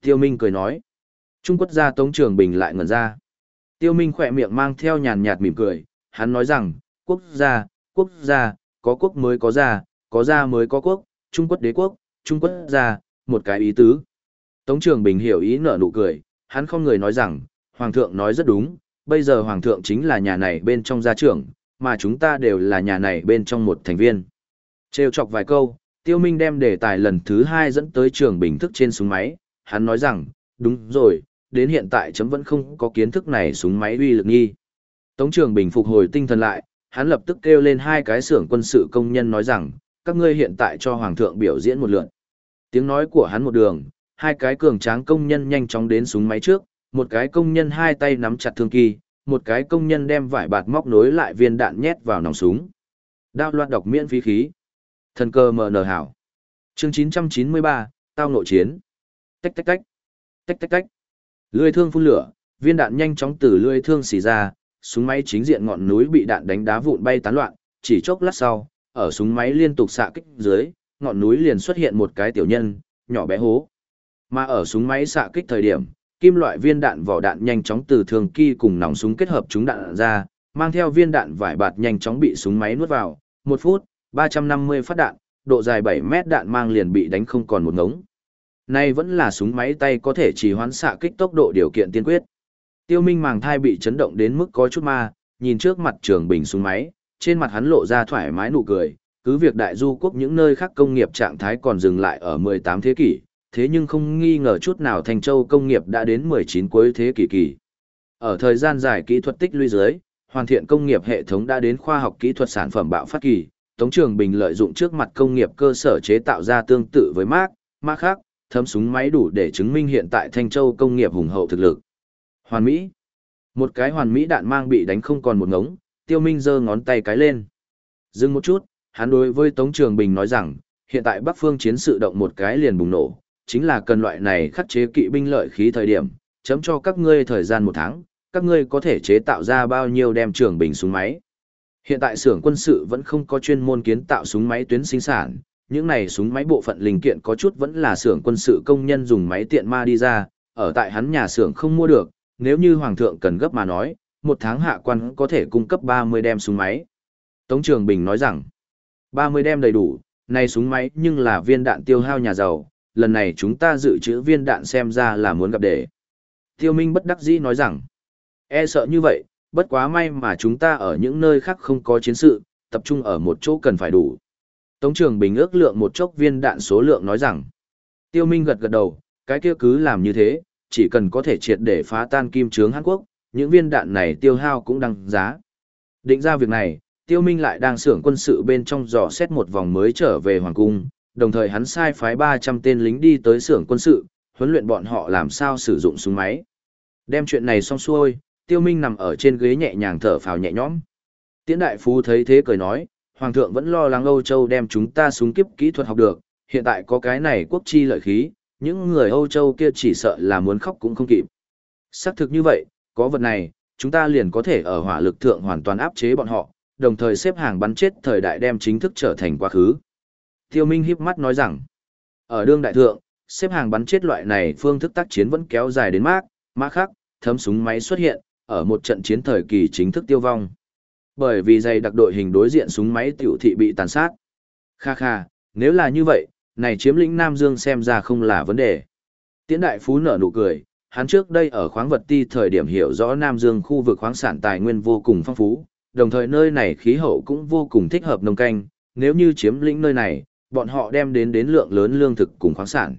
Tiêu Minh cười nói. Trung quốc gia Tống Trường Bình lại ngẩn ra. Tiêu Minh khỏe miệng mang theo nhàn nhạt mỉm cười, hắn nói rằng, quốc gia, quốc gia, có quốc mới có gia, có gia mới có quốc, Trung Quốc đế quốc, Trung Quốc gia, một cái ý tứ. Tống Trường Bình hiểu ý nở nụ cười, hắn không người nói rằng, Hoàng thượng nói rất đúng, bây giờ Hoàng thượng chính là nhà này bên trong gia trưởng, mà chúng ta đều là nhà này bên trong một thành viên. Trêu chọc vài câu, Tiêu Minh đem đề tài lần thứ hai dẫn tới Trường Bình thức trên súng máy, hắn nói rằng, đúng rồi, đến hiện tại chấm vẫn không có kiến thức này súng máy uy lực nghi. Tống Trường Bình phục hồi tinh thần lại, hắn lập tức kêu lên hai cái xưởng quân sự công nhân nói rằng, các ngươi hiện tại cho Hoàng thượng biểu diễn một lượt. Tiếng nói của hắn một đường, hai cái cường tráng công nhân nhanh chóng đến súng máy trước, một cái công nhân hai tay nắm chặt thương kỳ, một cái công nhân đem vải bạt móc nối lại viên đạn nhét vào nòng súng. Đao loạt đọc miễn phí khí. Thần cơ mở nở hảo. Chương 993, tao nội chiến. Tách tách tách. Tách tách tách. Lưỡi thương phun lửa, viên đạn nhanh chóng từ lưỡi thương xì ra, súng máy chính diện ngọn núi bị đạn đánh đá vụn bay tán loạn, chỉ chốc lát sau, ở súng máy liên tục xạ kích dưới, ngọn núi liền xuất hiện một cái tiểu nhân, nhỏ bé hố. Mà ở súng máy xạ kích thời điểm, kim loại viên đạn vỏ đạn nhanh chóng từ thường kỳ cùng nòng súng kết hợp chúng đạn ra, mang theo viên đạn vải bạt nhanh chóng bị súng máy nuốt vào, một phút, 350 phát đạn, độ dài 7 mét đạn mang liền bị đánh không còn một ngống. Nay vẫn là súng máy tay có thể chỉ hoán xạ kích tốc độ điều kiện tiên quyết. Tiêu Minh màng thai bị chấn động đến mức có chút ma, nhìn trước mặt trường bình súng máy, trên mặt hắn lộ ra thoải mái nụ cười, cứ việc đại du quốc những nơi khác công nghiệp trạng thái còn dừng lại ở 18 thế kỷ, thế nhưng không nghi ngờ chút nào Thành Châu công nghiệp đã đến 19 cuối thế kỷ kỳ. Ở thời gian dài kỹ thuật tích lũy dưới, hoàn thiện công nghiệp hệ thống đã đến khoa học kỹ thuật sản phẩm bạo phát kỳ, Tống Trường Bình lợi dụng trước mặt công nghiệp cơ sở chế tạo ra tương tự với Mark, Mark khác, thấm súng máy đủ để chứng minh hiện tại Thanh Châu công nghiệp hùng hậu thực lực. Hoàn Mỹ. Một cái hoàn Mỹ đạn mang bị đánh không còn một ngống, Tiêu Minh giơ ngón tay cái lên. Dừng một chút, hắn đối với Tống Trường Bình nói rằng, hiện tại Bắc Phương chiến sự động một cái liền bùng nổ, chính là cần loại này khắc chế kỵ binh lợi khí thời điểm, chấm cho các ngươi thời gian một tháng, các ngươi có thể chế tạo ra bao nhiêu đem trường bình súng máy. Hiện tại xưởng quân sự vẫn không có chuyên môn kiến tạo súng máy tuyến sinh sản, những này súng máy bộ phận linh kiện có chút vẫn là xưởng quân sự công nhân dùng máy tiện ma đi ra, ở tại hắn nhà xưởng không mua được, nếu như hoàng thượng cần gấp mà nói, một tháng hạ quan có thể cung cấp 30 đem súng máy. Tống Trường Bình nói rằng, 30 đem đầy đủ, này súng máy nhưng là viên đạn tiêu hao nhà giàu, lần này chúng ta dự trữ viên đạn xem ra là muốn gặp để. Tiêu Minh bất đắc dĩ nói rằng, e sợ như vậy, bất quá may mà chúng ta ở những nơi khác không có chiến sự, tập trung ở một chỗ cần phải đủ. Tống Trường Bình ước lượng một chốc viên đạn số lượng nói rằng, Tiêu Minh gật gật đầu, cái kia cứ làm như thế, chỉ cần có thể triệt để phá tan kim trướng Hàn Quốc, những viên đạn này tiêu hao cũng đăng giá. Định ra việc này, Tiêu Minh lại đang xưởng quân sự bên trong dò xét một vòng mới trở về Hoàng Cung, đồng thời hắn sai phái 300 tên lính đi tới xưởng quân sự, huấn luyện bọn họ làm sao sử dụng súng máy. Đem chuyện này xong xuôi, Tiêu Minh nằm ở trên ghế nhẹ nhàng thở phào nhẹ nhõm. Tiễn đại phu thấy thế cười nói, Hoàng thượng vẫn lo lắng Âu Châu đem chúng ta súng kiếp kỹ thuật học được, hiện tại có cái này quốc chi lợi khí, những người Âu Châu kia chỉ sợ là muốn khóc cũng không kịp. Xác thực như vậy, có vật này, chúng ta liền có thể ở hỏa lực thượng hoàn toàn áp chế bọn họ, đồng thời xếp hàng bắn chết thời đại đem chính thức trở thành quá khứ. Tiêu Minh híp mắt nói rằng, ở đương đại thượng, xếp hàng bắn chết loại này phương thức tác chiến vẫn kéo dài đến mác, mã khác, thấm súng máy xuất hiện, ở một trận chiến thời kỳ chính thức tiêu vong. Bởi vì dày đặc đội hình đối diện súng máy tiểu thị bị tàn sát. Kha kha, nếu là như vậy, này chiếm lĩnh Nam Dương xem ra không là vấn đề. Tiễn đại phú nở nụ cười, hắn trước đây ở khoáng vật ti thời điểm hiểu rõ Nam Dương khu vực khoáng sản tài nguyên vô cùng phong phú, đồng thời nơi này khí hậu cũng vô cùng thích hợp nông canh, nếu như chiếm lĩnh nơi này, bọn họ đem đến đến lượng lớn lương thực cùng khoáng sản.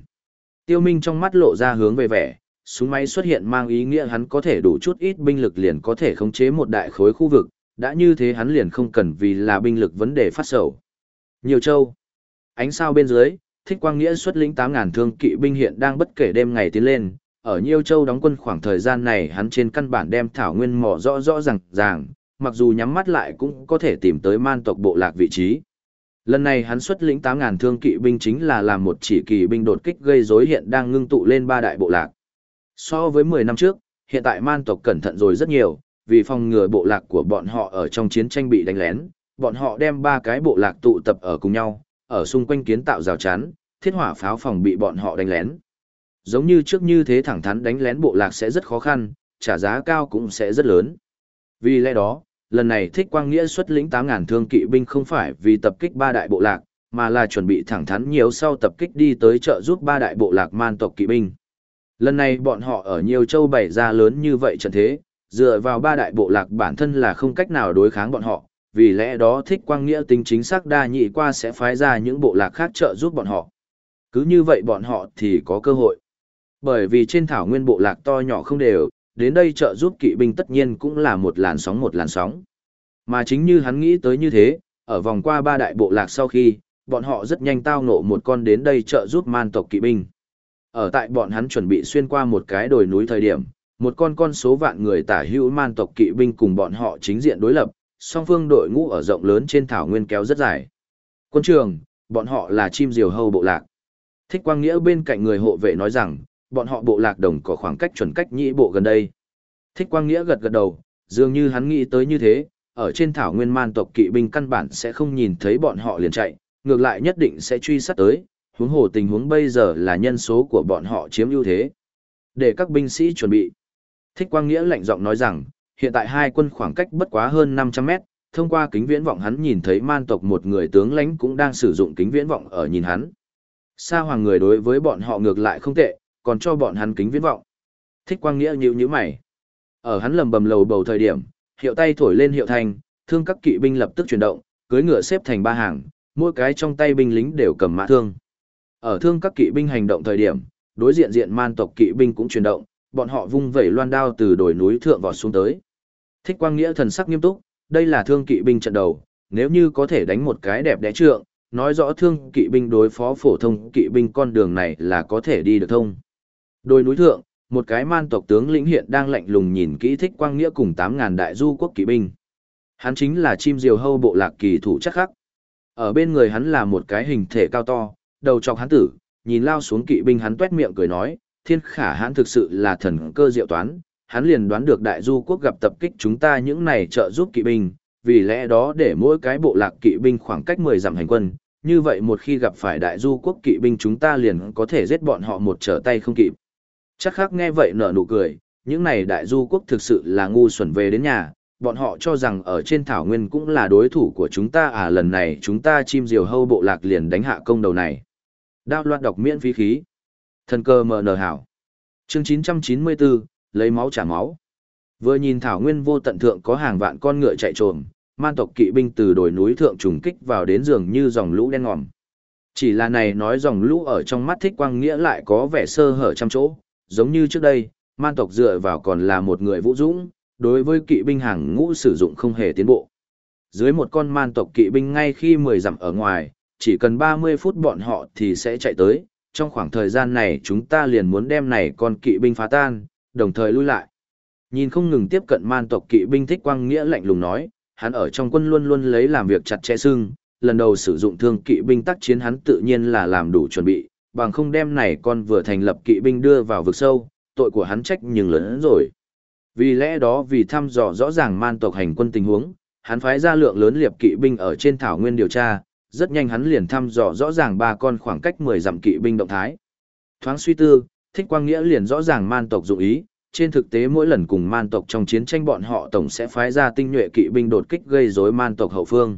Tiêu Minh trong mắt lộ ra hướng về vẻ, súng máy xuất hiện mang ý nghĩa hắn có thể đủ chút ít binh lực liền có thể khống chế một đại khối khu vực, đã như thế hắn liền không cần vì là binh lực vấn đề phát sầu. Nhiều châu. Ánh sao bên dưới, thích quang nghĩa xuất lĩnh 8.000 thương kỵ binh hiện đang bất kể đêm ngày tiến lên. Ở Nhiêu Châu đóng quân khoảng thời gian này hắn trên căn bản đem thảo nguyên mỏ rõ rõ ràng ràng, mặc dù nhắm mắt lại cũng có thể tìm tới man tộc bộ lạc vị trí. Lần này hắn xuất lĩnh 8.000 thương kỵ binh chính là làm một chỉ kỳ binh đột kích gây rối hiện đang ngưng tụ lên ba đại bộ lạc. So với 10 năm trước, hiện tại man tộc cẩn thận rồi rất nhiều, vì phòng ngừa bộ lạc của bọn họ ở trong chiến tranh bị đánh lén, bọn họ đem ba cái bộ lạc tụ tập ở cùng nhau, ở xung quanh kiến tạo rào chắn, thiết hỏa pháo phòng bị bọn họ đánh lén. Giống như trước như thế thẳng thắn đánh lén bộ lạc sẽ rất khó khăn, trả giá cao cũng sẽ rất lớn. Vì lẽ đó, lần này thích quang nghĩa xuất lĩnh 8000 thương kỵ binh không phải vì tập kích ba đại bộ lạc, mà là chuẩn bị thẳng thắn nhiều sau tập kích đi tới trợ giúp ba đại bộ lạc man tộc kỵ binh. Lần này bọn họ ở nhiều châu bày ra lớn như vậy trận thế, dựa vào ba đại bộ lạc bản thân là không cách nào đối kháng bọn họ, vì lẽ đó thích quang nghĩa tính chính xác đa nhị qua sẽ phái ra những bộ lạc khác trợ giúp bọn họ. Cứ như vậy bọn họ thì có cơ hội. Bởi vì trên thảo nguyên bộ lạc to nhỏ không đều, đến đây trợ giúp kỵ binh tất nhiên cũng là một làn sóng một làn sóng. Mà chính như hắn nghĩ tới như thế, ở vòng qua ba đại bộ lạc sau khi, bọn họ rất nhanh tao ngộ một con đến đây trợ giúp man tộc kỵ binh. Ở tại bọn hắn chuẩn bị xuyên qua một cái đồi núi thời điểm, một con con số vạn người tả hữu man tộc kỵ binh cùng bọn họ chính diện đối lập, song phương đội ngũ ở rộng lớn trên thảo nguyên kéo rất dài. Quân trường, bọn họ là chim diều hâu bộ lạc. Thích Quang Nghĩa bên cạnh người hộ vệ nói rằng, bọn họ bộ lạc đồng có khoảng cách chuẩn cách nhị bộ gần đây. Thích Quang Nghĩa gật gật đầu, dường như hắn nghĩ tới như thế, ở trên thảo nguyên man tộc kỵ binh căn bản sẽ không nhìn thấy bọn họ liền chạy, ngược lại nhất định sẽ truy sát tới, huống hồ tình huống bây giờ là nhân số của bọn họ chiếm ưu thế. Để các binh sĩ chuẩn bị. Thích Quang Nghĩa lạnh giọng nói rằng, hiện tại hai quân khoảng cách bất quá hơn 500 mét, thông qua kính viễn vọng hắn nhìn thấy man tộc một người tướng lãnh cũng đang sử dụng kính viễn vọng ở nhìn hắn. Sa hoàng người đối với bọn họ ngược lại không tệ, còn cho bọn hắn kính viễn vọng. Thích Quang Nghĩa nhíu nhíu mày. Ở hắn lầm bầm lầu bầu thời điểm, hiệu tay thổi lên hiệu thanh, thương các kỵ binh lập tức chuyển động, cưỡi ngựa xếp thành ba hàng, mỗi cái trong tay binh lính đều cầm mã thương. Ở thương các kỵ binh hành động thời điểm, đối diện diện man tộc kỵ binh cũng chuyển động, bọn họ vung vẩy loan đao từ đồi núi thượng vọt xuống tới. Thích Quang Nghĩa thần sắc nghiêm túc, đây là thương kỵ binh trận đầu, nếu như có thể đánh một cái đẹp đẽ trượng, nói rõ thương kỵ binh đối phó phổ thông kỵ binh con đường này là có thể đi được thông. Đồi núi thượng, một cái man tộc tướng lĩnh hiện đang lạnh lùng nhìn kỹ Thích Quang Nghĩa cùng 8000 đại du quốc kỵ binh. Hắn chính là chim diều hâu bộ lạc kỳ thủ chắc khắc. Ở bên người hắn là một cái hình thể cao to, đầu chọc hắn tử, nhìn lao xuống kỵ binh hắn tuét miệng cười nói, thiên khả hắn thực sự là thần cơ diệu toán, hắn liền đoán được đại du quốc gặp tập kích chúng ta những này trợ giúp kỵ binh, vì lẽ đó để mỗi cái bộ lạc kỵ binh khoảng cách 10 dặm hành quân, như vậy một khi gặp phải đại du quốc kỵ binh chúng ta liền có thể giết bọn họ một trở tay không kịp. Chắc khác nghe vậy nở nụ cười, những này đại du quốc thực sự là ngu xuẩn về đến nhà, bọn họ cho rằng ở trên thảo nguyên cũng là đối thủ của chúng ta à lần này chúng ta chim diều hâu bộ lạc liền đánh hạ công đầu này. Đao loạt đọc miễn phí khí. Thần cơ mờ nở hảo. Chương 994, lấy máu trả máu. Vừa nhìn thảo nguyên vô tận thượng có hàng vạn con ngựa chạy trồm, man tộc kỵ binh từ đồi núi thượng trùng kích vào đến giường như dòng lũ đen ngòm. Chỉ là này nói dòng lũ ở trong mắt thích quang nghĩa lại có vẻ sơ hở trăm chỗ, giống như trước đây, man tộc dựa vào còn là một người vũ dũng, đối với kỵ binh hàng ngũ sử dụng không hề tiến bộ. Dưới một con man tộc kỵ binh ngay khi 10 dặm ở ngoài, chỉ cần 30 phút bọn họ thì sẽ chạy tới, trong khoảng thời gian này chúng ta liền muốn đem này con kỵ binh phá tan, đồng thời lui lại. Nhìn không ngừng tiếp cận man tộc kỵ binh thích quang nghĩa lạnh lùng nói, hắn ở trong quân luôn luôn lấy làm việc chặt chẽ xương, lần đầu sử dụng thương kỵ binh tác chiến hắn tự nhiên là làm đủ chuẩn bị, bằng không đem này con vừa thành lập kỵ binh đưa vào vực sâu, tội của hắn trách nhưng lớn hơn rồi. Vì lẽ đó vì thăm dò rõ ràng man tộc hành quân tình huống, hắn phái ra lượng lớn liệp kỵ binh ở trên thảo nguyên điều tra, rất nhanh hắn liền thăm dò rõ ràng ba con khoảng cách 10 dặm kỵ binh động thái. Thoáng suy tư, thích quang nghĩa liền rõ ràng man tộc dụng ý, trên thực tế mỗi lần cùng man tộc trong chiến tranh bọn họ tổng sẽ phái ra tinh nhuệ kỵ binh đột kích gây rối man tộc hậu phương.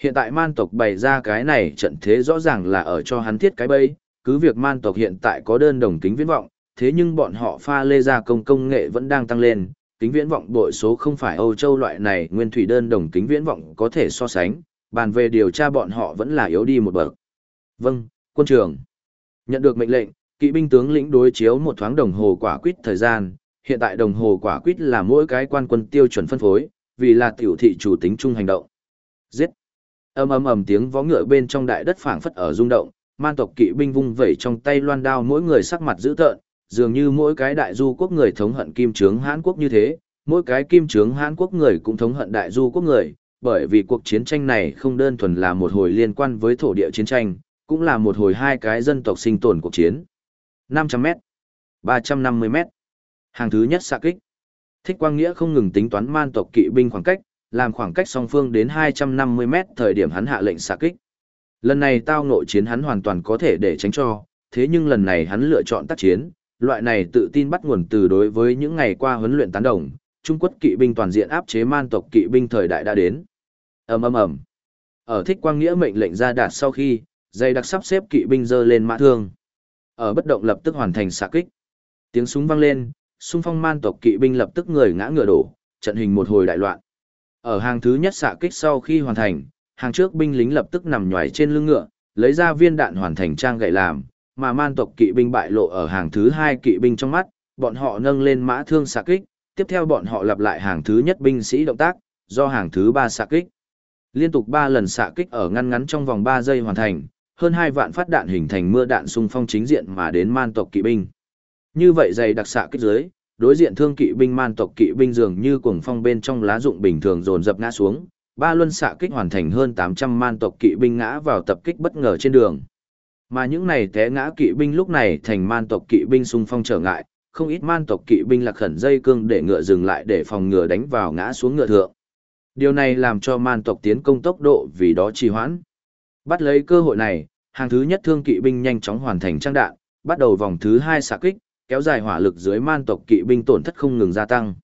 Hiện tại man tộc bày ra cái này trận thế rõ ràng là ở cho hắn thiết cái bẫy, cứ việc man tộc hiện tại có đơn đồng kính viễn vọng, thế nhưng bọn họ pha lê ra công công nghệ vẫn đang tăng lên, kính viễn vọng bội số không phải Âu Châu loại này nguyên thủy đơn đồng kính viễn vọng có thể so sánh, bàn về điều tra bọn họ vẫn là yếu đi một bậc. Vâng, quân trưởng. Nhận được mệnh lệnh, kỵ binh tướng lĩnh đối chiếu một thoáng đồng hồ quả quýt thời gian, hiện tại đồng hồ quả quýt là mỗi cái quan quân tiêu chuẩn phân phối, vì là tiểu thị chủ tính chung hành động. Giết. Ầm ầm ầm tiếng vó ngựa bên trong đại đất phảng phất ở rung động, man tộc kỵ binh vung vẩy trong tay loan đao mỗi người sắc mặt dữ tợn, dường như mỗi cái đại du quốc người thống hận kim trướng Hán quốc như thế, mỗi cái kim trướng Hán quốc người cũng thống hận đại du quốc người, bởi vì cuộc chiến tranh này không đơn thuần là một hồi liên quan với thổ địa chiến tranh, cũng là một hồi hai cái dân tộc sinh tồn cuộc chiến. 500m, 350m, hàng thứ nhất xạ kích. Thích Quang Nghĩa không ngừng tính toán man tộc kỵ binh khoảng cách, làm khoảng cách song phương đến 250m thời điểm hắn hạ lệnh xạ kích. Lần này tao nội chiến hắn hoàn toàn có thể để tránh cho, thế nhưng lần này hắn lựa chọn tác chiến, loại này tự tin bắt nguồn từ đối với những ngày qua huấn luyện tán đồng, Trung Quốc kỵ binh toàn diện áp chế man tộc kỵ binh thời đại đã đến. Ầm ầm ầm. Ở Thích Quang Nghĩa mệnh lệnh ra đạt sau khi, dây đặc sắp xếp kỵ binh dơ lên mã thương. Ở bất động lập tức hoàn thành xạ kích. Tiếng súng vang lên, xung phong man tộc kỵ binh lập tức người ngã ngựa đổ, trận hình một hồi đại loạn. Ở hàng thứ nhất xạ kích sau khi hoàn thành, hàng trước binh lính lập tức nằm nhòi trên lưng ngựa, lấy ra viên đạn hoàn thành trang gậy làm, mà man tộc kỵ binh bại lộ ở hàng thứ hai kỵ binh trong mắt, bọn họ nâng lên mã thương xạ kích, tiếp theo bọn họ lặp lại hàng thứ nhất binh sĩ động tác, do hàng thứ ba xạ kích. Liên tục ba lần xạ kích ở ngăn ngắn trong vòng 3 giây hoàn thành, hơn 2 vạn phát đạn hình thành mưa đạn xung phong chính diện mà đến man tộc kỵ binh. Như vậy dày đặc xạ kích dưới, đối diện thương kỵ binh man tộc kỵ binh dường như cuồng phong bên trong lá dụng bình thường dồn dập ngã xuống, ba luân xạ kích hoàn thành hơn 800 man tộc kỵ binh ngã vào tập kích bất ngờ trên đường. Mà những này té ngã kỵ binh lúc này thành man tộc kỵ binh xung phong trở ngại, không ít man tộc kỵ binh lạc khẩn dây cương để ngựa dừng lại để phòng ngừa đánh vào ngã xuống ngựa thượng. Điều này làm cho man tộc tiến công tốc độ vì đó trì hoãn. Bắt lấy cơ hội này, hàng thứ nhất thương kỵ binh nhanh chóng hoàn thành trang đạn, bắt đầu vòng thứ hai xạ kích, kéo dài hỏa lực dưới man tộc kỵ binh tổn thất không ngừng gia tăng.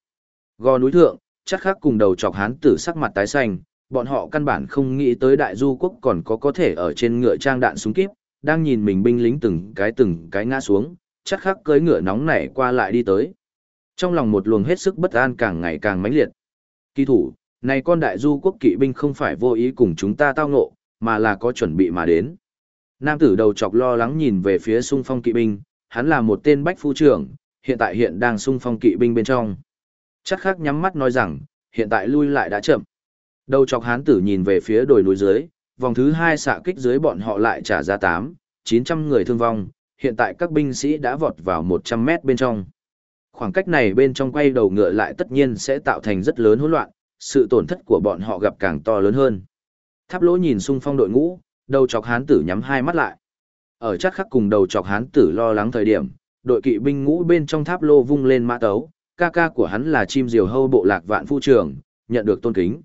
Gò núi thượng, chắc khác cùng đầu chọc hán tử sắc mặt tái xanh, bọn họ căn bản không nghĩ tới đại du quốc còn có có thể ở trên ngựa trang đạn súng kíp, đang nhìn mình binh lính từng cái từng cái ngã xuống, chắc khắc cưỡi ngựa nóng nảy qua lại đi tới. Trong lòng một luồng hết sức bất an càng ngày càng mãnh liệt. Kỳ thủ, này con đại du quốc kỵ binh không phải vô ý cùng chúng ta tao ngộ, mà là có chuẩn bị mà đến. Nam tử đầu chọc lo lắng nhìn về phía xung phong kỵ binh, hắn là một tên bách phu trưởng, hiện tại hiện đang xung phong kỵ binh bên trong. Chắc khắc nhắm mắt nói rằng, hiện tại lui lại đã chậm. Đầu chọc hán tử nhìn về phía đồi núi dưới, vòng thứ hai xạ kích dưới bọn họ lại trả ra 8, 900 người thương vong, hiện tại các binh sĩ đã vọt vào 100 mét bên trong. Khoảng cách này bên trong quay đầu ngựa lại tất nhiên sẽ tạo thành rất lớn hỗn loạn, sự tổn thất của bọn họ gặp càng to lớn hơn. Tháp lỗ nhìn xung phong đội ngũ, đầu chọc hán tử nhắm hai mắt lại. Ở chắc khắc cùng đầu chọc hán tử lo lắng thời điểm, đội kỵ binh ngũ bên trong tháp lô vung lên mã tấu, ca ca của hắn là chim diều hâu bộ lạc vạn phu trưởng, nhận được tôn kính.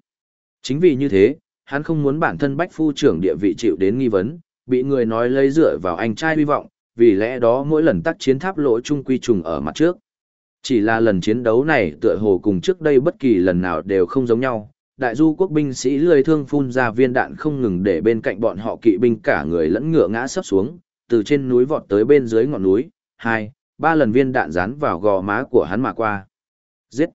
Chính vì như thế, hắn không muốn bản thân bách phu trưởng địa vị chịu đến nghi vấn, bị người nói lấy dựa vào anh trai hy vọng, vì lẽ đó mỗi lần tác chiến tháp lỗ chung quy trùng ở mặt trước. Chỉ là lần chiến đấu này tựa hồ cùng trước đây bất kỳ lần nào đều không giống nhau, đại du quốc binh sĩ lười thương phun ra viên đạn không ngừng để bên cạnh bọn họ kỵ binh cả người lẫn ngựa ngã sấp xuống, từ trên núi vọt tới bên dưới ngọn núi, hai, ba lần viên đạn dán vào gò má của hắn mà qua. Giết!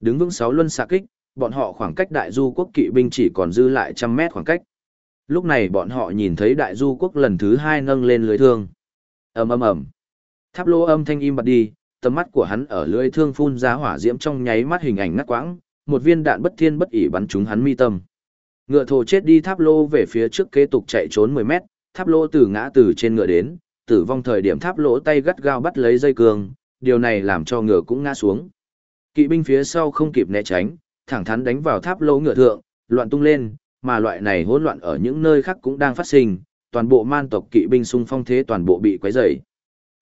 Đứng vững sáu luân xạ kích, bọn họ khoảng cách đại du quốc kỵ binh chỉ còn dư lại trăm mét khoảng cách. Lúc này bọn họ nhìn thấy đại du quốc lần thứ hai nâng lên lưới thương. ầm ầm ầm Tháp lô âm thanh im bặt đi, tầm mắt của hắn ở lưới thương phun ra hỏa diễm trong nháy mắt hình ảnh ngắt quãng, một viên đạn bất thiên bất ỉ bắn trúng hắn mi tâm. Ngựa thổ chết đi tháp lô về phía trước kế tục chạy trốn 10 mét, tháp lô từ ngã từ trên ngựa đến, tử vong thời điểm tháp lỗ tay gắt gao bắt lấy dây cương, điều này làm cho ngựa cũng ngã xuống. Kỵ binh phía sau không kịp né tránh, thẳng thắn đánh vào tháp lỗ ngựa thượng, loạn tung lên, mà loại này hỗn loạn ở những nơi khác cũng đang phát sinh, toàn bộ man tộc kỵ binh xung phong thế toàn bộ bị quấy rầy.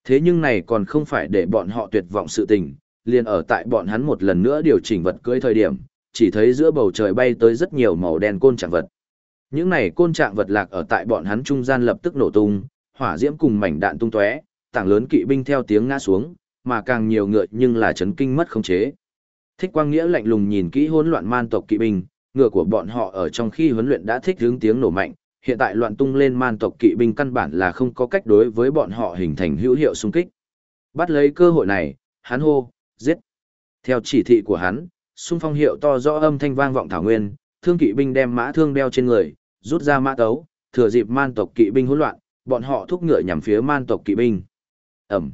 Thế nhưng này còn không phải để bọn họ tuyệt vọng sự tình, liền ở tại bọn hắn một lần nữa điều chỉnh vật cưỡi thời điểm, chỉ thấy giữa bầu trời bay tới rất nhiều màu đen côn trạng vật. Những này côn trạng vật lạc ở tại bọn hắn trung gian lập tức nổ tung, hỏa diễm cùng mảnh đạn tung tóe, tảng lớn kỵ binh theo tiếng ngã xuống, mà càng nhiều ngựa nhưng là chấn kinh mất khống chế. Thích Quang Nghĩa lạnh lùng nhìn kỹ hỗn loạn man tộc kỵ binh, ngựa của bọn họ ở trong khi huấn luyện đã thích hướng tiếng nổ mạnh, hiện tại loạn tung lên man tộc kỵ binh căn bản là không có cách đối với bọn họ hình thành hữu hiệu xung kích. Bắt lấy cơ hội này, hắn hô, giết. Theo chỉ thị của hắn, xung phong hiệu to rõ âm thanh vang vọng thảo nguyên, thương kỵ binh đem mã thương đeo trên người, rút ra mã tấu, thừa dịp man tộc kỵ binh hỗn loạn, bọn họ thúc ngựa nhằm phía man tộc kỵ binh. Ẩm.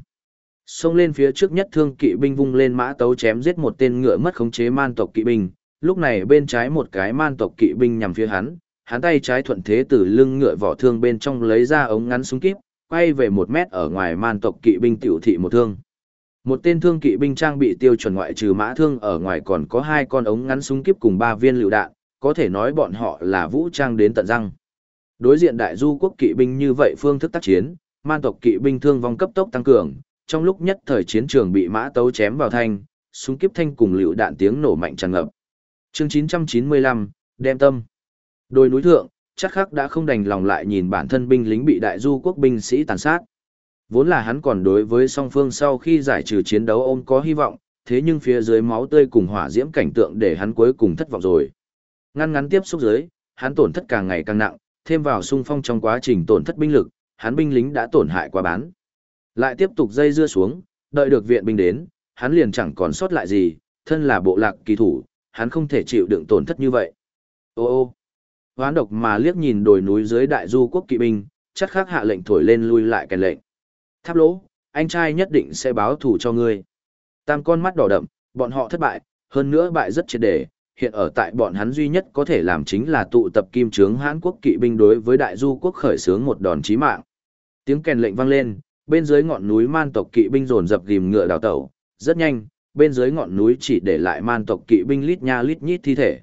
Xông lên phía trước nhất thương kỵ binh vung lên mã tấu chém giết một tên ngựa mất khống chế man tộc kỵ binh, lúc này bên trái một cái man tộc kỵ binh nhằm phía hắn, hắn tay trái thuận thế từ lưng ngựa vỏ thương bên trong lấy ra ống ngắn súng kíp, quay về một mét ở ngoài man tộc kỵ binh tiểu thị một thương. Một tên thương kỵ binh trang bị tiêu chuẩn ngoại trừ mã thương ở ngoài còn có hai con ống ngắn súng kíp cùng ba viên lựu đạn, có thể nói bọn họ là vũ trang đến tận răng. Đối diện đại du quốc kỵ binh như vậy phương thức tác chiến, man tộc kỵ binh thương vong cấp tốc tăng cường, trong lúc nhất thời chiến trường bị mã tấu chém vào thanh, súng kiếp thanh cùng lựu đạn tiếng nổ mạnh tràn ngập. Chương 995, đem tâm. Đôi núi thượng, chắc khắc đã không đành lòng lại nhìn bản thân binh lính bị đại du quốc binh sĩ tàn sát. Vốn là hắn còn đối với song phương sau khi giải trừ chiến đấu ôm có hy vọng, thế nhưng phía dưới máu tươi cùng hỏa diễm cảnh tượng để hắn cuối cùng thất vọng rồi. Ngăn ngắn tiếp xúc dưới, hắn tổn thất càng ngày càng nặng, thêm vào xung phong trong quá trình tổn thất binh lực, hắn binh lính đã tổn hại quá bán. Lại tiếp tục dây dưa xuống, đợi được viện binh đến, hắn liền chẳng còn sót lại gì, thân là bộ lạc kỳ thủ, hắn không thể chịu đựng tổn thất như vậy. Ô ô, hoán độc mà liếc nhìn đồi núi dưới đại du quốc kỵ binh, chắc khác hạ lệnh thổi lên lui lại kèn lệnh. Tháp lỗ, anh trai nhất định sẽ báo thù cho ngươi. Tam con mắt đỏ đậm, bọn họ thất bại, hơn nữa bại rất triệt đề. hiện ở tại bọn hắn duy nhất có thể làm chính là tụ tập kim trướng Hán quốc kỵ binh đối với đại du quốc khởi xướng một đòn chí mạng. Tiếng kèn lệnh vang lên, bên dưới ngọn núi man tộc kỵ binh dồn dập ghim ngựa đào tẩu, rất nhanh, bên dưới ngọn núi chỉ để lại man tộc kỵ binh lít nha lít nhít thi thể.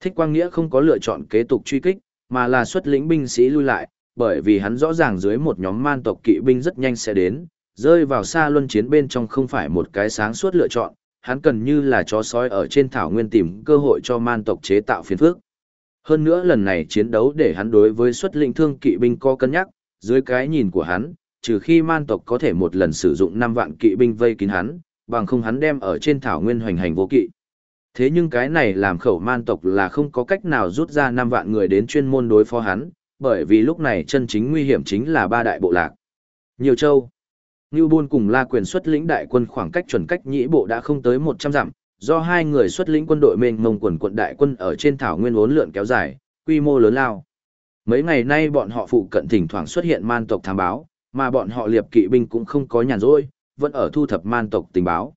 Thích Quang Nghĩa không có lựa chọn kế tục truy kích, mà là xuất lĩnh binh sĩ lui lại, bởi vì hắn rõ ràng dưới một nhóm man tộc kỵ binh rất nhanh sẽ đến, rơi vào xa luân chiến bên trong không phải một cái sáng suốt lựa chọn, hắn cần như là chó sói ở trên thảo nguyên tìm cơ hội cho man tộc chế tạo phiền phước. Hơn nữa lần này chiến đấu để hắn đối với xuất lĩnh thương kỵ binh có cân nhắc, dưới cái nhìn của hắn, trừ khi man tộc có thể một lần sử dụng 5 vạn kỵ binh vây kín hắn, bằng không hắn đem ở trên thảo nguyên hoành hành vô kỵ. Thế nhưng cái này làm khẩu man tộc là không có cách nào rút ra 5 vạn người đến chuyên môn đối phó hắn, bởi vì lúc này chân chính nguy hiểm chính là ba đại bộ lạc. Nhiều châu. Ngưu Bôn cùng La Quyền xuất lĩnh đại quân khoảng cách chuẩn cách nhĩ bộ đã không tới 100 dặm, do hai người xuất lĩnh quân đội mênh mông quần quận đại quân ở trên thảo nguyên uốn lượn kéo dài, quy mô lớn lao. Mấy ngày nay bọn họ phụ cận thỉnh thoảng xuất hiện man tộc thám báo, mà bọn họ liệp kỵ binh cũng không có nhàn rỗi, vẫn ở thu thập man tộc tình báo.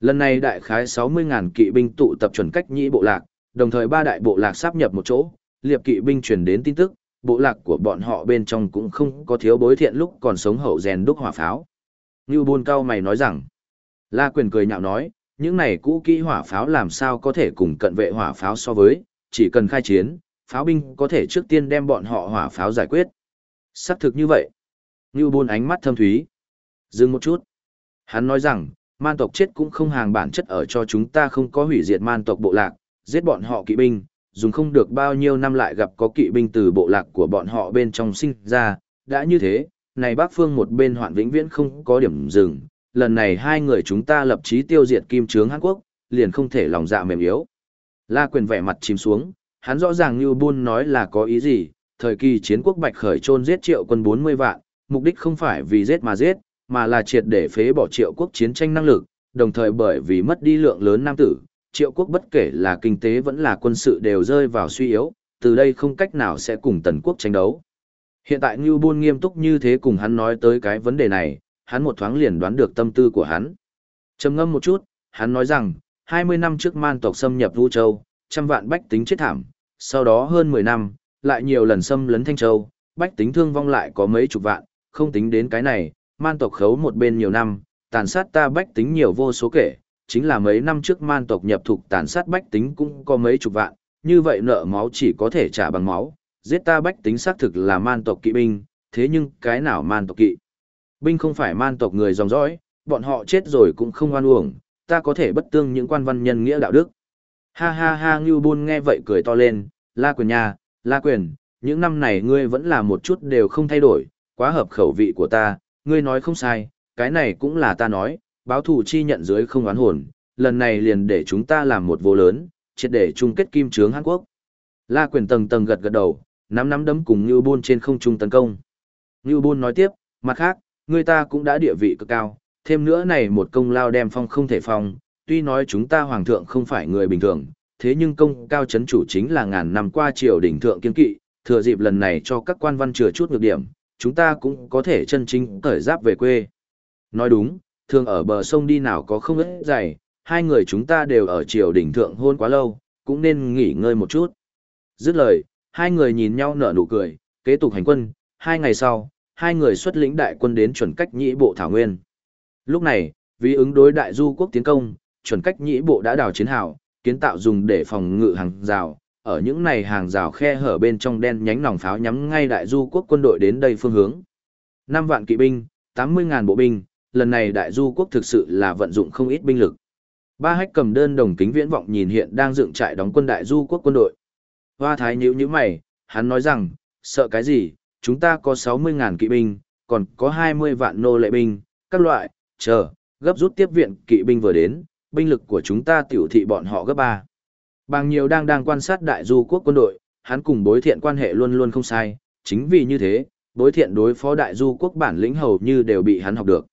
Lần này đại khái 60.000 kỵ binh tụ tập chuẩn cách nhĩ bộ lạc, đồng thời ba đại bộ lạc sáp nhập một chỗ, liệp kỵ binh truyền đến tin tức, bộ lạc của bọn họ bên trong cũng không có thiếu bối thiện lúc còn sống hậu rèn đúc hỏa pháo. Như buôn cao mày nói rằng, La Quyền cười nhạo nói, những này cũ kỹ hỏa pháo làm sao có thể cùng cận vệ hỏa pháo so với, chỉ cần khai chiến, pháo binh có thể trước tiên đem bọn họ hỏa pháo giải quyết. Xác thực như vậy. Ngưu Bôn ánh mắt thâm thúy. Dừng một chút. Hắn nói rằng, man tộc chết cũng không hàng bản chất ở cho chúng ta không có hủy diệt man tộc bộ lạc, giết bọn họ kỵ binh, dùng không được bao nhiêu năm lại gặp có kỵ binh từ bộ lạc của bọn họ bên trong sinh ra, đã như thế, này bác phương một bên hoạn vĩnh viễn không có điểm dừng, lần này hai người chúng ta lập chí tiêu diệt kim trướng Hàn Quốc, liền không thể lòng dạ mềm yếu. La quyền vẻ mặt chìm xuống, hắn rõ ràng như buôn nói là có ý gì, thời kỳ chiến quốc bạch khởi trôn giết triệu quân 40 vạn, mục đích không phải vì giết mà giết, mà là triệt để phế bỏ triệu quốc chiến tranh năng lực, đồng thời bởi vì mất đi lượng lớn nam tử, triệu quốc bất kể là kinh tế vẫn là quân sự đều rơi vào suy yếu, từ đây không cách nào sẽ cùng tần quốc tranh đấu. Hiện tại Ngưu Bôn nghiêm túc như thế cùng hắn nói tới cái vấn đề này, hắn một thoáng liền đoán được tâm tư của hắn. trầm ngâm một chút, hắn nói rằng, 20 năm trước man tộc xâm nhập Vũ Châu, trăm vạn bách tính chết thảm, sau đó hơn 10 năm, lại nhiều lần xâm lấn Thanh Châu, bách tính thương vong lại có mấy chục vạn, không tính đến cái này, man tộc khấu một bên nhiều năm, tàn sát ta bách tính nhiều vô số kể, chính là mấy năm trước man tộc nhập thục tàn sát bách tính cũng có mấy chục vạn, như vậy nợ máu chỉ có thể trả bằng máu, giết ta bách tính xác thực là man tộc kỵ binh, thế nhưng cái nào man tộc kỵ? Binh không phải man tộc người dòng dõi, bọn họ chết rồi cũng không oan uổng, ta có thể bất tương những quan văn nhân nghĩa đạo đức. Ha ha ha Ngưu Bôn nghe vậy cười to lên, La Quyền nhà, La Quyền, những năm này ngươi vẫn là một chút đều không thay đổi, quá hợp khẩu vị của ta, ngươi nói không sai, cái này cũng là ta nói, báo thủ chi nhận dưới không oán hồn, lần này liền để chúng ta làm một vô lớn, triệt để chung kết kim trướng Hàn Quốc. La quyền tầng tầng gật gật đầu, nắm nắm đấm cùng Ngưu Bôn trên không trung tấn công. Ngưu Bôn nói tiếp, mặt khác, người ta cũng đã địa vị cực cao, thêm nữa này một công lao đem phong không thể phong, tuy nói chúng ta hoàng thượng không phải người bình thường, thế nhưng công cao chấn chủ chính là ngàn năm qua triều đỉnh thượng kiên kỵ, thừa dịp lần này cho các quan văn chừa chút nhược điểm, chúng ta cũng có thể chân chính cởi giáp về quê. Nói đúng, thường ở bờ sông đi nào có không ít dày, hai người chúng ta đều ở triều đỉnh thượng hôn quá lâu, cũng nên nghỉ ngơi một chút. Dứt lời, hai người nhìn nhau nở nụ cười, kế tục hành quân, hai ngày sau, hai người xuất lĩnh đại quân đến chuẩn cách nhĩ bộ Thảo Nguyên. Lúc này, vì ứng đối đại du quốc tiến công, chuẩn cách nhĩ bộ đã đào chiến hào, kiến tạo dùng để phòng ngự hàng rào, ở những này hàng rào khe hở bên trong đen nhánh nòng pháo nhắm ngay đại du quốc quân đội đến đây phương hướng. 5 vạn kỵ binh, 80.000 bộ binh, lần này đại du quốc thực sự là vận dụng không ít binh lực. Ba hách cầm đơn đồng kính viễn vọng nhìn hiện đang dựng trại đóng quân đại du quốc quân đội. Hoa thái nhíu nhíu mày, hắn nói rằng, sợ cái gì, chúng ta có 60.000 kỵ binh, còn có 20 vạn nô lệ binh, các loại, chờ, gấp rút tiếp viện kỵ binh vừa đến, binh lực của chúng ta tiểu thị bọn họ gấp ba. Bàng nhiều đang đang quan sát đại du quốc quân đội, hắn cùng bối thiện quan hệ luôn luôn không sai, chính vì như thế, bối thiện đối phó đại du quốc bản lĩnh hầu như đều bị hắn học được.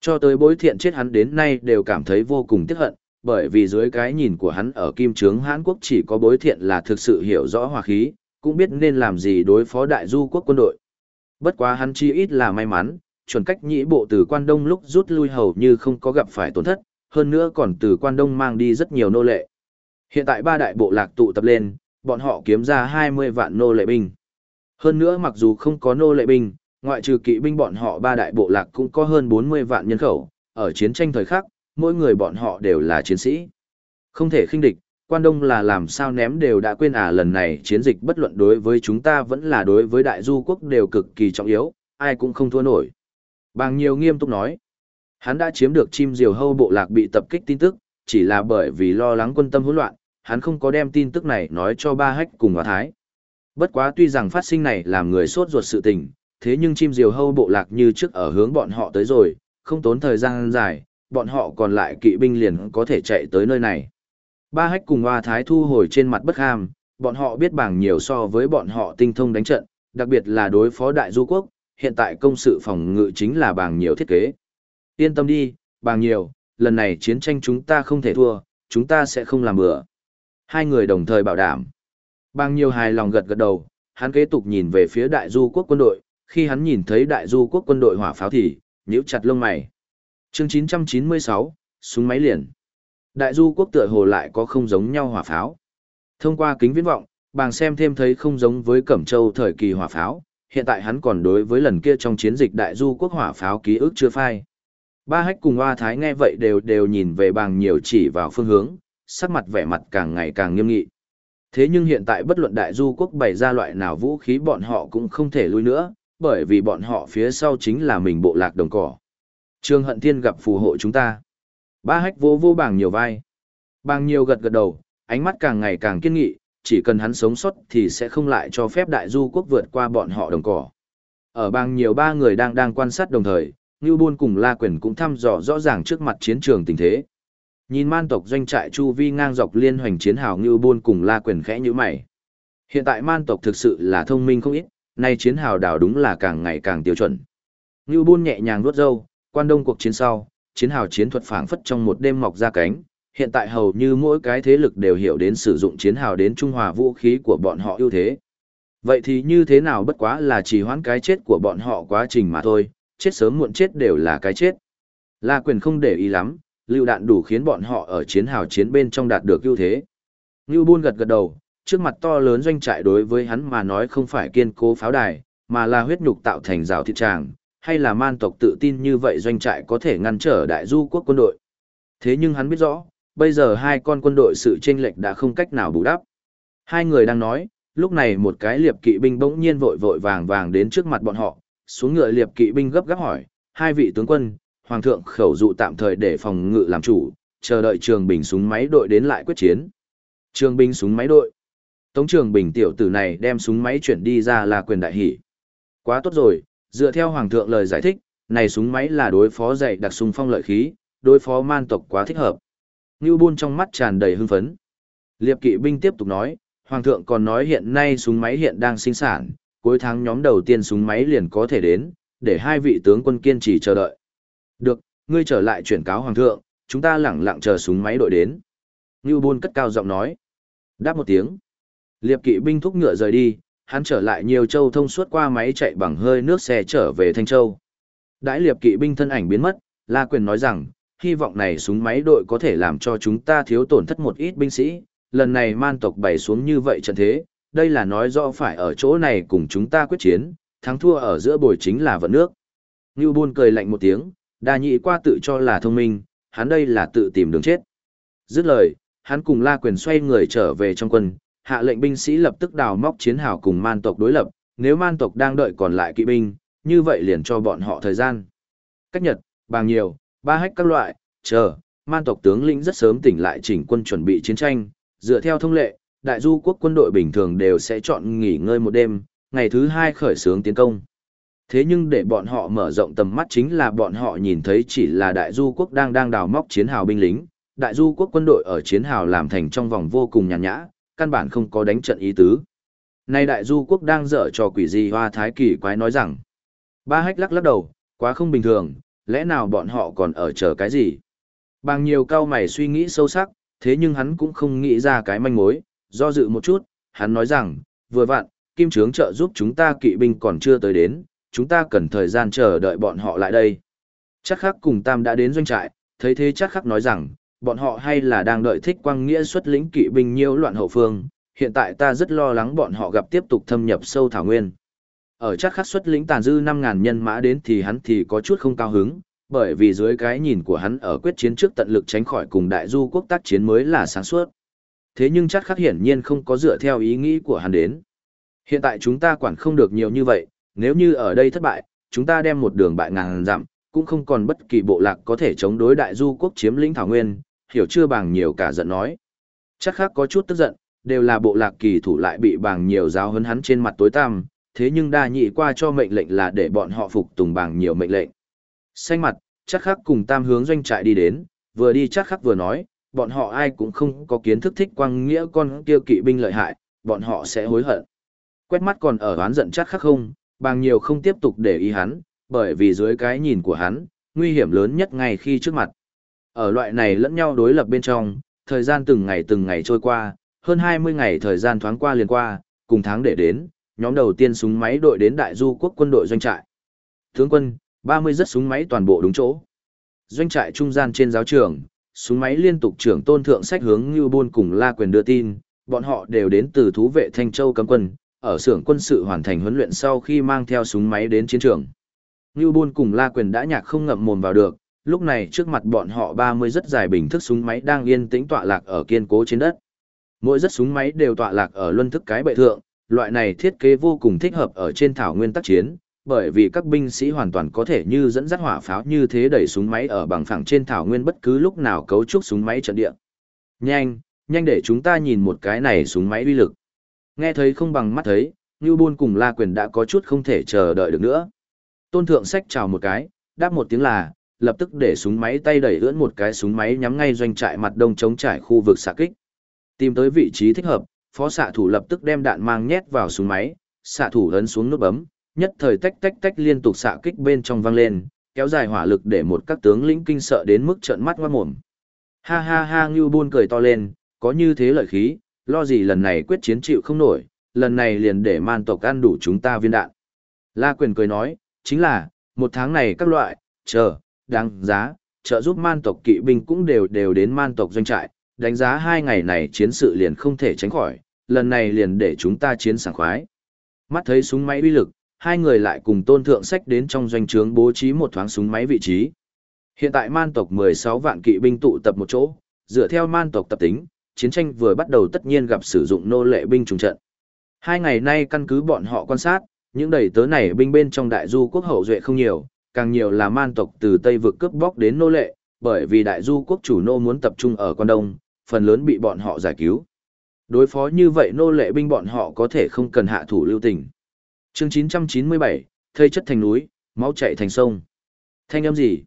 Cho tới bối thiện chết hắn đến nay đều cảm thấy vô cùng tiếc hận, bởi vì dưới cái nhìn của hắn ở kim trướng Hán Quốc chỉ có bối thiện là thực sự hiểu rõ hòa khí, cũng biết nên làm gì đối phó đại du quốc quân đội. Bất quá hắn chi ít là may mắn, chuẩn cách nhĩ bộ từ quan đông lúc rút lui hầu như không có gặp phải tổn thất, hơn nữa còn từ quan đông mang đi rất nhiều nô lệ. Hiện tại ba đại bộ lạc tụ tập lên, bọn họ kiếm ra 20 vạn nô lệ binh. Hơn nữa mặc dù không có nô lệ binh, ngoại trừ kỵ binh bọn họ ba đại bộ lạc cũng có hơn 40 vạn nhân khẩu, ở chiến tranh thời khắc, mỗi người bọn họ đều là chiến sĩ. Không thể khinh địch, quan đông là làm sao ném đều đã quên à lần này chiến dịch bất luận đối với chúng ta vẫn là đối với đại du quốc đều cực kỳ trọng yếu, ai cũng không thua nổi. Bàng nhiều nghiêm túc nói, hắn đã chiếm được chim diều hâu bộ lạc bị tập kích tin tức, chỉ là bởi vì lo lắng quân tâm hỗn loạn, hắn không có đem tin tức này nói cho ba hách cùng hòa thái. Bất quá tuy rằng phát sinh này làm người sốt ruột sự tình, thế nhưng chim diều hâu bộ lạc như trước ở hướng bọn họ tới rồi, không tốn thời gian dài, bọn họ còn lại kỵ binh liền có thể chạy tới nơi này. Ba hách cùng hoa thái thu hồi trên mặt bất ham, bọn họ biết bảng nhiều so với bọn họ tinh thông đánh trận, đặc biệt là đối phó đại du quốc, hiện tại công sự phòng ngự chính là bảng nhiều thiết kế. Yên tâm đi, bảng nhiều, lần này chiến tranh chúng ta không thể thua, chúng ta sẽ không làm bừa. Hai người đồng thời bảo đảm. Bang nhiều hài lòng gật gật đầu, hắn kế tục nhìn về phía đại du quốc quân đội, khi hắn nhìn thấy đại du quốc quân đội hỏa pháo thì, nhíu chặt lông mày. Chương 996, súng máy liền. Đại du quốc tựa hồ lại có không giống nhau hỏa pháo. Thông qua kính viễn vọng, bàng xem thêm thấy không giống với Cẩm Châu thời kỳ hỏa pháo, hiện tại hắn còn đối với lần kia trong chiến dịch đại du quốc hỏa pháo ký ức chưa phai. Ba hách cùng hoa thái nghe vậy đều đều nhìn về bàng nhiều chỉ vào phương hướng, sắc mặt vẻ mặt càng ngày càng nghiêm nghị. Thế nhưng hiện tại bất luận đại du quốc bày ra loại nào vũ khí bọn họ cũng không thể lui nữa, bởi vì bọn họ phía sau chính là mình bộ lạc đồng cỏ. Trương Hận Thiên gặp phù hộ chúng ta. Ba hách vô vô bảng nhiều vai. Bàng nhiều gật gật đầu, ánh mắt càng ngày càng kiên nghị, chỉ cần hắn sống sót thì sẽ không lại cho phép đại du quốc vượt qua bọn họ đồng cỏ. Ở bang nhiều ba người đang đang quan sát đồng thời, Ngưu Bôn cùng La Quyền cũng thăm dò rõ ràng trước mặt chiến trường tình thế. Nhìn man tộc doanh trại chu vi ngang dọc liên hoành chiến hào Ngưu Bôn cùng La Quyền khẽ như mày. Hiện tại man tộc thực sự là thông minh không ít, nay chiến hào đảo đúng là càng ngày càng tiêu chuẩn. Ngưu Bôn nhẹ nhàng nuốt dâu quan đông cuộc chiến sau, chiến hào chiến thuật phảng phất trong một đêm mọc ra cánh, hiện tại hầu như mỗi cái thế lực đều hiểu đến sử dụng chiến hào đến trung hòa vũ khí của bọn họ ưu thế. Vậy thì như thế nào bất quá là chỉ hoãn cái chết của bọn họ quá trình mà thôi, chết sớm muộn chết đều là cái chết. La quyền không để ý lắm, lưu đạn đủ khiến bọn họ ở chiến hào chiến bên trong đạt được ưu thế. Ngưu Bôn gật gật đầu, trước mặt to lớn doanh trại đối với hắn mà nói không phải kiên cố pháo đài, mà là huyết nhục tạo thành rào thịt tràng, hay là man tộc tự tin như vậy doanh trại có thể ngăn trở đại du quốc quân đội. Thế nhưng hắn biết rõ, bây giờ hai con quân đội sự chênh lệch đã không cách nào bù đắp. Hai người đang nói, lúc này một cái liệp kỵ binh bỗng nhiên vội vội vàng vàng đến trước mặt bọn họ, xuống ngựa liệp kỵ binh gấp gáp hỏi, hai vị tướng quân, hoàng thượng khẩu dụ tạm thời để phòng ngự làm chủ, chờ đợi trường bình súng máy đội đến lại quyết chiến. Trường binh súng máy đội. Tống trường bình tiểu tử này đem súng máy chuyển đi ra là quyền đại hỷ. Quá tốt rồi, dựa theo hoàng thượng lời giải thích, này súng máy là đối phó dạy đặc súng phong lợi khí, đối phó man tộc quá thích hợp. Ngưu Bôn trong mắt tràn đầy hưng phấn. Liệp kỵ binh tiếp tục nói, Hoàng thượng còn nói hiện nay súng máy hiện đang sinh sản, cuối tháng nhóm đầu tiên súng máy liền có thể đến, để hai vị tướng quân kiên trì chờ đợi. Được, ngươi trở lại chuyển cáo Hoàng thượng, chúng ta lẳng lặng chờ súng máy đội đến. Ngưu Bôn cất cao giọng nói. Đáp một tiếng. Liệp kỵ binh thúc ngựa rời đi, hắn trở lại nhiều châu thông suốt qua máy chạy bằng hơi nước xe trở về Thanh Châu. Đãi liệp kỵ binh thân ảnh biến mất, La Quyền nói rằng, hy vọng này súng máy đội có thể làm cho chúng ta thiếu tổn thất một ít binh sĩ, lần này man tộc bày xuống như vậy trận thế, đây là nói rõ phải ở chỗ này cùng chúng ta quyết chiến, thắng thua ở giữa bồi chính là vận nước. Ngưu Bôn cười lạnh một tiếng, đa nhị qua tự cho là thông minh, hắn đây là tự tìm đường chết. Dứt lời, hắn cùng La Quyền xoay người trở về trong quân, hạ lệnh binh sĩ lập tức đào móc chiến hào cùng man tộc đối lập, nếu man tộc đang đợi còn lại kỵ binh, như vậy liền cho bọn họ thời gian. Cách nhật, bàng nhiều, ba hách các loại, chờ, man tộc tướng lĩnh rất sớm tỉnh lại chỉnh quân chuẩn bị chiến tranh, dựa theo thông lệ, đại du quốc quân đội bình thường đều sẽ chọn nghỉ ngơi một đêm, ngày thứ hai khởi xướng tiến công. Thế nhưng để bọn họ mở rộng tầm mắt chính là bọn họ nhìn thấy chỉ là đại du quốc đang đang đào móc chiến hào binh lính, đại du quốc quân đội ở chiến hào làm thành trong vòng vô cùng nhàn nhã, căn bản không có đánh trận ý tứ. Nay đại du quốc đang dở trò quỷ gì hoa thái kỳ quái nói rằng. Ba hách lắc lắc đầu, quá không bình thường, lẽ nào bọn họ còn ở chờ cái gì? Bằng nhiều cao mày suy nghĩ sâu sắc, thế nhưng hắn cũng không nghĩ ra cái manh mối, do dự một chút, hắn nói rằng, vừa vặn, kim trướng trợ giúp chúng ta kỵ binh còn chưa tới đến, chúng ta cần thời gian chờ đợi bọn họ lại đây. Chắc khắc cùng Tam đã đến doanh trại, thấy thế chắc khắc nói rằng, bọn họ hay là đang đợi thích quang nghĩa xuất lĩnh kỵ binh nhiễu loạn hậu phương, hiện tại ta rất lo lắng bọn họ gặp tiếp tục thâm nhập sâu thảo nguyên. Ở chắc khắc xuất lĩnh tàn dư 5.000 nhân mã đến thì hắn thì có chút không cao hứng, bởi vì dưới cái nhìn của hắn ở quyết chiến trước tận lực tránh khỏi cùng đại du quốc tác chiến mới là sáng suốt. Thế nhưng chắc khắc hiển nhiên không có dựa theo ý nghĩ của hắn đến. Hiện tại chúng ta quản không được nhiều như vậy, nếu như ở đây thất bại, chúng ta đem một đường bại ngàn dặm, cũng không còn bất kỳ bộ lạc có thể chống đối đại du quốc chiếm lĩnh thảo nguyên, hiểu chưa bằng nhiều cả giận nói. Chắc khác có chút tức giận, đều là bộ lạc kỳ thủ lại bị bằng nhiều giáo hấn hắn trên mặt tối tăm, thế nhưng đa nhị qua cho mệnh lệnh là để bọn họ phục tùng bằng nhiều mệnh lệnh. Xanh mặt, chắc khắc cùng tam hướng doanh trại đi đến, vừa đi chắc khắc vừa nói, bọn họ ai cũng không có kiến thức thích quang nghĩa con kia kỵ binh lợi hại, bọn họ sẽ hối hận. Quét mắt còn ở oán giận chắc khắc không, bằng nhiều không tiếp tục để ý hắn, bởi vì dưới cái nhìn của hắn, nguy hiểm lớn nhất ngay khi trước mặt. Ở loại này lẫn nhau đối lập bên trong, thời gian từng ngày từng ngày trôi qua, hơn 20 ngày thời gian thoáng qua liền qua, cùng tháng để đến, nhóm đầu tiên súng máy đội đến đại du quốc quân đội doanh trại. Tướng quân, 30 rất súng máy toàn bộ đúng chỗ. Doanh trại trung gian trên giáo trường, súng máy liên tục trưởng tôn thượng sách hướng như buôn cùng la quyền đưa tin, bọn họ đều đến từ thú vệ Thanh Châu cấm quân, ở xưởng quân sự hoàn thành huấn luyện sau khi mang theo súng máy đến chiến trường. Ngưu Bôn cùng La Quyền đã nhạc không ngậm mồm vào được, lúc này trước mặt bọn họ 30 rất dài bình thức súng máy đang yên tĩnh tọa lạc ở kiên cố trên đất. Mỗi rất súng máy đều tọa lạc ở luân thức cái bệ thượng, loại này thiết kế vô cùng thích hợp ở trên thảo nguyên tác chiến, bởi vì các binh sĩ hoàn toàn có thể như dẫn dắt hỏa pháo như thế đẩy súng máy ở bằng phẳng trên thảo nguyên bất cứ lúc nào cấu trúc súng máy trận địa. Nhanh, nhanh để chúng ta nhìn một cái này súng máy uy lực. Nghe thấy không bằng mắt thấy, Ngưu Bôn cùng La Quyền đã có chút không thể chờ đợi được nữa. Tôn Thượng Sách chào một cái, đáp một tiếng là, lập tức để súng máy tay đẩy ưỡn một cái súng máy nhắm ngay doanh trại mặt đông chống trải khu vực xạ kích. Tìm tới vị trí thích hợp, phó xạ thủ lập tức đem đạn mang nhét vào súng máy, xạ thủ ấn xuống nút bấm, nhất thời tách tách tách liên tục xạ kích bên trong vang lên, kéo dài hỏa lực để một các tướng lĩnh kinh sợ đến mức trợn mắt ngoa mồm. Ha ha ha Ngưu Bôn cười to lên, có như thế lợi khí, lo gì lần này quyết chiến chịu không nổi, lần này liền để man tộc ăn đủ chúng ta viên đạn. La quyền cười nói, chính là, một tháng này các loại, chờ, đáng giá, trợ giúp man tộc kỵ binh cũng đều đều đến man tộc doanh trại, đánh giá hai ngày này chiến sự liền không thể tránh khỏi, lần này liền để chúng ta chiến sảng khoái. Mắt thấy súng máy uy lực, hai người lại cùng tôn thượng sách đến trong doanh trướng bố trí một thoáng súng máy vị trí. Hiện tại man tộc 16 vạn kỵ binh tụ tập một chỗ, dựa theo man tộc tập tính, chiến tranh vừa bắt đầu tất nhiên gặp sử dụng nô lệ binh trùng trận. Hai ngày nay căn cứ bọn họ quan sát, những đầy tớ này binh bên trong đại du quốc hậu duệ không nhiều, càng nhiều là man tộc từ Tây vực cướp bóc đến nô lệ, bởi vì đại du quốc chủ nô muốn tập trung ở quan đông, phần lớn bị bọn họ giải cứu. Đối phó như vậy nô lệ binh bọn họ có thể không cần hạ thủ lưu tình. Chương 997, thây chất thành núi, máu chảy thành sông. Thanh âm gì?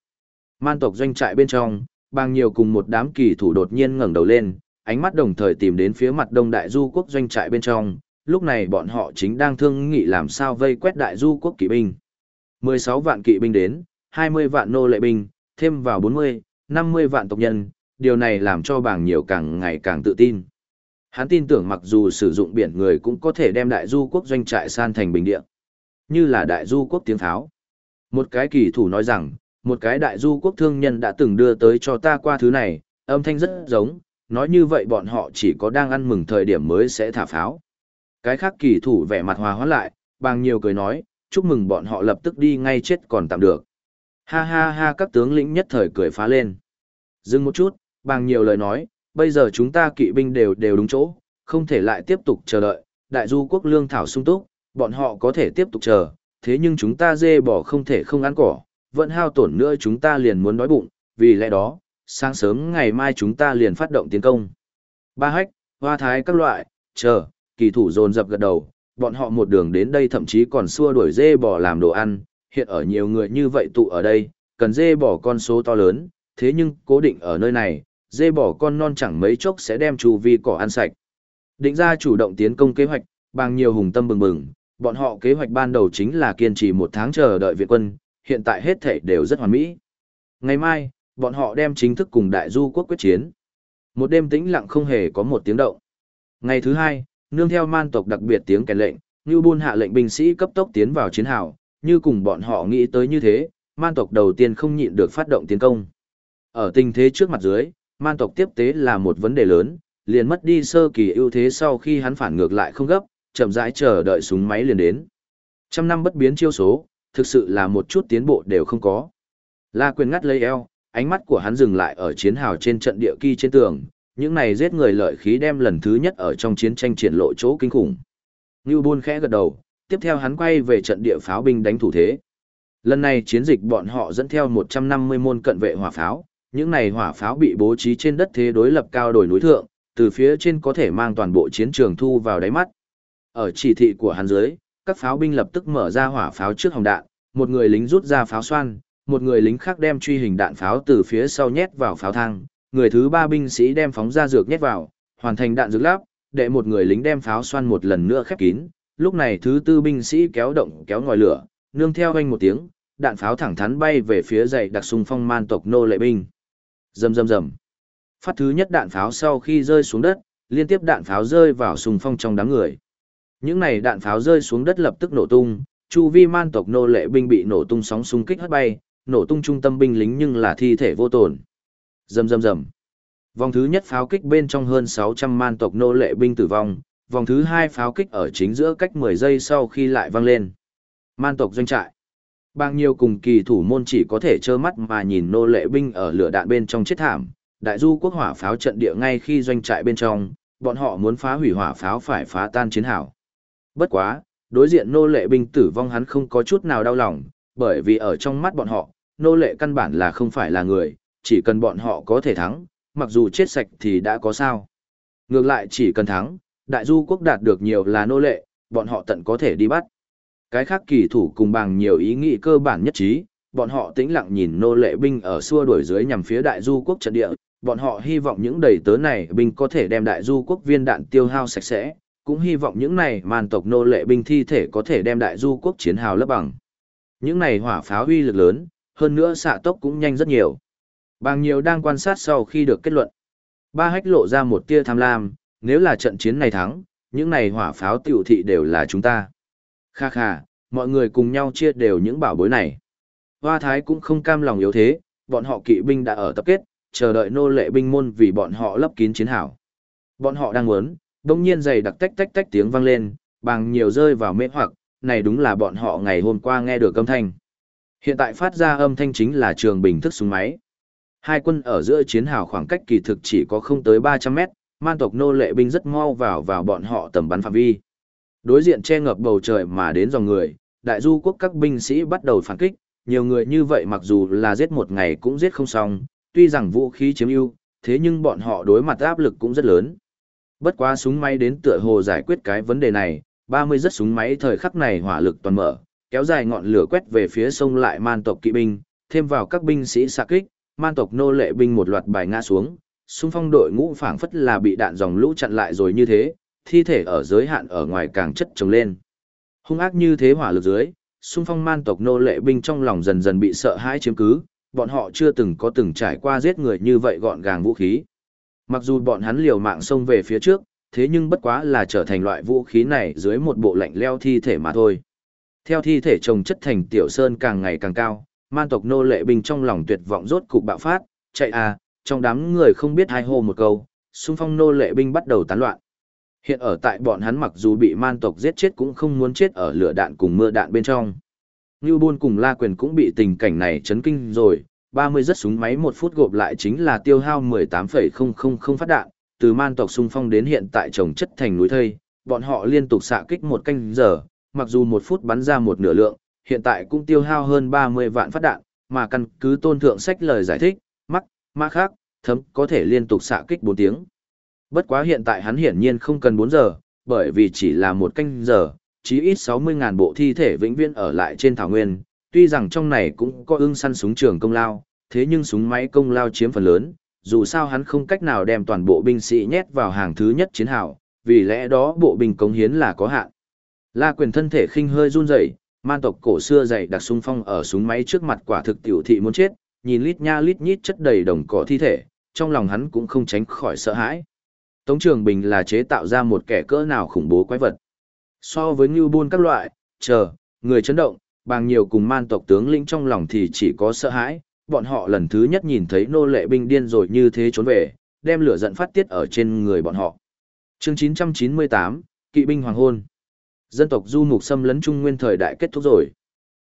Man tộc doanh trại bên trong, bang nhiều cùng một đám kỳ thủ đột nhiên ngẩng đầu lên, ánh mắt đồng thời tìm đến phía mặt đông đại du quốc doanh trại bên trong, lúc này bọn họ chính đang thương nghị làm sao vây quét đại du quốc kỵ binh. 16 vạn kỵ binh đến, 20 vạn nô lệ binh, thêm vào 40, 50 vạn tộc nhân, điều này làm cho bảng nhiều càng ngày càng tự tin. Hắn tin tưởng mặc dù sử dụng biển người cũng có thể đem đại du quốc doanh trại san thành bình địa. Như là đại du quốc tiếng tháo. Một cái kỳ thủ nói rằng, một cái đại du quốc thương nhân đã từng đưa tới cho ta qua thứ này, âm thanh rất giống, nói như vậy bọn họ chỉ có đang ăn mừng thời điểm mới sẽ thả pháo. Cái khác kỳ thủ vẻ mặt hòa hóa lại, bằng nhiều cười nói, chúc mừng bọn họ lập tức đi ngay chết còn tạm được. Ha ha ha các tướng lĩnh nhất thời cười phá lên. Dừng một chút, bằng nhiều lời nói, bây giờ chúng ta kỵ binh đều đều đúng chỗ, không thể lại tiếp tục chờ đợi, đại du quốc lương thảo sung túc, bọn họ có thể tiếp tục chờ, thế nhưng chúng ta dê bỏ không thể không ăn cỏ, vẫn hao tổn nữa chúng ta liền muốn đói bụng, vì lẽ đó, sáng sớm ngày mai chúng ta liền phát động tiến công. Ba hách, hoa thái các loại, chờ, kỳ thủ dồn dập gật đầu, bọn họ một đường đến đây thậm chí còn xua đuổi dê bò làm đồ ăn, hiện ở nhiều người như vậy tụ ở đây, cần dê bò con số to lớn, thế nhưng cố định ở nơi này, dê bò con non chẳng mấy chốc sẽ đem chu vi cỏ ăn sạch. Định ra chủ động tiến công kế hoạch, bằng nhiều hùng tâm bừng bừng, bọn họ kế hoạch ban đầu chính là kiên trì một tháng chờ đợi viện quân, hiện tại hết thể đều rất hoàn mỹ. Ngày mai, bọn họ đem chính thức cùng đại du quốc quyết chiến. Một đêm tĩnh lặng không hề có một tiếng động. Ngày thứ hai, nương theo man tộc đặc biệt tiếng kèn lệnh, Ngưu Bôn hạ lệnh binh sĩ cấp tốc tiến vào chiến hào, như cùng bọn họ nghĩ tới như thế, man tộc đầu tiên không nhịn được phát động tiến công. Ở tình thế trước mặt dưới, man tộc tiếp tế là một vấn đề lớn, liền mất đi sơ kỳ ưu thế sau khi hắn phản ngược lại không gấp, chậm rãi chờ đợi súng máy liền đến. Trăm năm bất biến chiêu số, thực sự là một chút tiến bộ đều không có. La quyền ngắt lấy eo, ánh mắt của hắn dừng lại ở chiến hào trên trận địa kỳ trên tường, những này giết người lợi khí đem lần thứ nhất ở trong chiến tranh triển lộ chỗ kinh khủng. Ngưu Bôn khẽ gật đầu, tiếp theo hắn quay về trận địa pháo binh đánh thủ thế. Lần này chiến dịch bọn họ dẫn theo 150 môn cận vệ hỏa pháo, những này hỏa pháo bị bố trí trên đất thế đối lập cao đồi núi thượng, từ phía trên có thể mang toàn bộ chiến trường thu vào đáy mắt. Ở chỉ thị của hắn dưới, các pháo binh lập tức mở ra hỏa pháo trước hồng đạn, một người lính rút ra pháo xoan, một người lính khác đem truy hình đạn pháo từ phía sau nhét vào pháo thang, người thứ ba binh sĩ đem phóng ra dược nhét vào, hoàn thành đạn dược lắp, để một người lính đem pháo xoan một lần nữa khép kín. Lúc này thứ tư binh sĩ kéo động kéo ngòi lửa, nương theo anh một tiếng, đạn pháo thẳng thắn bay về phía dậy đặc xung phong man tộc nô lệ binh. Rầm rầm rầm. Phát thứ nhất đạn pháo sau khi rơi xuống đất, liên tiếp đạn pháo rơi vào xung phong trong đám người. Những này đạn pháo rơi xuống đất lập tức nổ tung, chu vi man tộc nô lệ binh bị nổ tung sóng xung kích hất bay, nổ tung trung tâm binh lính nhưng là thi thể vô tổn. Rầm rầm rầm. Vòng thứ nhất pháo kích bên trong hơn 600 man tộc nô lệ binh tử vong, vòng thứ hai pháo kích ở chính giữa cách 10 giây sau khi lại vang lên. Man tộc doanh trại. Bao nhiêu cùng kỳ thủ môn chỉ có thể trơ mắt mà nhìn nô lệ binh ở lửa đạn bên trong chết thảm. Đại du quốc hỏa pháo trận địa ngay khi doanh trại bên trong, bọn họ muốn phá hủy hỏa pháo phải phá tan chiến hào. Bất quá, đối diện nô lệ binh tử vong hắn không có chút nào đau lòng, bởi vì ở trong mắt bọn họ, nô lệ căn bản là không phải là người, chỉ cần bọn họ có thể thắng, mặc dù chết sạch thì đã có sao. Ngược lại chỉ cần thắng, đại du quốc đạt được nhiều là nô lệ, bọn họ tận có thể đi bắt. Cái khác kỳ thủ cùng bằng nhiều ý nghĩ cơ bản nhất trí, bọn họ tĩnh lặng nhìn nô lệ binh ở xua đuổi dưới nhằm phía đại du quốc trận địa, bọn họ hy vọng những đầy tớ này binh có thể đem đại du quốc viên đạn tiêu hao sạch sẽ, cũng hy vọng những này man tộc nô lệ binh thi thể có thể đem đại du quốc chiến hào lấp bằng. Những này hỏa pháo uy lực lớn, hơn nữa xạ tốc cũng nhanh rất nhiều. Bàng nhiều đang quan sát sau khi được kết luận. Ba hách lộ ra một tia tham lam, nếu là trận chiến này thắng, những này hỏa pháo tiểu thị đều là chúng ta. Kha kha, mọi người cùng nhau chia đều những bảo bối này. Hoa Thái cũng không cam lòng yếu thế, bọn họ kỵ binh đã ở tập kết, chờ đợi nô lệ binh môn vì bọn họ lấp kín chiến hảo. Bọn họ đang muốn, đông nhiên giày đặc tách tách tách tiếng vang lên, bằng nhiều rơi vào mê hoặc, này đúng là bọn họ ngày hôm qua nghe được âm thanh. Hiện tại phát ra âm thanh chính là trường bình thức súng máy. Hai quân ở giữa chiến hào khoảng cách kỳ thực chỉ có không tới 300 mét, man tộc nô lệ binh rất mau vào vào bọn họ tầm bắn phạm vi. Đối diện che ngập bầu trời mà đến dòng người, đại du quốc các binh sĩ bắt đầu phản kích, nhiều người như vậy mặc dù là giết một ngày cũng giết không xong, tuy rằng vũ khí chiếm ưu, thế nhưng bọn họ đối mặt áp lực cũng rất lớn. Bất quá súng máy đến tựa hồ giải quyết cái vấn đề này, 30 rất súng máy thời khắc này hỏa lực toàn mở, kéo dài ngọn lửa quét về phía sông lại man tộc kỵ binh, thêm vào các binh sĩ xạ kích, man tộc nô lệ binh một loạt bài ngã xuống, xung phong đội ngũ phảng phất là bị đạn dòng lũ chặn lại rồi như thế, thi thể ở giới hạn ở ngoài càng chất chồng lên. Hung ác như thế hỏa lực dưới, xung phong man tộc nô lệ binh trong lòng dần dần bị sợ hãi chiếm cứ, bọn họ chưa từng có từng trải qua giết người như vậy gọn gàng vũ khí. Mặc dù bọn hắn liều mạng xông về phía trước, thế nhưng bất quá là trở thành loại vũ khí này dưới một bộ lạnh leo thi thể mà thôi. Theo thi thể chồng chất thành tiểu sơn càng ngày càng cao, man tộc nô lệ binh trong lòng tuyệt vọng rốt cục bạo phát, chạy à, trong đám người không biết hai hô một câu, xung phong nô lệ binh bắt đầu tán loạn. Hiện ở tại bọn hắn mặc dù bị man tộc giết chết cũng không muốn chết ở lửa đạn cùng mưa đạn bên trong. Như Bôn cùng La Quyền cũng bị tình cảnh này chấn kinh rồi, 30 rất súng máy một phút gộp lại chính là tiêu hao 18,000 phát đạn, từ man tộc xung phong đến hiện tại trồng chất thành núi thây, bọn họ liên tục xạ kích một canh giờ, mặc dù một phút bắn ra một nửa lượng, hiện tại cũng tiêu hao hơn 30 vạn phát đạn, mà căn cứ tôn thượng sách lời giải thích, mắc, mã khác, thấm có thể liên tục xạ kích 4 tiếng. Bất quá hiện tại hắn hiển nhiên không cần 4 giờ, bởi vì chỉ là một canh giờ, chí ít 60.000 bộ thi thể vĩnh viễn ở lại trên thảo nguyên, tuy rằng trong này cũng có ưng săn súng trường công lao, thế nhưng súng máy công lao chiếm phần lớn, dù sao hắn không cách nào đem toàn bộ binh sĩ nhét vào hàng thứ nhất chiến hào, vì lẽ đó bộ binh cống hiến là có hạn. La quyền thân thể khinh hơi run rẩy, man tộc cổ xưa dày đặc sung phong ở súng máy trước mặt quả thực tiểu thị muốn chết, nhìn lít nha lít nhít chất đầy đồng cỏ thi thể, trong lòng hắn cũng không tránh khỏi sợ hãi. Tống Trường Bình là chế tạo ra một kẻ cỡ nào khủng bố quái vật. So với Ngưu Buôn các loại, chờ, người chấn động, bằng nhiều cùng man tộc tướng lĩnh trong lòng thì chỉ có sợ hãi, bọn họ lần thứ nhất nhìn thấy nô lệ binh điên rồi như thế trốn về, đem lửa giận phát tiết ở trên người bọn họ. Chương 998, Kỵ binh hoàng hôn. Dân tộc du mục xâm lấn trung nguyên thời đại kết thúc rồi.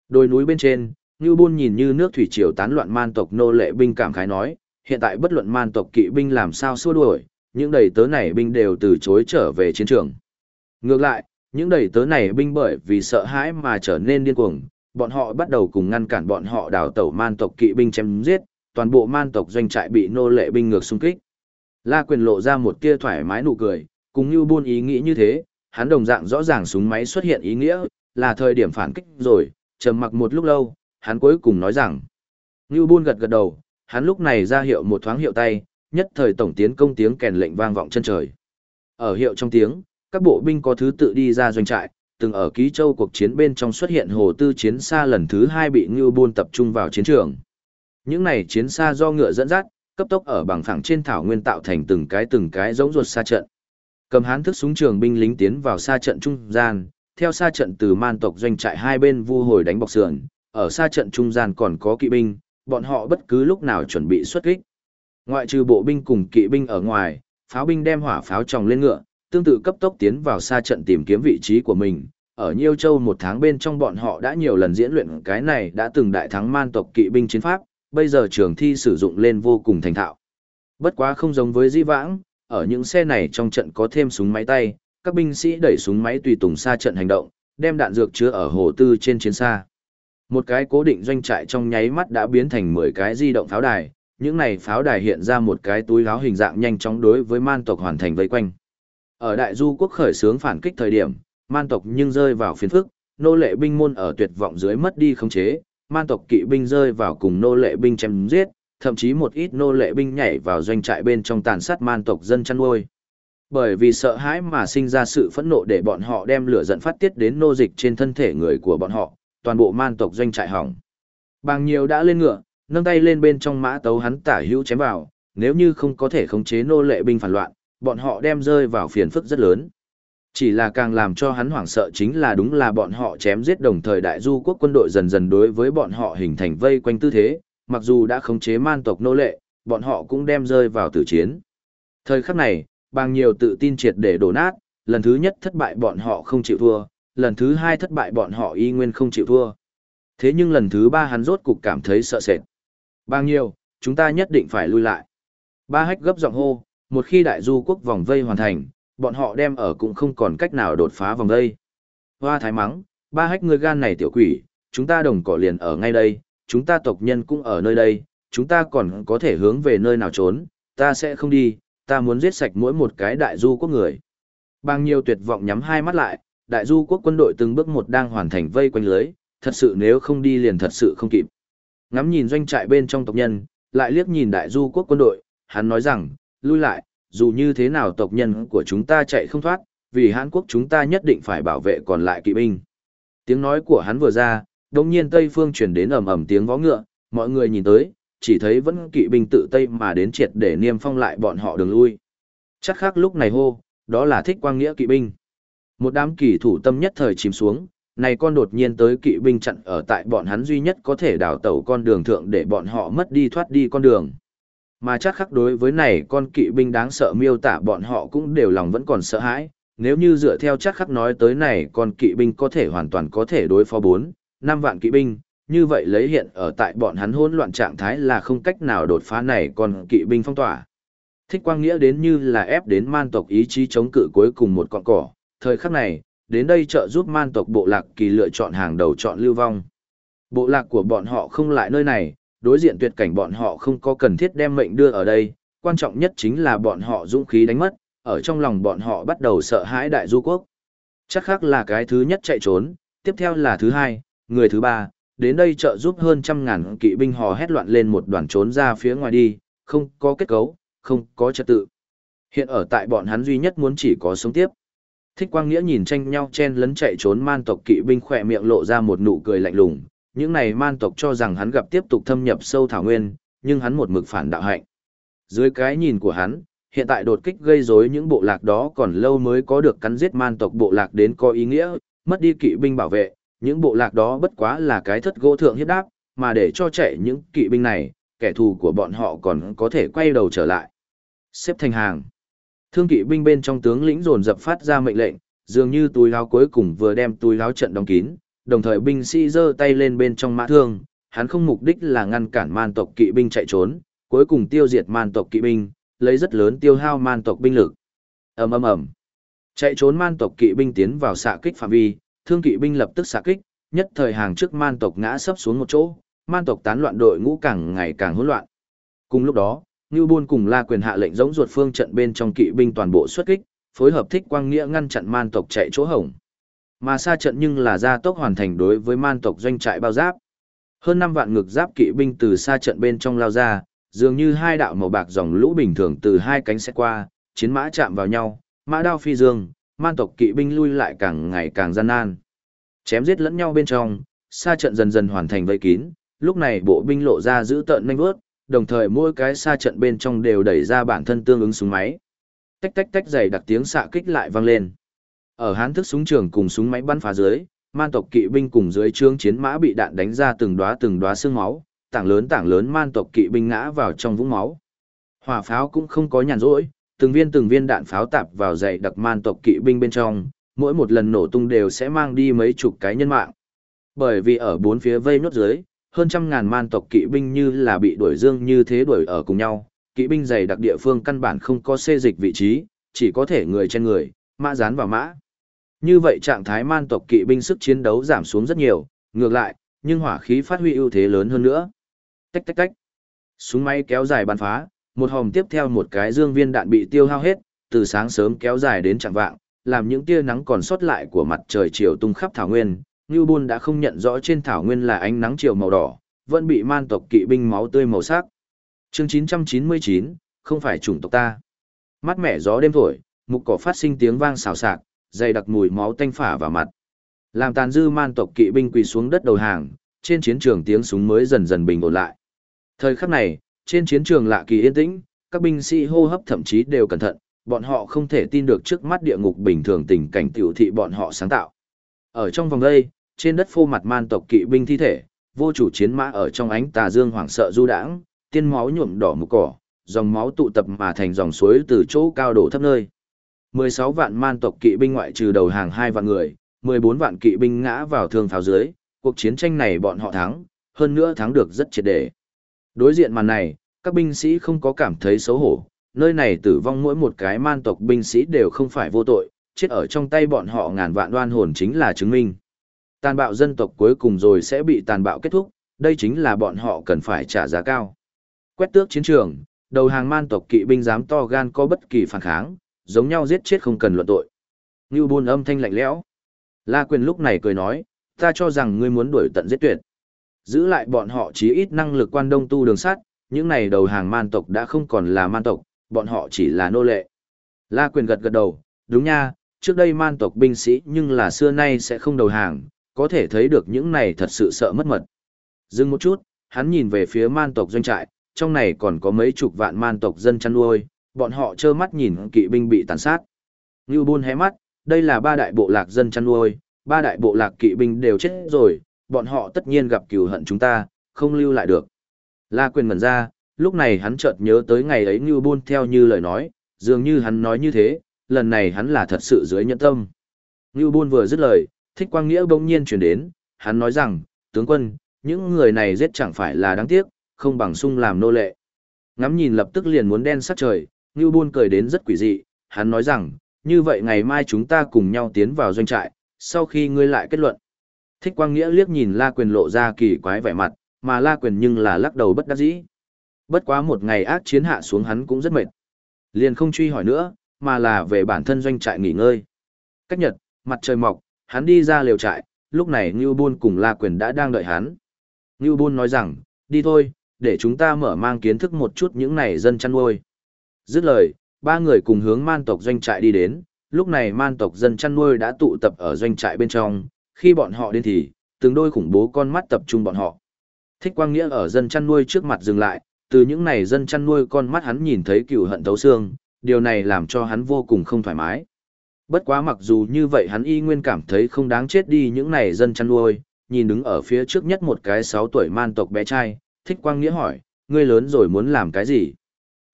Đồi núi bên trên, Ngưu Bôn nhìn như nước thủy triều tán loạn man tộc nô lệ binh cảm khái nói, hiện tại bất luận man tộc kỵ binh làm sao xua đuổi, những đầy tớ này binh đều từ chối trở về chiến trường. Ngược lại, những đầy tớ này binh bởi vì sợ hãi mà trở nên điên cuồng, bọn họ bắt đầu cùng ngăn cản bọn họ đào tẩu man tộc kỵ binh chém giết, toàn bộ man tộc doanh trại bị nô lệ binh ngược xung kích. La quyền lộ ra một tia thoải mái nụ cười, cùng như Bôn ý nghĩ như thế, hắn đồng dạng rõ ràng súng máy xuất hiện ý nghĩa, là thời điểm phản kích rồi, trầm mặc một lúc lâu, hắn cuối cùng nói rằng. Ngưu Bôn gật gật đầu, hắn lúc này ra hiệu một thoáng hiệu tay, nhất thời tổng tiến công tiếng kèn lệnh vang vọng chân trời. Ở hiệu trong tiếng, các bộ binh có thứ tự đi ra doanh trại, từng ở ký châu cuộc chiến bên trong xuất hiện hồ tư chiến xa lần thứ hai bị Ngưu Bôn tập trung vào chiến trường. Những này chiến xa do ngựa dẫn dắt, cấp tốc ở bằng phẳng trên thảo nguyên tạo thành từng cái từng cái giống ruột xa trận. Cầm hán thức súng trường binh lính tiến vào xa trận trung gian, theo xa trận từ man tộc doanh trại hai bên vu hồi đánh bọc sườn, ở xa trận trung gian còn có kỵ binh, bọn họ bất cứ lúc nào chuẩn bị xuất kích. Ngoại trừ bộ binh cùng kỵ binh ở ngoài, pháo binh đem hỏa pháo tròng lên ngựa, tương tự cấp tốc tiến vào xa trận tìm kiếm vị trí của mình. Ở Nhiêu Châu một tháng bên trong bọn họ đã nhiều lần diễn luyện cái này đã từng đại thắng man tộc kỵ binh chiến pháp, bây giờ trường thi sử dụng lên vô cùng thành thạo. Bất quá không giống với di vãng, ở những xe này trong trận có thêm súng máy tay, các binh sĩ đẩy súng máy tùy tùng xa trận hành động, đem đạn dược chứa ở hồ tư trên chiến xa. Một cái cố định doanh trại trong nháy mắt đã biến thành 10 cái di động pháo đài, những này pháo đài hiện ra một cái túi láo hình dạng nhanh chóng đối với man tộc hoàn thành vây quanh. Ở đại du quốc khởi xướng phản kích thời điểm, man tộc nhưng rơi vào phiền phức, nô lệ binh môn ở tuyệt vọng dưới mất đi khống chế, man tộc kỵ binh rơi vào cùng nô lệ binh chém giết, thậm chí một ít nô lệ binh nhảy vào doanh trại bên trong tàn sát man tộc dân chăn nuôi. Bởi vì sợ hãi mà sinh ra sự phẫn nộ để bọn họ đem lửa giận phát tiết đến nô dịch trên thân thể người của bọn họ, toàn bộ man tộc doanh trại hỏng. Bàng nhiều đã lên ngựa, nâng tay lên bên trong mã tấu hắn tả hữu chém vào, nếu như không có thể khống chế nô lệ binh phản loạn, bọn họ đem rơi vào phiền phức rất lớn. Chỉ là càng làm cho hắn hoảng sợ chính là đúng là bọn họ chém giết đồng thời đại du quốc quân đội dần dần đối với bọn họ hình thành vây quanh tư thế, mặc dù đã khống chế man tộc nô lệ, bọn họ cũng đem rơi vào tử chiến. Thời khắc này, bằng nhiều tự tin triệt để đổ nát, lần thứ nhất thất bại bọn họ không chịu thua, lần thứ hai thất bại bọn họ y nguyên không chịu thua. Thế nhưng lần thứ ba hắn rốt cục cảm thấy sợ sệt. Bằng nhiêu, chúng ta nhất định phải lui lại. Ba hách gấp giọng hô, một khi đại du quốc vòng vây hoàn thành, bọn họ đem ở cũng không còn cách nào đột phá vòng vây. Hoa thái mắng, ba hách người gan này tiểu quỷ, chúng ta đồng cỏ liền ở ngay đây, chúng ta tộc nhân cũng ở nơi đây, chúng ta còn có thể hướng về nơi nào trốn, ta sẽ không đi, ta muốn giết sạch mỗi một cái đại du quốc người. Bao nhiêu tuyệt vọng nhắm hai mắt lại, đại du quốc quân đội từng bước một đang hoàn thành vây quanh lưới, thật sự nếu không đi liền thật sự không kịp. Ngắm nhìn doanh trại bên trong tộc nhân, lại liếc nhìn đại du quốc quân đội, hắn nói rằng, lui lại, dù như thế nào tộc nhân của chúng ta chạy không thoát, vì Hán quốc chúng ta nhất định phải bảo vệ còn lại kỵ binh. Tiếng nói của hắn vừa ra, đông nhiên Tây Phương chuyển đến ầm ầm tiếng vó ngựa, mọi người nhìn tới, chỉ thấy vẫn kỵ binh tự Tây mà đến triệt để niêm phong lại bọn họ đường lui. Chắc khác lúc này hô, đó là thích quang nghĩa kỵ binh. Một đám kỳ thủ tâm nhất thời chìm xuống, này con đột nhiên tới kỵ binh chặn ở tại bọn hắn duy nhất có thể đào tẩu con đường thượng để bọn họ mất đi thoát đi con đường. Mà chắc khắc đối với này con kỵ binh đáng sợ miêu tả bọn họ cũng đều lòng vẫn còn sợ hãi, nếu như dựa theo chắc khắc nói tới này con kỵ binh có thể hoàn toàn có thể đối phó bốn. 5 vạn kỵ binh, như vậy lấy hiện ở tại bọn hắn hỗn loạn trạng thái là không cách nào đột phá này còn kỵ binh phong tỏa. Thích quang nghĩa đến như là ép đến man tộc ý chí chống cự cuối cùng một con cỏ, thời khắc này, đến đây trợ giúp man tộc bộ lạc kỳ lựa chọn hàng đầu chọn lưu vong. Bộ lạc của bọn họ không lại nơi này, đối diện tuyệt cảnh bọn họ không có cần thiết đem mệnh đưa ở đây, quan trọng nhất chính là bọn họ dũng khí đánh mất, ở trong lòng bọn họ bắt đầu sợ hãi đại du quốc. Chắc khác là cái thứ nhất chạy trốn, tiếp theo là thứ hai, người thứ ba, đến đây trợ giúp hơn trăm ngàn kỵ binh hò hét loạn lên một đoàn trốn ra phía ngoài đi, không có kết cấu, không có trật tự. Hiện ở tại bọn hắn duy nhất muốn chỉ có sống tiếp. Thích Quang Nghĩa nhìn tranh nhau chen lấn chạy trốn man tộc kỵ binh khỏe miệng lộ ra một nụ cười lạnh lùng, những này man tộc cho rằng hắn gặp tiếp tục thâm nhập sâu thảo nguyên, nhưng hắn một mực phản đạo hạnh. Dưới cái nhìn của hắn, hiện tại đột kích gây rối những bộ lạc đó còn lâu mới có được cắn giết man tộc bộ lạc đến có ý nghĩa, mất đi kỵ binh bảo vệ, những bộ lạc đó bất quá là cái thất gỗ thượng hiếp đáp, mà để cho chạy những kỵ binh này, kẻ thù của bọn họ còn có thể quay đầu trở lại. Xếp thành hàng. Thương kỵ binh bên trong tướng lĩnh dồn dập phát ra mệnh lệnh, dường như túi áo cuối cùng vừa đem túi áo trận đóng kín, đồng thời binh sĩ giơ tay lên bên trong mã thương, hắn không mục đích là ngăn cản man tộc kỵ binh chạy trốn, cuối cùng tiêu diệt man tộc kỵ binh, lấy rất lớn tiêu hao man tộc binh lực. Ầm ầm ầm. Chạy trốn man tộc kỵ binh tiến vào xạ kích phạm vi, thương kỵ binh lập tức xạ kích, nhất thời hàng trước man tộc ngã sấp xuống một chỗ, man tộc tán loạn đội ngũ càng ngày càng hỗn loạn. Cùng lúc đó, Ngưu Bôn cùng La Quyền hạ lệnh giống ruột phương trận bên trong kỵ binh toàn bộ xuất kích, phối hợp thích quang nghĩa ngăn chặn man tộc chạy chỗ hổng. Mà xa trận nhưng là gia tốc hoàn thành đối với man tộc doanh trại bao giáp. Hơn 5 vạn ngực giáp kỵ binh từ xa trận bên trong lao ra, dường như hai đạo màu bạc dòng lũ bình thường từ hai cánh xe qua, chiến mã chạm vào nhau, mã đao phi dương, man tộc kỵ binh lui lại càng ngày càng gian nan. Chém giết lẫn nhau bên trong, xa trận dần dần hoàn thành vây kín, lúc này bộ binh lộ ra giữ tợn nhanh vớt, đồng thời mỗi cái xa trận bên trong đều đẩy ra bản thân tương ứng súng máy. Tách tách tách dày đặc tiếng xạ kích lại vang lên. Ở hán thức súng trường cùng súng máy bắn phá dưới, man tộc kỵ binh cùng dưới trướng chiến mã bị đạn đánh ra từng đóa từng đóa xương máu, tảng lớn tảng lớn man tộc kỵ binh ngã vào trong vũng máu. Hỏa pháo cũng không có nhàn rỗi, từng viên từng viên đạn pháo tạp vào dày đặc man tộc kỵ binh bên trong, mỗi một lần nổ tung đều sẽ mang đi mấy chục cái nhân mạng. Bởi vì ở bốn phía vây nốt dưới, hơn trăm ngàn man tộc kỵ binh như là bị đuổi dương như thế đuổi ở cùng nhau, kỵ binh dày đặc địa phương căn bản không có xê dịch vị trí, chỉ có thể người trên người, mã dán vào mã. Như vậy trạng thái man tộc kỵ binh sức chiến đấu giảm xuống rất nhiều, ngược lại, nhưng hỏa khí phát huy ưu thế lớn hơn nữa. Tách tách tách. Súng máy kéo dài bắn phá, một hòm tiếp theo một cái dương viên đạn bị tiêu hao hết, từ sáng sớm kéo dài đến chạng vạng, làm những tia nắng còn sót lại của mặt trời chiều tung khắp thảo nguyên. Ngưu Bôn đã không nhận rõ trên thảo nguyên là ánh nắng chiều màu đỏ, vẫn bị man tộc kỵ binh máu tươi màu sắc. Chương 999, không phải chủng tộc ta. Mắt mẻ gió đêm thổi, mục cỏ phát sinh tiếng vang xào xạc, dày đặc mùi máu tanh phả vào mặt. Làm tàn dư man tộc kỵ binh quỳ xuống đất đầu hàng, trên chiến trường tiếng súng mới dần dần bình ổn lại. Thời khắc này, trên chiến trường lạ kỳ yên tĩnh, các binh sĩ hô hấp thậm chí đều cẩn thận, bọn họ không thể tin được trước mắt địa ngục bình thường tình cảnh tiểu thị bọn họ sáng tạo. Ở trong vòng đây, trên đất phô mặt man tộc kỵ binh thi thể, vô chủ chiến mã ở trong ánh tà dương hoảng sợ du đãng, tiên máu nhuộm đỏ mục cỏ, dòng máu tụ tập mà thành dòng suối từ chỗ cao đổ thấp nơi. 16 vạn man tộc kỵ binh ngoại trừ đầu hàng hai vạn người, 14 vạn kỵ binh ngã vào thương pháo dưới, cuộc chiến tranh này bọn họ thắng, hơn nữa thắng được rất triệt để. Đối diện màn này, các binh sĩ không có cảm thấy xấu hổ, nơi này tử vong mỗi một cái man tộc binh sĩ đều không phải vô tội, chết ở trong tay bọn họ ngàn vạn đoan hồn chính là chứng minh. Tàn bạo dân tộc cuối cùng rồi sẽ bị tàn bạo kết thúc, đây chính là bọn họ cần phải trả giá cao. Quét tước chiến trường, đầu hàng man tộc kỵ binh dám to gan có bất kỳ phản kháng, giống nhau giết chết không cần luận tội. Ngưu buôn âm thanh lạnh lẽo. La quyền lúc này cười nói, ta cho rằng ngươi muốn đuổi tận giết tuyệt. Giữ lại bọn họ chí ít năng lực quan đông tu đường sắt, những này đầu hàng man tộc đã không còn là man tộc, bọn họ chỉ là nô lệ. La quyền gật gật đầu, đúng nha, trước đây man tộc binh sĩ nhưng là xưa nay sẽ không đầu hàng, có thể thấy được những này thật sự sợ mất mật. Dừng một chút, hắn nhìn về phía man tộc doanh trại, trong này còn có mấy chục vạn man tộc dân chăn nuôi, bọn họ trơ mắt nhìn kỵ binh bị tàn sát. Ngưu Bôn hé mắt, đây là ba đại bộ lạc dân chăn nuôi, ba đại bộ lạc kỵ binh đều chết rồi, bọn họ tất nhiên gặp cừu hận chúng ta, không lưu lại được. La quyền ngẩn ra, lúc này hắn chợt nhớ tới ngày ấy Ngưu Bôn theo như lời nói, dường như hắn nói như thế, lần này hắn là thật sự dưới nhẫn tâm. Ngưu Bôn vừa dứt lời, thích quang nghĩa bỗng nhiên chuyển đến, hắn nói rằng, tướng quân, những người này giết chẳng phải là đáng tiếc, không bằng sung làm nô lệ. Ngắm nhìn lập tức liền muốn đen sắc trời, Ngưu Bôn cười đến rất quỷ dị, hắn nói rằng, như vậy ngày mai chúng ta cùng nhau tiến vào doanh trại, sau khi ngươi lại kết luận. Thích Quang Nghĩa liếc nhìn La Quyền lộ ra kỳ quái vẻ mặt, mà La Quyền nhưng là lắc đầu bất đắc dĩ. Bất quá một ngày ác chiến hạ xuống hắn cũng rất mệt. Liền không truy hỏi nữa, mà là về bản thân doanh trại nghỉ ngơi. Cách nhật, mặt trời mọc, hắn đi ra liều trại, lúc này Ngưu Bôn cùng La Quyền đã đang đợi hắn. Ngưu Bôn nói rằng, đi thôi, để chúng ta mở mang kiến thức một chút những này dân chăn nuôi. Dứt lời, ba người cùng hướng man tộc doanh trại đi đến, lúc này man tộc dân chăn nuôi đã tụ tập ở doanh trại bên trong, khi bọn họ đến thì, từng đôi khủng bố con mắt tập trung bọn họ. Thích Quang Nghĩa ở dân chăn nuôi trước mặt dừng lại, từ những này dân chăn nuôi con mắt hắn nhìn thấy cừu hận thấu xương, điều này làm cho hắn vô cùng không thoải mái. Bất quá mặc dù như vậy hắn y nguyên cảm thấy không đáng chết đi những này dân chăn nuôi, nhìn đứng ở phía trước nhất một cái 6 tuổi man tộc bé trai, thích quang nghĩa hỏi, ngươi lớn rồi muốn làm cái gì?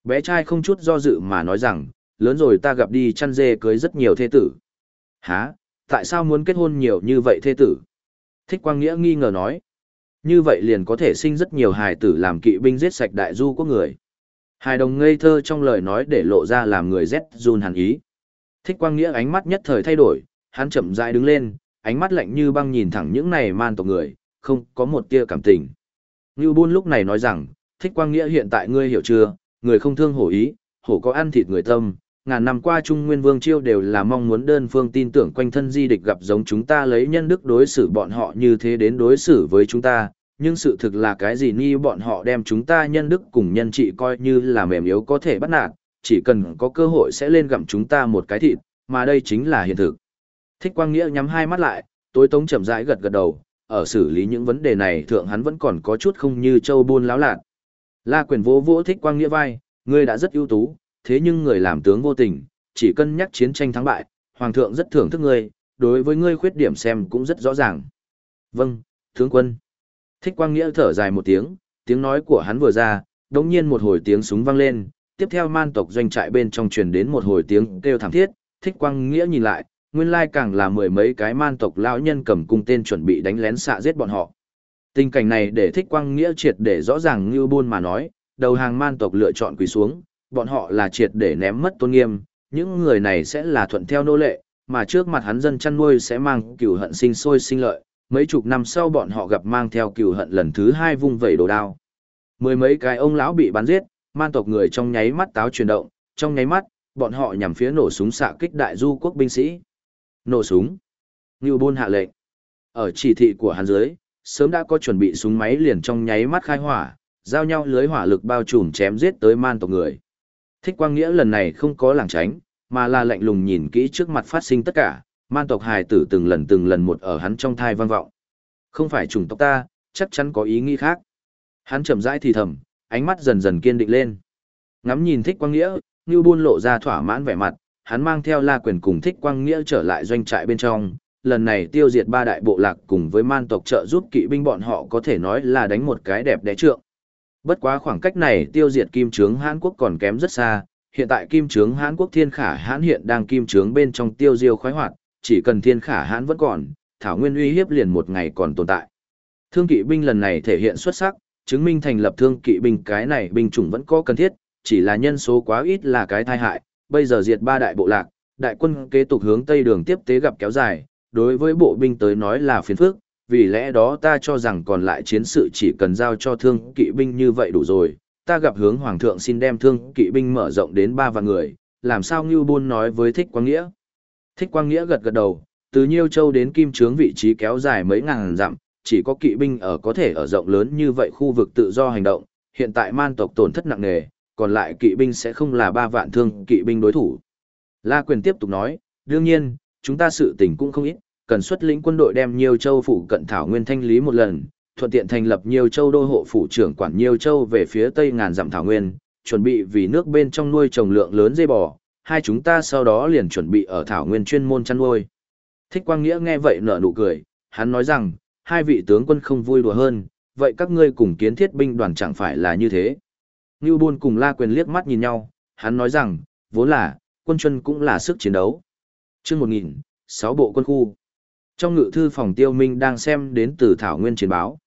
Bé trai không chút do dự mà nói rằng, lớn rồi ta gặp đi chăn dê cưới rất nhiều thê tử. Hả, tại sao muốn kết hôn nhiều như vậy thê tử? Thích quang nghĩa nghi ngờ nói, như vậy liền có thể sinh rất nhiều hài tử làm kỵ binh giết sạch đại du quốc người. Hài đồng ngây thơ trong lời nói để lộ ra làm người rét run hẳn ý. Thích quang nghĩa ánh mắt nhất thời thay đổi, hắn chậm rãi đứng lên, ánh mắt lạnh như băng nhìn thẳng những này man tộc người, không có một tia cảm tình. Ngưu Bôn lúc này nói rằng, thích quang nghĩa hiện tại ngươi hiểu chưa, người không thương hổ ý, hổ có ăn thịt người tâm, ngàn năm qua Trung Nguyên Vương Chiêu đều là mong muốn đơn phương tin tưởng quanh thân di địch gặp giống chúng ta lấy nhân đức đối xử bọn họ như thế đến đối xử với chúng ta, nhưng sự thực là cái gì ni bọn họ đem chúng ta nhân đức cùng nhân trị coi như là mềm yếu có thể bắt nạt, chỉ cần có cơ hội sẽ lên gặm chúng ta một cái thịt, mà đây chính là hiện thực. Thích Quang Nghĩa nhắm hai mắt lại, tối tống chậm rãi gật gật đầu, ở xử lý những vấn đề này thượng hắn vẫn còn có chút không như châu buôn láo lạc. La quyền vỗ vỗ thích quang nghĩa vai, ngươi đã rất ưu tú, thế nhưng người làm tướng vô tình, chỉ cân nhắc chiến tranh thắng bại, hoàng thượng rất thưởng thức ngươi, đối với ngươi khuyết điểm xem cũng rất rõ ràng. Vâng, tướng quân. Thích quang nghĩa thở dài một tiếng, tiếng nói của hắn vừa ra, đống nhiên một hồi tiếng súng vang lên, tiếp theo man tộc doanh trại bên trong truyền đến một hồi tiếng kêu thảm thiết, thích quang nghĩa nhìn lại, nguyên lai càng là mười mấy cái man tộc lão nhân cầm cung tên chuẩn bị đánh lén xạ giết bọn họ. Tình cảnh này để thích quang nghĩa triệt để rõ ràng như buôn mà nói, đầu hàng man tộc lựa chọn quỳ xuống, bọn họ là triệt để ném mất tôn nghiêm, những người này sẽ là thuận theo nô lệ, mà trước mặt hắn dân chăn nuôi sẽ mang cửu hận sinh sôi sinh lợi, mấy chục năm sau bọn họ gặp mang theo cửu hận lần thứ hai vung vẩy đồ đao. Mười mấy cái ông lão bị bắn giết, man tộc người trong nháy mắt táo chuyển động, trong nháy mắt, bọn họ nhằm phía nổ súng xạ kích đại du quốc binh sĩ nổ súng. Như Bôn hạ lệnh. Ở chỉ thị của hắn dưới, sớm đã có chuẩn bị súng máy liền trong nháy mắt khai hỏa, giao nhau lưới hỏa lực bao trùm chém giết tới man tộc người. Thích Quang Nghĩa lần này không có lảng tránh, mà là lạnh lùng nhìn kỹ trước mặt phát sinh tất cả, man tộc hài tử từng lần từng lần một ở hắn trong thai vang vọng. Không phải chủng tộc ta, chắc chắn có ý nghĩ khác. Hắn chậm rãi thì thầm, ánh mắt dần dần kiên định lên. Ngắm nhìn Thích Quang Nghĩa, Ngưu Buôn lộ ra thỏa mãn vẻ mặt, hắn mang theo La Quyền cùng Thích Quang Nghĩa trở lại doanh trại bên trong, lần này tiêu diệt ba đại bộ lạc cùng với man tộc trợ giúp kỵ binh bọn họ có thể nói là đánh một cái đẹp đẽ trượng. Bất quá khoảng cách này tiêu diệt kim trướng Hán Quốc còn kém rất xa, hiện tại kim trướng Hán Quốc thiên khả hãn hiện đang kim trướng bên trong tiêu diêu khoái hoạt, chỉ cần thiên khả hãn vẫn còn, thảo nguyên uy hiếp liền một ngày còn tồn tại. Thương kỵ binh lần này thể hiện xuất sắc, chứng minh thành lập thương kỵ binh cái này binh chủng vẫn có cần thiết, chỉ là nhân số quá ít là cái tai hại, bây giờ diệt ba đại bộ lạc, đại quân kế tục hướng tây đường tiếp tế gặp kéo dài, đối với bộ binh tới nói là phiền phức, vì lẽ đó ta cho rằng còn lại chiến sự chỉ cần giao cho thương kỵ binh như vậy đủ rồi, ta gặp hướng hoàng thượng xin đem thương kỵ binh mở rộng đến ba vạn người, làm sao Ngưu Bôn nói với Thích Quang Nghĩa. Thích Quang Nghĩa gật gật đầu, từ Nhiêu Châu đến Kim Trướng vị trí kéo dài mấy ngàn dặm, chỉ có kỵ binh ở có thể ở rộng lớn như vậy khu vực tự do hành động, hiện tại man tộc tổn thất nặng nề, còn lại kỵ binh sẽ không là ba vạn thương kỵ binh đối thủ. La Quyền tiếp tục nói, đương nhiên, chúng ta sự tình cũng không ít, cần xuất lĩnh quân đội đem nhiều châu phủ cận thảo nguyên thanh lý một lần, thuận tiện thành lập nhiều châu đô hộ phủ trưởng quản nhiều châu về phía tây ngàn dặm thảo nguyên, chuẩn bị vì nước bên trong nuôi trồng lượng lớn dây bò, hai chúng ta sau đó liền chuẩn bị ở thảo nguyên chuyên môn chăn nuôi. Thích Quang Nghĩa nghe vậy nở nụ cười, hắn nói rằng, hai vị tướng quân không vui đùa hơn, vậy các ngươi cùng kiến thiết binh đoàn chẳng phải là như thế. Ngưu Bôn cùng La Quyền liếc mắt nhìn nhau, hắn nói rằng, vốn là, quân chuân cũng là sức chiến đấu. chương 1000, sáu bộ quân khu. Trong ngự thư phòng tiêu minh đang xem đến từ Thảo Nguyên chiến báo.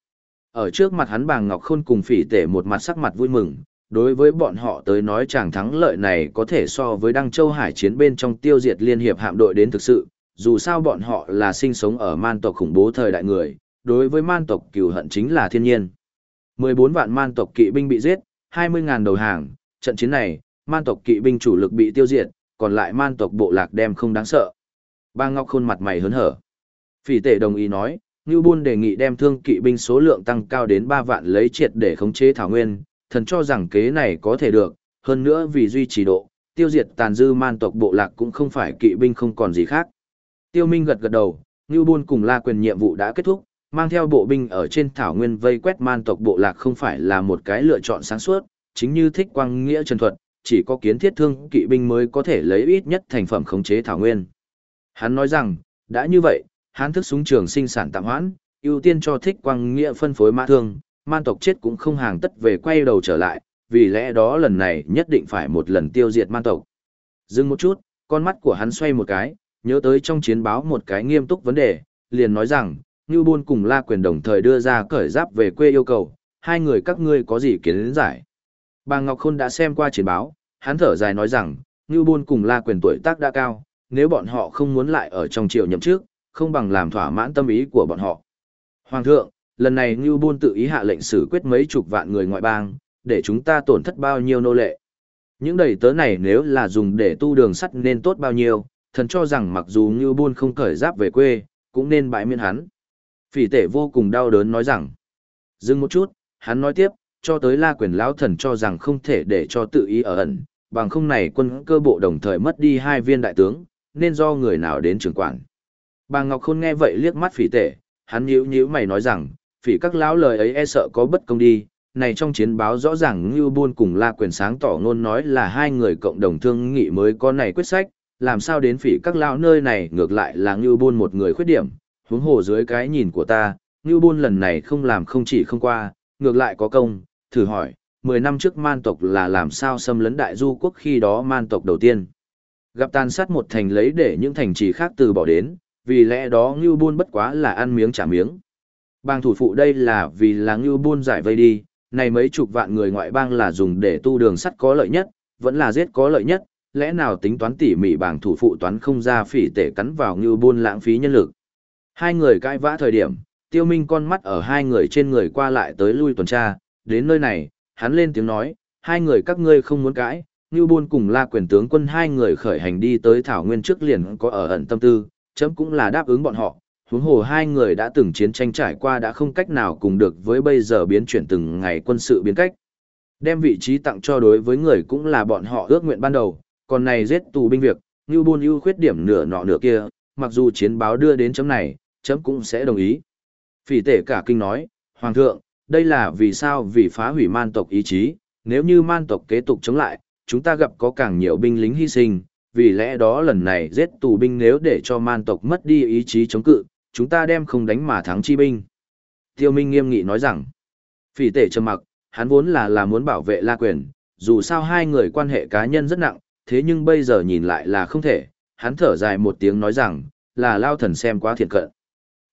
Ở trước mặt hắn bàng Ngọc Khôn cùng phỉ tể một mặt sắc mặt vui mừng, đối với bọn họ tới nói chàng thắng lợi này có thể so với Đăng Châu Hải chiến bên trong tiêu diệt liên hiệp hạm đội đến thực sự, dù sao bọn họ là sinh sống ở man tộc khủng bố thời đại người, đối với man tộc cừu hận chính là thiên nhiên. 14 vạn man tộc kỵ binh bị giết, 20.000 đầu hàng, trận chiến này, man tộc kỵ binh chủ lực bị tiêu diệt, còn lại man tộc bộ lạc đem không đáng sợ. Ba Ngọc Khôn mặt mày hớn hở. Phỉ tệ đồng ý nói, Ngưu Bôn đề nghị đem thương kỵ binh số lượng tăng cao đến 3 vạn lấy triệt để khống chế Thảo Nguyên, thần cho rằng kế này có thể được, hơn nữa vì duy trì độ, tiêu diệt tàn dư man tộc bộ lạc cũng không phải kỵ binh không còn gì khác. Tiêu Minh gật gật đầu, Ngưu Bôn cùng La Quyền nhiệm vụ đã kết thúc, mang theo bộ binh ở trên thảo nguyên vây quét man tộc bộ lạc không phải là một cái lựa chọn sáng suốt, chính như thích quang nghĩa trần thuật, chỉ có kiến thiết thương kỵ binh mới có thể lấy ít nhất thành phẩm khống chế thảo nguyên. Hắn nói rằng, đã như vậy, hắn thức súng trường sinh sản tạm hoãn, ưu tiên cho thích quang nghĩa phân phối mã thương, man tộc chết cũng không hàng tất về quay đầu trở lại, vì lẽ đó lần này nhất định phải một lần tiêu diệt man tộc. Dừng một chút, con mắt của hắn xoay một cái, nhớ tới trong chiến báo một cái nghiêm túc vấn đề, liền nói rằng, Ngưu Bôn cùng La Quyền đồng thời đưa ra cởi giáp về quê yêu cầu, hai người các ngươi có gì kiến giải. Bà Ngọc Khôn đã xem qua chiến báo, hắn thở dài nói rằng, Ngưu Bôn cùng La Quyền tuổi tác đã cao, nếu bọn họ không muốn lại ở trong triều nhậm trước, không bằng làm thỏa mãn tâm ý của bọn họ. Hoàng thượng, lần này Ngưu Bôn tự ý hạ lệnh xử quyết mấy chục vạn người ngoại bang, để chúng ta tổn thất bao nhiêu nô lệ. Những đầy tớ này nếu là dùng để tu đường sắt nên tốt bao nhiêu, thần cho rằng mặc dù Ngưu Bôn không cởi giáp về quê, cũng nên bãi miễn hắn. Phỉ tể vô cùng đau đớn nói rằng, dừng một chút, hắn nói tiếp, cho tới la quyền lão thần cho rằng không thể để cho tự ý ở ẩn, bằng không này quân cơ bộ đồng thời mất đi hai viên đại tướng, nên do người nào đến trưởng quản. Bà Ngọc Khôn nghe vậy liếc mắt phỉ tể, hắn nhíu nhíu mày nói rằng, phỉ các lão lời ấy e sợ có bất công đi, này trong chiến báo rõ ràng như buôn cùng la quyền sáng tỏ ngôn nói là hai người cộng đồng thương nghị mới có này quyết sách, làm sao đến phỉ các lão nơi này ngược lại là như buôn một người khuyết điểm, huống hồ dưới cái nhìn của ta, Ngưu Bôn lần này không làm không chỉ không qua, ngược lại có công, thử hỏi, 10 năm trước man tộc là làm sao xâm lấn đại du quốc khi đó man tộc đầu tiên. Gặp tàn sát một thành lấy để những thành trì khác từ bỏ đến, vì lẽ đó Ngưu Bôn bất quá là ăn miếng trả miếng. Bang thủ phụ đây là vì là Ngưu Bôn giải vây đi, này mấy chục vạn người ngoại bang là dùng để tu đường sắt có lợi nhất, vẫn là giết có lợi nhất, lẽ nào tính toán tỉ mỉ bảng thủ phụ toán không ra phỉ tể cắn vào Ngưu Bôn lãng phí nhân lực. Hai người cãi vã thời điểm, tiêu minh con mắt ở hai người trên người qua lại tới lui tuần tra, đến nơi này, hắn lên tiếng nói, hai người các ngươi không muốn cãi, Ngưu Bôn cùng La quyền tướng quân hai người khởi hành đi tới Thảo Nguyên trước liền có ở ẩn tâm tư, chấm cũng là đáp ứng bọn họ, huống hồ hai người đã từng chiến tranh trải qua đã không cách nào cùng được với bây giờ biến chuyển từng ngày quân sự biến cách. Đem vị trí tặng cho đối với người cũng là bọn họ ước nguyện ban đầu, còn này giết tù binh việc, như Bôn ưu khuyết điểm nửa nọ nửa kia, mặc dù chiến báo đưa đến chấm này, chấm cũng sẽ đồng ý. Phỉ tể cả kinh nói, Hoàng thượng, đây là vì sao vì phá hủy man tộc ý chí, nếu như man tộc kế tục chống lại, chúng ta gặp có càng nhiều binh lính hy sinh, vì lẽ đó lần này giết tù binh nếu để cho man tộc mất đi ý chí chống cự, chúng ta đem không đánh mà thắng chi binh. Tiêu Minh nghiêm nghị nói rằng, phỉ tể trầm mặc, hắn vốn là là muốn bảo vệ la quyền, dù sao hai người quan hệ cá nhân rất nặng, thế nhưng bây giờ nhìn lại là không thể, hắn thở dài một tiếng nói rằng, là lao thần xem quá thiện cận.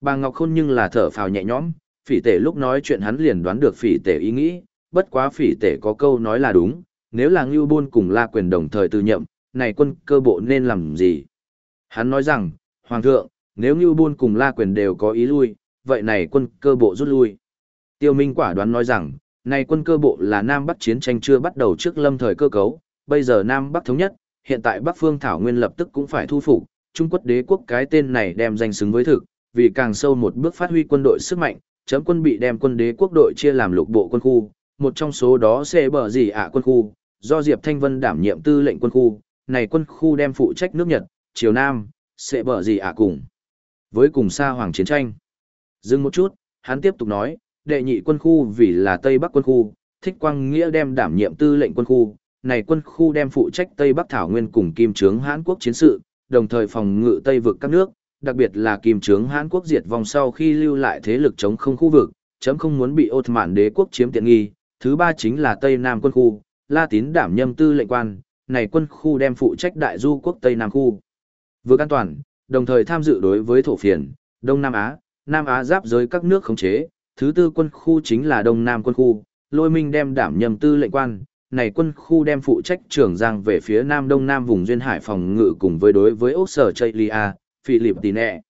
Bà Ngọc Khôn nhưng là thở phào nhẹ nhõm, phỉ tể lúc nói chuyện hắn liền đoán được phỉ tể ý nghĩ, bất quá phỉ tể có câu nói là đúng, nếu là Ngưu Bôn cùng La Quyền đồng thời từ nhậm, này quân cơ bộ nên làm gì? Hắn nói rằng, Hoàng thượng, nếu như buôn cùng La Quyền đều có ý lui, vậy này quân cơ bộ rút lui. Tiêu Minh quả đoán nói rằng, này quân cơ bộ là Nam Bắc chiến tranh chưa bắt đầu trước lâm thời cơ cấu, bây giờ Nam Bắc thống nhất, hiện tại Bắc Phương Thảo Nguyên lập tức cũng phải thu phục, Trung Quốc đế quốc cái tên này đem danh xứng với thực, vì càng sâu một bước phát huy quân đội sức mạnh, chấm quân bị đem quân đế quốc đội chia làm lục bộ quân khu, một trong số đó sẽ bở gì ạ quân khu, do Diệp Thanh Vân đảm nhiệm tư lệnh quân khu, này quân khu đem phụ trách nước Nhật, Triều Nam, sẽ bở gì ạ cùng. Với cùng xa hoàng chiến tranh. Dừng một chút, hắn tiếp tục nói, đệ nhị quân khu vì là Tây Bắc quân khu, thích quang nghĩa đem đảm nhiệm tư lệnh quân khu, này quân khu đem phụ trách Tây Bắc Thảo Nguyên cùng Kim Trướng Hán Quốc chiến sự, đồng thời phòng ngự Tây vực các nước, đặc biệt là Kim Trướng Hán Quốc diệt vòng sau khi lưu lại thế lực chống không khu vực, chấm không muốn bị Ốt Mạn đế quốc chiếm tiện nghi. Thứ ba chính là Tây Nam quân khu, La Tín đảm nhâm tư lệnh quan, này quân khu đem phụ trách đại du quốc Tây Nam khu. Vượt an toàn, đồng thời tham dự đối với thổ phiền, Đông Nam Á, Nam Á giáp giới các nước khống chế. Thứ tư quân khu chính là Đông Nam quân khu, Lôi Minh đem đảm nhầm tư lệnh quan, này quân khu đem phụ trách trưởng giang về phía nam đông nam vùng duyên hải phòng ngự cùng với đối với ốc sở Chaylia, Philippines,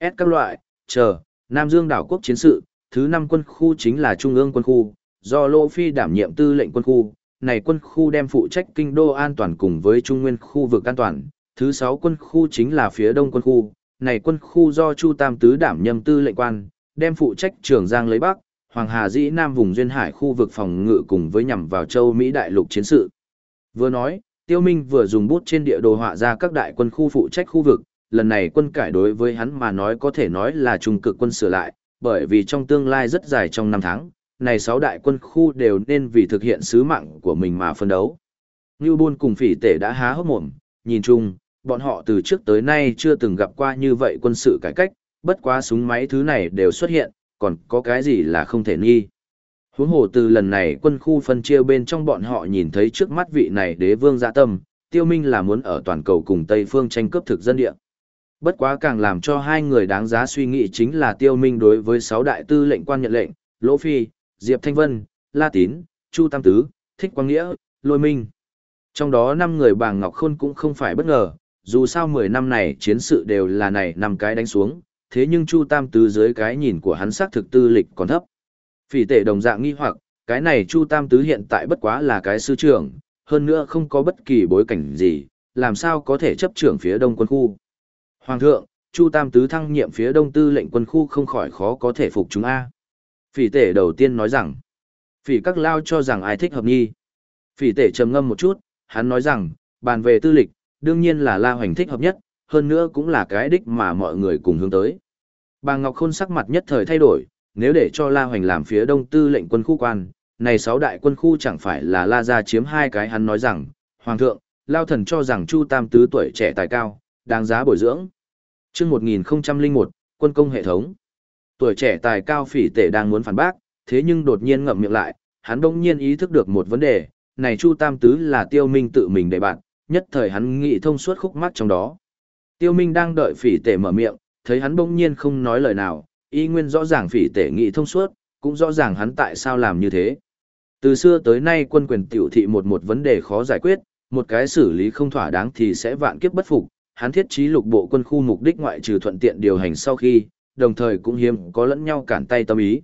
S các loại, chờ, Nam Dương đảo quốc chiến sự, thứ năm quân khu chính là Trung ương quân khu, do Lô Phi đảm nhiệm tư lệnh quân khu, này quân khu đem phụ trách kinh đô an toàn cùng với Trung Nguyên khu vực an toàn, thứ sáu quân khu chính là phía đông quân khu, này quân khu do Chu Tam Tứ đảm nhâm tư lệnh quan, đem phụ trách trường giang lấy bắc, Hoàng Hà dĩ Nam vùng duyên hải khu vực phòng ngự cùng với nhằm vào châu Mỹ đại lục chiến sự. Vừa nói, Tiêu Minh vừa dùng bút trên địa đồ họa ra các đại quân khu phụ trách khu vực, lần này quân cải đối với hắn mà nói có thể nói là trung cực quân sửa lại, bởi vì trong tương lai rất dài trong năm tháng, này sáu đại quân khu đều nên vì thực hiện sứ mạng của mình mà phân đấu. Ngưu Bôn cùng phỉ tể đã há hốc mồm, nhìn chung, bọn họ từ trước tới nay chưa từng gặp qua như vậy quân sự cải cách, bất quá súng máy thứ này đều xuất hiện, còn có cái gì là không thể nghi. Huống hồ từ lần này quân khu phân chia bên trong bọn họ nhìn thấy trước mắt vị này đế vương dạ tâm, tiêu minh là muốn ở toàn cầu cùng Tây phương tranh cướp thực dân địa. Bất quá càng làm cho hai người đáng giá suy nghĩ chính là tiêu minh đối với sáu đại tư lệnh quan nhận lệnh, Lỗ Phi, Diệp Thanh Vân, La Tín, Chu Tam Tứ, Thích Quang Nghĩa, Lôi Minh. Trong đó năm người bàng Ngọc Khôn cũng không phải bất ngờ, dù sao 10 năm này chiến sự đều là này năm cái đánh xuống, thế nhưng Chu Tam Tứ dưới cái nhìn của hắn xác thực tư lịch còn thấp. Phỉ tệ đồng dạng nghi hoặc, cái này Chu Tam Tứ hiện tại bất quá là cái sư trưởng, hơn nữa không có bất kỳ bối cảnh gì, làm sao có thể chấp trưởng phía đông quân khu. Hoàng thượng, Chu Tam Tứ thăng nhiệm phía đông tư lệnh quân khu không khỏi khó có thể phục chúng A. Phỉ tể đầu tiên nói rằng, phỉ các lao cho rằng ai thích hợp nghi. Phỉ tể trầm ngâm một chút, hắn nói rằng, bàn về tư lịch, đương nhiên là La Hoành thích hợp nhất, hơn nữa cũng là cái đích mà mọi người cùng hướng tới. Bà Ngọc Khôn sắc mặt nhất thời thay đổi, nếu để cho La Hoành làm phía đông tư lệnh quân khu quan, này sáu đại quân khu chẳng phải là La Gia chiếm hai cái hắn nói rằng, Hoàng thượng, Lao Thần cho rằng Chu Tam Tứ tuổi trẻ tài cao, đáng giá bồi dưỡng. Trước 1001, quân công hệ thống. Tuổi trẻ tài cao phỉ tể đang muốn phản bác, thế nhưng đột nhiên ngậm miệng lại, hắn đông nhiên ý thức được một vấn đề, này Chu Tam Tứ là tiêu minh tự mình để bạn, nhất thời hắn nghĩ thông suốt khúc mắc trong đó. Tiêu minh đang đợi phỉ tể mở miệng, thấy hắn đông nhiên không nói lời nào, y nguyên rõ ràng phỉ tể nghĩ thông suốt, cũng rõ ràng hắn tại sao làm như thế. Từ xưa tới nay quân quyền tiểu thị một một vấn đề khó giải quyết, một cái xử lý không thỏa đáng thì sẽ vạn kiếp bất phục, hắn thiết trí lục bộ quân khu mục đích ngoại trừ thuận tiện điều hành sau khi, đồng thời cũng hiếm có lẫn nhau cản tay tâm ý.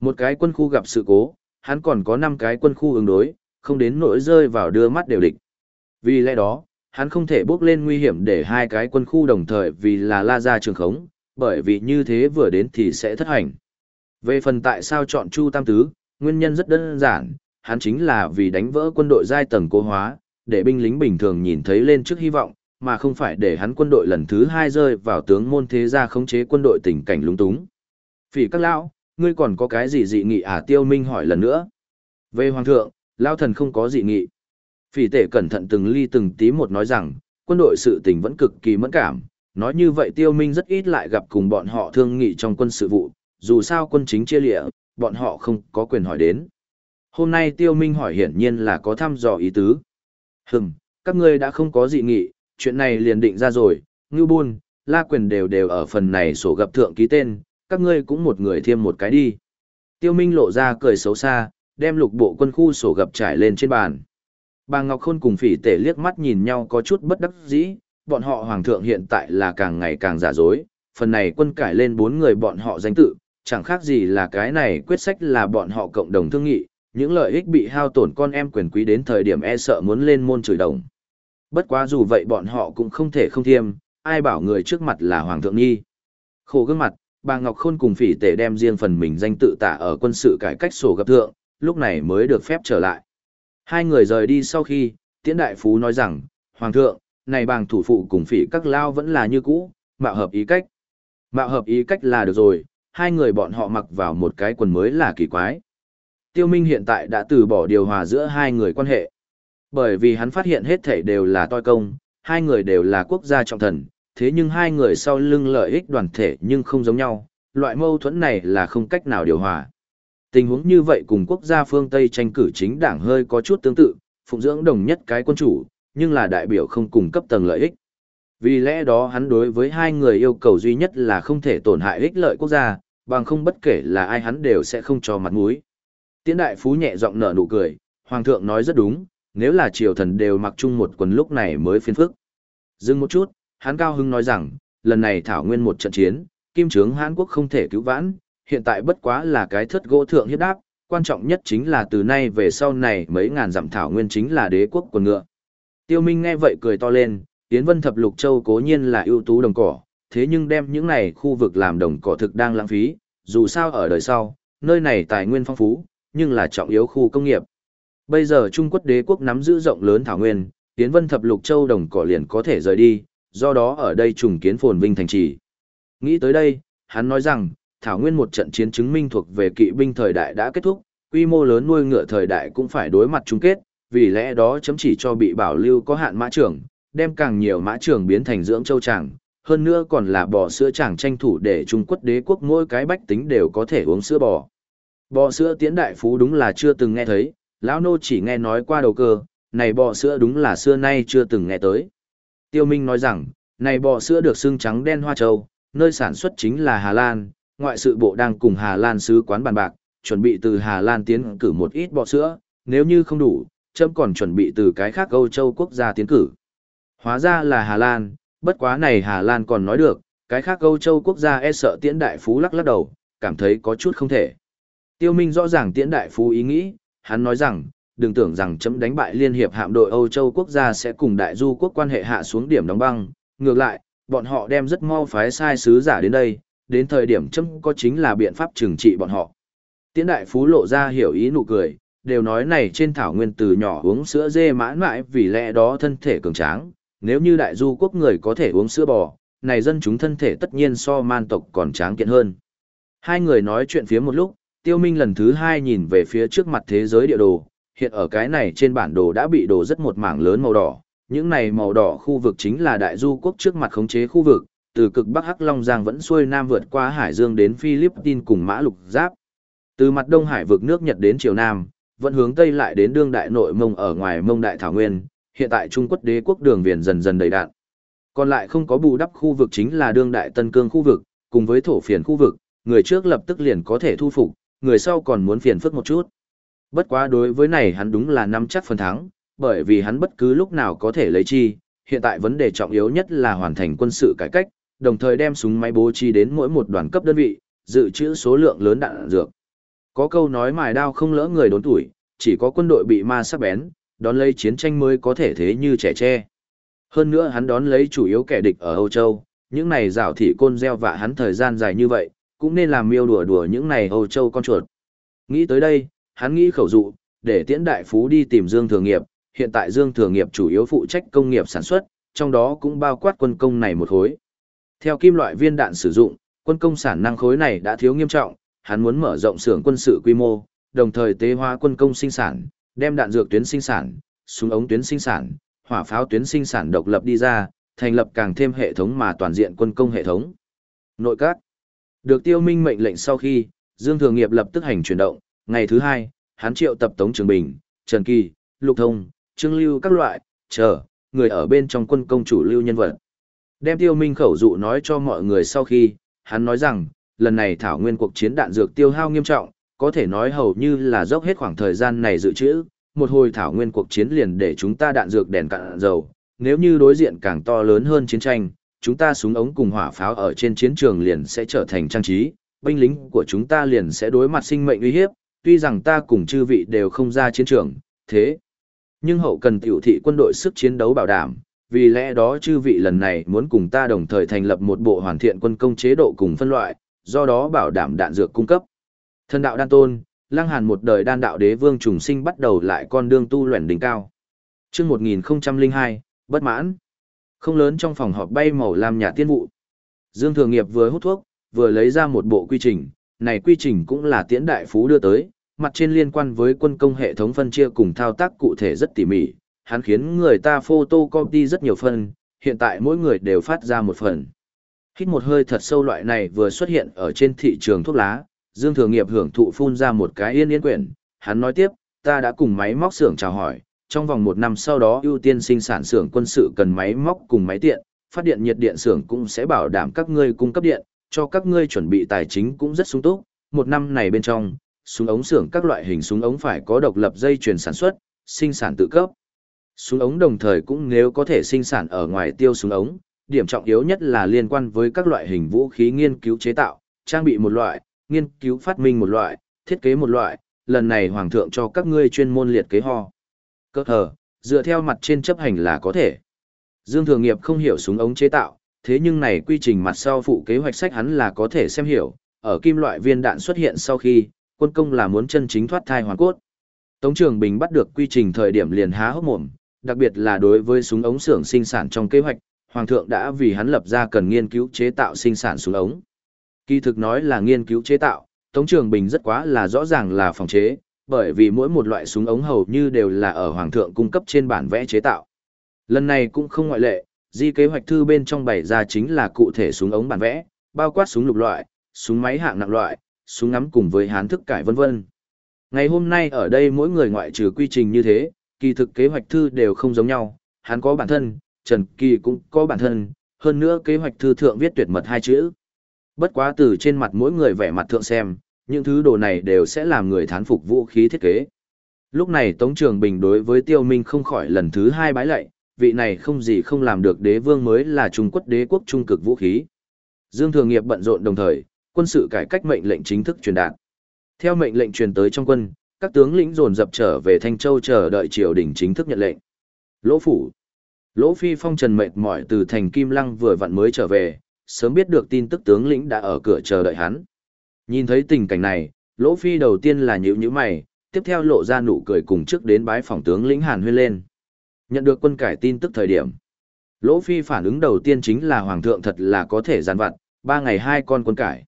Một cái quân khu gặp sự cố, hắn còn có 5 cái quân khu ứng đối, không đến nỗi rơi vào đưa mắt đều địch. Vì lẽ đó, hắn không thể bước lên nguy hiểm để hai cái quân khu đồng thời vì là la ra trường khống, bởi vì như thế vừa đến thì sẽ thất hành. Về phần tại sao chọn Chu Tam Tứ, nguyên nhân rất đơn giản, hắn chính là vì đánh vỡ quân đội giai tầng cố hóa, để binh lính bình thường nhìn thấy lên trước hy vọng, mà không phải để hắn quân đội lần thứ hai rơi vào tướng môn thế gia khống chế quân đội tình cảnh lúng túng. Phỉ các lão, ngươi còn có cái gì dị nghị à tiêu minh hỏi lần nữa. Về hoàng thượng, lao thần không có dị nghị. Phỉ tể cẩn thận từng ly từng tí một nói rằng, quân đội sự tình vẫn cực kỳ mẫn cảm, nói như vậy tiêu minh rất ít lại gặp cùng bọn họ thương nghị trong quân sự vụ, dù sao quân chính chia lịa, bọn họ không có quyền hỏi đến. Hôm nay tiêu minh hỏi hiển nhiên là có thăm dò ý tứ. Hừm, các ngươi đã không có dị nghị, chuyện này liền định ra rồi, ngưu buôn, la quyền đều đều ở phần này sổ gặp thượng ký tên, các ngươi cũng một người thêm một cái đi. Tiêu Minh lộ ra cười xấu xa, đem lục bộ quân khu sổ gặp trải lên trên bàn. Bà Ngọc Khôn cùng phỉ tể liếc mắt nhìn nhau có chút bất đắc dĩ, bọn họ hoàng thượng hiện tại là càng ngày càng giả dối, phần này quân cải lên bốn người bọn họ danh tự, chẳng khác gì là cái này quyết sách là bọn họ cộng đồng thương nghị, những lợi ích bị hao tổn con em quyền quý đến thời điểm e sợ muốn lên môn chửi đồng. Bất quá dù vậy bọn họ cũng không thể không thiêm, ai bảo người trước mặt là Hoàng thượng Nhi. Khổ gương mặt, bà Ngọc Khôn cùng phỉ tể đem riêng phần mình danh tự tả ở quân sự cải cách sổ gặp thượng, lúc này mới được phép trở lại. Hai người rời đi sau khi, Tiễn Đại Phú nói rằng, Hoàng thượng, này bàng thủ phụ cùng phỉ các lao vẫn là như cũ, mạo hợp ý cách. Mạo hợp ý cách là được rồi, hai người bọn họ mặc vào một cái quần mới là kỳ quái. Tiêu Minh hiện tại đã từ bỏ điều hòa giữa hai người quan hệ. Bởi vì hắn phát hiện hết thể đều là toi công, hai người đều là quốc gia trọng thần, thế nhưng hai người sau lưng lợi ích đoàn thể nhưng không giống nhau, loại mâu thuẫn này là không cách nào điều hòa. Tình huống như vậy cùng quốc gia phương Tây tranh cử chính đảng hơi có chút tương tự, phụng dưỡng đồng nhất cái quân chủ, nhưng là đại biểu không cùng cấp tầng lợi ích. Vì lẽ đó hắn đối với hai người yêu cầu duy nhất là không thể tổn hại ích lợi quốc gia, bằng không bất kể là ai hắn đều sẽ không cho mặt mũi. Tiễn đại phú nhẹ giọng nở nụ cười, hoàng thượng nói rất đúng, nếu là triều thần đều mặc chung một quần lúc này mới phiền phức. Dừng một chút, hắn cao hưng nói rằng, lần này thảo nguyên một trận chiến, kim trướng Hán Quốc không thể cứu vãn, hiện tại bất quá là cái thất gỗ thượng hiếp đáp, quan trọng nhất chính là từ nay về sau này mấy ngàn dặm thảo nguyên chính là đế quốc quần ngựa. Tiêu Minh nghe vậy cười to lên, Tiến Vân Thập Lục Châu cố nhiên là ưu tú đồng cỏ, thế nhưng đem những này khu vực làm đồng cỏ thực đang lãng phí, dù sao ở đời sau, nơi này tài nguyên phong phú, nhưng là trọng yếu khu công nghiệp. Bây giờ Trung Quốc đế quốc nắm giữ rộng lớn thảo nguyên, Tiến Vân Thập Lục Châu đồng cỏ liền có thể rời đi, do đó ở đây trùng kiến phồn vinh thành trì. Nghĩ tới đây, hắn nói rằng, thảo nguyên một trận chiến chứng minh thuộc về kỵ binh thời đại đã kết thúc, quy mô lớn nuôi ngựa thời đại cũng phải đối mặt chung kết, vì lẽ đó chấm chỉ cho bị bảo lưu có hạn mã trưởng, đem càng nhiều mã trưởng biến thành dưỡng châu tràng, hơn nữa còn là bò sữa chàng tranh thủ để Trung Quốc đế quốc mỗi cái bách tính đều có thể uống sữa bò. Bò sữa tiến đại phú đúng là chưa từng nghe thấy, lão nô chỉ nghe nói qua đầu cơ, này bò sữa đúng là xưa nay chưa từng nghe tới. Tiêu Minh nói rằng, này bò sữa được xưng trắng đen hoa châu, nơi sản xuất chính là Hà Lan, ngoại sự bộ đang cùng Hà Lan sứ quán bàn bạc, chuẩn bị từ Hà Lan tiến cử một ít bò sữa, nếu như không đủ, chấm còn chuẩn bị từ cái khác Âu Châu quốc gia tiến cử. Hóa ra là Hà Lan, bất quá này Hà Lan còn nói được, cái khác Âu Châu quốc gia e sợ tiễn đại phú lắc lắc đầu, cảm thấy có chút không thể. Tiêu Minh rõ ràng tiễn đại phú ý nghĩ, hắn nói rằng, đừng tưởng rằng chấm đánh bại liên hiệp hạm đội Âu Châu quốc gia sẽ cùng đại du quốc quan hệ hạ xuống điểm đóng băng, ngược lại, bọn họ đem rất mau phái sai sứ giả đến đây, đến thời điểm chấm có chính là biện pháp trừng trị bọn họ. Tiễn đại phú lộ ra hiểu ý nụ cười, đều nói này trên thảo nguyên từ nhỏ uống sữa dê mãn mãi vì lẽ đó thân thể cường tráng, nếu như đại du quốc người có thể uống sữa bò, này dân chúng thân thể tất nhiên so man tộc còn tráng kiện hơn. Hai người nói chuyện phía một lúc, tiêu minh lần thứ hai nhìn về phía trước mặt thế giới địa đồ, hiện ở cái này trên bản đồ đã bị đổ rất một mảng lớn màu đỏ, những này màu đỏ khu vực chính là đại du quốc trước mặt khống chế khu vực, từ cực Bắc Hắc Long Giang vẫn xuôi nam vượt qua Hải Dương đến Philippines cùng Mã Lục Giáp. Từ mặt Đông Hải vực nước Nhật đến Triều Nam, vẫn hướng Tây lại đến đương đại nội mông ở ngoài mông đại thảo nguyên, hiện tại Trung Quốc đế quốc đường viền dần dần đầy đạn. Còn lại không có bù đắp khu vực chính là đương đại Tân Cương khu vực, cùng với thổ phiền khu vực, người trước lập tức liền có thể thu phục, người sau còn muốn phiền phức một chút. Bất quá đối với này hắn đúng là nắm chắc phần thắng, bởi vì hắn bất cứ lúc nào có thể lấy chi, hiện tại vấn đề trọng yếu nhất là hoàn thành quân sự cải cách, đồng thời đem súng máy bố trí đến mỗi một đoàn cấp đơn vị, dự trữ số lượng lớn đạn dược. Có câu nói mài đao không lỡ người đốn tuổi, chỉ có quân đội bị ma sắc bén, đón lấy chiến tranh mới có thể thế như trẻ tre. Hơn nữa hắn đón lấy chủ yếu kẻ địch ở Âu Châu, những này rào thị côn gieo vạ hắn thời gian dài như vậy, cũng nên làm miêu đùa đùa những này Âu Châu con chuột. Nghĩ tới đây, hắn nghĩ khẩu dụ, để tiễn đại phú đi tìm Dương Thừa Nghiệp, hiện tại Dương Thừa Nghiệp chủ yếu phụ trách công nghiệp sản xuất, trong đó cũng bao quát quân công này một khối. Theo kim loại viên đạn sử dụng, quân công sản năng khối này đã thiếu nghiêm trọng, hắn muốn mở rộng xưởng quân sự quy mô, đồng thời tế hóa quân công sinh sản, đem đạn dược tuyến sinh sản, súng ống tuyến sinh sản, hỏa pháo tuyến sinh sản độc lập đi ra, thành lập càng thêm hệ thống mà toàn diện quân công hệ thống. Nội các. Được Tiêu Minh mệnh lệnh sau khi, Dương Thường Nghiệp lập tức hành chuyển động, ngày thứ hai, hắn triệu tập Tống Trường Bình, Trần Kỳ, Lục Thông, Trương Lưu các loại, chờ, người ở bên trong quân công chủ lưu nhân vật. Đem Tiêu Minh khẩu dụ nói cho mọi người sau khi, hắn nói rằng, lần này thảo nguyên cuộc chiến đạn dược tiêu hao nghiêm trọng, có thể nói hầu như là dốc hết khoảng thời gian này dự trữ, một hồi thảo nguyên cuộc chiến liền để chúng ta đạn dược đèn cạn dầu, nếu như đối diện càng to lớn hơn chiến tranh, chúng ta súng ống cùng hỏa pháo ở trên chiến trường liền sẽ trở thành trang trí, binh lính của chúng ta liền sẽ đối mặt sinh mệnh uy hiếp, tuy rằng ta cùng chư vị đều không ra chiến trường, thế nhưng hậu cần tiểu thị quân đội sức chiến đấu bảo đảm, vì lẽ đó chư vị lần này muốn cùng ta đồng thời thành lập một bộ hoàn thiện quân công chế độ cùng phân loại, do đó bảo đảm đạn dược cung cấp. Thần đạo đan tôn, Lăng Hàn một đời đan đạo đế vương trùng sinh bắt đầu lại con đường tu luyện đỉnh cao. Chương 1002, bất mãn. Không lớn trong phòng họp bay màu làm nhà tiên vụ. Dương Thường Nghiệp vừa hút thuốc, vừa lấy ra một bộ quy trình, này quy trình cũng là tiễn đại phú đưa tới, mặt trên liên quan với quân công hệ thống phân chia cùng thao tác cụ thể rất tỉ mỉ, hắn khiến người ta photocopy rất nhiều phần, hiện tại mỗi người đều phát ra một phần. Hít một hơi thật sâu loại này vừa xuất hiện ở trên thị trường thuốc lá, Dương Thường Nghiệp hưởng thụ phun ra một cái yên yên quyển, hắn nói tiếp, ta đã cùng máy móc xưởng chào hỏi, trong vòng một năm sau đó ưu tiên sinh sản xưởng quân sự cần máy móc cùng máy tiện, phát điện nhiệt điện xưởng cũng sẽ bảo đảm các ngươi cung cấp điện, cho các ngươi chuẩn bị tài chính cũng rất sung túc. Một năm này bên trong, súng ống xưởng các loại hình súng ống phải có độc lập dây chuyền sản xuất, sinh sản tự cấp. Súng ống đồng thời cũng nếu có thể sinh sản ở ngoài tiêu súng ống, điểm trọng yếu nhất là liên quan với các loại hình vũ khí nghiên cứu chế tạo, trang bị một loại, nghiên cứu phát minh một loại, thiết kế một loại, lần này hoàng thượng cho các ngươi chuyên môn liệt kế ho. Cơ hờ, dựa theo mặt trên chấp hành là có thể. Dương Thường Nghiệp không hiểu súng ống chế tạo, thế nhưng này quy trình mặt sau phụ kế hoạch sách hắn là có thể xem hiểu, ở kim loại viên đạn xuất hiện sau khi, quân công là muốn chân chính thoát thai hoàn cốt. Tống Trường Bình bắt được quy trình thời điểm liền há hốc mồm, đặc biệt là đối với súng ống xưởng sinh sản trong kế hoạch, Hoàng thượng đã vì hắn lập ra cần nghiên cứu chế tạo sinh sản súng ống. Kỳ thực nói là nghiên cứu chế tạo, Tống Trường Bình rất quá là rõ ràng là phòng chế, bởi vì mỗi một loại súng ống hầu như đều là ở Hoàng thượng cung cấp trên bản vẽ chế tạo. Lần này cũng không ngoại lệ, di kế hoạch thư bên trong bày ra chính là cụ thể súng ống bản vẽ, bao quát súng lục loại, súng máy hạng nặng loại, súng ngắm cùng với hán thức cải vân vân. Ngày hôm nay ở đây mỗi người ngoại trừ quy trình như thế, kỳ thực kế hoạch thư đều không giống nhau, hắn có bản thân, Trần Kỳ cũng có bản thân, hơn nữa kế hoạch thư thượng viết tuyệt mật hai chữ. Bất quá từ trên mặt mỗi người vẻ mặt thượng xem, những thứ đồ này đều sẽ làm người thán phục vũ khí thiết kế. Lúc này Tống Trường Bình đối với Tiêu Minh không khỏi lần thứ hai bái lạy, vị này không gì không làm được đế vương mới là Trung Quốc đế quốc trung cực vũ khí. Dương Thường Nghiệp bận rộn đồng thời, quân sự cải cách mệnh lệnh chính thức truyền đạt. Theo mệnh lệnh truyền tới trong quân, các tướng lĩnh dồn dập trở về Thanh Châu chờ đợi triều đình chính thức nhận lệnh. Lỗ phủ. Lỗ Phi Phong trần mệt mỏi từ thành Kim Lăng vừa vặn mới trở về, sớm biết được tin tức tướng lĩnh đã ở cửa chờ đợi hắn. Nhìn thấy tình cảnh này, Lỗ Phi đầu tiên là nhíu nhíu mày, tiếp theo lộ ra nụ cười cùng trước đến bái phòng tướng lĩnh Hàn Huyên lên. Nhận được quân cải tin tức thời điểm. Lỗ Phi phản ứng đầu tiên chính là Hoàng thượng thật là có thể giàn vặt, ba ngày hai con quân cải.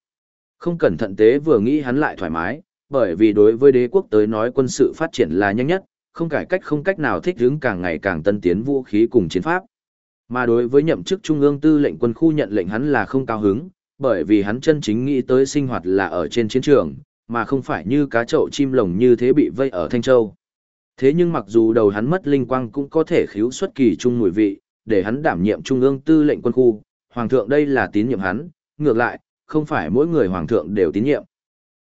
Không cẩn thận tế vừa nghĩ hắn lại thoải mái, bởi vì đối với đế quốc tới nói quân sự phát triển là nhanh nhất, không cải cách không cách nào thích ứng càng ngày càng tân tiến vũ khí cùng chiến pháp. Mà đối với nhậm chức trung ương tư lệnh quân khu nhận lệnh hắn là không cao hứng, bởi vì hắn chân chính nghĩ tới sinh hoạt là ở trên chiến trường, mà không phải như cá trậu chim lồng như thế bị vây ở Thanh Châu. Thế nhưng mặc dù đầu hắn mất linh quang cũng có thể khiếu xuất kỳ trung mùi vị, để hắn đảm nhiệm trung ương tư lệnh quân khu, hoàng thượng đây là tín nhiệm hắn, ngược lại, không phải mỗi người hoàng thượng đều tín nhiệm.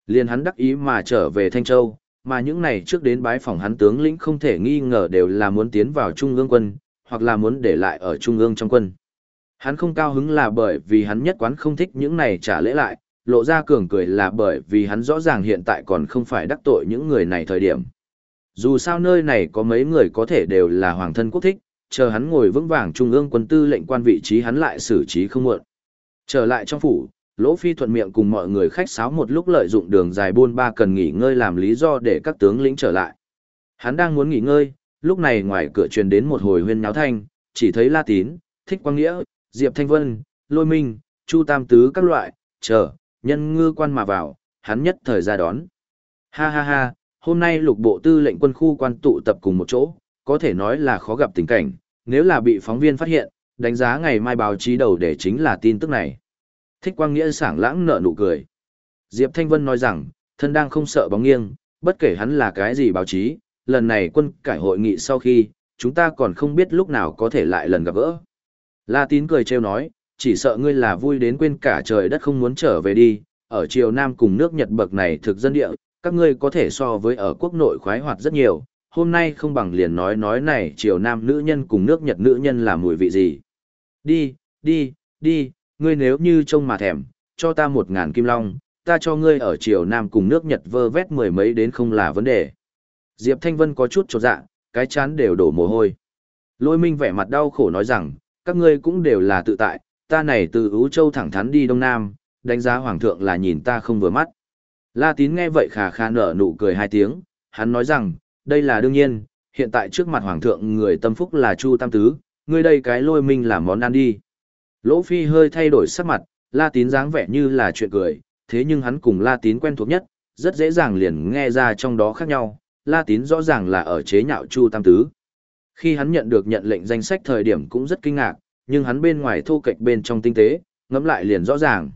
Liên hắn đắc ý mà trở về Thanh Châu, mà những này trước đến bái phòng hắn tướng lĩnh không thể nghi ngờ đều là muốn tiến vào trung ương quân, hoặc là muốn để lại ở trung ương trong quân. Hắn không cao hứng là bởi vì hắn nhất quán không thích những này trả lễ lại, lộ ra cường cười là bởi vì hắn rõ ràng hiện tại còn không phải đắc tội những người này thời điểm. Dù sao nơi này có mấy người có thể đều là hoàng thân quốc thích, chờ hắn ngồi vững vàng trung ương quân tư lệnh quan vị trí hắn lại xử trí không muộn. Trở lại trong phủ, Lỗ Phi thuận miệng cùng mọi người khách sáo một lúc lợi dụng đường dài buôn ba cần nghỉ ngơi làm lý do để các tướng lĩnh trở lại. Hắn đang muốn nghỉ ngơi, lúc này ngoài cửa truyền đến một hồi huyên nháo thanh, chỉ thấy La Tín, Thích Quang Nghĩa, Diệp Thanh Vân, Lôi Minh, Chu Tam Tứ các loại, chờ, nhân ngư quan mà vào, hắn nhất thời ra đón. Ha ha ha, hôm nay lục bộ tư lệnh quân khu quan tụ tập cùng một chỗ, có thể nói là khó gặp tình cảnh, nếu là bị phóng viên phát hiện, đánh giá ngày mai báo chí đầu để chính là tin tức này. Thích Quang Nghĩa sảng lãng nở nụ cười. Diệp Thanh Vân nói rằng, thân đang không sợ bóng nghiêng, bất kể hắn là cái gì báo chí, lần này quân cải hội nghị sau khi, chúng ta còn không biết lúc nào có thể lại lần gặp gỡ. La Tín cười trêu nói, chỉ sợ ngươi là vui đến quên cả trời đất không muốn trở về đi, ở triều Nam cùng nước Nhật bậc này thực dân địa, các ngươi có thể so với ở quốc nội khoái hoạt rất nhiều, hôm nay không bằng liền nói nói này triều Nam nữ nhân cùng nước Nhật nữ nhân là mùi vị gì. Đi, đi, đi, ngươi nếu như trông mà thèm, cho ta một ngàn kim long, ta cho ngươi ở triều Nam cùng nước Nhật vơ vét mười mấy đến không là vấn đề. Diệp Thanh Vân có chút trột dạ, cái chán đều đổ mồ hôi. Lôi minh vẻ mặt đau khổ nói rằng, các ngươi cũng đều là tự tại, ta này từ Ú Châu thẳng thắn đi Đông Nam, đánh giá hoàng thượng là nhìn ta không vừa mắt. La tín nghe vậy khà khà nở nụ cười hai tiếng, hắn nói rằng, đây là đương nhiên, hiện tại trước mặt hoàng thượng người tâm phúc là Chu Tam Tứ, ngươi đây cái lôi minh làm món ăn đi. Lỗ Phi hơi thay đổi sắc mặt, La tín dáng vẻ như là chuyện cười, thế nhưng hắn cùng La tín quen thuộc nhất, rất dễ dàng liền nghe ra trong đó khác nhau, La tín rõ ràng là ở chế nhạo Chu Tam Tứ. Khi hắn nhận được nhận lệnh danh sách thời điểm cũng rất kinh ngạc, nhưng hắn bên ngoài thô kệch bên trong tinh tế, ngẫm lại liền rõ ràng.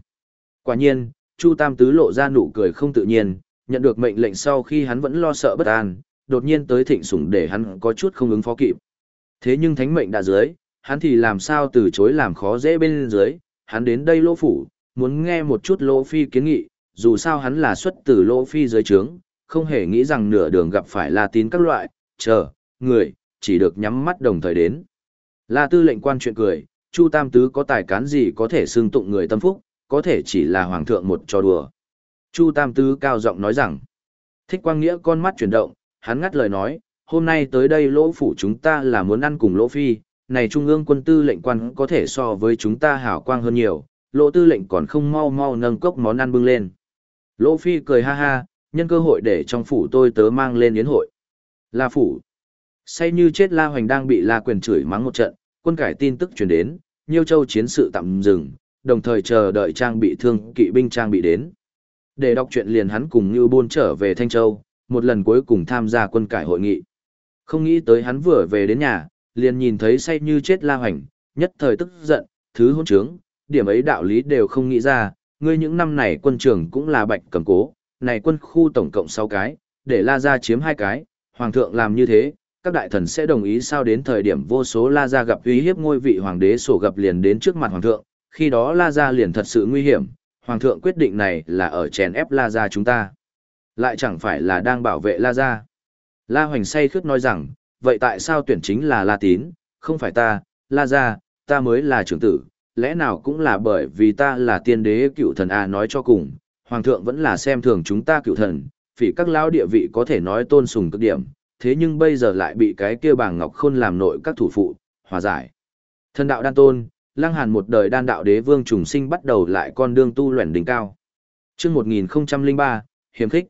Quả nhiên, Chu Tam Tứ lộ ra nụ cười không tự nhiên, nhận được mệnh lệnh sau khi hắn vẫn lo sợ bất an, đột nhiên tới thịnh sủng để hắn có chút không ứng phó kịp. Thế nhưng thánh mệnh đã dưới, hắn thì làm sao từ chối làm khó dễ bên dưới, hắn đến đây lỗ phủ, muốn nghe một chút lỗ phi kiến nghị, dù sao hắn là xuất từ lỗ phi dưới trướng, không hề nghĩ rằng nửa đường gặp phải La Tín các loại, chờ, người, chỉ được nhắm mắt đồng thời đến. La Tư lệnh quan chuyện cười, Chu Tam Tứ có tài cán gì có thể xưng tụng người tâm phúc, có thể chỉ là hoàng thượng một trò đùa. Chu Tam Tứ cao giọng nói rằng, thích quang nghĩa con mắt chuyển động, hắn ngắt lời nói, hôm nay tới đây lỗ phủ chúng ta là muốn ăn cùng lỗ phi, này trung ương quân tư lệnh quan có thể so với chúng ta hảo quang hơn nhiều, lỗ tư lệnh còn không mau mau nâng cốc món ăn bưng lên. Lỗ phi cười ha ha, nhân cơ hội để trong phủ tôi tớ mang lên yến hội. La phủ. Say như chết La Hoành đang bị La Quyền chửi mắng một trận, quân cải tin tức truyền đến, Nhiêu Châu chiến sự tạm dừng, đồng thời chờ đợi trang bị thương kỵ binh trang bị đến. Để đọc chuyện liền hắn cùng Như Bôn trở về Thanh Châu, một lần cuối cùng tham gia quân cải hội nghị. Không nghĩ tới hắn vừa về đến nhà, liền nhìn thấy say như chết La Hoành, nhất thời tức giận, thứ hôn trướng, điểm ấy đạo lý đều không nghĩ ra, ngươi những năm này quân trưởng cũng là bạch cầm cố, này quân khu tổng cộng 6 cái, để La Gia chiếm hai cái, Hoàng thượng làm như thế, các đại thần sẽ đồng ý sao đến thời điểm vô số La Gia gặp uy hiếp ngôi vị hoàng đế sổ gặp liền đến trước mặt Hoàng thượng, khi đó La Gia liền thật sự nguy hiểm, Hoàng thượng quyết định này là ở chèn ép La Gia chúng ta. Lại chẳng phải là đang bảo vệ La Gia. La Hoành say khướt nói rằng, vậy tại sao tuyển chính là La Tín, không phải ta, La Gia, ta mới là trưởng tử, lẽ nào cũng là bởi vì ta là tiên đế cựu thần A nói cho cùng, Hoàng thượng vẫn là xem thường chúng ta cựu thần, vì các lão địa vị có thể nói tôn sùng cực điểm, thế nhưng bây giờ lại bị cái kia bàng ngọc khôn làm nội các thủ phụ, hòa giải. Thần đạo đan tôn, lăng hàn một đời đan đạo đế vương trùng sinh bắt đầu lại con đương tu luyện đỉnh cao. Chương 1003, hiếm khích.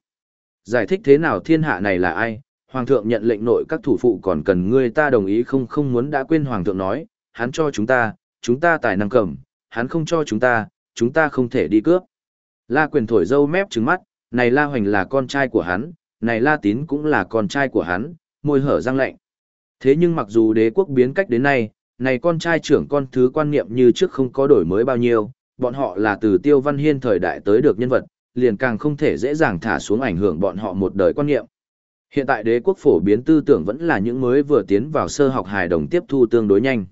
Giải thích thế nào thiên hạ này là ai? Hoàng thượng nhận lệnh nội các thủ phụ còn cần ngươi ta đồng ý không không muốn đã quên hoàng thượng nói, hắn cho chúng ta, chúng ta tài năng cầm, hắn không cho chúng ta, chúng ta không thể đi cướp. La quyền thổi dâu mép trứng mắt, này La Hoành là con trai của hắn, này La Tín cũng là con trai của hắn, môi hở răng lạnh. Thế nhưng mặc dù đế quốc biến cách đến nay, này con trai trưởng con thứ quan niệm như trước không có đổi mới bao nhiêu, bọn họ là từ tiêu văn hiên thời đại tới được nhân vật, liền càng không thể dễ dàng thả xuống ảnh hưởng bọn họ một đời quan niệm. Hiện tại đế quốc phổ biến tư tưởng vẫn là những mới vừa tiến vào sơ học hài đồng tiếp thu tương đối nhanh.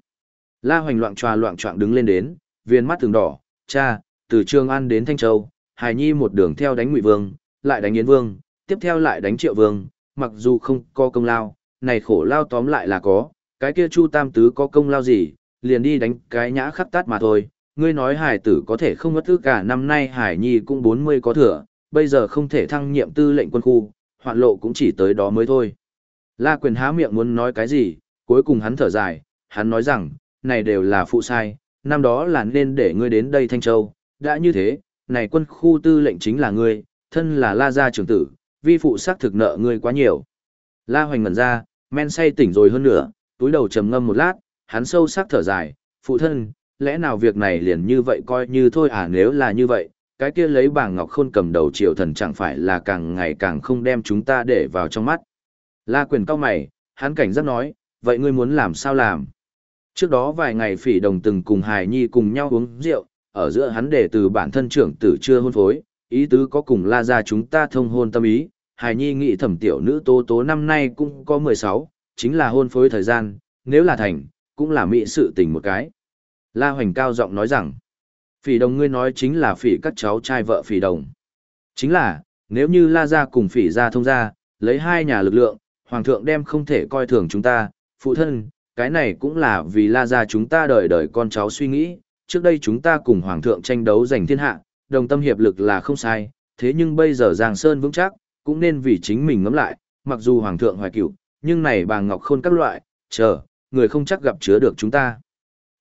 La hoành loạn tròa loạn trọng đứng lên đến, viên mắt từng đỏ, cha, từ Trương An đến Thanh Châu, Hải Nhi một đường theo đánh Ngụy Vương, lại đánh Yến Vương, tiếp theo lại đánh Triệu Vương, mặc dù không có công lao, này khổ lao tóm lại là có, cái kia Chu Tam Tứ có công lao gì, liền đi đánh cái nhã khắp tát mà thôi. Ngươi nói hải tử có thể không mất thứ cả năm nay Hải Nhi cũng 40 có thừa, bây giờ không thể thăng nhiệm tư lệnh quân khu, hoạn lộ cũng chỉ tới đó mới thôi. La quyền há miệng muốn nói cái gì, cuối cùng hắn thở dài, hắn nói rằng, này đều là phụ sai, năm đó là nên để ngươi đến đây Thanh Châu, đã như thế, này quân khu tư lệnh chính là ngươi, thân là La Gia trưởng tử, vi phụ xác thực nợ ngươi quá nhiều. La Hoành ngẩn ra, men say tỉnh rồi hơn nữa, túi đầu trầm ngâm một lát, hắn sâu sắc thở dài, phụ thân, lẽ nào việc này liền như vậy coi như thôi à nếu là như vậy, cái kia lấy bảng ngọc khôn cầm đầu triệu thần chẳng phải là càng ngày càng không đem chúng ta để vào trong mắt. La quyền cao mày, hắn cảnh giác nói, vậy ngươi muốn làm sao làm? Trước đó vài ngày phỉ đồng từng cùng Hải Nhi cùng nhau uống rượu, ở giữa hắn để từ bản thân trưởng tử chưa hôn phối, ý tứ có cùng la ra chúng ta thông hôn tâm ý. Hải Nhi nghĩ thẩm tiểu nữ tố tố năm nay cũng có 16, chính là hôn phối thời gian, nếu là thành, cũng là mỹ sự tình một cái. La Hoành cao giọng nói rằng, phỉ đồng ngươi nói chính là phỉ các cháu trai vợ phỉ đồng. Chính là, nếu như la ra cùng phỉ ra thông ra, lấy hai nhà lực lượng, hoàng thượng đem không thể coi thường chúng ta, phụ thân, cái này cũng là vì la ra chúng ta đời đời con cháu suy nghĩ, trước đây chúng ta cùng hoàng thượng tranh đấu giành thiên hạ, đồng tâm hiệp lực là không sai, thế nhưng bây giờ Giang Sơn vững chắc, cũng nên vì chính mình ngẫm lại, mặc dù hoàng thượng hoài cửu, nhưng này bà Ngọc Khôn các loại, chờ, người không chắc gặp chứa được chúng ta.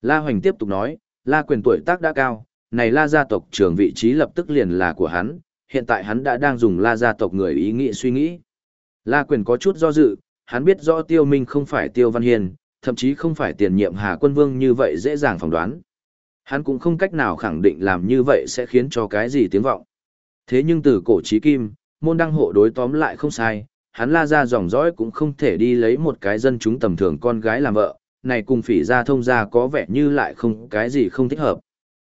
La Hoành tiếp tục nói, La quyền tuổi tác đã cao, này la gia tộc trưởng vị trí lập tức liền là của hắn, hiện tại hắn đã đang dùng la gia tộc người ý nghĩ suy nghĩ. La quyền có chút do dự, hắn biết rõ tiêu minh không phải tiêu văn hiền, thậm chí không phải tiền nhiệm hà quân vương như vậy dễ dàng phỏng đoán. Hắn cũng không cách nào khẳng định làm như vậy sẽ khiến cho cái gì tiếng vọng. Thế nhưng từ cổ chí kim, môn đăng hộ đối tóm lại không sai, hắn la ra dòng dõi cũng không thể đi lấy một cái dân chúng tầm thường con gái làm vợ, này cùng phỉ ra thông ra có vẻ như lại không cái gì không thích hợp.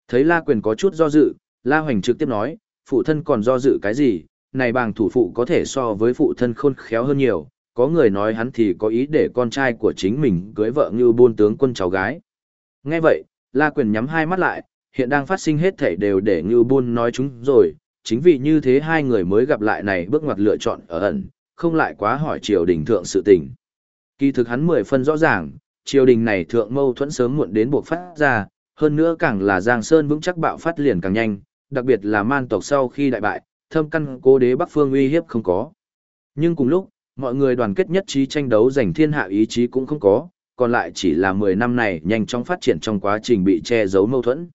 Thấy la quyền có chút do dự, la hoành trực tiếp nói, phụ thân còn do dự cái gì, này bàng thủ phụ có thể so với phụ thân khôn khéo hơn nhiều, có người nói hắn thì có ý để con trai của chính mình cưới vợ như buôn tướng quân cháu gái. Nghe vậy, La Quyền nhắm hai mắt lại, hiện đang phát sinh hết thảy đều để Ngưu buôn nói chúng rồi, chính vì như thế hai người mới gặp lại này bước ngoặt lựa chọn ở ẩn, không lại quá hỏi triều đình thượng sự tình. Kỳ thực hắn mười phân rõ ràng, triều đình này thượng mâu thuẫn sớm muộn đến buộc phát ra, hơn nữa càng là Giang Sơn vững chắc bạo phát liền càng nhanh, đặc biệt là man tộc sau khi đại bại, thâm căn cố đế Bắc Phương uy hiếp không có. Nhưng cùng lúc, mọi người đoàn kết nhất trí tranh đấu giành thiên hạ ý chí cũng không có, còn lại chỉ là 10 năm này nhanh chóng phát triển trong quá trình bị che giấu mâu thuẫn.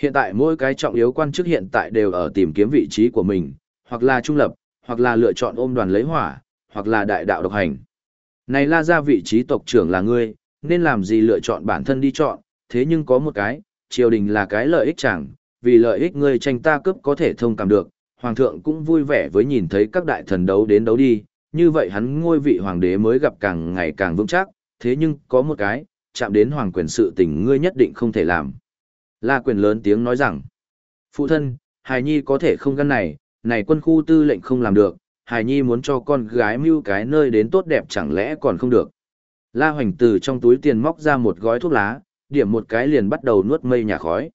Hiện tại mỗi cái trọng yếu quan chức hiện tại đều ở tìm kiếm vị trí của mình, hoặc là trung lập, hoặc là lựa chọn ôm đoàn lấy hỏa, hoặc là đại đạo độc hành. Này la ra vị trí tộc trưởng là ngươi, nên làm gì lựa chọn bản thân đi chọn, thế nhưng có một cái, triều đình là cái lợi ích chẳng, vì lợi ích ngươi tranh ta cướp có thể thông cảm được, hoàng thượng cũng vui vẻ với nhìn thấy các đại thần đấu đến đấu đi, như vậy hắn ngôi vị hoàng đế mới gặp càng ngày càng vững chắc, thế nhưng có một cái, chạm đến hoàng quyền sự tình ngươi nhất định không thể làm. La quyền lớn tiếng nói rằng, phụ thân, hài nhi có thể không gắn này, này quân khu tư lệnh không làm được, hài nhi muốn cho con gái mưu cái nơi đến tốt đẹp chẳng lẽ còn không được. La hoành từ trong túi tiền móc ra một gói thuốc lá, điểm một cái liền bắt đầu nuốt mây nhà khói.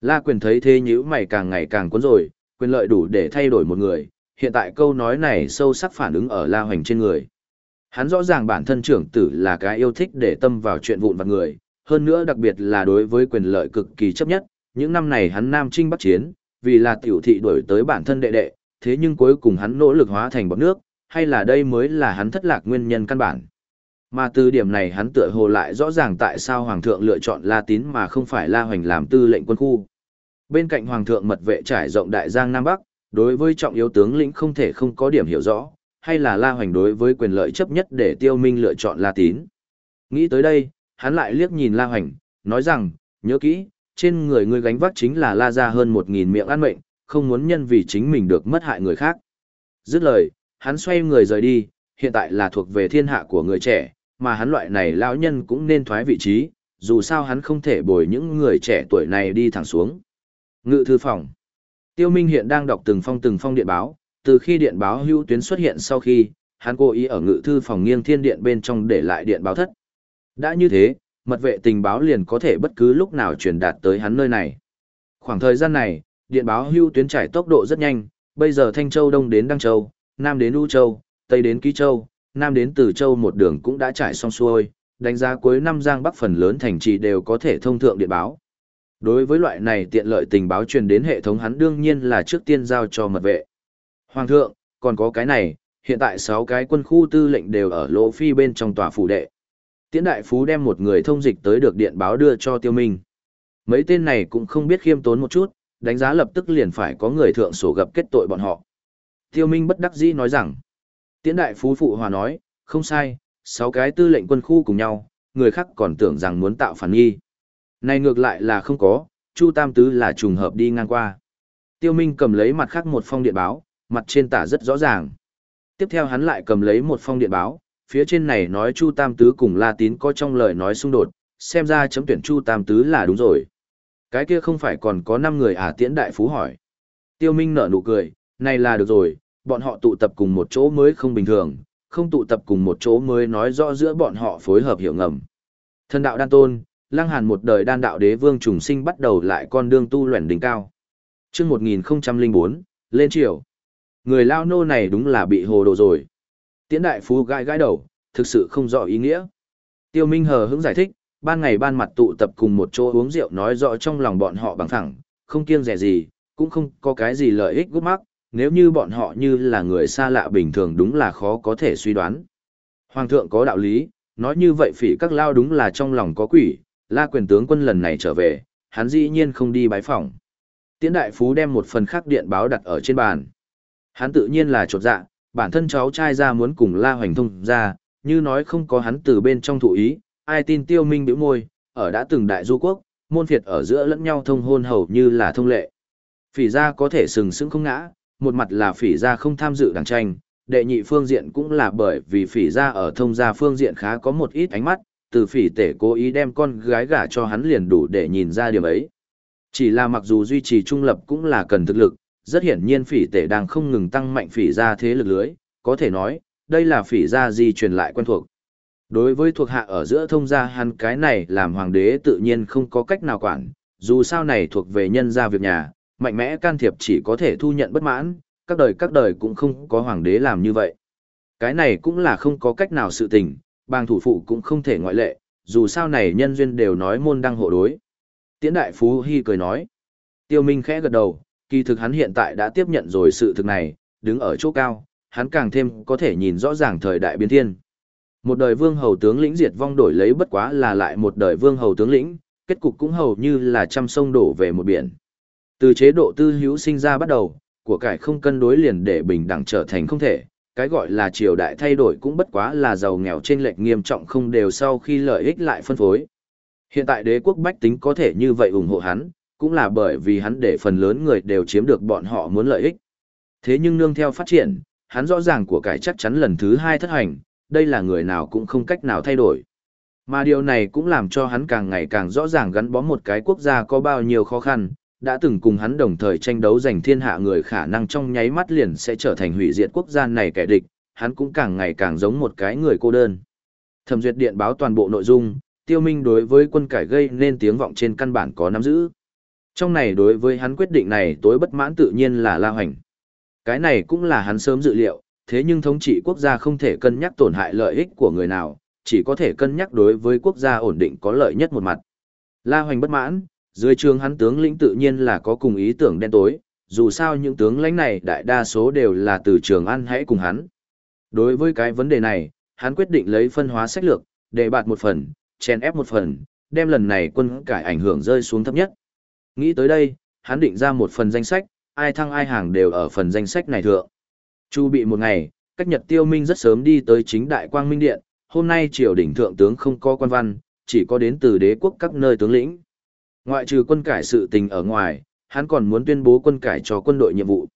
La quyền thấy thế nhữ mày càng ngày càng cuốn rồi, quyền lợi đủ để thay đổi một người, hiện tại câu nói này sâu sắc phản ứng ở La Hoành trên người. Hắn rõ ràng bản thân trưởng tử là cái yêu thích để tâm vào chuyện vụn vặt người, hơn nữa đặc biệt là đối với quyền lợi cực kỳ chấp nhất, những năm này hắn nam trinh bắc chiến, vì là tiểu thị đuổi tới bản thân đệ đệ, thế nhưng cuối cùng hắn nỗ lực hóa thành bọt nước, hay là đây mới là hắn thất lạc nguyên nhân căn bản. Mà từ điểm này hắn tựa hồ lại rõ ràng tại sao Hoàng thượng lựa chọn La Tín mà không phải La Hoành làm tư lệnh quân khu. Bên cạnh Hoàng thượng mật vệ trải rộng đại giang Nam Bắc, đối với trọng yếu tướng lĩnh không thể không có điểm hiểu rõ, hay là La Hoành đối với quyền lợi chấp nhất để Tiêu Minh lựa chọn La Tín. Nghĩ tới đây, hắn lại liếc nhìn La Hoành, nói rằng, nhớ kỹ, trên người ngươi gánh vác chính là La gia hơn một nghìn miệng ăn mệnh, không muốn nhân vì chính mình được mất hại người khác. Dứt lời, hắn xoay người rời đi, hiện tại là thuộc về thiên hạ của người trẻ, mà hắn loại này lão nhân cũng nên thoái vị trí, dù sao hắn không thể bồi những người trẻ tuổi này đi thẳng xuống. Ngự thư phòng. Tiêu Minh hiện đang đọc từng phong từng phong điện báo, từ khi điện báo hưu tuyến xuất hiện sau khi, hắn cố ý ở ngự thư phòng nghiêng thiên điện bên trong để lại điện báo thất. Đã như thế, mật vệ tình báo liền có thể bất cứ lúc nào truyền đạt tới hắn nơi này. Khoảng thời gian này, điện báo hưu tuyến trải tốc độ rất nhanh, bây giờ Thanh Châu Đông đến Đăng Châu, Nam đến U Châu, Tây đến Ký Châu, Nam đến Từ Châu một đường cũng đã trải xong xuôi, đánh giá cuối năm Giang Bắc phần lớn thành trì đều có thể thông thượng điện báo. Đối với loại này tiện lợi tình báo truyền đến hệ thống hắn đương nhiên là trước tiên giao cho mật vệ. Hoàng thượng, còn có cái này, hiện tại 6 cái quân khu tư lệnh đều ở lỗ phi bên trong tòa phủ đệ. Tiễn đại phú đem một người thông dịch tới được điện báo đưa cho tiêu minh. Mấy tên này cũng không biết khiêm tốn một chút, đánh giá lập tức liền phải có người thượng sổ gặp kết tội bọn họ. Tiêu minh bất đắc dĩ nói rằng, tiễn đại phú phụ hòa nói, không sai, 6 cái tư lệnh quân khu cùng nhau, người khác còn tưởng rằng muốn tạo phản nghi. Này ngược lại là không có, Chu Tam Tứ là trùng hợp đi ngang qua. Tiêu Minh cầm lấy mặt khác một phong điện báo, mặt trên tả rất rõ ràng. Tiếp theo hắn lại cầm lấy một phong điện báo, phía trên này nói Chu Tam Tứ cùng La Tín có trong lời nói xung đột, xem ra chấm tuyển Chu Tam Tứ là đúng rồi. Cái kia không phải còn có 5 người à tiễn đại phú hỏi. Tiêu Minh nở nụ cười, này là được rồi, bọn họ tụ tập cùng một chỗ mới không bình thường, không tụ tập cùng một chỗ mới nói rõ giữa bọn họ phối hợp hiểu ngầm. Thần đạo đan tôn, lăng hàn một đời đan đạo đế vương trùng sinh bắt đầu lại con đường tu luyện đỉnh cao. Trước 1004, lên triều. Người lao nô này đúng là bị hồ đồ rồi. Tiễn đại phú gãi gãi đầu, thực sự không rõ ý nghĩa. Tiêu Minh hờ hững giải thích, ban ngày ban mặt tụ tập cùng một chỗ uống rượu nói rõ trong lòng bọn họ bằng thẳng, không kiêng rẻ gì, cũng không có cái gì lợi ích gút mắc, nếu như bọn họ như là người xa lạ bình thường đúng là khó có thể suy đoán. Hoàng thượng có đạo lý, nói như vậy phỉ các lao đúng là trong lòng có quỷ, la quyền tướng quân lần này trở về, hắn dĩ nhiên không đi bái phỏng. Tiễn đại phú đem một phần khác điện báo đặt ở trên bàn. Hắn tự nhiên là chột dạ, bản thân cháu trai ra muốn cùng La Hoành thông ra, như nói không có hắn từ bên trong thụ ý, ai tin tiêu minh biểu môi, ở đã từng đại du quốc, môn phiệt ở giữa lẫn nhau thông hôn hầu như là thông lệ. Phỉ gia có thể sừng sững không ngã, một mặt là phỉ gia không tham dự đảng tranh, đệ nhị phương diện cũng là bởi vì phỉ gia ở thông gia phương diện khá có một ít ánh mắt, từ phỉ tể cố ý đem con gái gả cho hắn liền đủ để nhìn ra điểm ấy. Chỉ là mặc dù duy trì trung lập cũng là cần thực lực, rất hiển nhiên phỉ tể đang không ngừng tăng mạnh phỉ gia thế lực lưới, có thể nói, đây là phỉ gia di truyền lại quen thuộc. Đối với thuộc hạ ở giữa thông gia hắn cái này làm hoàng đế tự nhiên không có cách nào quản, dù sao này thuộc về nhân gia việc nhà, mạnh mẽ can thiệp chỉ có thể thu nhận bất mãn, các đời các đời cũng không có hoàng đế làm như vậy. Cái này cũng là không có cách nào sự tình, bang thủ phụ cũng không thể ngoại lệ, dù sao này nhân duyên đều nói môn đăng hộ đối. Tiễn đại phú hy cười nói. Tiêu Minh khẽ gật đầu, kỳ thực hắn hiện tại đã tiếp nhận rồi sự thực này, đứng ở chỗ cao, hắn càng thêm có thể nhìn rõ ràng thời đại biến thiên. Một đời vương hầu tướng lĩnh diệt vong đổi lấy bất quá là lại một đời vương hầu tướng lĩnh, kết cục cũng hầu như là trăm sông đổ về một biển. Từ chế độ tư hữu sinh ra bắt đầu, của cải không cân đối liền để bình đẳng trở thành không thể, cái gọi là triều đại thay đổi cũng bất quá là giàu nghèo trên lệch nghiêm trọng không đều sau khi lợi ích lại phân phối. Hiện tại đế quốc bách tính có thể như vậy ủng hộ hắn, cũng là bởi vì hắn để phần lớn người đều chiếm được bọn họ muốn lợi ích. Thế nhưng nương theo phát triển, hắn rõ ràng của cải chắc chắn lần thứ hai thất hành, đây là người nào cũng không cách nào thay đổi. Mà điều này cũng làm cho hắn càng ngày càng rõ ràng gắn bó một cái quốc gia có bao nhiêu khó khăn, đã từng cùng hắn đồng thời tranh đấu giành thiên hạ người khả năng trong nháy mắt liền sẽ trở thành hủy diệt quốc gia này kẻ địch, hắn cũng càng ngày càng giống một cái người cô đơn. Thẩm duyệt điện báo toàn bộ nội dung, tiêu minh đối với quân cải gây nên tiếng vọng trên căn bản có nắm giữ. Trong này đối với hắn quyết định này tối bất mãn tự nhiên là La Hoành. Cái này cũng là hắn sớm dự liệu, thế nhưng thống trị quốc gia không thể cân nhắc tổn hại lợi ích của người nào, chỉ có thể cân nhắc đối với quốc gia ổn định có lợi nhất một mặt. La Hoành bất mãn, dưới trường hắn tướng lĩnh tự nhiên là có cùng ý tưởng đen tối, dù sao những tướng lãnh này đại đa số đều là từ trường ăn hãy cùng hắn. Đối với cái vấn đề này, hắn quyết định lấy phân hóa sách lược, để bạt một phần, chèn ép một phần, đem lần này quân cải ảnh hưởng rơi xuống thấp nhất. Nghĩ tới đây, hắn định ra một phần danh sách, ai thăng ai hàng đều ở phần danh sách này thượng. Chu bị một ngày, cách Nhật Tiêu Minh rất sớm đi tới chính đại quang minh điện, hôm nay triều đỉnh thượng tướng không có quan văn, chỉ có đến từ đế quốc các nơi tướng lĩnh. Ngoại trừ quân cải sự tình ở ngoài, hắn còn muốn tuyên bố quân cải cho quân đội nhiệm vụ.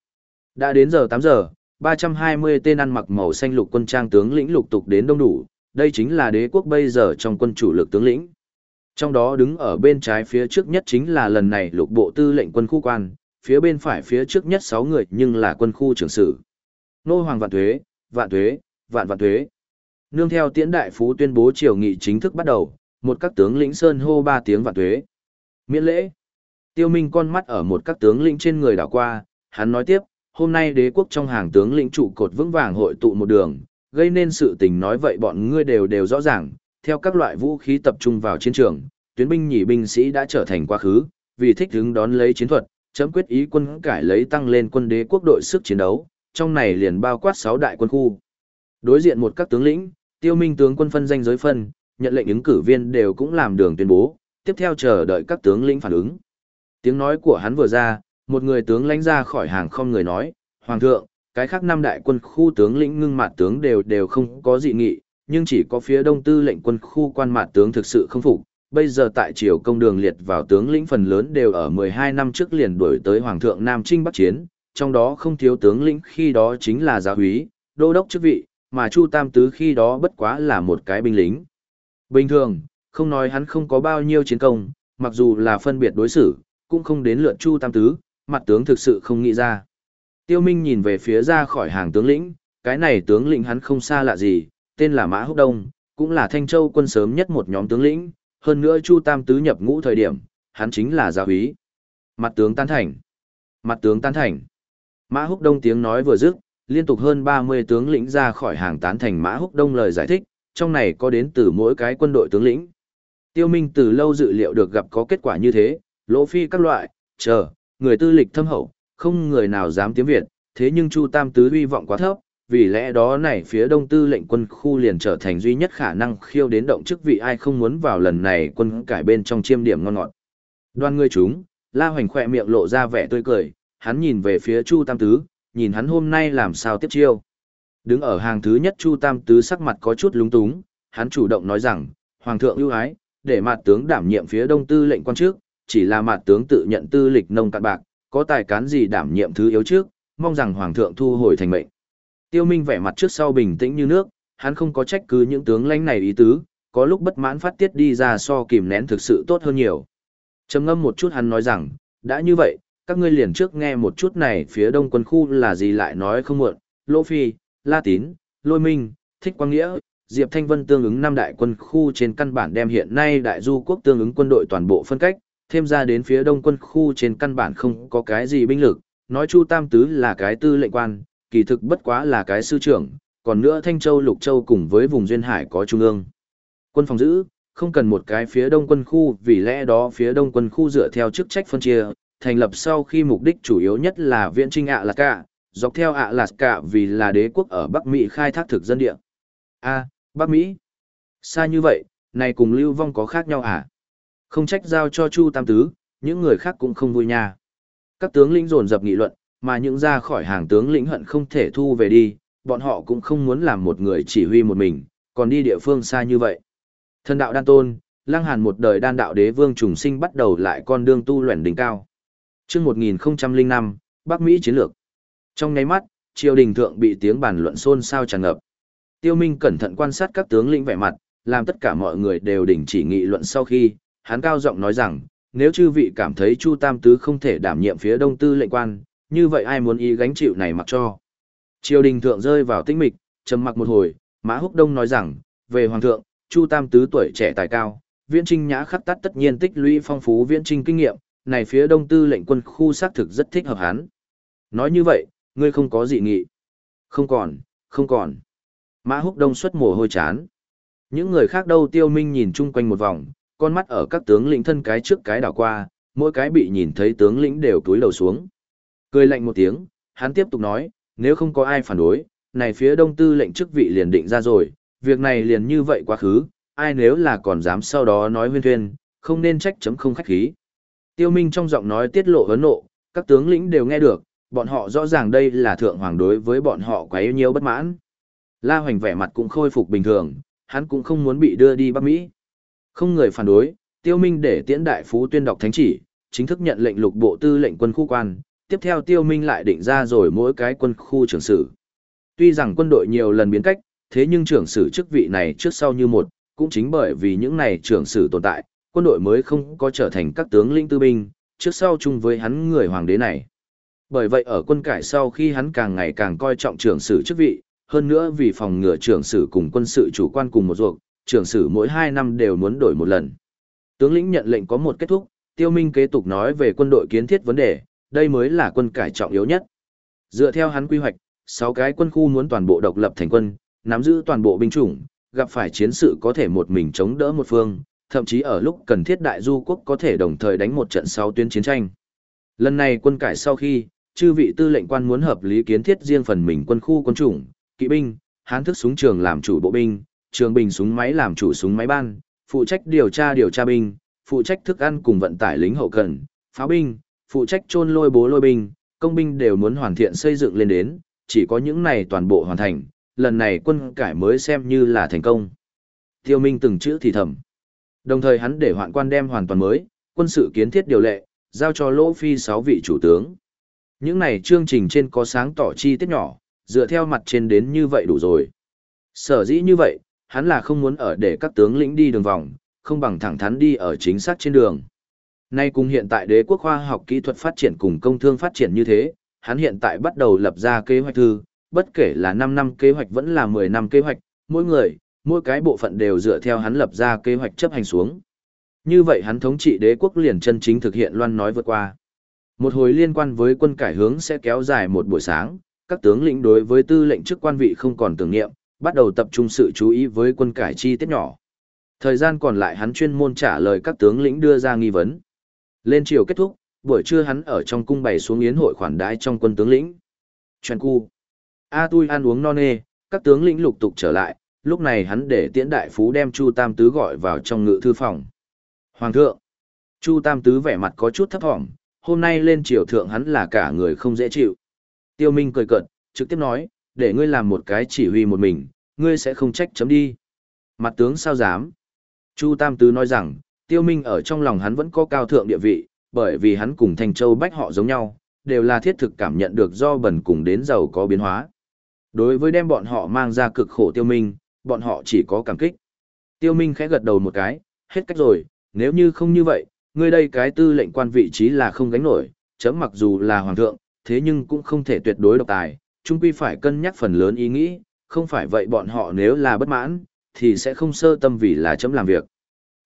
Đã đến giờ 8 giờ, 320 tên ăn mặc màu xanh lục quân trang tướng lĩnh lục tục đến đông đủ, đây chính là đế quốc bây giờ trong quân chủ lực tướng lĩnh. Trong đó đứng ở bên trái phía trước nhất chính là lần này lục bộ tư lệnh quân khu quan, phía bên phải phía trước nhất 6 người nhưng là quân khu trưởng sử. Nô Hoàng Vạn Tuế, Vạn Tuế, Vạn Vạn Tuế. Nương theo tiễn đại phú tuyên bố triều nghị chính thức bắt đầu, một các tướng lĩnh sơn hô ba tiếng Vạn Tuế. Miễn lễ. Tiêu Minh con mắt ở một các tướng lĩnh trên người đảo qua, hắn nói tiếp, hôm nay đế quốc trong hàng tướng lĩnh trụ cột vững vàng hội tụ một đường, gây nên sự tình nói vậy bọn ngươi đều đều rõ ràng, theo các loại vũ khí tập trung vào chiến trường, tuyến binh nhị binh sĩ đã trở thành quá khứ, vì thích hứng đón lấy chiến thuật, chấm quyết ý quân cải lấy tăng lên quân đế quốc đội sức chiến đấu, trong này liền bao quát 6 đại quân khu. Đối diện một các tướng lĩnh, tiêu minh tướng quân phân danh giới phân, nhận lệnh ứng cử viên đều cũng làm đường tuyên bố, tiếp theo chờ đợi các tướng lĩnh phản ứng. Tiếng nói của hắn vừa ra, một người tướng lãnh ra khỏi hàng không người nói, Hoàng thượng, cái khác năm đại quân khu tướng lĩnh ngưng mặt tướng đều đều không có dị nghị, nhưng chỉ có phía đông tư lệnh quân khu quan mạt tướng thực sự không phục. Bây giờ tại triều công đường liệt vào tướng lĩnh phần lớn đều ở 12 năm trước liền đuổi tới Hoàng thượng Nam Trinh Bắc Chiến, trong đó không thiếu tướng lĩnh khi đó chính là giáo úy, đô đốc chức vị, mà Chu Tam Tứ khi đó bất quá là một cái binh lính. Bình thường, không nói hắn không có bao nhiêu chiến công, mặc dù là phân biệt đối xử, cũng không đến lượt Chu Tam Tứ, mặt tướng thực sự không nghĩ ra. Tiêu Minh nhìn về phía ra khỏi hàng tướng lĩnh, cái này tướng lĩnh hắn không xa lạ gì, tên là Mã Húc Đông, cũng là Thanh Châu quân sớm nhất một nhóm tướng lĩnh, hơn nữa Chu Tam Tứ nhập ngũ thời điểm, hắn chính là giáo úy. Mặt tướng tán thành. Mặt tướng tán thành. Mã Húc Đông tiếng nói vừa dứt, liên tục hơn 30 tướng lĩnh ra khỏi hàng tán thành Mã Húc Đông lời giải thích, trong này có đến từ mỗi cái quân đội tướng lĩnh. Tiêu Minh từ lâu dự liệu được gặp có kết quả như thế, lỗ phi các loại, chờ, người tư lịch thâm hậu, không người nào dám tiếng Việt, thế nhưng Chu Tam Tứ uy vọng quá thấp, vì lẽ đó này phía đông tư lệnh quân khu liền trở thành duy nhất khả năng khiêu đến động chức vị ai không muốn vào lần này quân cải bên trong chiêm điểm ngon ngọt. Đoan ngươi chúng, La Hoành khỏe miệng lộ ra vẻ tươi cười, hắn nhìn về phía Chu Tam Tứ, nhìn hắn hôm nay làm sao tiếp chiêu. Đứng ở hàng thứ nhất Chu Tam Tứ sắc mặt có chút lúng túng, hắn chủ động nói rằng, Hoàng thượng ưu ái, để mặt tướng đảm nhiệm phía đông tư lệnh quan trước, chỉ là mặt tướng tự nhận tư lịch nông cạn bạc, có tài cán gì đảm nhiệm thứ yếu trước, mong rằng Hoàng thượng thu hồi thành mệnh. Tiêu Minh vẻ mặt trước sau bình tĩnh như nước, hắn không có trách cứ những tướng lãnh này ý tứ, có lúc bất mãn phát tiết đi ra so kìm nén thực sự tốt hơn nhiều. Trầm ngâm một chút hắn nói rằng, đã như vậy, các ngươi liền trước nghe một chút này phía đông quân khu là gì lại nói không muộn, Lỗ Phi, La Tín, Lôi Minh, Thích Quang Nghĩa, Diệp Thanh Vân tương ứng năm đại quân khu trên căn bản đem hiện nay đại du quốc tương ứng quân đội toàn bộ phân cách, thêm ra đến phía đông quân khu trên căn bản không có cái gì binh lực, nói Chu Tam Tứ là cái tư lệnh quan, kỳ thực bất quá là cái sư trưởng, còn nữa Thanh Châu Lục Châu cùng với vùng Duyên Hải có trung ương. Quân phòng giữ, không cần một cái phía đông quân khu vì lẽ đó phía đông quân khu dựa theo chức trách phân chia, thành lập sau khi mục đích chủ yếu nhất là viễn trinh ạ là cả, dọc theo ạ là cả vì là đế quốc ở Bắc Mỹ khai thác thực dân địa. A, Bắc Mỹ. Xa như vậy, này cùng lưu vong có khác nhau à? Không trách giao cho Chu Tam Tứ, những người khác cũng không vui nha. Các tướng lĩnh dồn dập nghị luận, mà những ra khỏi hàng tướng lĩnh hận không thể thu về đi, bọn họ cũng không muốn làm một người chỉ huy một mình, còn đi địa phương xa như vậy. Thần đạo đan tôn, lăng hàn một đời đan đạo đế vương trùng sinh bắt đầu lại con đường tu luyện đỉnh cao. Trước 1005, Bắc Mỹ chiến lược. Trong nháy mắt, triều đình thượng bị tiếng bàn luận xôn xao tràn ngập. Tiêu Minh cẩn thận quan sát các tướng lĩnh vẻ mặt, làm tất cả mọi người đều đình chỉ nghị luận sau khi, hắn cao giọng nói rằng, nếu chư vị cảm thấy Chu Tam Tứ không thể đảm nhiệm phía đông tư lệnh quan, như vậy ai muốn ý gánh chịu này mặc cho. Triều đình thượng rơi vào tĩnh mịch, trầm mặc một hồi, Mã Húc Đông nói rằng, về Hoàng thượng, Chu Tam Tứ tuổi trẻ tài cao, viễn trinh nhã khắc tắt tất nhiên tích lũy phong phú viễn trinh kinh nghiệm, này phía đông tư lệnh quân khu xác thực rất thích hợp hắn. Nói như vậy, ngươi không có dị nghị. Không còn, không còn. Mã Húc Đông xuất mồ hôi chán. Những người khác đâu tiêu minh nhìn chung quanh một vòng, con mắt ở các tướng lĩnh thân cái trước cái đảo qua, mỗi cái bị nhìn thấy tướng lĩnh đều túi đầu xuống. Cười lạnh một tiếng, hắn tiếp tục nói, nếu không có ai phản đối, này phía đông tư lệnh chức vị liền định ra rồi, việc này liền như vậy quá khứ, ai nếu là còn dám sau đó nói huyên thuyên, không nên trách chấm không khách khí. Tiêu Minh trong giọng nói tiết lộ hấn nộ, các tướng lĩnh đều nghe được, bọn họ rõ ràng đây là thượng hoàng đối với bọn họ quá yêu nhiều bất mãn. La Hoành vẻ mặt cũng khôi phục bình thường, hắn cũng không muốn bị đưa đi Bắc Mỹ. Không người phản đối, Tiêu Minh để tiễn đại phú tuyên đọc thánh chỉ, chính thức nhận lệnh lục bộ tư lệnh quân khu quan, tiếp theo Tiêu Minh lại định ra rồi mỗi cái quân khu trưởng sử. Tuy rằng quân đội nhiều lần biến cách, thế nhưng trưởng sử chức vị này trước sau như một, cũng chính bởi vì những này trưởng sử tồn tại, quân đội mới không có trở thành các tướng lĩnh tư binh, trước sau chung với hắn người hoàng đế này. Bởi vậy ở quân cải sau khi hắn càng ngày càng coi trọng trưởng sử chức vị, hơn nữa vì phòng ngừa trưởng sử cùng quân sự chủ quan cùng một ruột, trưởng sử mỗi 2 năm đều muốn đổi một lần. Tướng lĩnh nhận lệnh có một kết thúc, Tiêu Minh kế tục nói về quân đội kiến thiết vấn đề, đây mới là quân cải trọng yếu nhất. Dựa theo hắn quy hoạch, 6 cái quân khu muốn toàn bộ độc lập thành quân, nắm giữ toàn bộ binh chủng, gặp phải chiến sự có thể một mình chống đỡ một phương, thậm chí ở lúc cần thiết đại du quốc có thể đồng thời đánh một trận sau tuyến chiến tranh. Lần này quân cải sau khi, chư vị tư lệnh quan muốn hợp lý kiến thiết riêng phần mình quân khu quân chủng, kỵ binh, hán thức súng trường làm chủ bộ binh, trường bình súng máy làm chủ súng máy ban, phụ trách điều tra điều tra binh, phụ trách thức ăn cùng vận tải lính hậu cần, pháo binh, phụ trách chôn lôi bố lôi binh, công binh đều muốn hoàn thiện xây dựng lên đến, chỉ có những này toàn bộ hoàn thành, lần này quân cải mới xem như là thành công. Tiêu Minh từng chữ thì thầm. Đồng thời hắn để hoạn quan đem hoàn toàn mới, quân sự kiến thiết điều lệ, giao cho Lỗ Phi 6 vị chủ tướng. Những này chương trình trên có sáng tỏ chi tiết nhỏ, dựa theo mặt trên đến như vậy đủ rồi. Sở dĩ như vậy, hắn là không muốn ở để các tướng lĩnh đi đường vòng, không bằng thẳng thắn đi ở chính xác trên đường. Nay cùng hiện tại đế quốc khoa học kỹ thuật phát triển cùng công thương phát triển như thế, hắn hiện tại bắt đầu lập ra kế hoạch thư, bất kể là 5 năm kế hoạch vẫn là 10 năm kế hoạch, mỗi người, mỗi cái bộ phận đều dựa theo hắn lập ra kế hoạch chấp hành xuống. Như vậy hắn thống trị đế quốc liền chân chính thực hiện loan nói vượt qua. Một hồi liên quan với quân cải hướng sẽ kéo dài một buổi sáng, các tướng lĩnh đối với tư lệnh chức quan vị không còn tưởng niệm, bắt đầu tập trung sự chú ý với quân cải chi tiết nhỏ. Thời gian còn lại hắn chuyên môn trả lời các tướng lĩnh đưa ra nghi vấn. Lên chiều kết thúc, buổi trưa hắn ở trong cung bày xuống yến hội khoản đãi trong quân tướng lĩnh. Chuyện cu. A tui ăn uống no nê, các tướng lĩnh lục tục trở lại, lúc này hắn để tiễn đại phú đem Chu Tam Tứ gọi vào trong ngự thư phòng. Hoàng thượng. Chu Tam Tứ vẻ mặt có chút thấp thỏm, hôm nay lên triều thượng hắn là cả người không dễ chịu. Tiêu Minh cười cợt, trực tiếp nói, để ngươi làm một cái chỉ huy một mình, ngươi sẽ không trách chấm đi. Mặt tướng sao dám? Chu Tam Tứ nói rằng, Tiêu Minh ở trong lòng hắn vẫn có cao thượng địa vị, bởi vì hắn cùng Thành Châu Bách họ giống nhau, đều là thiết thực cảm nhận được do bẩn cùng đến giàu có biến hóa. Đối với đem bọn họ mang ra cực khổ Tiêu Minh, bọn họ chỉ có cảm kích. Tiêu Minh khẽ gật đầu một cái, hết cách rồi, nếu như không như vậy, ngươi đây cái tư lệnh quan vị trí là không gánh nổi, chấm mặc dù là hoàng thượng, thế nhưng cũng không thể tuyệt đối độc tài, chung quy phải cân nhắc phần lớn ý nghĩ, không phải vậy bọn họ nếu là bất mãn, thì sẽ không sơ tâm vì là chấm làm việc.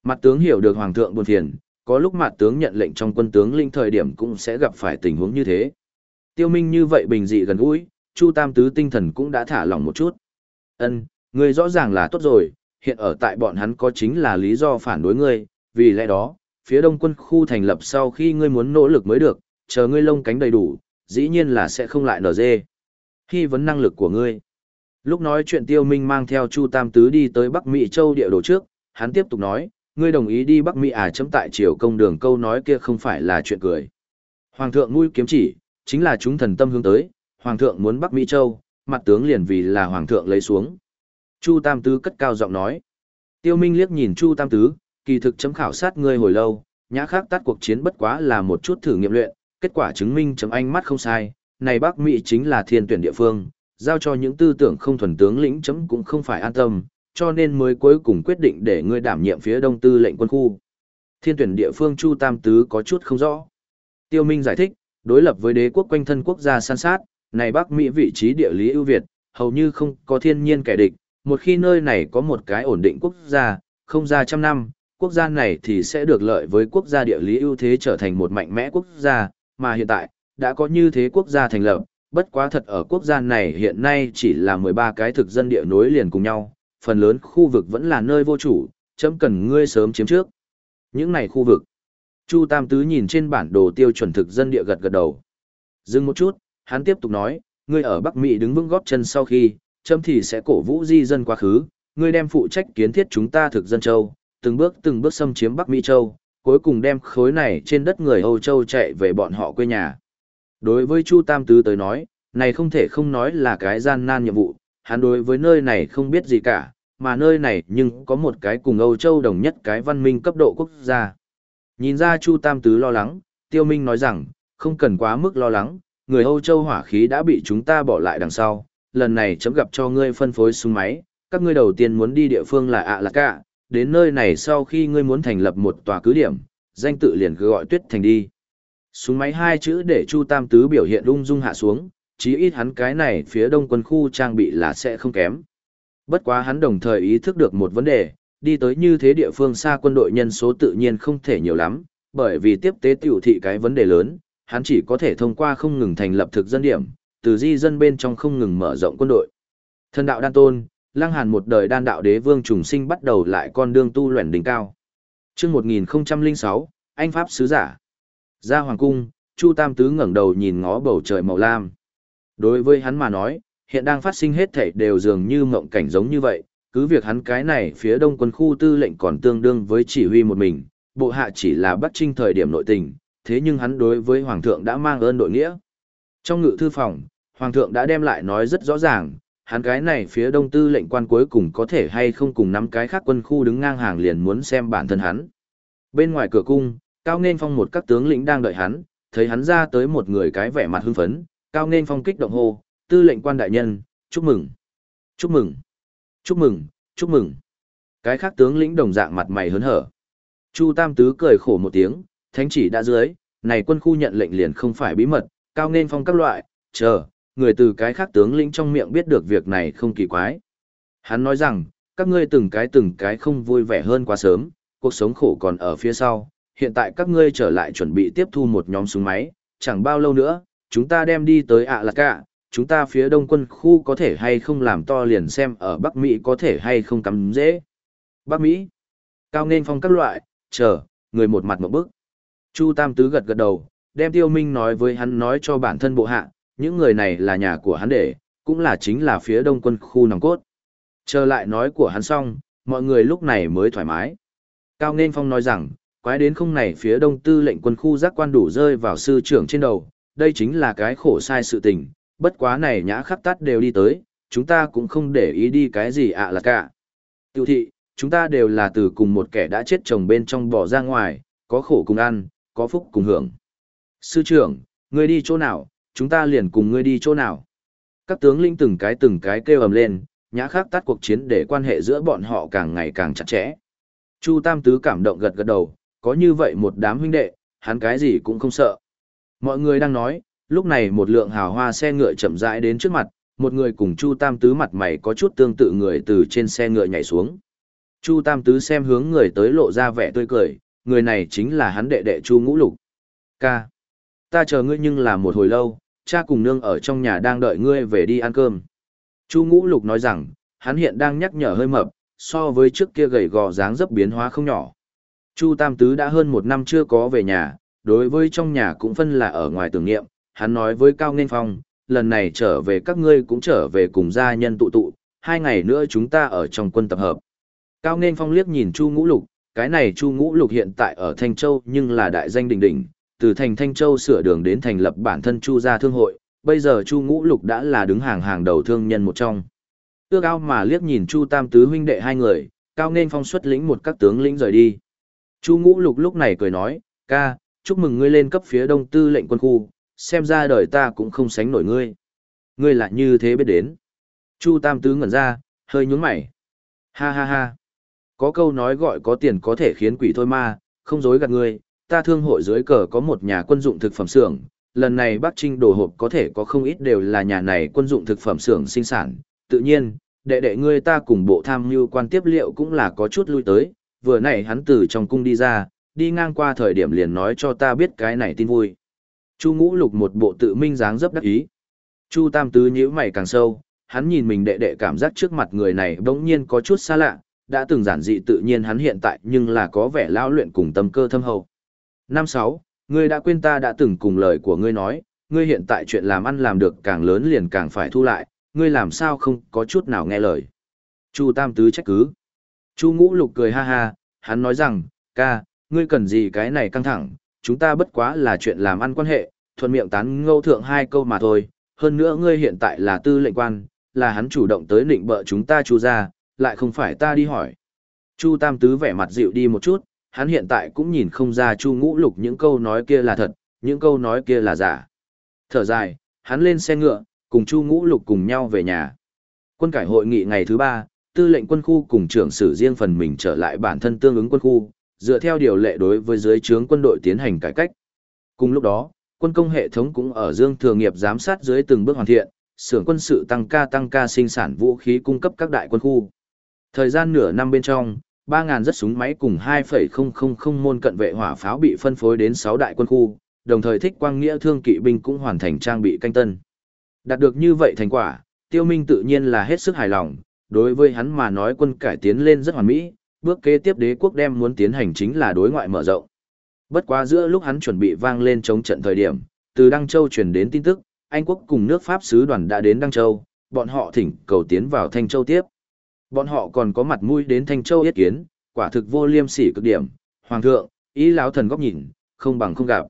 Mặt tướng hiểu được hoàng thượng buồn phiền, có lúc mặt tướng nhận lệnh trong quân tướng linh thời điểm cũng sẽ gặp phải tình huống như thế. Tiêu Minh như vậy bình dị gần gũi, Chu Tam Tứ tinh thần cũng đã thả lỏng một chút. Ân, ngươi rõ ràng là tốt rồi, hiện ở tại bọn hắn có chính là lý do phản đối ngươi, vì lẽ đó, phía đông quân khu thành lập sau khi ngươi muốn nỗ lực mới được, chờ ngươi lông cánh đầy đủ, dĩ nhiên là sẽ không lại nở dê. Khi vấn năng lực của ngươi. Lúc nói chuyện Tiêu Minh mang theo Chu Tam Tứ đi tới Bắc Mỹ Châu địa đồ trước, hắn tiếp tục nói, ngươi đồng ý đi Bắc Mỹ à chấm tại triều công đường câu nói kia không phải là chuyện cười. Hoàng thượng nuôi kiếm chỉ, chính là chúng thần tâm hướng tới, Hoàng thượng muốn Bắc Mỹ Châu, mặt tướng liền vì là Hoàng thượng lấy xuống. Chu Tam Tứ cất cao giọng nói. Tiêu Minh liếc nhìn Chu Tam Tứ, kỳ thực chấm khảo sát ngươi hồi lâu, nhã khác tắt cuộc chiến bất quá là một chút thử nghiệm luyện, kết quả chứng minh chấm anh mắt không sai, này Bắc Mỹ chính là thiên tuyển địa phương, giao cho những tư tưởng không thuần tướng lĩnh chấm cũng không phải an tâm, cho nên mới cuối cùng quyết định để ngươi đảm nhiệm phía đông tư lệnh quân khu. Thiên tuyển địa phương Chu Tam Tứ có chút không rõ. Tiêu Minh giải thích, đối lập với đế quốc quanh thân quốc gia san sát, này Bắc Mỹ vị trí địa lý ưu việt, hầu như không có thiên nhiên kẻ địch, một khi nơi này có một cái ổn định quốc gia, không ra trăm năm, quốc gia này thì sẽ được lợi với quốc gia địa lý ưu thế trở thành một mạnh mẽ quốc gia, mà hiện tại, đã có như thế quốc gia thành lập, bất quá thật ở quốc gia này hiện nay chỉ là 13 cái thực dân địa nối liền cùng nhau, phần lớn khu vực vẫn là nơi vô chủ, chấm cần ngươi sớm chiếm trước. Những này khu vực. Chu Tam Tứ nhìn trên bản đồ tiêu chuẩn thực dân địa gật gật đầu. Dừng một chút, hắn tiếp tục nói, ngươi ở Bắc Mỹ đứng vững góp chân sau khi, chấm thì sẽ cổ vũ di dân quá khứ, ngươi đem phụ trách kiến thiết chúng ta thực dân châu, từng bước từng bước xâm chiếm Bắc Mỹ châu, cuối cùng đem khối này trên đất người Âu châu chạy về bọn họ quê nhà. Đối với Chu Tam Tứ tới nói, này không thể không nói là cái gian nan nhiệm vụ, hắn đối với nơi này không biết gì cả, mà nơi này nhưng có một cái cùng Âu Châu đồng nhất cái văn minh cấp độ quốc gia. Nhìn ra Chu Tam Tứ lo lắng, Tiêu Minh nói rằng, không cần quá mức lo lắng, người Âu Châu hỏa khí đã bị chúng ta bỏ lại đằng sau, lần này chấm gặp cho ngươi phân phối súng máy, các ngươi đầu tiên muốn đi địa phương là ạ là cả, đến nơi này sau khi ngươi muốn thành lập một tòa cứ điểm, danh tự liền cứ gọi tuyết thành đi. Súng máy hai chữ để Chu Tam Tứ biểu hiện ung dung hạ xuống, chí ít hắn cái này phía đông quân khu trang bị là sẽ không kém. Bất quá hắn đồng thời ý thức được một vấn đề, đi tới như thế địa phương xa quân đội nhân số tự nhiên không thể nhiều lắm, bởi vì tiếp tế tiểu thị cái vấn đề lớn, hắn chỉ có thể thông qua không ngừng thành lập thực dân điểm, từ di dân bên trong không ngừng mở rộng quân đội. Thân đạo đan tôn, lăng hàn một đời đan đạo đế vương trùng sinh bắt đầu lại con đường tu luyện đỉnh cao. Chương 1006, anh Pháp sứ giả. Ra hoàng cung, Chu Tam Tứ ngẩng đầu nhìn ngó bầu trời màu lam. Đối với hắn mà nói, hiện đang phát sinh hết thảy đều dường như mộng cảnh giống như vậy, cứ việc hắn cái này phía đông quân khu tư lệnh còn tương đương với chỉ huy một mình, bộ hạ chỉ là bắt trinh thời điểm nội tình, thế nhưng hắn đối với hoàng thượng đã mang ơn đội nghĩa. Trong ngự thư phòng, hoàng thượng đã đem lại nói rất rõ ràng, hắn cái này phía đông tư lệnh quan cuối cùng có thể hay không cùng năm cái khác quân khu đứng ngang hàng liền muốn xem bản thân hắn. Bên ngoài cửa cung, cao nên phong một các tướng lĩnh đang đợi hắn, thấy hắn ra tới một người cái vẻ mặt hưng phấn, cao nên phong kích động hô, tư lệnh quan đại nhân, chúc mừng, chúc mừng, chúc mừng, chúc mừng. Cái khác tướng lĩnh đồng dạng mặt mày hớn hở. Chu Tam Tứ cười khổ một tiếng, thánh chỉ đã dưới, này quân khu nhận lệnh liền không phải bí mật, cao nên phong các loại, chờ, người từ cái khác tướng lĩnh trong miệng biết được việc này không kỳ quái. Hắn nói rằng, các ngươi từng cái từng cái không vui vẻ hơn quá sớm, cuộc sống khổ còn ở phía sau, hiện tại các ngươi trở lại chuẩn bị tiếp thu một nhóm súng máy, chẳng bao lâu nữa, chúng ta đem đi tới ạ lạc cả, chúng ta phía đông quân khu có thể hay không làm to liền xem ở Bắc Mỹ có thể hay không cắm dễ. Bắc Mỹ, cao nên phong các loại, chờ, người một mặt một bước Chu Tam Tứ gật gật đầu, đem Tiêu Minh nói với hắn nói cho bản thân bộ hạ, những người này là nhà của hắn để, cũng là chính là phía đông quân khu nòng cốt. Chờ lại nói của hắn xong, mọi người lúc này mới thoải mái. Cao nên phong nói rằng, quái đến không này phía đông tư lệnh quân khu giác quan đủ rơi vào sư trưởng trên đầu, đây chính là cái khổ sai sự tình, bất quá này nhã khắc tát đều đi tới, chúng ta cũng không để ý đi cái gì ạ là cả. Tiểu thị, chúng ta đều là từ cùng một kẻ đã chết chồng bên trong bỏ ra ngoài, có khổ cùng ăn, có phúc cùng hưởng. Sư trưởng, ngươi đi chỗ nào, chúng ta liền cùng ngươi đi chỗ nào. Các tướng linh từng cái từng cái kêu ầm lên, nhã khắc tát cuộc chiến để quan hệ giữa bọn họ càng ngày càng chặt chẽ. Chu Tam Tứ cảm động gật gật đầu, có như vậy một đám huynh đệ, hắn cái gì cũng không sợ. Mọi người đang nói, lúc này một lượng hào hoa xe ngựa chậm rãi đến trước mặt, một người cùng Chu Tam Tứ mặt mày có chút tương tự người từ trên xe ngựa nhảy xuống. Chu Tam Tứ xem hướng người tới lộ ra vẻ tươi cười, người này chính là hắn đệ đệ Chu Ngũ Lục. Ca. Ta chờ ngươi nhưng là một hồi lâu, cha cùng nương ở trong nhà đang đợi ngươi về đi ăn cơm. Chu Ngũ Lục nói rằng, hắn hiện đang nhắc nhở hơi mập, so với trước kia gầy gò dáng dấp biến hóa không nhỏ. Chu Tam Tứ đã hơn một năm chưa có về nhà, đối với trong nhà cũng phân là ở ngoài tưởng niệm, hắn nói với Cao Nên Phong, lần này trở về các ngươi cũng trở về cùng gia nhân tụ tụ, hai ngày nữa chúng ta ở trong quân tập hợp. Cao Nên Phong liếc nhìn Chu Ngũ Lục, cái này Chu Ngũ Lục hiện tại ở Thanh Châu nhưng là đại danh đỉnh đỉnh, từ thành Thanh Châu sửa đường đến thành lập bản thân Chu gia thương hội, bây giờ Chu Ngũ Lục đã là đứng hàng hàng đầu thương nhân một trong. Ước ao mà liếc nhìn Chu Tam Tứ huynh đệ hai người, Cao Nên Phong xuất lĩnh một các tướng lĩnh rời đi. Chu Ngũ Lục lúc này cười nói, ca, chúc mừng ngươi lên cấp phía đông tư lệnh quân khu, xem ra đời ta cũng không sánh nổi ngươi. Ngươi lại như thế biết đến. Chu Tam Tứ ngẩn ra, hơi nhún mày. Ha ha ha. Có câu nói gọi có tiền có thể khiến quỷ thôi ma, không dối gạt ngươi, ta thương hội dưới cờ có một nhà quân dụng thực phẩm xưởng, lần này Bắc Trinh đồ hộp có thể có không ít đều là nhà này quân dụng thực phẩm xưởng sinh sản, tự nhiên, đệ đệ ngươi ta cùng bộ tham mưu quan tiếp liệu cũng là có chút lui tới, vừa nãy hắn từ trong cung đi ra, đi ngang qua thời điểm liền nói cho ta biết cái này tin vui. Chu ngũ lục một bộ tự minh dáng dấp đắc ý. Chu tam tứ nhíu mày càng sâu, hắn nhìn mình đệ đệ cảm giác trước mặt người này bỗng nhiên có chút xa lạ, đã từng giản dị tự nhiên hắn hiện tại nhưng là có vẻ lao luyện cùng tâm cơ thâm hậu. Năm sáu, ngươi đã quên ta đã từng cùng lời của ngươi nói, ngươi hiện tại chuyện làm ăn làm được càng lớn liền càng phải thu lại, ngươi làm sao không có chút nào nghe lời. Chu tam tứ trách cứ. Chu ngũ lục cười ha ha, hắn nói rằng, ca, ngươi cần gì cái này căng thẳng, chúng ta bất quá là chuyện làm ăn quan hệ, thuận miệng tán ngâu thượng hai câu mà thôi, hơn nữa ngươi hiện tại là tư lệnh quan, là hắn chủ động tới định bợ chúng ta chu ra, lại không phải ta đi hỏi. Chu Tam Tứ vẻ mặt dịu đi một chút, hắn hiện tại cũng nhìn không ra Chu Ngũ Lục những câu nói kia là thật, những câu nói kia là giả. Thở dài, hắn lên xe ngựa, cùng Chu Ngũ Lục cùng nhau về nhà. Quân cải hội nghị ngày thứ ba, tư lệnh quân khu cùng trưởng sử riêng phần mình trở lại bản thân tương ứng quân khu, dựa theo điều lệ đối với dưới trướng quân đội tiến hành cải cách. Cùng lúc đó, quân công hệ thống cũng ở Dương Thừa Nghiệp giám sát dưới từng bước hoàn thiện, xưởng quân sự tăng ca tăng ca sinh sản vũ khí cung cấp các đại quân khu. Thời gian nửa năm bên trong, 3.000 rất súng máy cùng 2,000 môn cận vệ hỏa pháo bị phân phối đến 6 đại quân khu, đồng thời thích quang nghĩa thương kỵ binh cũng hoàn thành trang bị canh tân. Đạt được như vậy thành quả, tiêu minh tự nhiên là hết sức hài lòng, đối với hắn mà nói quân cải tiến lên rất hoàn mỹ, bước kế tiếp đế quốc đem muốn tiến hành chính là đối ngoại mở rộng. Bất quá giữa lúc hắn chuẩn bị vang lên chống trận thời điểm, từ Đăng Châu truyền đến tin tức, Anh quốc cùng nước Pháp sứ đoàn đã đến Đăng Châu, bọn họ thỉnh cầu tiến vào Thanh Châu tiếp. Bọn họ còn có mặt mũi đến Thanh Châu yết kiến, quả thực vô liêm sỉ cực điểm, hoàng thượng, ý lão thần góc nhìn, không bằng không gặp.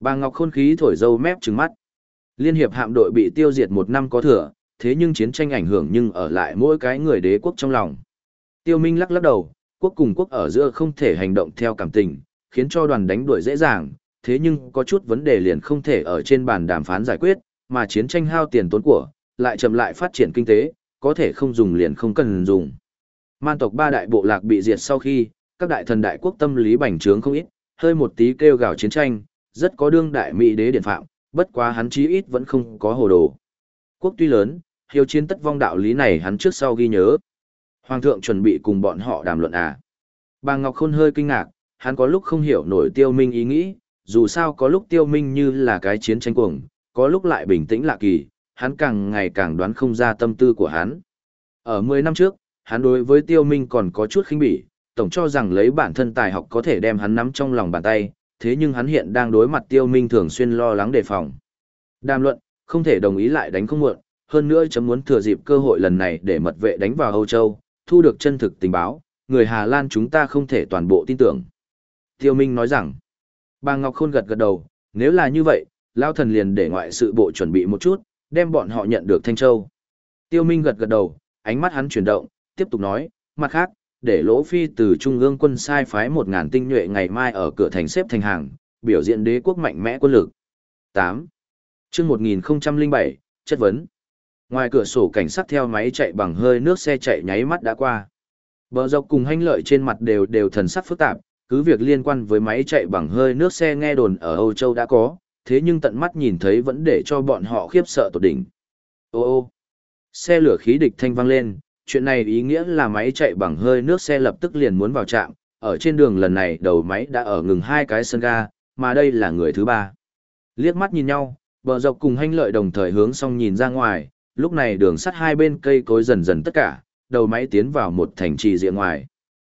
Bà Ngọc khôn khí thổi dâu mép trừng mắt. Liên hiệp hạm đội bị tiêu diệt một năm có thừa, thế nhưng chiến tranh ảnh hưởng nhưng ở lại mỗi cái người đế quốc trong lòng. Tiêu Minh lắc lắc đầu, quốc cùng quốc ở giữa không thể hành động theo cảm tình, khiến cho đoàn đánh đuổi dễ dàng, thế nhưng có chút vấn đề liền không thể ở trên bàn đàm phán giải quyết, mà chiến tranh hao tiền tốn của, lại chậm lại phát triển kinh tế, có thể không dùng liền không cần dùng. Man tộc ba đại bộ lạc bị diệt sau khi, các đại thần đại quốc tâm lý bành trướng không ít, hơi một tí kêu gào chiến tranh, rất có đương đại mỹ đế điện phạm, bất quá hắn chí ít vẫn không có hồ đồ. Quốc tuy lớn, hiếu chiến tất vong đạo lý này hắn trước sau ghi nhớ. Hoàng thượng chuẩn bị cùng bọn họ đàm luận à. Bà Ngọc Khôn hơi kinh ngạc, hắn có lúc không hiểu nổi tiêu minh ý nghĩ, dù sao có lúc tiêu minh như là cái chiến tranh cuồng, có lúc lại bình tĩnh lạ kỳ, hắn càng ngày càng đoán không ra tâm tư của hắn. Ở 10 năm trước, hắn đối với tiêu minh còn có chút khinh bỉ, tổng cho rằng lấy bản thân tài học có thể đem hắn nắm trong lòng bàn tay, thế nhưng hắn hiện đang đối mặt tiêu minh thường xuyên lo lắng đề phòng. Đàm luận, không thể đồng ý lại đánh không muộn, hơn nữa chấm muốn thừa dịp cơ hội lần này để mật vệ đánh vào Âu Châu, thu được chân thực tình báo, người Hà Lan chúng ta không thể toàn bộ tin tưởng. Tiêu Minh nói rằng, bà Ngọc Khôn gật gật đầu, nếu là như vậy, Lao thần liền để ngoại sự bộ chuẩn bị một chút, đem bọn họ nhận được Thanh Châu. Tiêu Minh gật gật đầu, ánh mắt hắn chuyển động, tiếp tục nói, mặt khác, để Lỗ Phi từ Trung ương quân sai phái một ngàn tinh nhuệ ngày mai ở cửa thành xếp thành hàng, biểu diễn đế quốc mạnh mẽ quân lực. 8. Chương 1007, chất vấn. Ngoài cửa sổ cảnh sát theo máy chạy bằng hơi nước xe chạy nháy mắt đã qua. Bờ dọc cùng hành lợi trên mặt đều đều thần sắc phức tạp, cứ việc liên quan với máy chạy bằng hơi nước xe nghe đồn ở Âu Châu đã có, thế nhưng tận mắt nhìn thấy vẫn để cho bọn họ khiếp sợ tột đỉnh. Ô ô, xe lửa khí địch thanh vang lên, chuyện này ý nghĩa là máy chạy bằng hơi nước xe lập tức liền muốn vào trạm, ở trên đường lần này đầu máy đã ở ngừng hai cái sân ga, mà đây là người thứ ba. Liếc mắt nhìn nhau, bờ dọc cùng hành lợi đồng thời hướng xong nhìn ra ngoài, lúc này đường sắt hai bên cây cối dần dần tất cả, đầu máy tiến vào một thành trì diện ngoài.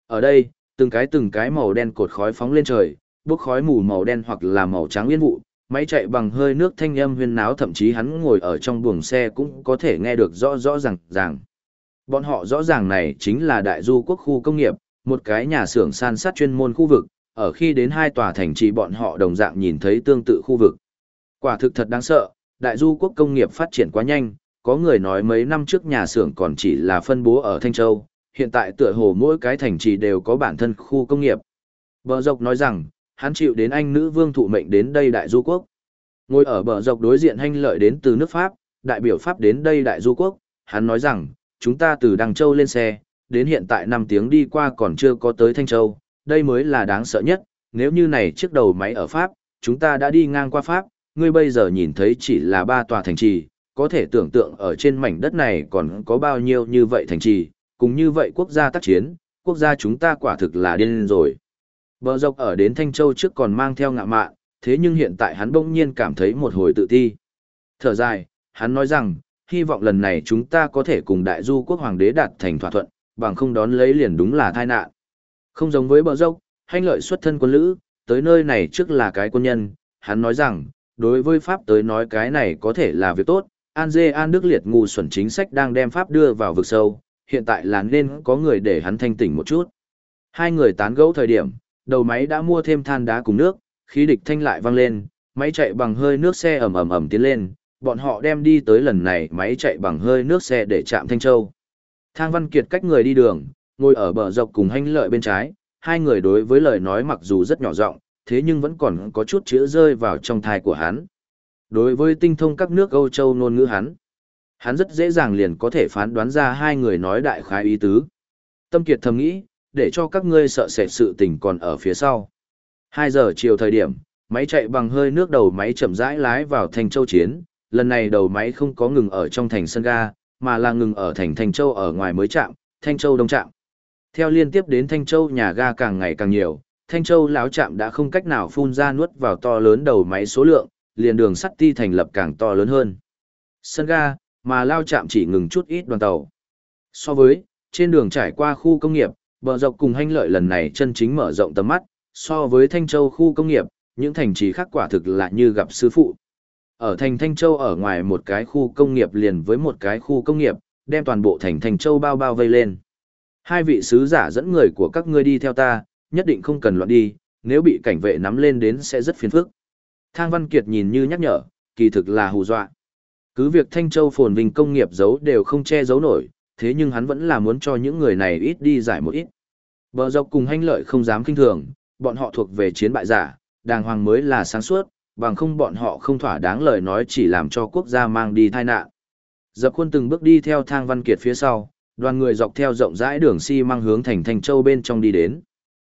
Ở đây, từng cái từng cái màu đen cột khói phóng lên trời, bốc khói mù màu đen hoặc là màu trắng yên vụ, máy chạy bằng hơi nước thanh âm huyên náo thậm chí hắn ngồi ở trong buồng xe cũng có thể nghe được rõ rõ ràng ràng. Bọn họ rõ ràng này chính là đại du quốc khu công nghiệp, một cái nhà xưởng san sát chuyên môn khu vực, ở khi đến hai tòa thành trì bọn họ đồng dạng nhìn thấy tương tự khu vực. Quả thực thật đáng sợ, đại du quốc công nghiệp phát triển quá nhanh, có người nói mấy năm trước nhà xưởng còn chỉ là phân bố ở Thanh Châu, hiện tại tựa hồ mỗi cái thành trì đều có bản thân khu công nghiệp. Bờ dọc nói rằng, hắn chịu đến anh nữ vương thụ mệnh đến đây đại du quốc. Ngồi ở bờ dọc đối diện hanh lợi đến từ nước Pháp, đại biểu Pháp đến đây đại du quốc, hắn nói rằng, chúng ta từ Đăng Châu lên xe, đến hiện tại 5 tiếng đi qua còn chưa có tới Thanh Châu, đây mới là đáng sợ nhất, nếu như này chiếc đầu máy ở Pháp, chúng ta đã đi ngang qua Pháp, ngươi bây giờ nhìn thấy chỉ là ba tòa thành trì, có thể tưởng tượng ở trên mảnh đất này còn có bao nhiêu như vậy thành trì, cùng như vậy quốc gia tác chiến, quốc gia chúng ta quả thực là điên rồi. Bờ dọc ở đến Thanh Châu trước còn mang theo ngạ mạn, thế nhưng hiện tại hắn bỗng nhiên cảm thấy một hồi tự ti. Thở dài, hắn nói rằng, hy vọng lần này chúng ta có thể cùng đại du quốc hoàng đế đạt thành thỏa thuận, bằng không đón lấy liền đúng là tai nạn. Không giống với bờ dốc, hành lợi xuất thân quân lữ, tới nơi này trước là cái quân nhân, hắn nói rằng, đối với Pháp tới nói cái này có thể là việc tốt, An Dê An Đức Liệt ngu xuẩn chính sách đang đem Pháp đưa vào vực sâu, hiện tại là nên có người để hắn thanh tỉnh một chút. Hai người tán gẫu thời điểm, đầu máy đã mua thêm than đá cùng nước, khí địch thanh lại vang lên, máy chạy bằng hơi nước xe ầm ầm ầm tiến lên, bọn họ đem đi tới lần này máy chạy bằng hơi nước xe để chạm Thanh Châu. Thang Văn Kiệt cách người đi đường, ngồi ở bờ dọc cùng hành lợi bên trái, hai người đối với lời nói mặc dù rất nhỏ giọng, thế nhưng vẫn còn có chút chữ rơi vào trong thai của hắn. Đối với tinh thông các nước Âu Châu ngôn ngữ hắn, hắn rất dễ dàng liền có thể phán đoán ra hai người nói đại khái ý tứ. Tâm Kiệt thầm nghĩ, để cho các ngươi sợ sệt sự tình còn ở phía sau. 2 giờ chiều thời điểm, máy chạy bằng hơi nước đầu máy chậm rãi lái vào thành châu chiến, lần này đầu máy không có ngừng ở trong thành sân ga, mà là ngừng ở thành Thanh Châu ở ngoài mới trạm, Thanh Châu đông trạm. Theo liên tiếp đến Thanh Châu nhà ga càng ngày càng nhiều, Thanh Châu lão trạm đã không cách nào phun ra nuốt vào to lớn đầu máy số lượng, liền đường sắt ti thành lập càng to lớn hơn. Sân ga, mà lao chạm chỉ ngừng chút ít đoàn tàu. So với, trên đường trải qua khu công nghiệp, bờ dọc cùng hanh lợi lần này chân chính mở rộng tầm mắt, so với Thanh Châu khu công nghiệp, những thành trì khác quả thực là như gặp sư phụ. Ở thành Thanh Châu ở ngoài một cái khu công nghiệp liền với một cái khu công nghiệp, đem toàn bộ thành Thanh Châu bao bao vây lên. Hai vị sứ giả dẫn người của các ngươi đi theo ta, nhất định không cần loạn đi, nếu bị cảnh vệ nắm lên đến sẽ rất phiền phức. Thang Văn Kiệt nhìn như nhắc nhở, kỳ thực là hù dọa. Cứ việc Thanh Châu phồn vinh công nghiệp giấu đều không che giấu nổi, thế nhưng hắn vẫn là muốn cho những người này ít đi giải một ít. Bờ dọc cùng hành lợi không dám kinh thường, bọn họ thuộc về chiến bại giả, đàng hoàng mới là sáng suốt, bằng không bọn họ không thỏa đáng lời nói chỉ làm cho quốc gia mang đi tai nạn. Dập khuôn từng bước đi theo thang văn kiệt phía sau, đoàn người dọc theo rộng rãi đường xi si mang hướng thành Thanh Châu bên trong đi đến.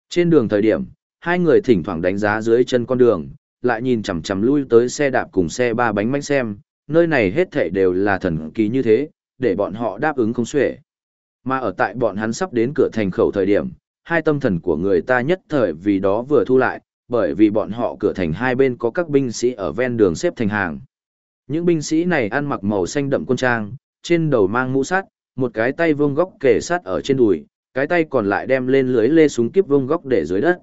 Trên đường thời điểm, hai người thỉnh thoảng đánh giá dưới chân con đường, lại nhìn chằm chằm lui tới xe đạp cùng xe ba bánh bánh xem, nơi này hết thảy đều là thần kỳ như thế, để bọn họ đáp ứng không xuể. Mà ở tại bọn hắn sắp đến cửa thành khẩu thời điểm, hai tâm thần của người ta nhất thời vì đó vừa thu lại, bởi vì bọn họ cửa thành hai bên có các binh sĩ ở ven đường xếp thành hàng. Những binh sĩ này ăn mặc màu xanh đậm quân trang, trên đầu mang mũ sắt, một cái tay vương góc kề sát ở trên đùi, cái tay còn lại đem lên lưới lê súng kiếp vương góc để dưới đất.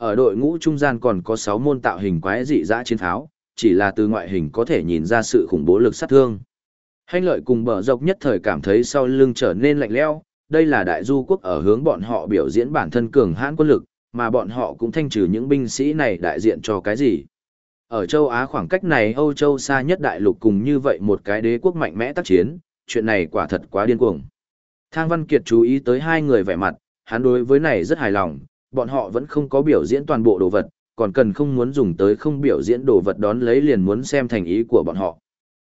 Ở đội ngũ trung gian còn có 6 môn tạo hình quái dị dã chiến tháo, chỉ là từ ngoại hình có thể nhìn ra sự khủng bố lực sát thương. Hành lợi cùng bờ dọc nhất thời cảm thấy sau lưng trở nên lạnh lẽo, đây là đại du quốc ở hướng bọn họ biểu diễn bản thân cường hãn quân lực, mà bọn họ cũng thanh trừ những binh sĩ này đại diện cho cái gì. Ở châu Á khoảng cách này Âu Châu xa nhất đại lục cùng như vậy một cái đế quốc mạnh mẽ tác chiến, chuyện này quả thật quá điên cuồng. Thang Văn Kiệt chú ý tới hai người vẻ mặt, hắn đối với này rất hài lòng, bọn họ vẫn không có biểu diễn toàn bộ đồ vật, còn cần không muốn dùng tới không biểu diễn đồ vật đón lấy liền muốn xem thành ý của bọn họ.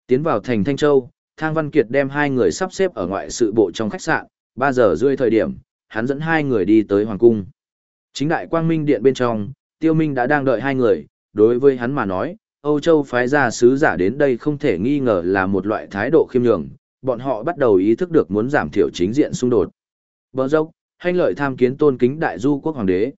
Tiến vào thành Thanh Châu, Thang Văn Kiệt đem hai người sắp xếp ở ngoại sự bộ trong khách sạn, 3 giờ rưỡi thời điểm, hắn dẫn hai người đi tới Hoàng Cung. Chính đại quang minh điện bên trong, Tiêu Minh đã đang đợi hai người, đối với hắn mà nói, Âu Châu phái ra sứ giả đến đây không thể nghi ngờ là một loại thái độ khiêm nhường, bọn họ bắt đầu ý thức được muốn giảm thiểu chính diện xung đột. Bờ dốc, Hanh lợi tham kiến tôn kính đại du quốc hoàng đế.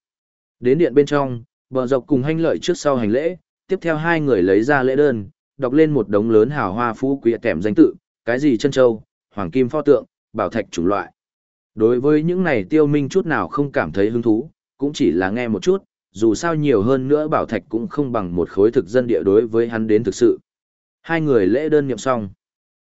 Đến điện bên trong, bờ dọc cùng hành lợi trước sau hành lễ, tiếp theo hai người lấy ra lễ đơn, đọc lên một đống lớn hào hoa phú quý kèm danh tự, cái gì chân châu, hoàng kim pho tượng, bảo thạch chủng loại. Đối với những này tiêu minh chút nào không cảm thấy hứng thú, cũng chỉ là nghe một chút, dù sao nhiều hơn nữa bảo thạch cũng không bằng một khối thực dân địa đối với hắn đến thực sự. Hai người lễ đơn niệm xong.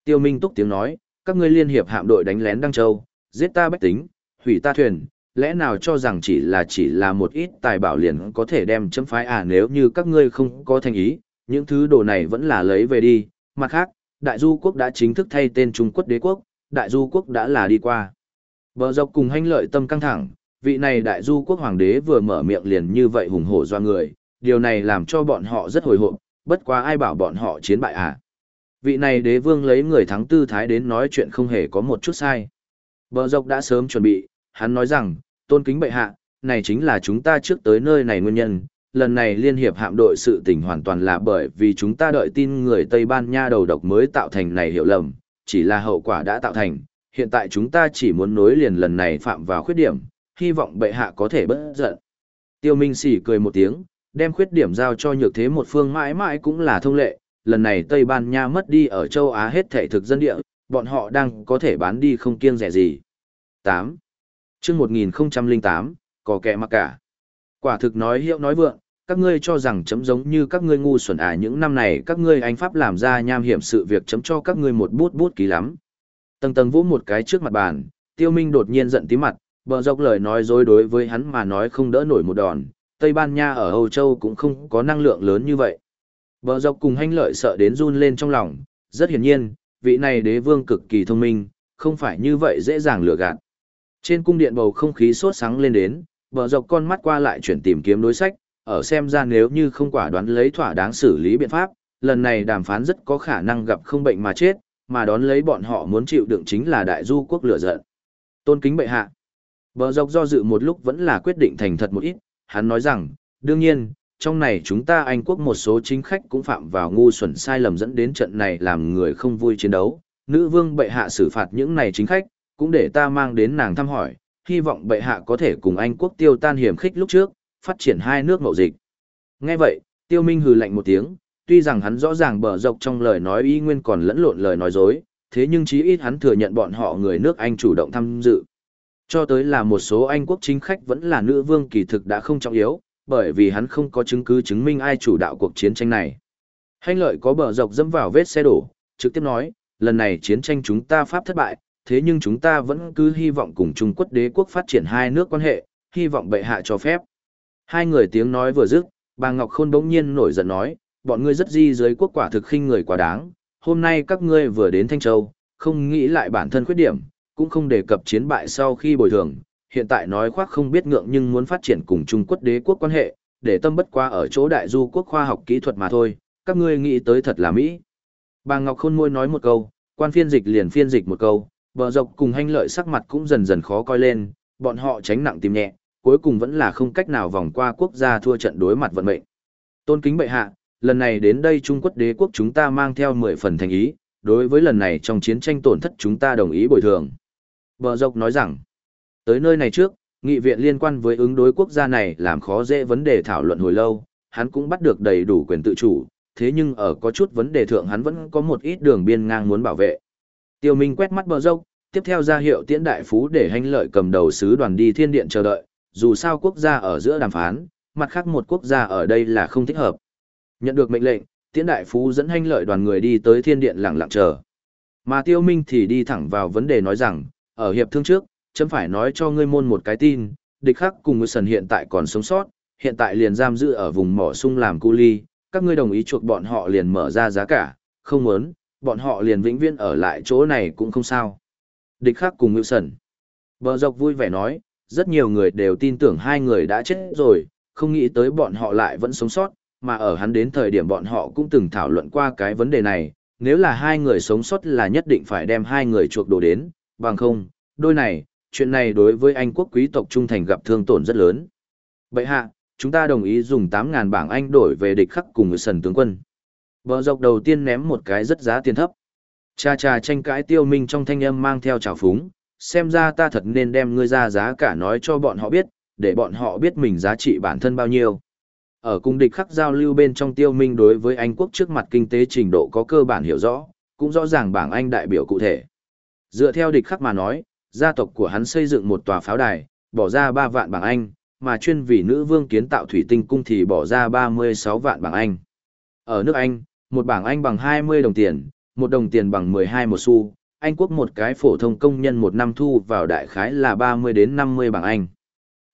Tiêu Minh túc tiếng nói, các ngươi liên hiệp hạm đội đánh lén Đăng Châu, giết ta bách tính, hủy ta thuyền, lẽ nào cho rằng chỉ là chỉ là một ít tài bảo liền có thể đem chấm phái à nếu như các ngươi không có thành ý, những thứ đồ này vẫn là lấy về đi. Mặt khác, Đại Du quốc đã chính thức thay tên Trung Quốc đế quốc, Đại Du quốc đã là đi qua. Bờ dọc cùng hanh lợi tâm căng thẳng, vị này Đại Du quốc hoàng đế vừa mở miệng liền như vậy hùng hổ doa người, điều này làm cho bọn họ rất hồi hộp, bất quá ai bảo bọn họ chiến bại à. Vị này đế vương lấy người thắng tư thái đến nói chuyện không hề có một chút sai. Bờ dọc đã sớm chuẩn bị, hắn nói rằng, tôn kính bệ hạ, này chính là chúng ta trước tới nơi này nguyên nhân. Lần này liên hiệp hạm đội sự tình hoàn toàn là bởi vì chúng ta đợi tin người Tây Ban Nha đầu độc mới tạo thành này hiểu lầm, chỉ là hậu quả đã tạo thành. Hiện tại chúng ta chỉ muốn nối liền lần này phạm vào khuyết điểm, hy vọng bệ hạ có thể bất giận. Tiêu Minh sỉ cười một tiếng, đem khuyết điểm giao cho nhược thế một phương mãi mãi cũng là thông lệ, lần này Tây Ban Nha mất đi ở châu Á hết thể thực dân địa, bọn họ đang có thể bán đi không kiêng rẻ gì. 8. chương 1008, có kẻ mặc cả. Quả thực nói hiệu nói vượng, các ngươi cho rằng chấm giống như các ngươi ngu xuẩn à những năm này các ngươi anh Pháp làm ra nham hiểm sự việc chấm cho các ngươi một bút bút ký lắm. Tầng tầng vỗ một cái trước mặt bàn, tiêu minh đột nhiên giận tí mặt, bờ dọc lời nói dối đối với hắn mà nói không đỡ nổi một đòn, Tây Ban Nha ở Âu Châu cũng không có năng lượng lớn như vậy. Bờ dọc cùng hanh lợi sợ đến run lên trong lòng, rất hiển nhiên, vị này đế vương cực kỳ thông minh, không phải như vậy dễ dàng lừa gạt. Trên cung điện bầu không khí sốt sáng lên đến, bờ dọc con mắt qua lại chuyển tìm kiếm đối sách, ở xem ra nếu như không quả đoán lấy thỏa đáng xử lý biện pháp, lần này đàm phán rất có khả năng gặp không bệnh mà chết, mà đón lấy bọn họ muốn chịu đựng chính là đại du quốc lửa giận. Tôn kính bệ hạ. Bờ dọc do dự một lúc vẫn là quyết định thành thật một ít, hắn nói rằng, đương nhiên, trong này chúng ta Anh quốc một số chính khách cũng phạm vào ngu xuẩn sai lầm dẫn đến trận này làm người không vui chiến đấu. Nữ vương bệ hạ xử phạt những này chính khách, cũng để ta mang đến nàng thăm hỏi, hy vọng bệ hạ có thể cùng Anh quốc tiêu tan hiểm khích lúc trước, phát triển hai nước mậu dịch. Nghe vậy, tiêu minh hừ lạnh một tiếng, tuy rằng hắn rõ ràng bờ dọc trong lời nói y nguyên còn lẫn lộn lời nói dối, thế nhưng chí ít hắn thừa nhận bọn họ người nước Anh chủ động tham dự. Cho tới là một số Anh quốc chính khách vẫn là nữ vương kỳ thực đã không trọng yếu, bởi vì hắn không có chứng cứ chứng minh ai chủ đạo cuộc chiến tranh này. Hành lợi có bờ dọc dẫm vào vết xe đổ, trực tiếp nói, lần này chiến tranh chúng ta Pháp thất bại, thế nhưng chúng ta vẫn cứ hy vọng cùng Trung Quốc đế quốc phát triển hai nước quan hệ, hy vọng bệ hạ cho phép. Hai người tiếng nói vừa dứt, bà Ngọc Khôn bỗng nhiên nổi giận nói, bọn ngươi rất di dưới quốc quả thực khinh người quá đáng, hôm nay các ngươi vừa đến Thanh Châu, không nghĩ lại bản thân khuyết điểm, cũng không đề cập chiến bại sau khi bồi thường, hiện tại nói khoác không biết ngượng nhưng muốn phát triển cùng Trung Quốc đế quốc quan hệ, để tâm bất qua ở chỗ đại du quốc khoa học kỹ thuật mà thôi, các ngươi nghĩ tới thật là Mỹ. Bà Ngọc Khôn môi nói một câu, quan phiên dịch liền phiên dịch một câu, bờ dọc cùng Hanh lợi sắc mặt cũng dần dần khó coi lên, bọn họ tránh nặng tìm nhẹ, cuối cùng vẫn là không cách nào vòng qua quốc gia thua trận đối mặt vận mệnh. Tôn kính bệ hạ, lần này đến đây Trung Quốc đế quốc chúng ta mang theo 10 phần thành ý, đối với lần này trong chiến tranh tổn thất chúng ta đồng ý bồi thường. Bờ dọc nói rằng, Tới nơi này trước, nghị viện liên quan với ứng đối quốc gia này làm khó dễ vấn đề thảo luận hồi lâu, hắn cũng bắt được đầy đủ quyền tự chủ, thế nhưng ở có chút vấn đề thượng hắn vẫn có một ít đường biên ngang muốn bảo vệ. Tiêu Minh quét mắt bờ dốc, tiếp theo ra hiệu tiễn đại phú để hành lợi cầm đầu sứ đoàn đi thiên điện chờ đợi, dù sao quốc gia ở giữa đàm phán, mặt khác một quốc gia ở đây là không thích hợp. Nhận được mệnh lệnh, tiễn đại phú dẫn hành lợi đoàn người đi tới thiên điện lặng lặng chờ. Mà tiêu minh thì đi thẳng vào vấn đề nói rằng, ở hiệp thương trước, chấm phải nói cho ngươi môn một cái tin, địch khắc cùng Wilson hiện tại còn sống sót, hiện tại liền giam giữ ở vùng mỏ sung làm cu ly, các ngươi đồng ý chuộc bọn họ liền mở ra giá cả, không muốn, bọn họ liền vĩnh viễn ở lại chỗ này cũng không sao. Địch khắc cùng Wilson. Bờ dọc vui vẻ nói, rất nhiều người đều tin tưởng hai người đã chết rồi, không nghĩ tới bọn họ lại vẫn sống sót, mà ở hắn đến thời điểm bọn họ cũng từng thảo luận qua cái vấn đề này, nếu là hai người sống sót là nhất định phải đem hai người chuộc đồ đến, bằng không, đôi này, chuyện này đối với Anh quốc quý tộc trung thành gặp thương tổn rất lớn. Bậy hạ, chúng ta đồng ý dùng 8.000 bảng Anh đổi về địch khắc cùng với sần tướng quân. Bờ dọc đầu tiên ném một cái rất giá tiền thấp. Cha cha tranh cãi tiêu minh trong thanh âm mang theo trào phúng, xem ra ta thật nên đem ngươi ra giá cả nói cho bọn họ biết, để bọn họ biết mình giá trị bản thân bao nhiêu. Ở cung địch khắc giao lưu bên trong tiêu minh đối với Anh quốc trước mặt kinh tế trình độ có cơ bản hiểu rõ, cũng rõ ràng bảng Anh đại biểu cụ thể. Dựa theo địch khắc mà nói, gia tộc của hắn xây dựng một tòa pháo đài, bỏ ra 3 vạn bảng Anh, mà chuyên vì nữ vương kiến tạo thủy tinh cung thì bỏ ra 36 vạn bảng Anh. Ở nước Anh, một bảng Anh bằng 20 đồng tiền, một đồng tiền bằng 12 một xu, Anh quốc một cái phổ thông công nhân một năm thu vào đại khái là 30 đến 50 bảng Anh.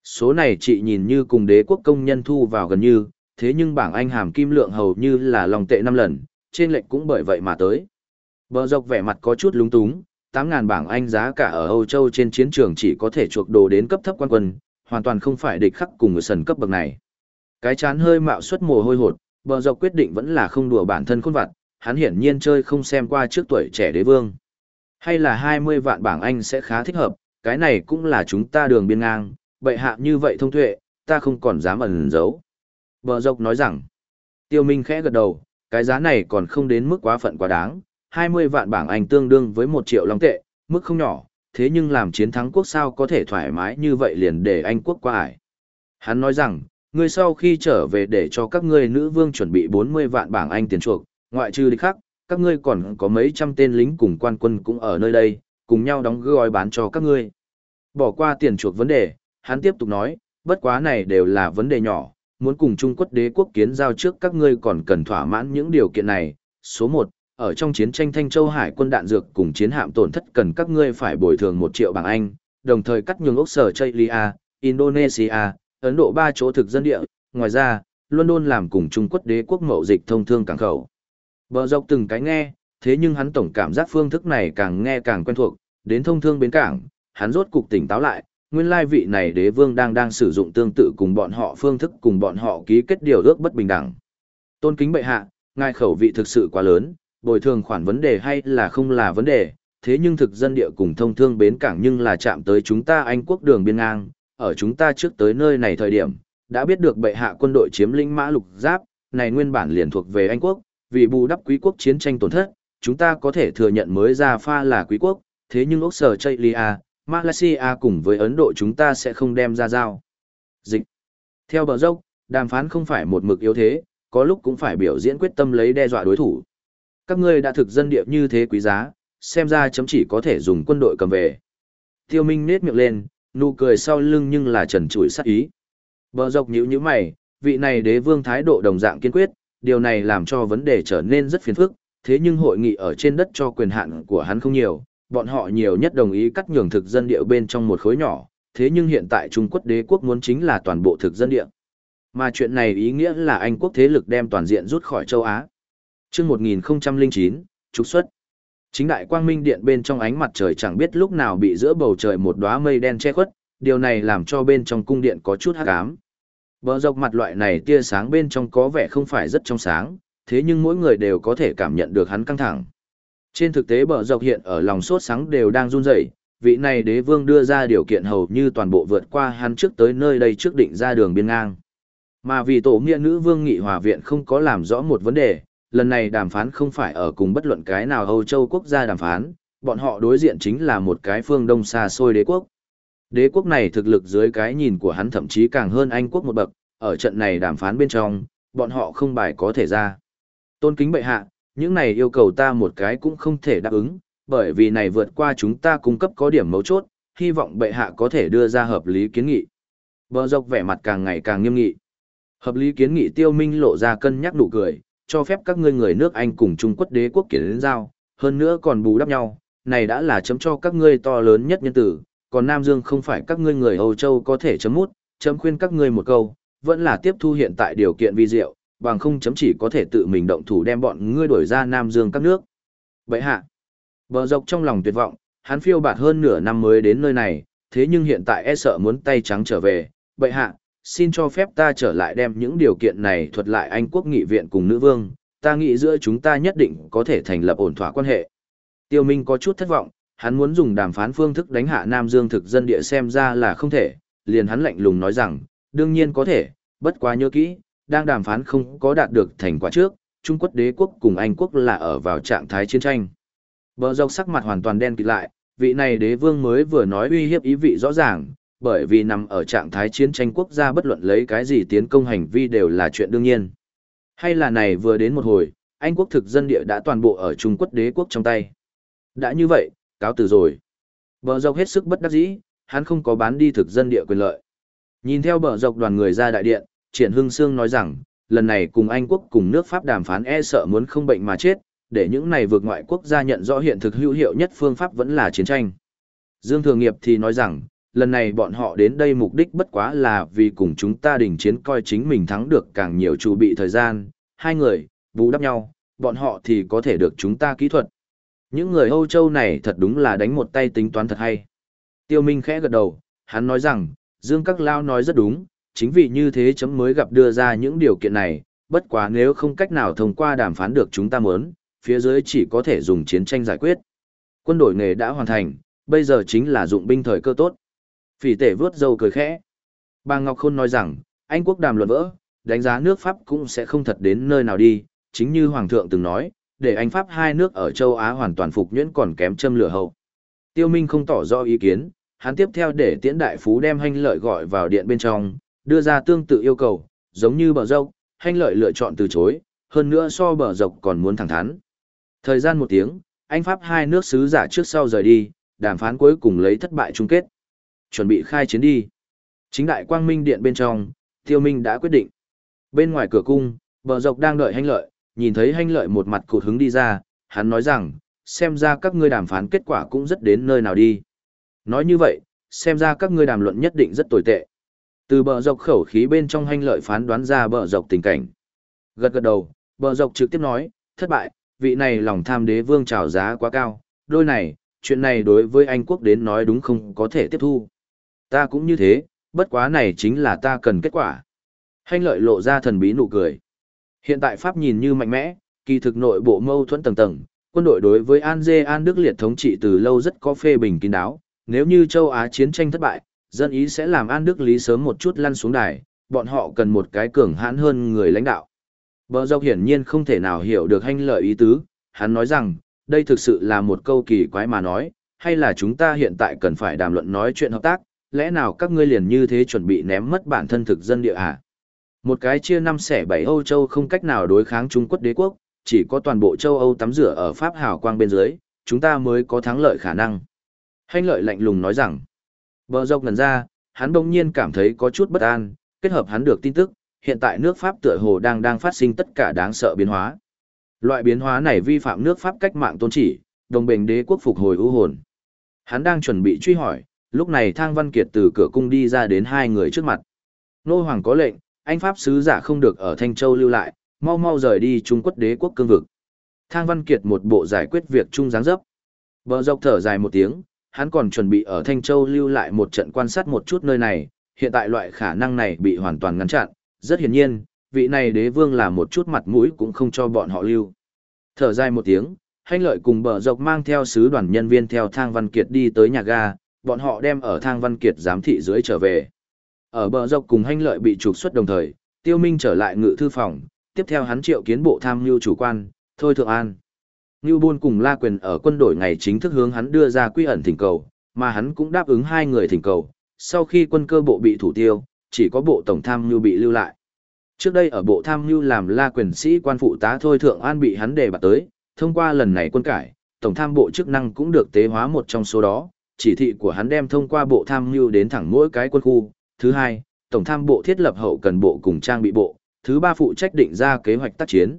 Số này chị nhìn như cùng đế quốc công nhân thu vào gần như, thế nhưng bảng Anh hàm kim lượng hầu như là lòng tệ 5 lần, trên lệnh cũng bởi vậy mà tới. Bờ dọc vẻ mặt có chút lúng túng, 8.000 bảng Anh giá cả ở Âu Châu trên chiến trường chỉ có thể chuộc đồ đến cấp thấp quan quân, hoàn toàn không phải địch khắc cùng người sần cấp bậc này. Cái chán hơi mạo suất mồ hôi hột, bờ dọc quyết định vẫn là không đùa bản thân khôn vặt, hắn hiển nhiên chơi không xem qua trước tuổi trẻ đế vương. Hay là 20 vạn bảng Anh sẽ khá thích hợp, cái này cũng là chúng ta đường biên ngang, bệ hạ như vậy thông tuệ, ta không còn dám ẩn giấu. Bờ dọc nói rằng, tiêu minh khẽ gật đầu, cái giá này còn không đến mức quá phận quá đáng, 20 vạn bảng Anh tương đương với 1 triệu long tệ, mức không nhỏ, thế nhưng làm chiến thắng quốc sao có thể thoải mái như vậy liền để Anh quốc qua ải. Hắn nói rằng, ngươi sau khi trở về để cho các ngươi nữ vương chuẩn bị 40 vạn bảng Anh tiền chuộc, ngoại trừ địch khác, các ngươi còn có mấy trăm tên lính cùng quan quân cũng ở nơi đây, cùng nhau đóng gói bán cho các ngươi. Bỏ qua tiền chuộc vấn đề, hắn tiếp tục nói, bất quá này đều là vấn đề nhỏ, muốn cùng Trung Quốc đế quốc kiến giao trước các ngươi còn cần thỏa mãn những điều kiện này. Số 1, ở trong chiến tranh Thanh Châu Hải quân đạn dược cùng chiến hạm tổn thất cần các ngươi phải bồi thường 1 triệu bảng Anh, đồng thời cắt nhường ốc sở Chaylia, Indonesia, Ấn Độ ba chỗ thực dân địa, ngoài ra, London làm cùng Trung Quốc đế quốc mậu dịch thông thương cảng khẩu. Bờ dọc từng cái nghe, thế nhưng hắn tổng cảm giác phương thức này càng nghe càng quen thuộc, đến thông thương bến cảng, hắn rốt cục tỉnh táo lại, nguyên lai vị này đế vương đang đang sử dụng tương tự cùng bọn họ phương thức cùng bọn họ ký kết điều ước bất bình đẳng. Tôn kính bệ hạ, ngài khẩu vị thực sự quá lớn, bồi thường khoản vấn đề hay là không là vấn đề, thế nhưng thực dân địa cùng thông thương bến cảng nhưng là chạm tới chúng ta Anh quốc đường biên ngang, ở chúng ta trước tới nơi này thời điểm, đã biết được bệ hạ quân đội chiếm lĩnh mã lục giáp, này nguyên bản liền thuộc về Anh quốc, vì bù đắp quý quốc chiến tranh tổn thất, chúng ta có thể thừa nhận mới ra pha là quý quốc, thế nhưng Úc Sở Chaylia, Malaysia cùng với Ấn Độ chúng ta sẽ không đem ra giao. Dịch. Theo bờ dốc, đàm phán không phải một mực yếu thế, có lúc cũng phải biểu diễn quyết tâm lấy đe dọa đối thủ. Các ngươi đã thực dân địa như thế quý giá, xem ra chấm chỉ có thể dùng quân đội cầm về. Tiêu Minh nết miệng lên, nụ cười sau lưng nhưng là trần trụi sát ý. Bờ dọc nhíu nhíu mày, vị này đế vương thái độ đồng dạng kiên quyết, điều này làm cho vấn đề trở nên rất phiền phức, thế nhưng hội nghị ở trên đất cho quyền hạn của hắn không nhiều, bọn họ nhiều nhất đồng ý cắt nhường thực dân địa bên trong một khối nhỏ, thế nhưng hiện tại Trung Quốc đế quốc muốn chính là toàn bộ thực dân địa. Mà chuyện này ý nghĩa là Anh quốc thế lực đem toàn diện rút khỏi châu Á. Trước 1009, trục xuất. Chính đại quang minh điện bên trong ánh mặt trời chẳng biết lúc nào bị giữa bầu trời một đóa mây đen che khuất, điều này làm cho bên trong cung điện có chút hắc ám. Bờ dọc mặt loại này tia sáng bên trong có vẻ không phải rất trong sáng, thế nhưng mỗi người đều có thể cảm nhận được hắn căng thẳng. Trên thực tế bờ dọc hiện ở lòng sốt sáng đều đang run rẩy, vị này đế vương đưa ra điều kiện hầu như toàn bộ vượt qua hắn trước tới nơi đây trước định ra đường biên ngang. Mà vì tổ nghĩa nữ vương nghị hòa viện không có làm rõ một vấn đề, lần này đàm phán không phải ở cùng bất luận cái nào Âu Châu quốc gia đàm phán, bọn họ đối diện chính là một cái phương đông xa xôi đế quốc. Đế quốc này thực lực dưới cái nhìn của hắn thậm chí càng hơn Anh quốc một bậc, ở trận này đàm phán bên trong, bọn họ không bài có thể ra. Tôn kính bệ hạ, những này yêu cầu ta một cái cũng không thể đáp ứng, bởi vì này vượt qua chúng ta cung cấp có điểm mấu chốt, hy vọng bệ hạ có thể đưa ra hợp lý kiến nghị. Bờ dọc vẻ mặt càng ngày càng nghiêm nghị. Hợp lý kiến nghị tiêu minh lộ ra cân nhắc nụ cười, cho phép các ngươi người nước Anh cùng Trung Quốc đế quốc kiến giao, hơn nữa còn bù đắp nhau, này đã là chấm cho các ngươi to lớn nhất nhân tử, còn Nam Dương không phải các ngươi người Âu Châu có thể chấm mút, chấm khuyên các ngươi một câu, vẫn là tiếp thu hiện tại điều kiện vi diệu, bằng không chấm chỉ có thể tự mình động thủ đem bọn ngươi đổi ra Nam Dương các nước. Vậy hạ, bờ dọc trong lòng tuyệt vọng, hắn phiêu bạt hơn nửa năm mới đến nơi này, thế nhưng hiện tại e sợ muốn tay trắng trở về, bệ hạ, xin cho phép ta trở lại đem những điều kiện này thuật lại Anh quốc nghị viện cùng nữ vương, ta nghĩ giữa chúng ta nhất định có thể thành lập ổn thỏa quan hệ. Tiêu Minh có chút thất vọng, hắn muốn dùng đàm phán phương thức đánh hạ Nam Dương thực dân địa xem ra là không thể, liền hắn lạnh lùng nói rằng, đương nhiên có thể, bất quá nhớ kỹ, đang đàm phán không có đạt được thành quả trước, Trung Quốc đế quốc cùng Anh quốc là ở vào trạng thái chiến tranh. Bờ dọc sắc mặt hoàn toàn đen kịt lại, vị này đế vương mới vừa nói uy hiếp ý vị rõ ràng, bởi vì nằm ở trạng thái chiến tranh quốc gia bất luận lấy cái gì tiến công hành vi đều là chuyện đương nhiên. Hay là này vừa đến một hồi, Anh quốc thực dân địa đã toàn bộ ở Trung Quốc đế quốc trong tay. Đã như vậy, cáo từ rồi. Bờ dọc hết sức bất đắc dĩ, hắn không có bán đi thực dân địa quyền lợi. Nhìn theo bờ dọc đoàn người ra đại điện, Triển Hưng Sương nói rằng, lần này cùng Anh quốc cùng nước Pháp đàm phán e sợ muốn không bệnh mà chết, để những này vượt ngoại quốc gia nhận rõ hiện thực hữu hiệu nhất phương pháp vẫn là chiến tranh. Dương Thường Nghiệp thì nói rằng, lần này bọn họ đến đây mục đích bất quá là vì cùng chúng ta đình chiến coi chính mình thắng được càng nhiều chu bị thời gian, hai người, bù đắp nhau, bọn họ thì có thể được chúng ta kỹ thuật. Những người Âu Châu này thật đúng là đánh một tay tính toán thật hay. Tiêu Minh khẽ gật đầu, hắn nói rằng, Dương Các Lao nói rất đúng, chính vì như thế chấm mới gặp đưa ra những điều kiện này, bất quá nếu không cách nào thông qua đàm phán được chúng ta muốn, phía dưới chỉ có thể dùng chiến tranh giải quyết. Quân đội nghề đã hoàn thành, bây giờ chính là dụng binh thời cơ tốt. Phỉ tể vớt dâu cười khẽ. Bà Ngọc Khôn nói rằng, Anh quốc đàm luận vỡ, đánh giá nước Pháp cũng sẽ không thật đến nơi nào đi, chính như Hoàng thượng từng nói, để Anh Pháp hai nước ở châu Á hoàn toàn phục nhuyễn còn kém châm lửa hậu. Tiêu Minh không tỏ rõ ý kiến, hắn tiếp theo để tiễn đại phú đem Hanh lợi gọi vào điện bên trong, đưa ra tương tự yêu cầu, giống như bờ dốc, Hanh lợi lựa chọn từ chối, hơn nữa so bờ dọc còn muốn thẳng thắn. Thời gian một tiếng, Anh Pháp hai nước sứ giả trước sau rời đi, đàm phán cuối cùng lấy thất bại chung kết. Chuẩn bị khai chiến đi. Chính đại quang minh điện bên trong, tiêu minh đã quyết định. Bên ngoài cửa cung, bờ dọc đang đợi hanh lợi, nhìn thấy hanh lợi một mặt cột hứng đi ra, hắn nói rằng, xem ra các ngươi đàm phán kết quả cũng rất đến nơi nào đi. Nói như vậy, xem ra các ngươi đàm luận nhất định rất tồi tệ. Từ bờ dọc khẩu khí bên trong hanh lợi phán đoán ra bờ dọc tình cảnh. Gật gật đầu, bờ dọc trực tiếp nói, thất bại, vị này lòng tham đế vương trào giá quá cao, đôi này, chuyện này đối với Anh quốc đến nói đúng không có thể tiếp thu. Ta cũng như thế, bất quá này chính là ta cần kết quả. Hành lợi lộ ra thần bí nụ cười. Hiện tại Pháp nhìn như mạnh mẽ, kỳ thực nội bộ mâu thuẫn tầng tầng, quân đội đối với An Dê An Đức liệt thống trị từ lâu rất có phê bình kín đáo, nếu như châu Á chiến tranh thất bại, dân ý sẽ làm An Đức Lý sớm một chút lăn xuống đài, bọn họ cần một cái cường hãn hơn người lãnh đạo. Bờ dọc hiển nhiên không thể nào hiểu được hành lợi ý tứ, hắn nói rằng, đây thực sự là một câu kỳ quái mà nói, hay là chúng ta hiện tại cần phải đàm luận nói chuyện hợp tác, lẽ nào các ngươi liền như thế chuẩn bị ném mất bản thân thực dân địa à? Một cái chia năm xẻ bảy Âu Châu không cách nào đối kháng Trung Quốc đế quốc, chỉ có toàn bộ châu Âu tắm rửa ở Pháp hào quang bên dưới, chúng ta mới có thắng lợi khả năng. Hanh lợi lạnh lùng nói rằng, bờ dọc ngần ra, hắn đông nhiên cảm thấy có chút bất an, kết hợp hắn được tin tức, hiện tại nước Pháp tựa hồ đang đang phát sinh tất cả đáng sợ biến hóa. Loại biến hóa này vi phạm nước Pháp cách mạng tôn chỉ, đồng bình đế quốc phục hồi ưu hồn. Hắn đang chuẩn bị truy hỏi, lúc này Thang Văn Kiệt từ cửa cung đi ra đến hai người trước mặt. Nô Hoàng có lệnh, anh Pháp sứ giả không được ở Thanh Châu lưu lại, mau mau rời đi Trung Quốc đế quốc cương vực. Thang Văn Kiệt một bộ giải quyết việc chung dáng dấp. Bờ dọc thở dài một tiếng, hắn còn chuẩn bị ở Thanh Châu lưu lại một trận quan sát một chút nơi này, hiện tại loại khả năng này bị hoàn toàn ngăn chặn, rất hiển nhiên, vị này đế vương là một chút mặt mũi cũng không cho bọn họ lưu. Thở dài một tiếng, hành lợi cùng bờ dọc mang theo sứ đoàn nhân viên theo Thang Văn Kiệt đi tới nhà ga, bọn họ đem ở Thang Văn Kiệt giám thị dưới trở về. Ở bờ dọc cùng Hanh lợi bị trục xuất đồng thời, Tiêu Minh trở lại ngự thư phòng, tiếp theo hắn triệu kiến bộ tham mưu chủ quan, Thôi Thượng An. Ngưu Bôn cùng La Quyền ở quân đội ngày chính thức hướng hắn đưa ra quy ẩn thỉnh cầu, mà hắn cũng đáp ứng hai người thỉnh cầu, sau khi quân cơ bộ bị thủ tiêu, chỉ có bộ tổng tham mưu bị lưu lại. Trước đây ở bộ tham mưu làm La Quyền sĩ quan phụ tá Thôi Thượng An bị hắn đề bạt tới, thông qua lần này quân cải, tổng tham bộ chức năng cũng được tế hóa một trong số đó, chỉ thị của hắn đem thông qua bộ tham mưu đến thẳng mỗi cái quân khu. Thứ hai, tổng tham bộ thiết lập hậu cần bộ cùng trang bị bộ, thứ ba phụ trách định ra kế hoạch tác chiến.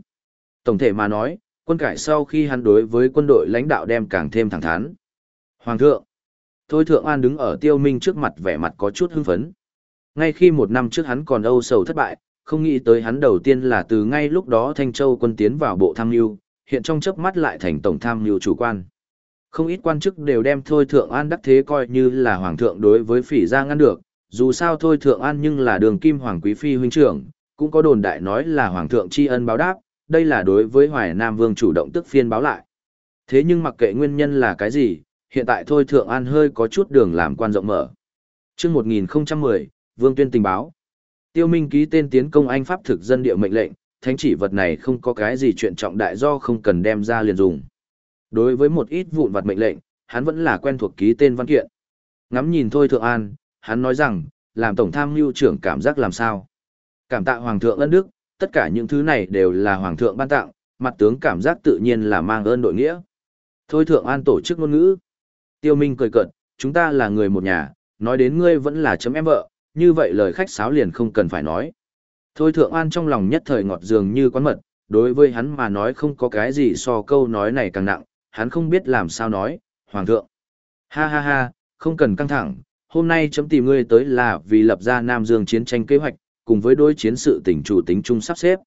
Tổng thể mà nói, quân cải sau khi hắn đối với quân đội lãnh đạo đem càng thêm thẳng thắn. Hoàng thượng, Thôi Thượng An đứng ở Tiêu Minh trước mặt vẻ mặt có chút hưng phấn. Ngay khi một năm trước hắn còn âu sầu thất bại, không nghĩ tới hắn đầu tiên là từ ngay lúc đó Thanh Châu quân tiến vào bộ tham mưu, hiện trong chớp mắt lại thành tổng tham mưu chủ quan. Không ít quan chức đều đem Thôi Thượng An đắc thế coi như là hoàng thượng đối với phỉ gia ngăn được, dù sao Thôi Thượng An nhưng là đường kim hoàng quý phi huynh trưởng, cũng có đồn đại nói là hoàng thượng tri ân báo đáp, đây là đối với Hoài Nam Vương chủ động tức phiên báo lại. Thế nhưng mặc kệ nguyên nhân là cái gì, hiện tại Thôi Thượng An hơi có chút đường làm quan rộng mở. Trước 1010, Vương Tuyên tình báo. Tiêu Minh ký tên tiến công Anh Pháp thực dân địa mệnh lệnh, thánh chỉ vật này không có cái gì chuyện trọng đại do không cần đem ra liền dùng. Đối với một ít vụn vặt mệnh lệnh, hắn vẫn là quen thuộc ký tên văn kiện. Ngắm nhìn thôi Thượng An, hắn nói rằng, làm tổng tham mưu trưởng cảm giác làm sao. Cảm tạ Hoàng thượng ân đức, tất cả những thứ này đều là Hoàng thượng ban tặng, mặt tướng cảm giác tự nhiên là mang ơn đội nghĩa. Thôi Thượng An tổ chức ngôn ngữ. Tiêu Minh cười cợt, chúng ta là người một nhà, nói đến ngươi vẫn là chấm em vợ, như vậy lời khách sáo liền không cần phải nói. Thôi Thượng An trong lòng nhất thời ngọt dường như quán mật, đối với hắn mà nói không có cái gì so câu nói này càng nặng, hắn không biết làm sao nói, Hoàng thượng. Ha ha ha, không cần căng thẳng, hôm nay chấm tìm ngươi tới là vì lập ra Nam Dương chiến tranh kế hoạch, cùng với đối chiến sự tỉnh chủ tính chung sắp xếp.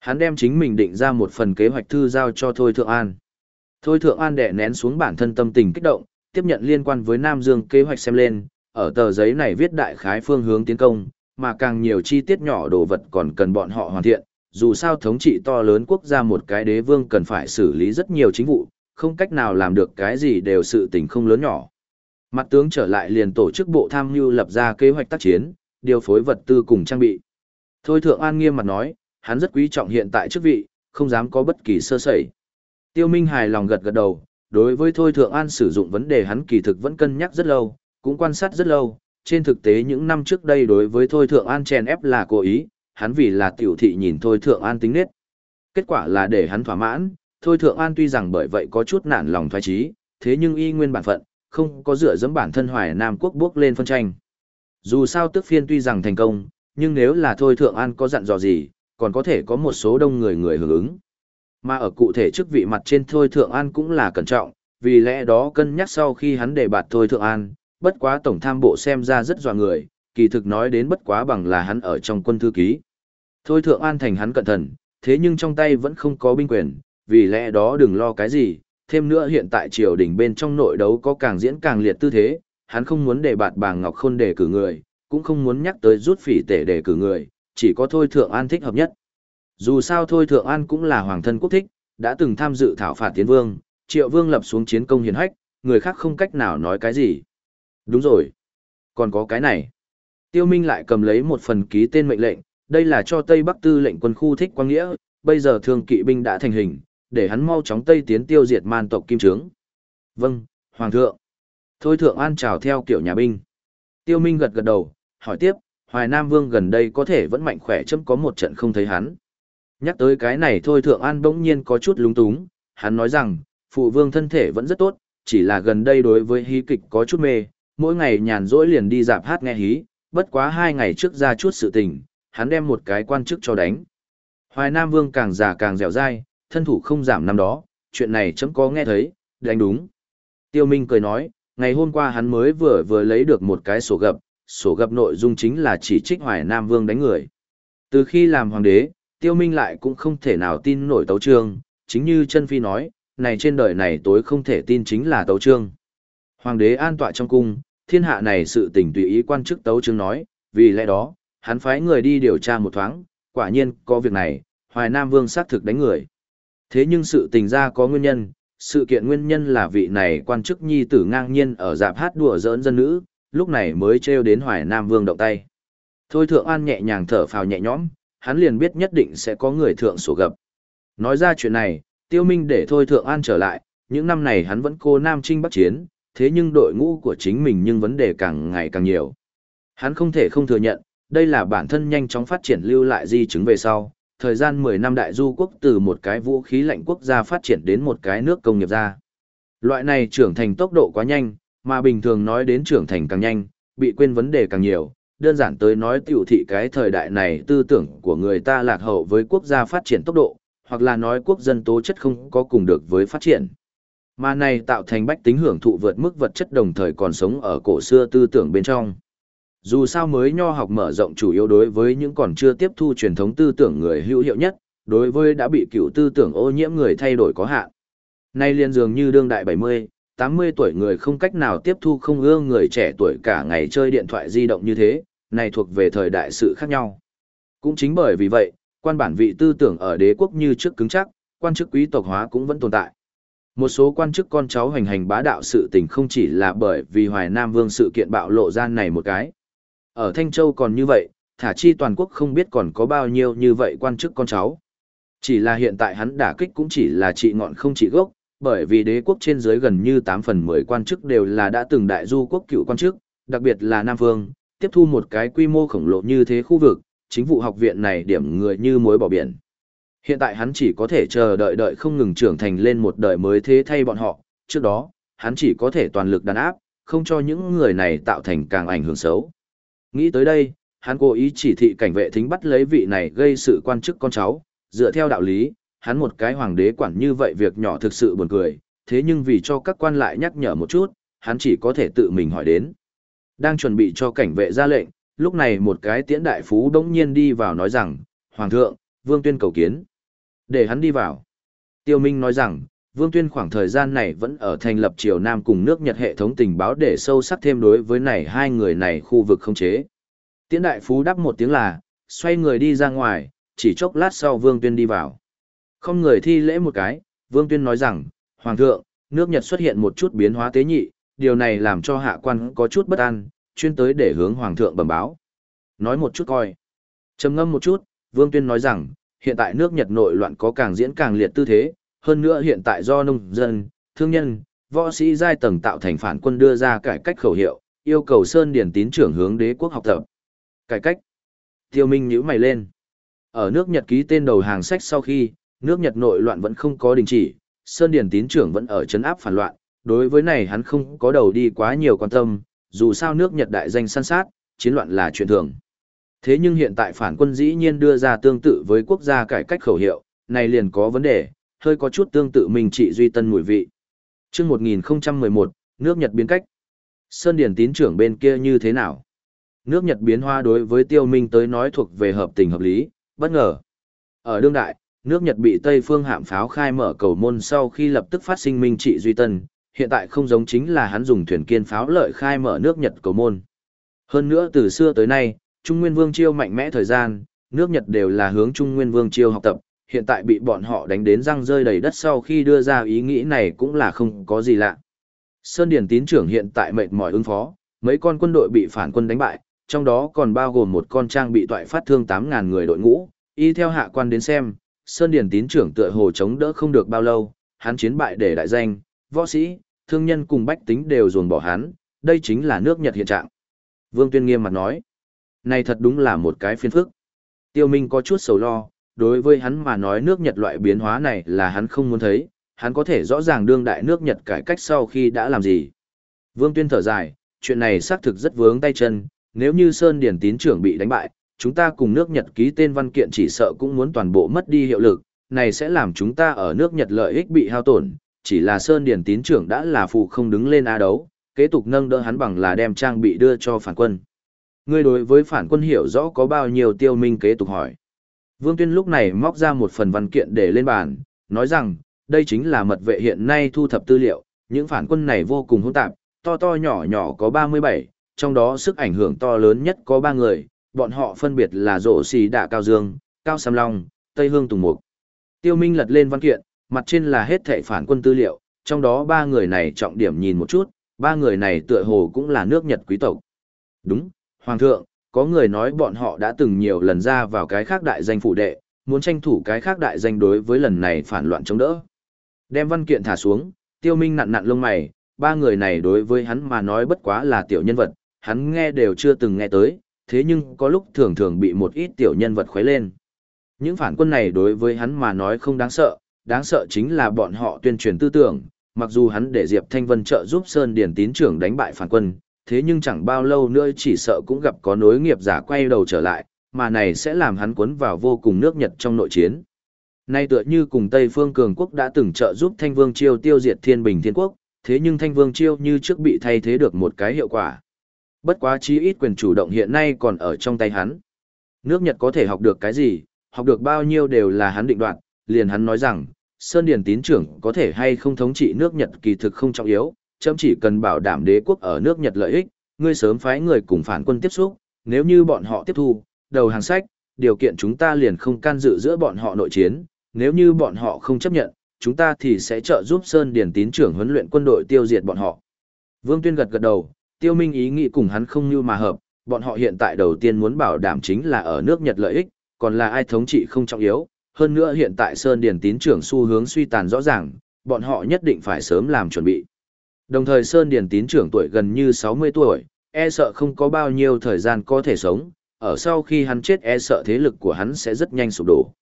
Hắn đem chính mình định ra một phần kế hoạch thư giao cho Thôi Thượng An. Thôi Thượng An đè nén xuống bản thân tâm tình kích động, tiếp nhận liên quan với Nam Dương kế hoạch xem lên, ở tờ giấy này viết đại khái phương hướng tiến công, mà càng nhiều chi tiết nhỏ đồ vật còn cần bọn họ hoàn thiện, dù sao thống trị to lớn quốc gia một cái đế vương cần phải xử lý rất nhiều chính vụ, không cách nào làm được cái gì đều sự tình không lớn nhỏ. Mặt tướng trở lại liền tổ chức bộ tham mưu lập ra kế hoạch tác chiến, điều phối vật tư cùng trang bị. Thôi Thượng An nghiêm mặt nói, hắn rất quý trọng hiện tại chức vị, không dám có bất kỳ sơ sẩy. Tiêu Minh hài lòng gật gật đầu, đối với Thôi Thượng An sử dụng vấn đề hắn kỳ thực vẫn cân nhắc rất lâu, cũng quan sát rất lâu, trên thực tế những năm trước đây đối với Thôi Thượng An chèn ép là cố ý, hắn vì là tiểu thị nhìn Thôi Thượng An tính nết. Kết quả là để hắn thỏa mãn, Thôi Thượng An tuy rằng bởi vậy có chút nản lòng thoái trí, thế nhưng y nguyên bản phận, không có dựa dẫm bản thân Hoài Nam quốc bước lên phân tranh. Dù sao tức phiên tuy rằng thành công, nhưng nếu là Thôi Thượng An có dặn dò gì, còn có thể có một số đông người người hưởng ứng. Mà ở cụ thể chức vị mặt trên Thôi Thượng An cũng là cẩn trọng, vì lẽ đó cân nhắc sau khi hắn đề bạt Thôi Thượng An, bất quá tổng tham bộ xem ra rất dọa người, kỳ thực nói đến bất quá bằng là hắn ở trong quân thư ký. Thôi Thượng An thành hắn cẩn thận, thế nhưng trong tay vẫn không có binh quyền, vì lẽ đó đừng lo cái gì, thêm nữa hiện tại triều đình bên trong nội đấu có càng diễn càng liệt tư thế, hắn không muốn để bạt bàng Ngọc Khôn đề cử người, cũng không muốn nhắc tới rút phỉ tể đề cử người, chỉ có Thôi Thượng An thích hợp nhất. Dù sao Thôi Thượng An cũng là hoàng thân quốc thích, đã từng tham dự thảo phạt tiến vương, triệu vương lập xuống chiến công hiền hách, người khác không cách nào nói cái gì. Đúng rồi. Còn có cái này. Tiêu Minh lại cầm lấy một phần ký tên mệnh lệnh, đây là cho Tây Bắc Tư lệnh quân khu thích quang nghĩa, bây giờ thường kỵ binh đã thành hình, để hắn mau chóng Tây tiến tiêu diệt man tộc Kim Trướng. Vâng, Hoàng thượng. Thôi thượng an chào theo kiểu nhà binh. Tiêu Minh gật gật đầu, hỏi tiếp, Hoài Nam Vương gần đây có thể vẫn mạnh khỏe chấm có một trận không thấy hắn. Nhắc tới cái này thôi thượng an bỗng nhiên có chút lúng túng, hắn nói rằng, phụ vương thân thể vẫn rất tốt, chỉ là gần đây đối với hí kịch có chút mê, mỗi ngày nhàn rỗi liền đi dạp hát nghe hí, bất quá hai ngày trước ra chút sự tình, hắn đem một cái quan chức cho đánh. Hoài Nam Vương càng già càng dẻo dai, thân thủ không giảm năm đó, chuyện này chấm có nghe thấy, đánh đúng. Tiêu Minh cười nói, ngày hôm qua hắn mới vừa vừa lấy được một cái sổ gập, sổ gập nội dung chính là chỉ trích Hoài Nam Vương đánh người. Từ khi làm hoàng đế, Tiêu Minh lại cũng không thể nào tin nổi tấu trương, chính như chân phi nói, này trên đời này tối không thể tin chính là tấu trương. Hoàng đế an tọa trong cung, thiên hạ này sự tình tùy ý quan chức tấu trương nói, vì lẽ đó, hắn phái người đi điều tra một thoáng, quả nhiên có việc này, Hoài Nam Vương xác thực đánh người. Thế nhưng sự tình ra có nguyên nhân, sự kiện nguyên nhân là vị này quan chức nhi tử ngang nhiên ở dạp hát đùa giỡn dân nữ, lúc này mới trêu đến Hoài Nam Vương động tay. Thôi Thượng An nhẹ nhàng thở phào nhẹ nhõm, hắn liền biết nhất định sẽ có người thượng sổ gặp. Nói ra chuyện này, Tiêu Minh để Thôi Thượng An trở lại, những năm này hắn vẫn cô Nam Trinh bắt Chiến, thế nhưng đội ngũ của chính mình nhưng vấn đề càng ngày càng nhiều. Hắn không thể không thừa nhận, đây là bản thân nhanh chóng phát triển lưu lại di chứng về sau, thời gian 10 năm đại du quốc từ một cái vũ khí lạnh quốc gia phát triển đến một cái nước công nghiệp gia. Loại này trưởng thành tốc độ quá nhanh, mà bình thường nói đến trưởng thành càng nhanh, bị quên vấn đề càng nhiều, đơn giản tới nói tiểu thị cái thời đại này tư tưởng của người ta lạc hậu với quốc gia phát triển tốc độ, hoặc là nói quốc dân tố chất không có cùng được với phát triển. Mà này tạo thành bách tính hưởng thụ vượt mức vật chất đồng thời còn sống ở cổ xưa tư tưởng bên trong. Dù sao mới nho học mở rộng chủ yếu đối với những còn chưa tiếp thu truyền thống tư tưởng người hữu hiệu nhất, đối với đã bị cựu tư tưởng ô nhiễm người thay đổi có hạn. Nay liên dường như đương đại 70, 80 tuổi người không cách nào tiếp thu không ưa người trẻ tuổi cả ngày chơi điện thoại di động như thế, này thuộc về thời đại sự khác nhau. Cũng chính bởi vì vậy, quan bản vị tư tưởng ở đế quốc như trước cứng chắc, quan chức quý tộc hóa cũng vẫn tồn tại. Một số quan chức con cháu hành hành bá đạo sự tình không chỉ là bởi vì Hoài Nam Vương sự kiện bạo lộ ra này một cái. Ở Thanh Châu còn như vậy, thả chi toàn quốc không biết còn có bao nhiêu như vậy quan chức con cháu. Chỉ là hiện tại hắn đả kích cũng chỉ là trị ngọn không trị gốc, bởi vì đế quốc trên dưới gần như 8 phần 10 quan chức đều là đã từng đại du quốc cựu quan chức, đặc biệt là Nam Vương, tiếp thu một cái quy mô khổng lồ như thế khu vực, chính vụ học viện này điểm người như muối bỏ biển. Hiện tại hắn chỉ có thể chờ đợi đợi không ngừng trưởng thành lên một đời mới thế thay bọn họ, trước đó, hắn chỉ có thể toàn lực đàn áp, không cho những người này tạo thành càng ảnh hưởng xấu. Nghĩ tới đây, hắn cố ý chỉ thị cảnh vệ thính bắt lấy vị này gây sự quan chức con cháu, dựa theo đạo lý, hắn một cái hoàng đế quản như vậy việc nhỏ thực sự buồn cười, thế nhưng vì cho các quan lại nhắc nhở một chút, hắn chỉ có thể tự mình hỏi đến. Đang chuẩn bị cho cảnh vệ ra lệnh, lúc này một cái tiễn đại phú đống nhiên đi vào nói rằng, Hoàng thượng, Vương Tuyên cầu kiến. Để hắn đi vào. Tiêu Minh nói rằng, Vương Tuyên khoảng thời gian này vẫn ở thành lập triều Nam cùng nước Nhật hệ thống tình báo để sâu sắc thêm đối với này hai người này khu vực không chế. Tiễn đại phú đáp một tiếng là, xoay người đi ra ngoài, chỉ chốc lát sau Vương Tuyên đi vào. Không người thi lễ một cái, Vương Tuyên nói rằng, Hoàng thượng, nước Nhật xuất hiện một chút biến hóa tế nhị, điều này làm cho hạ quan có chút bất an, chuyên tới để hướng Hoàng thượng bẩm báo. Nói một chút coi. trầm ngâm một chút, Vương Tuyên nói rằng, hiện tại nước Nhật nội loạn có càng diễn càng liệt tư thế, hơn nữa hiện tại do nông dân, thương nhân, võ sĩ giai tầng tạo thành phản quân đưa ra cải cách khẩu hiệu, yêu cầu Sơn Điển tín trưởng hướng đế quốc học tập. Cải cách. Tiêu Minh nhíu mày lên. Ở nước Nhật ký tên đầu hàng sách sau khi, nước Nhật nội loạn vẫn không có đình chỉ, Sơn Điển tín trưởng vẫn ở chấn áp phản loạn, đối với này hắn không có đầu đi quá nhiều quan tâm, dù sao nước Nhật đại danh săn sát, chiến loạn là chuyện thường. Thế nhưng hiện tại phản quân dĩ nhiên đưa ra tương tự với quốc gia cải cách khẩu hiệu, này liền có vấn đề, hơi có chút tương tự mình trị duy tân mùi vị. Trước 1011, nước Nhật biến cách. Sơn Điển tín trưởng bên kia như thế nào? Nước Nhật biến hoa đối với tiêu minh tới nói thuộc về hợp tình hợp lý, bất ngờ. Ở đương đại, nước Nhật bị Tây phương hạm pháo khai mở cầu môn sau khi lập tức phát sinh minh trị duy tân, hiện tại không giống chính là hắn dùng thuyền kiên pháo lợi khai mở nước Nhật cầu môn. Hơn nữa từ xưa tới nay, Trung Nguyên Vương Chiêu mạnh mẽ thời gian, nước Nhật đều là hướng Trung Nguyên Vương Chiêu học tập, hiện tại bị bọn họ đánh đến răng rơi đầy đất sau khi đưa ra ý nghĩ này cũng là không có gì lạ. Sơn Điển tín trưởng hiện tại mệt mỏi ứng phó, mấy con quân đội bị phản quân đánh bại, trong đó còn bao gồm một con trang bị toại phát thương 8.000 người đội ngũ, y theo hạ quan đến xem, Sơn Điển tín trưởng tựa hồ chống đỡ không được bao lâu, hắn chiến bại để đại danh, võ sĩ, thương nhân cùng bách tính đều ruồn bỏ hắn, đây chính là nước Nhật hiện trạng. Vương Tuyên nghiêm mặt nói, này thật đúng là một cái phiền phức. Tiêu Minh có chút sầu lo, đối với hắn mà nói nước Nhật loại biến hóa này là hắn không muốn thấy, hắn có thể rõ ràng đương đại nước Nhật cải cách sau khi đã làm gì. Vương Tuyên thở dài, chuyện này xác thực rất vướng tay chân, nếu như Sơn Điển tín trưởng bị đánh bại, chúng ta cùng nước Nhật ký tên văn kiện chỉ sợ cũng muốn toàn bộ mất đi hiệu lực, này sẽ làm chúng ta ở nước Nhật lợi ích bị hao tổn, chỉ là Sơn Điển tín trưởng đã là phụ không đứng lên a đấu, kế tục nâng đỡ hắn bằng là đem trang bị đưa cho phản quân. Ngươi đối với phản quân hiểu rõ có bao nhiêu tiêu minh kế tục hỏi. Vương Tuyên lúc này móc ra một phần văn kiện để lên bàn, nói rằng, đây chính là mật vệ hiện nay thu thập tư liệu, những phản quân này vô cùng hỗn tạp, to to nhỏ nhỏ có 37, trong đó sức ảnh hưởng to lớn nhất có 3 người, bọn họ phân biệt là Rộ Xì Đạ Cao Dương, Cao Sam Long, Tây Hương Tùng Mục. Tiêu Minh lật lên văn kiện, mặt trên là hết thảy phản quân tư liệu, trong đó ba người này trọng điểm nhìn một chút, ba người này tựa hồ cũng là nước Nhật quý tộc. Đúng, Hoàng thượng, có người nói bọn họ đã từng nhiều lần ra vào cái khác đại danh phụ đệ, muốn tranh thủ cái khác đại danh đối với lần này phản loạn chống đỡ. Đem văn kiện thả xuống, tiêu minh nặn nặn lông mày, ba người này đối với hắn mà nói bất quá là tiểu nhân vật, hắn nghe đều chưa từng nghe tới, thế nhưng có lúc thường thường bị một ít tiểu nhân vật khuấy lên. Những phản quân này đối với hắn mà nói không đáng sợ, đáng sợ chính là bọn họ tuyên truyền tư tưởng, mặc dù hắn để Diệp Thanh Vân trợ giúp Sơn Điển tín trưởng đánh bại phản quân, thế nhưng chẳng bao lâu nữa chỉ sợ cũng gặp có nối nghiệp giả quay đầu trở lại, mà này sẽ làm hắn cuốn vào vô cùng nước Nhật trong nội chiến. Nay tựa như cùng Tây Phương Cường Quốc đã từng trợ giúp Thanh Vương Chiêu tiêu diệt Thiên Bình Thiên Quốc, thế nhưng Thanh Vương Chiêu như trước bị thay thế được một cái hiệu quả. Bất quá chí ít quyền chủ động hiện nay còn ở trong tay hắn. Nước Nhật có thể học được cái gì, học được bao nhiêu đều là hắn định đoạt, liền hắn nói rằng, Sơn Điền tín trưởng có thể hay không thống trị nước Nhật kỳ thực không trọng yếu, chấm chỉ cần bảo đảm đế quốc ở nước Nhật lợi ích, ngươi sớm phái người cùng phản quân tiếp xúc, nếu như bọn họ tiếp thu, đầu hàng sách, điều kiện chúng ta liền không can dự giữa bọn họ nội chiến, nếu như bọn họ không chấp nhận, chúng ta thì sẽ trợ giúp Sơn Điền tín trưởng huấn luyện quân đội tiêu diệt bọn họ. Vương Tuyên gật gật đầu, tiêu minh ý nghĩ cùng hắn không như mà hợp, bọn họ hiện tại đầu tiên muốn bảo đảm chính là ở nước Nhật lợi ích, còn là ai thống trị không trọng yếu, hơn nữa hiện tại Sơn Điền tín trưởng xu hướng suy tàn rõ ràng, bọn họ nhất định phải sớm làm chuẩn bị. Đồng thời Sơn Điền tín trưởng tuổi gần như 60 tuổi, e sợ không có bao nhiêu thời gian có thể sống, ở sau khi hắn chết e sợ thế lực của hắn sẽ rất nhanh sụp đổ.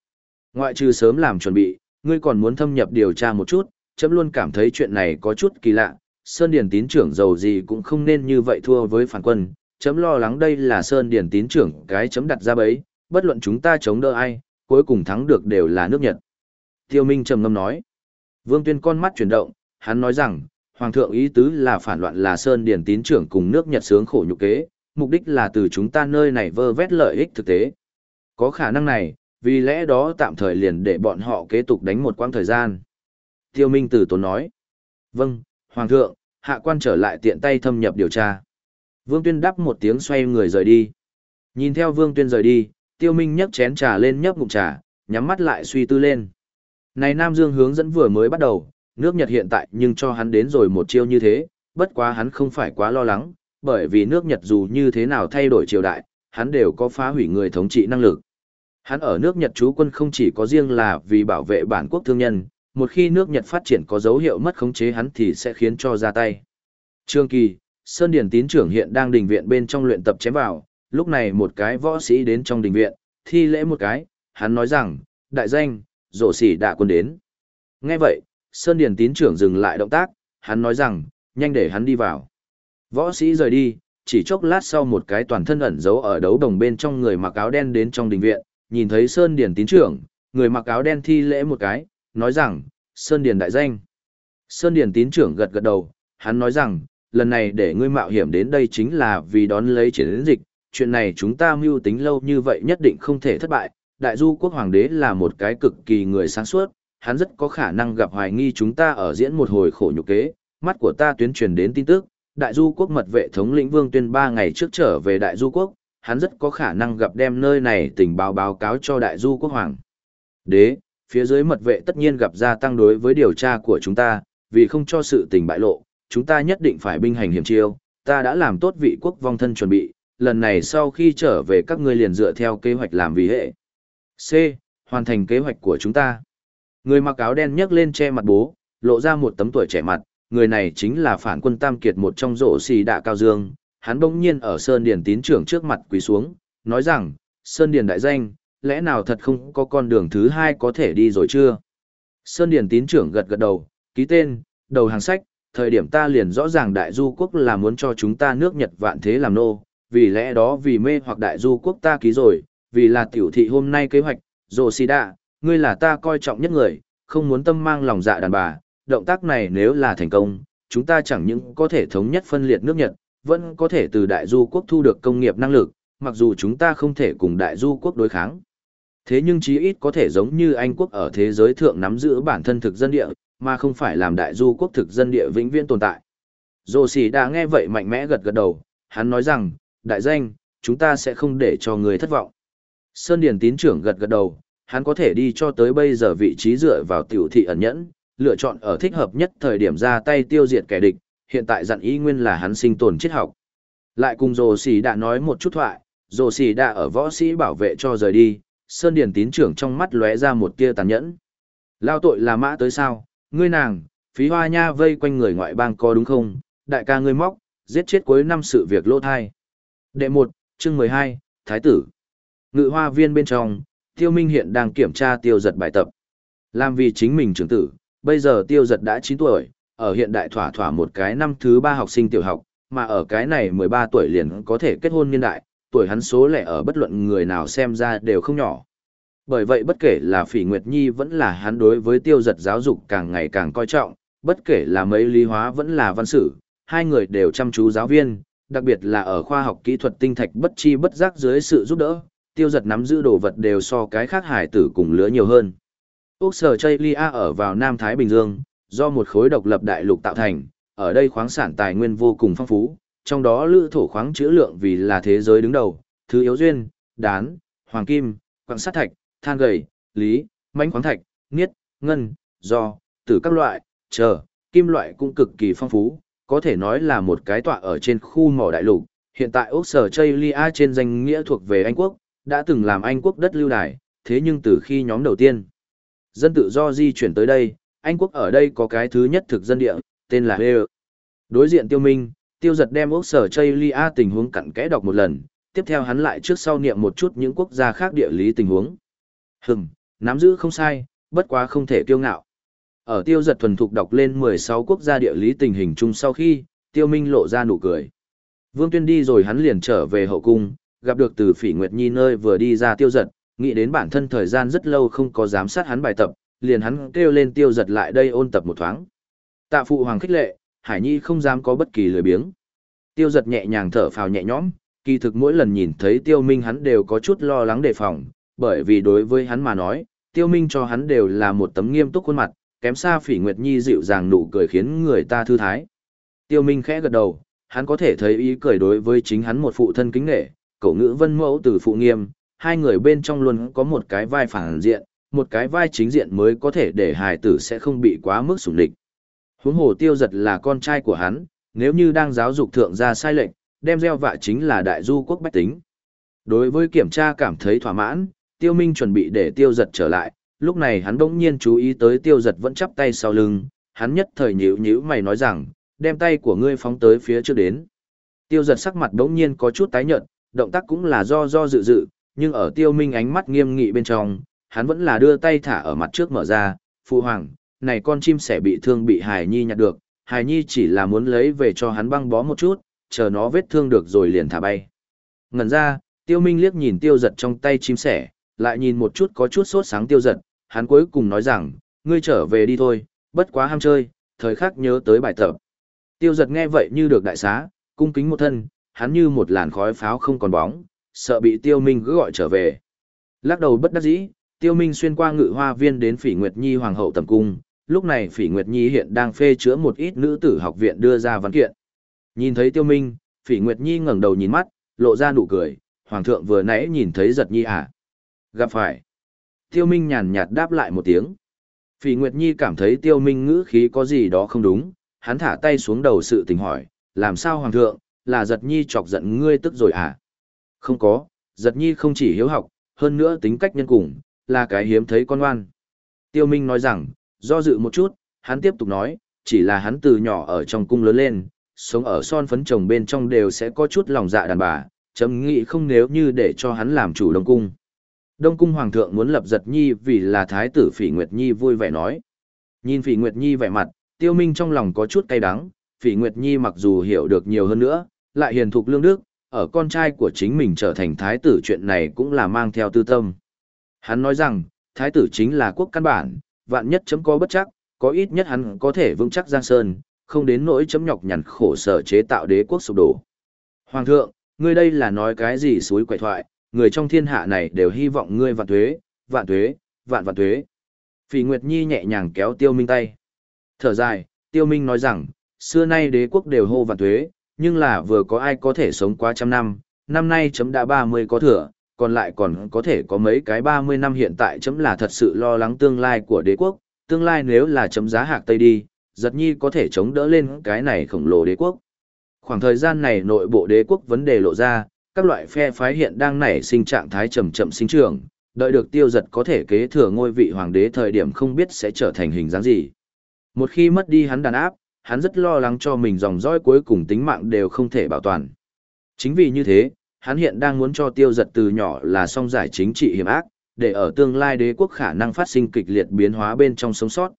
Ngoại trừ sớm làm chuẩn bị, ngươi còn muốn thâm nhập điều tra một chút, chấm luôn cảm thấy chuyện này có chút kỳ lạ, Sơn Điền tín trưởng giàu gì cũng không nên như vậy thua với phản quân, chấm lo lắng đây là Sơn Điền tín trưởng cái chấm đặt ra bấy, bất luận chúng ta chống đỡ ai, cuối cùng thắng được đều là nước Nhật. Tiêu Minh trầm ngâm nói. Vương Tuyên con mắt chuyển động, hắn nói rằng, Hoàng thượng ý tứ là phản loạn là Sơn Điền tín trưởng cùng nước Nhật sướng khổ nhục kế, mục đích là từ chúng ta nơi này vơ vét lợi ích thực tế. Có khả năng này, vì lẽ đó tạm thời liền để bọn họ kế tục đánh một quãng thời gian. Tiêu Minh Tử Tốn nói. Vâng, Hoàng thượng, hạ quan trở lại tiện tay thâm nhập điều tra. Vương Tuyên đáp một tiếng xoay người rời đi. Nhìn theo Vương Tuyên rời đi, Tiêu Minh nhấc chén trà lên nhấp ngụm trà, nhắm mắt lại suy tư lên. Này Nam Dương hướng dẫn vừa mới bắt đầu, nước Nhật hiện tại nhưng cho hắn đến rồi một chiêu như thế, bất quá hắn không phải quá lo lắng, bởi vì nước Nhật dù như thế nào thay đổi triều đại, hắn đều có phá hủy người thống trị năng lực. Hắn ở nước Nhật trú quân không chỉ có riêng là vì bảo vệ bản quốc thương nhân, một khi nước Nhật phát triển có dấu hiệu mất khống chế hắn thì sẽ khiến cho ra tay. Trương Kỳ, Sơn Điển tín trưởng hiện đang đình viện bên trong luyện tập chém vào, lúc này một cái võ sĩ đến trong đình viện, thi lễ một cái, hắn nói rằng, đại danh, rổ xỉ đã quân đến. Nghe vậy, Sơn Điền tín trưởng dừng lại động tác, hắn nói rằng, nhanh để hắn đi vào. Võ sĩ rời đi, chỉ chốc lát sau một cái toàn thân ẩn giấu ở đấu đồng bên trong người mặc áo đen đến trong đình viện, nhìn thấy Sơn Điền tín trưởng, người mặc áo đen thi lễ một cái, nói rằng, Sơn Điền đại danh. Sơn Điền tín trưởng gật gật đầu, hắn nói rằng, lần này để ngươi mạo hiểm đến đây chính là vì đón lấy chiến dịch, chuyện này chúng ta mưu tính lâu như vậy nhất định không thể thất bại. Đại du quốc hoàng đế là một cái cực kỳ người sáng suốt, hắn rất có khả năng gặp hoài nghi chúng ta ở diễn một hồi khổ nhục kế. Mắt của ta tuyên truyền đến tin tức, đại du quốc mật vệ thống lĩnh vương tuyên ba ngày trước trở về đại du quốc, hắn rất có khả năng gặp đem nơi này tình báo báo cáo cho đại du quốc hoàng. Đế, phía dưới mật vệ tất nhiên gặp gia tăng đối với điều tra của chúng ta, vì không cho sự tình bại lộ, chúng ta nhất định phải binh hành hiểm chiêu, ta đã làm tốt vị quốc vong thân chuẩn bị, lần này sau khi trở về các ngươi liền dựa theo kế hoạch làm vì hệ. C. Hoàn thành kế hoạch của chúng ta. Người mặc áo đen nhấc lên che mặt bố, lộ ra một tấm tuổi trẻ mặt, người này chính là phản quân Tam Kiệt một trong rổ xì đạ cao dương. Hắn bỗng nhiên ở Sơn Điền tín trưởng trước mặt quỳ xuống, nói rằng, Sơn Điền đại danh, lẽ nào thật không có con đường thứ hai có thể đi rồi chưa? Sơn Điền tín trưởng gật gật đầu, ký tên, đầu hàng sách, thời điểm ta liền rõ ràng đại du quốc là muốn cho chúng ta nước Nhật vạn thế làm nô, vì lẽ đó vì mê hoặc đại du quốc ta ký rồi, vì là tiểu thị hôm nay kế hoạch, rồ xì đạ, ngươi là ta coi trọng nhất người, không muốn tâm mang lòng dạ đàn bà, động tác này nếu là thành công, chúng ta chẳng những có thể thống nhất phân liệt nước Nhật, vẫn có thể từ đại du quốc thu được công nghiệp năng lực, mặc dù chúng ta không thể cùng đại du quốc đối kháng. Thế nhưng chí ít có thể giống như Anh quốc ở thế giới thượng nắm giữ bản thân thực dân địa, mà không phải làm đại du quốc thực dân địa vĩnh viễn tồn tại. Dô xì đã nghe vậy mạnh mẽ gật gật đầu, hắn nói rằng, đại danh, chúng ta sẽ không để cho người thất vọng. Sơn Điền tín trưởng gật gật đầu, hắn có thể đi cho tới bây giờ vị trí dựa vào tiểu thị ẩn nhẫn, lựa chọn ở thích hợp nhất thời điểm ra tay tiêu diệt kẻ địch, hiện tại dặn ý nguyên là hắn sinh tồn triết học. Lại cùng Dô xì đã nói một chút thoại, Dô xì đã ở võ sĩ bảo vệ cho rời đi, Sơn Điền tín trưởng trong mắt lóe ra một tia tàn nhẫn. Lao tội là mã tới sao, ngươi nàng, phí hoa nha vây quanh người ngoại bang có đúng không, đại ca ngươi móc, giết chết cuối năm sự việc lỗ thai. Đệ một, chương mười hai, Thái tử. Ngự hoa viên bên trong, Tiêu Minh hiện đang kiểm tra tiêu giật bài tập. Làm vì chính mình trưởng tử, bây giờ tiêu giật đã chín tuổi, ở hiện đại thỏa thỏa một cái năm thứ ba học sinh tiểu học, mà ở cái này mười ba tuổi liền có thể kết hôn niên đại, tuổi hắn số lẻ ở bất luận người nào xem ra đều không nhỏ. Bởi vậy bất kể là Phỉ Nguyệt Nhi vẫn là hắn đối với tiêu giật giáo dục càng ngày càng coi trọng, bất kể là mấy lý hóa vẫn là văn sử, hai người đều chăm chú giáo viên, đặc biệt là ở khoa học kỹ thuật tinh thạch bất chi bất giác dưới sự giúp đỡ, tiêu giật nắm giữ đồ vật đều so cái khác hải tử cùng lứa nhiều hơn. Úc sở Chaylia ở vào Nam Thái Bình Dương, do một khối độc lập đại lục tạo thành, ở đây khoáng sản tài nguyên vô cùng phong phú, trong đó lữ thổ khoáng chữ lượng vì là thế giới đứng đầu, thứ yếu duyên, đán, hoàng kim, quặng sắt thạch, than gầy, lý, mãnh khoáng thạch, niết, ngân, do, từ các loại, chờ, kim loại cũng cực kỳ phong phú, có thể nói là một cái tọa ở trên khu mỏ đại lục. Hiện tại Úc Sở Chaylia trên danh nghĩa thuộc về Anh Quốc, đã từng làm Anh Quốc đất lưu đài, thế nhưng từ khi nhóm đầu tiên, dân tự do di chuyển tới đây, Anh Quốc ở đây có cái thứ nhất thực dân địa, tên là Hê Đối diện tiêu minh, tiêu giật đem ốc Sở Chaylia tình huống cặn kẽ đọc một lần, tiếp theo hắn lại trước sau niệm một chút những quốc gia khác địa lý tình huống. Hừm, nắm giữ không sai, bất quá không thể kiêu ngạo. Ở tiêu giật thuần thục đọc lên 16 quốc gia địa lý tình hình chung sau khi, tiêu minh lộ ra nụ cười. Vương Tuyên đi rồi hắn liền trở về hậu cung, gặp được từ phỉ Nguyệt Nhi nơi vừa đi ra tiêu giật, nghĩ đến bản thân thời gian rất lâu không có giám sát hắn bài tập, liền hắn kêu lên tiêu giật lại đây ôn tập một thoáng. Tạ phụ hoàng khích lệ, Hải Nhi không dám có bất kỳ lười biếng. Tiêu giật nhẹ nhàng thở phào nhẹ nhõm, kỳ thực mỗi lần nhìn thấy tiêu minh hắn đều có chút lo lắng đề phòng, bởi vì đối với hắn mà nói, tiêu minh cho hắn đều là một tấm nghiêm túc khuôn mặt, kém xa phỉ Nguyệt Nhi dịu dàng nụ cười khiến người ta thư thái. Tiêu minh khẽ gật đầu, hắn có thể thấy ý cười đối với chính hắn một phụ thân kính nghệ, cậu ngữ vân mẫu từ phụ nghiêm, hai người bên trong luôn có một cái vai phản diện, một cái vai chính diện mới có thể để hài tử sẽ không bị quá mức sủng địch. Huống hồ tiêu giật là con trai của hắn, nếu như đang giáo dục thượng ra sai lệnh, đem gieo vạ chính là đại du quốc bách tính. Đối với kiểm tra cảm thấy thỏa mãn, tiêu minh chuẩn bị để tiêu giật trở lại, lúc này hắn đỗng nhiên chú ý tới tiêu giật vẫn chắp tay sau lưng, hắn nhất thời nhíu nhíu mày nói rằng, đem tay của ngươi phóng tới phía trước đến. Tiêu giật sắc mặt đỗng nhiên có chút tái nhợt, động tác cũng là do do dự dự, nhưng ở tiêu minh ánh mắt nghiêm nghị bên trong, hắn vẫn là đưa tay thả ở mặt trước mở ra, phụ hoàng, này con chim sẻ bị thương bị Hải Nhi nhặt được, Hải Nhi chỉ là muốn lấy về cho hắn băng bó một chút, chờ nó vết thương được rồi liền thả bay. Ngẩn ra, tiêu minh liếc nhìn tiêu giật trong tay chim sẻ, lại nhìn một chút có chút sốt sáng tiêu giật, hắn cuối cùng nói rằng, ngươi trở về đi thôi, bất quá ham chơi, thời khắc nhớ tới bài tập. Tiêu giật nghe vậy như được đại xá, cung kính một thân, hắn như một làn khói pháo không còn bóng, sợ bị tiêu minh cứ gọi trở về. Lắc đầu bất đắc dĩ, tiêu minh xuyên qua ngự hoa viên đến phỉ Nguyệt Nhi Hoàng hậu tầm cung, lúc này phỉ Nguyệt Nhi hiện đang phê chữa một ít nữ tử học viện đưa ra văn kiện. Nhìn thấy tiêu minh, phỉ Nguyệt Nhi ngẩng đầu nhìn mắt, lộ ra nụ cười, Hoàng thượng vừa nãy nhìn thấy giật nhi à. Gặp phải. Tiêu Minh nhàn nhạt đáp lại một tiếng. Phỉ Nguyệt Nhi cảm thấy Tiêu Minh ngữ khí có gì đó không đúng, hắn thả tay xuống đầu sự tình hỏi, làm sao Hoàng thượng, là giật nhi chọc giận ngươi tức rồi à? Không có, giật nhi không chỉ hiếu học, hơn nữa tính cách nhân cùng, là cái hiếm thấy con ngoan. Tiêu Minh nói rằng, do dự một chút, hắn tiếp tục nói, chỉ là hắn từ nhỏ ở trong cung lớn lên, sống ở son phấn chồng bên trong đều sẽ có chút lòng dạ đàn bà, chấm nghĩ không nếu như để cho hắn làm chủ đông cung. Đông cung hoàng thượng muốn lập giật nhi vì là thái tử Phỉ Nguyệt Nhi vui vẻ nói. Nhìn Phỉ Nguyệt Nhi vẻ mặt, tiêu minh trong lòng có chút cay đắng, Phỉ Nguyệt Nhi mặc dù hiểu được nhiều hơn nữa, lại hiền thục lương đức, ở con trai của chính mình trở thành thái tử chuyện này cũng là mang theo tư tâm. Hắn nói rằng, thái tử chính là quốc căn bản, vạn nhất chấm có bất chắc, có ít nhất hắn có thể vững chắc Giang Sơn, không đến nỗi chấm nhọc nhằn khổ sở chế tạo đế quốc sụp đổ. Hoàng thượng, ngươi đây là nói cái gì suối quậy thoại, người trong thiên hạ này đều hy vọng ngươi vạn tuế, vạn tuế, vạn vạn tuế. Phỉ Nguyệt Nhi nhẹ nhàng kéo Tiêu Minh tay. Thở dài, Tiêu Minh nói rằng, xưa nay đế quốc đều hô vạn tuế, nhưng là vừa có ai có thể sống quá trăm năm, năm nay chấm đã 30 có thừa, còn lại còn có thể có mấy cái 30 năm hiện tại chấm là thật sự lo lắng tương lai của đế quốc, tương lai nếu là chấm giá hạc Tây đi, giật nhi có thể chống đỡ lên cái này khổng lồ đế quốc. Khoảng thời gian này nội bộ đế quốc vấn đề lộ ra, các loại phe phái hiện đang nảy sinh trạng thái chậm chậm sinh trưởng, đợi được tiêu giật có thể kế thừa ngôi vị hoàng đế thời điểm không biết sẽ trở thành hình dáng gì. Một khi mất đi hắn đàn áp, hắn rất lo lắng cho mình dòng dõi cuối cùng tính mạng đều không thể bảo toàn. Chính vì như thế, hắn hiện đang muốn cho tiêu giật từ nhỏ là song giải chính trị hiểm ác, để ở tương lai đế quốc khả năng phát sinh kịch liệt biến hóa bên trong sống sót.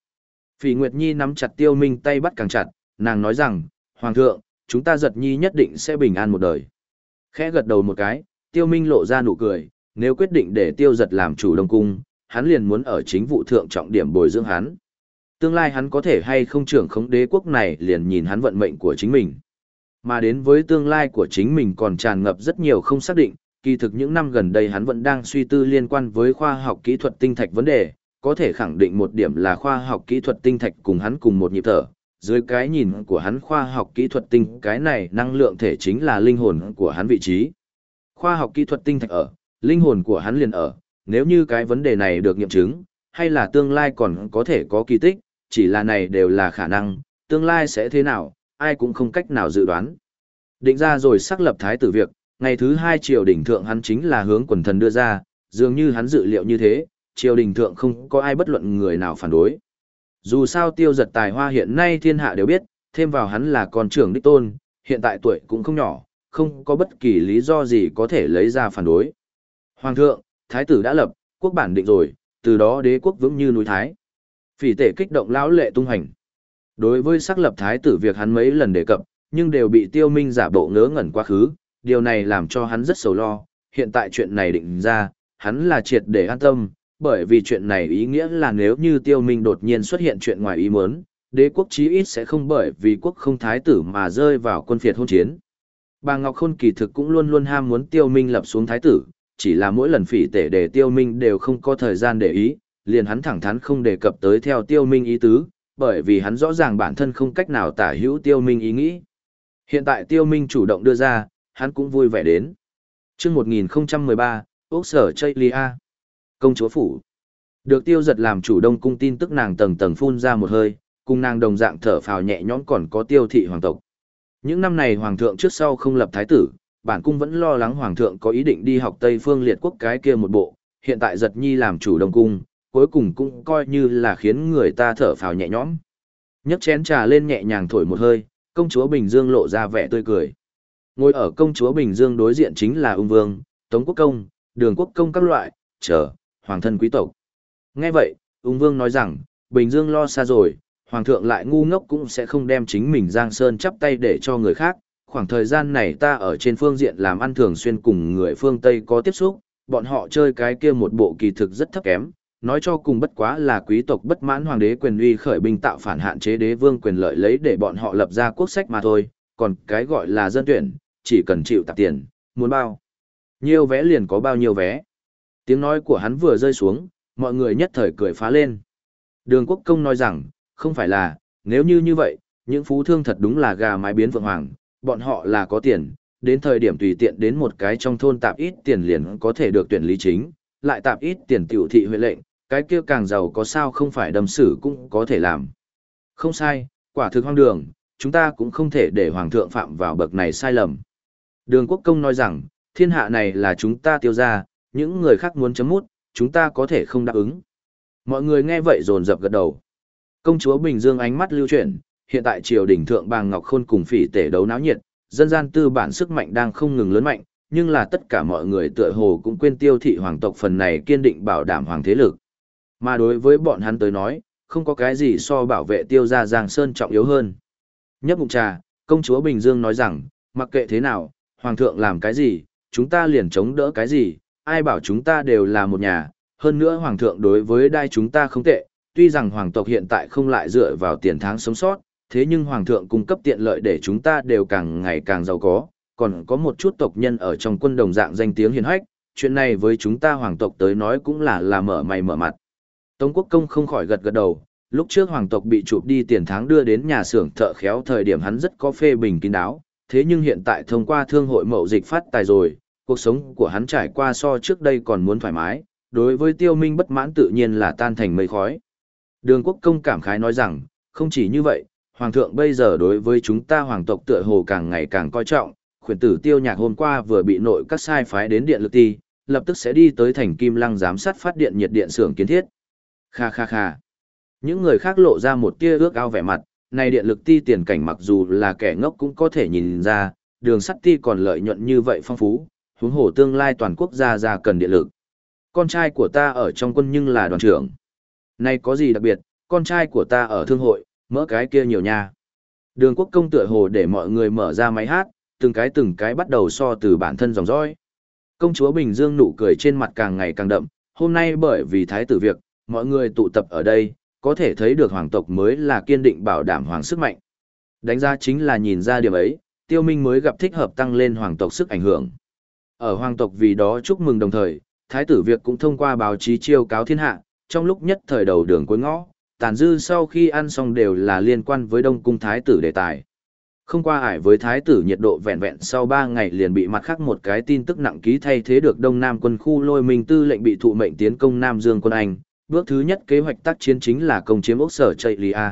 Phỉ Nguyệt Nhi nắm chặt tiêu minh tay bắt càng chặt, nàng nói rằng, Hoàng thượng, chúng ta giật nhi nhất định sẽ bình an một đời. Khẽ gật đầu một cái, tiêu minh lộ ra nụ cười, nếu quyết định để tiêu giật làm chủ đông cung, hắn liền muốn ở chính vụ thượng trọng điểm bồi dưỡng hắn. Tương lai hắn có thể hay không trưởng khống đế quốc này liền nhìn hắn vận mệnh của chính mình. Mà đến với tương lai của chính mình còn tràn ngập rất nhiều không xác định, kỳ thực những năm gần đây hắn vẫn đang suy tư liên quan với khoa học kỹ thuật tinh thạch vấn đề, có thể khẳng định một điểm là khoa học kỹ thuật tinh thạch cùng hắn cùng một nhịp thở. Dưới cái nhìn của hắn khoa học kỹ thuật tinh cái này năng lượng thể chính là linh hồn của hắn vị trí. Khoa học kỹ thuật tinh thạch ở, linh hồn của hắn liền ở, nếu như cái vấn đề này được nghiệm chứng, hay là tương lai còn có thể có kỳ tích, chỉ là này đều là khả năng, tương lai sẽ thế nào, ai cũng không cách nào dự đoán. Định ra rồi xác lập thái tử việc, ngày thứ hai triều đình thượng hắn chính là hướng quần thần đưa ra, dường như hắn dự liệu như thế, triều đình thượng không có ai bất luận người nào phản đối. Dù sao tiêu giật tài hoa hiện nay thiên hạ đều biết, thêm vào hắn là con trưởng đích tôn, hiện tại tuổi cũng không nhỏ, không có bất kỳ lý do gì có thể lấy ra phản đối. Hoàng thượng, thái tử đã lập, quốc bản định rồi, từ đó đế quốc vững như núi thái. Phỉ tể kích động lão lệ tung hành. Đối với xác lập thái tử việc hắn mấy lần đề cập, nhưng đều bị tiêu minh giả bộ ngớ ngẩn quá khứ, điều này làm cho hắn rất sầu lo, hiện tại chuyện này định ra, hắn là triệt để an tâm, bởi vì chuyện này ý nghĩa là nếu như tiêu minh đột nhiên xuất hiện chuyện ngoài ý muốn, đế quốc chí ít sẽ không bởi vì quốc không thái tử mà rơi vào quân phiệt hôn chiến. Bà Ngọc Khôn kỳ thực cũng luôn luôn ham muốn tiêu minh lập xuống thái tử, chỉ là mỗi lần phỉ tể để tiêu minh đều không có thời gian để ý, liền hắn thẳng thắn không đề cập tới theo tiêu minh ý tứ, bởi vì hắn rõ ràng bản thân không cách nào tả hữu tiêu minh ý nghĩ. Hiện tại tiêu minh chủ động đưa ra, hắn cũng vui vẻ đến. Trước 1013, Úc sở Chaylia. Công chúa phủ. Được tiêu giật làm chủ đông cung tin tức nàng tầng tầng phun ra một hơi, cùng nàng đồng dạng thở phào nhẹ nhõm còn có tiêu thị hoàng tộc. Những năm này hoàng thượng trước sau không lập thái tử, bản cung vẫn lo lắng hoàng thượng có ý định đi học Tây phương liệt quốc cái kia một bộ, hiện tại giật nhi làm chủ đông cung, cuối cùng cũng coi như là khiến người ta thở phào nhẹ nhõm. Nhấc chén trà lên nhẹ nhàng thổi một hơi, công chúa Bình Dương lộ ra vẻ tươi cười. Ngồi ở công chúa Bình Dương đối diện chính là ung vương, tống quốc công, đường quốc công các loại, chờ, hoàng thân quý tộc. Nghe vậy, ung vương nói rằng, Bình Dương lo xa rồi, hoàng thượng lại ngu ngốc cũng sẽ không đem chính mình Giang Sơn chắp tay để cho người khác. Khoảng thời gian này ta ở trên phương diện làm ăn thường xuyên cùng người phương Tây có tiếp xúc, bọn họ chơi cái kia một bộ kỳ thực rất thấp kém, nói cho cùng bất quá là quý tộc bất mãn hoàng đế quyền uy khởi binh tạo phản hạn chế đế vương quyền lợi lấy để bọn họ lập ra quốc sách mà thôi, còn cái gọi là dân tuyển, chỉ cần chịu tạp tiền, muốn bao. Nhiều vé liền có bao nhiêu vé. Tiếng nói của hắn vừa rơi xuống, mọi người nhất thời cười phá lên. Đường quốc công nói rằng, không phải là, nếu như như vậy, những phú thương thật đúng là gà mái biến vượng hoàng, bọn họ là có tiền, đến thời điểm tùy tiện đến một cái trong thôn tạp ít tiền liền có thể được tuyển lý chính, lại tạp ít tiền tiểu thị huệ lệnh, cái kia càng giàu có sao không phải đâm xử cũng có thể làm. Không sai, quả thực hoang đường, chúng ta cũng không thể để hoàng thượng phạm vào bậc này sai lầm. Đường quốc công nói rằng, thiên hạ này là chúng ta tiêu ra, những người khác muốn chấm mút, chúng ta có thể không đáp ứng. Mọi người nghe vậy rồn rập gật đầu. Công chúa Bình Dương ánh mắt lưu chuyển, hiện tại triều đình thượng bàng Ngọc Khôn cùng phỉ tể đấu náo nhiệt, dân gian tư bản sức mạnh đang không ngừng lớn mạnh, nhưng là tất cả mọi người tựa hồ cũng quên tiêu thị hoàng tộc phần này kiên định bảo đảm hoàng thế lực. Mà đối với bọn hắn tới nói, không có cái gì so bảo vệ tiêu gia Giang Sơn trọng yếu hơn. Nhấp ngụm trà, công chúa Bình Dương nói rằng, mặc kệ thế nào, hoàng thượng làm cái gì, chúng ta liền chống đỡ cái gì, ai bảo chúng ta đều là một nhà, hơn nữa hoàng thượng đối với đai chúng ta không tệ, tuy rằng hoàng tộc hiện tại không lại dựa vào tiền tháng sống sót, thế nhưng hoàng thượng cung cấp tiện lợi để chúng ta đều càng ngày càng giàu có, còn có một chút tộc nhân ở trong quân đồng dạng danh tiếng hiền hách, chuyện này với chúng ta hoàng tộc tới nói cũng là là mở mày mở mặt. Tống quốc công không khỏi gật gật đầu, lúc trước hoàng tộc bị chụp đi tiền tháng đưa đến nhà xưởng thợ khéo thời điểm hắn rất có phê bình kín đáo, thế nhưng hiện tại thông qua thương hội mậu dịch phát tài rồi, cuộc sống của hắn trải qua so trước đây còn muốn thoải mái, đối với tiêu minh bất mãn tự nhiên là tan thành mây khói. Đường quốc công cảm khái nói rằng, không chỉ như vậy, hoàng thượng bây giờ đối với chúng ta hoàng tộc tựa hồ càng ngày càng coi trọng, khuyển tử tiêu nhạc hôm qua vừa bị nội các sai phái đến điện lực ti, lập tức sẽ đi tới thành kim lăng giám sát phát điện nhiệt điện xưởng kiến thiết. Kha kha kha. Những người khác lộ ra một tia ước ao vẻ mặt, này điện lực ti tiền cảnh mặc dù là kẻ ngốc cũng có thể nhìn ra, đường sắt ti còn lợi nhuận như vậy phong phú, huống hồ tương lai toàn quốc gia ra cần điện lực. Con trai của ta ở trong quân nhưng là đoàn trưởng. Này có gì đặc biệt, con trai của ta ở thương hội, mỡ cái kia nhiều nha. Đường quốc công tựa hồ để mọi người mở ra máy hát, từng cái từng cái bắt đầu so từ bản thân dòng dõi. Công chúa Bình Dương nụ cười trên mặt càng ngày càng đậm, hôm nay bởi vì thái tử việc, mọi người tụ tập ở đây, có thể thấy được hoàng tộc mới là kiên định bảo đảm hoàng sức mạnh. Đánh giá chính là nhìn ra điểm ấy, tiêu minh mới gặp thích hợp tăng lên hoàng tộc sức ảnh hưởng. Ở hoàng tộc vì đó chúc mừng đồng thời, thái tử việc cũng thông qua báo chí chiêu cáo thiên hạ, trong lúc nhất thời đầu đường cuối ngõ, tàn dư sau khi ăn xong đều là liên quan với đông cung thái tử đề tài. Không qua ải với thái tử nhiệt độ vẹn vẹn sau 3 ngày liền bị mặt khác một cái tin tức nặng ký thay thế được Đông Nam quân khu lôi minh tư lệnh bị thụ mệnh tiến công Nam Dương quân Anh. Bước thứ nhất kế hoạch tác chiến chính là công chiếm ốc sở Chaylia.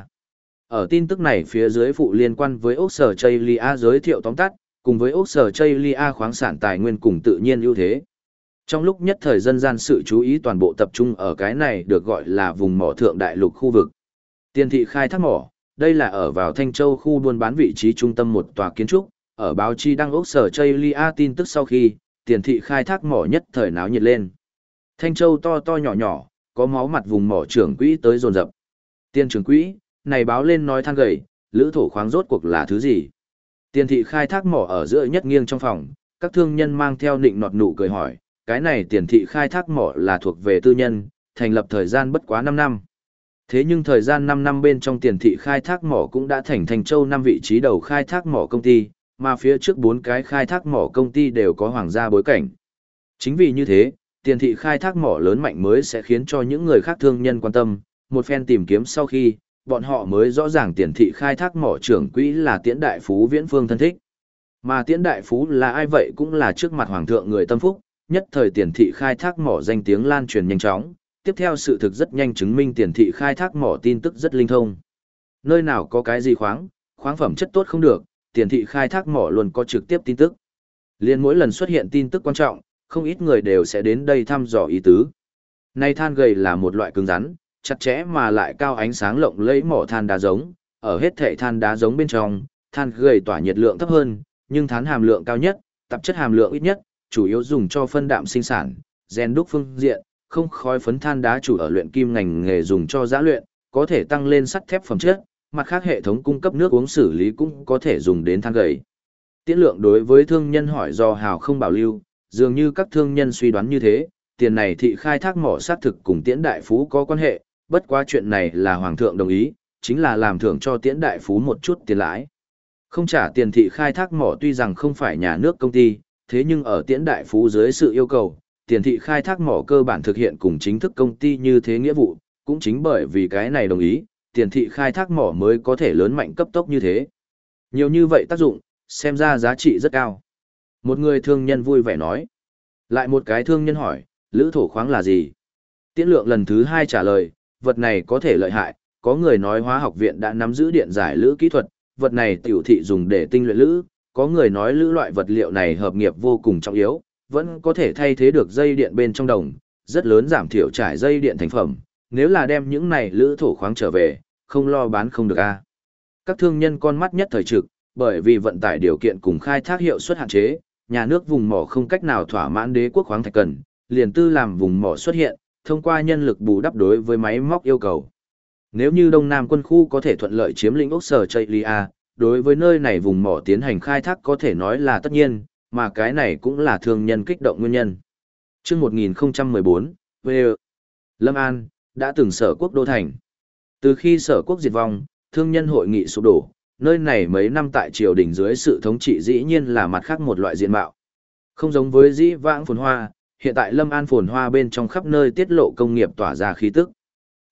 Ở tin tức này phía dưới phụ liên quan với ốc sở Chaylia giới thiệu tóm tắt, cùng với ốc sở Chaylia khoáng sản tài nguyên cùng tự nhiên ưu thế. Trong lúc nhất thời dân gian sự chú ý toàn bộ tập trung ở cái này được gọi là vùng mỏ thượng đại lục khu vực. Tiền thị khai thác mỏ, đây là ở vào Thanh Châu khu buôn bán vị trí trung tâm một tòa kiến trúc, ở báo chí đăng ốc sở Chaylia tin tức sau khi, tiền thị khai thác mỏ nhất thời náo nhiệt lên. Thanh Châu to to nhỏ nhỏ, có máu mặt vùng mỏ trưởng quỹ tới dồn dập. Tiên trưởng quỹ, này báo lên nói than gầy, lữ thổ khoáng rốt cuộc là thứ gì? Tiền thị khai thác mỏ ở giữa nhất nghiêng trong phòng, các thương nhân mang theo nịnh nọt nụ cười hỏi, cái này tiền thị khai thác mỏ là thuộc về tư nhân, thành lập thời gian bất quá 5 năm. Thế nhưng thời gian 5 năm bên trong tiền thị khai thác mỏ cũng đã thành thành châu năm vị trí đầu khai thác mỏ công ty, mà phía trước bốn cái khai thác mỏ công ty đều có hoàng gia bối cảnh. Chính vì như thế, tiền thị khai thác mỏ lớn mạnh mới sẽ khiến cho những người khác thương nhân quan tâm, một phen tìm kiếm sau khi, bọn họ mới rõ ràng tiền thị khai thác mỏ trưởng quỹ là tiễn đại phú viễn phương thân thích. Mà tiễn đại phú là ai vậy cũng là trước mặt hoàng thượng người tâm phúc, nhất thời tiền thị khai thác mỏ danh tiếng lan truyền nhanh chóng, tiếp theo sự thực rất nhanh chứng minh tiền thị khai thác mỏ tin tức rất linh thông. Nơi nào có cái gì khoáng, khoáng phẩm chất tốt không được, tiền thị khai thác mỏ luôn có trực tiếp tin tức. Liên mỗi lần xuất hiện tin tức quan trọng, không ít người đều sẽ đến đây thăm dò ý tứ. Nay than gầy là một loại cứng rắn, chặt chẽ mà lại cao ánh sáng lộng lẫy mỏ than đá giống, ở hết thể than đá giống bên trong, than gầy tỏa nhiệt lượng thấp hơn, nhưng than hàm lượng cao nhất, tạp chất hàm lượng ít nhất, chủ yếu dùng cho phân đạm sinh sản, gen đúc phương diện, không khói phấn than đá chủ ở luyện kim ngành nghề dùng cho giã luyện, có thể tăng lên sắt thép phẩm chất, mặt khác hệ thống cung cấp nước uống xử lý cũng có thể dùng đến than gầy. Tiễn lượng đối với thương nhân hỏi do hào không bảo lưu, dường như các thương nhân suy đoán như thế, tiền này thị khai thác mỏ sát thực cùng tiễn đại phú có quan hệ, bất quá chuyện này là hoàng thượng đồng ý, chính là làm thưởng cho tiễn đại phú một chút tiền lãi. Không trả tiền thị khai thác mỏ tuy rằng không phải nhà nước công ty, thế nhưng ở tiễn đại phú dưới sự yêu cầu, tiền thị khai thác mỏ cơ bản thực hiện cùng chính thức công ty như thế nghĩa vụ, cũng chính bởi vì cái này đồng ý, tiền thị khai thác mỏ mới có thể lớn mạnh cấp tốc như thế. Nhiều như vậy tác dụng, xem ra giá trị rất cao. Một người thương nhân vui vẻ nói. Lại một cái thương nhân hỏi, lữ thổ khoáng là gì? Tiễn lượng lần thứ hai trả lời, vật này có thể lợi hại, có người nói hóa học viện đã nắm giữ điện giải lữ kỹ thuật, vật này tiểu thị dùng để tinh luyện lữ, có người nói lữ loại vật liệu này hợp nghiệp vô cùng trọng yếu, vẫn có thể thay thế được dây điện bên trong đồng, rất lớn giảm thiểu trải dây điện thành phẩm, nếu là đem những này lữ thổ khoáng trở về, không lo bán không được a. Các thương nhân con mắt nhất thời trực, bởi vì vận tải điều kiện cùng khai thác hiệu suất hạn chế, nhà nước vùng mỏ không cách nào thỏa mãn đế quốc khoáng thạch cần, liền tư làm vùng mỏ xuất hiện, thông qua nhân lực bù đắp đối với máy móc yêu cầu. Nếu như Đông Nam quân khu có thể thuận lợi chiếm lĩnh ốc sở Chaylia, đối với nơi này vùng mỏ tiến hành khai thác có thể nói là tất nhiên, mà cái này cũng là thương nhân kích động nguyên nhân. Trước 1014, V. Lâm An, đã từng sở quốc đô thành. Từ khi sở quốc diệt vong, thương nhân hội nghị sụp đổ, nơi này mấy năm tại triều đình dưới sự thống trị dĩ nhiên là mặt khác một loại diện mạo. Không giống với dĩ vãng phồn hoa, hiện tại Lâm An phồn hoa bên trong khắp nơi tiết lộ công nghiệp tỏa ra khí tức.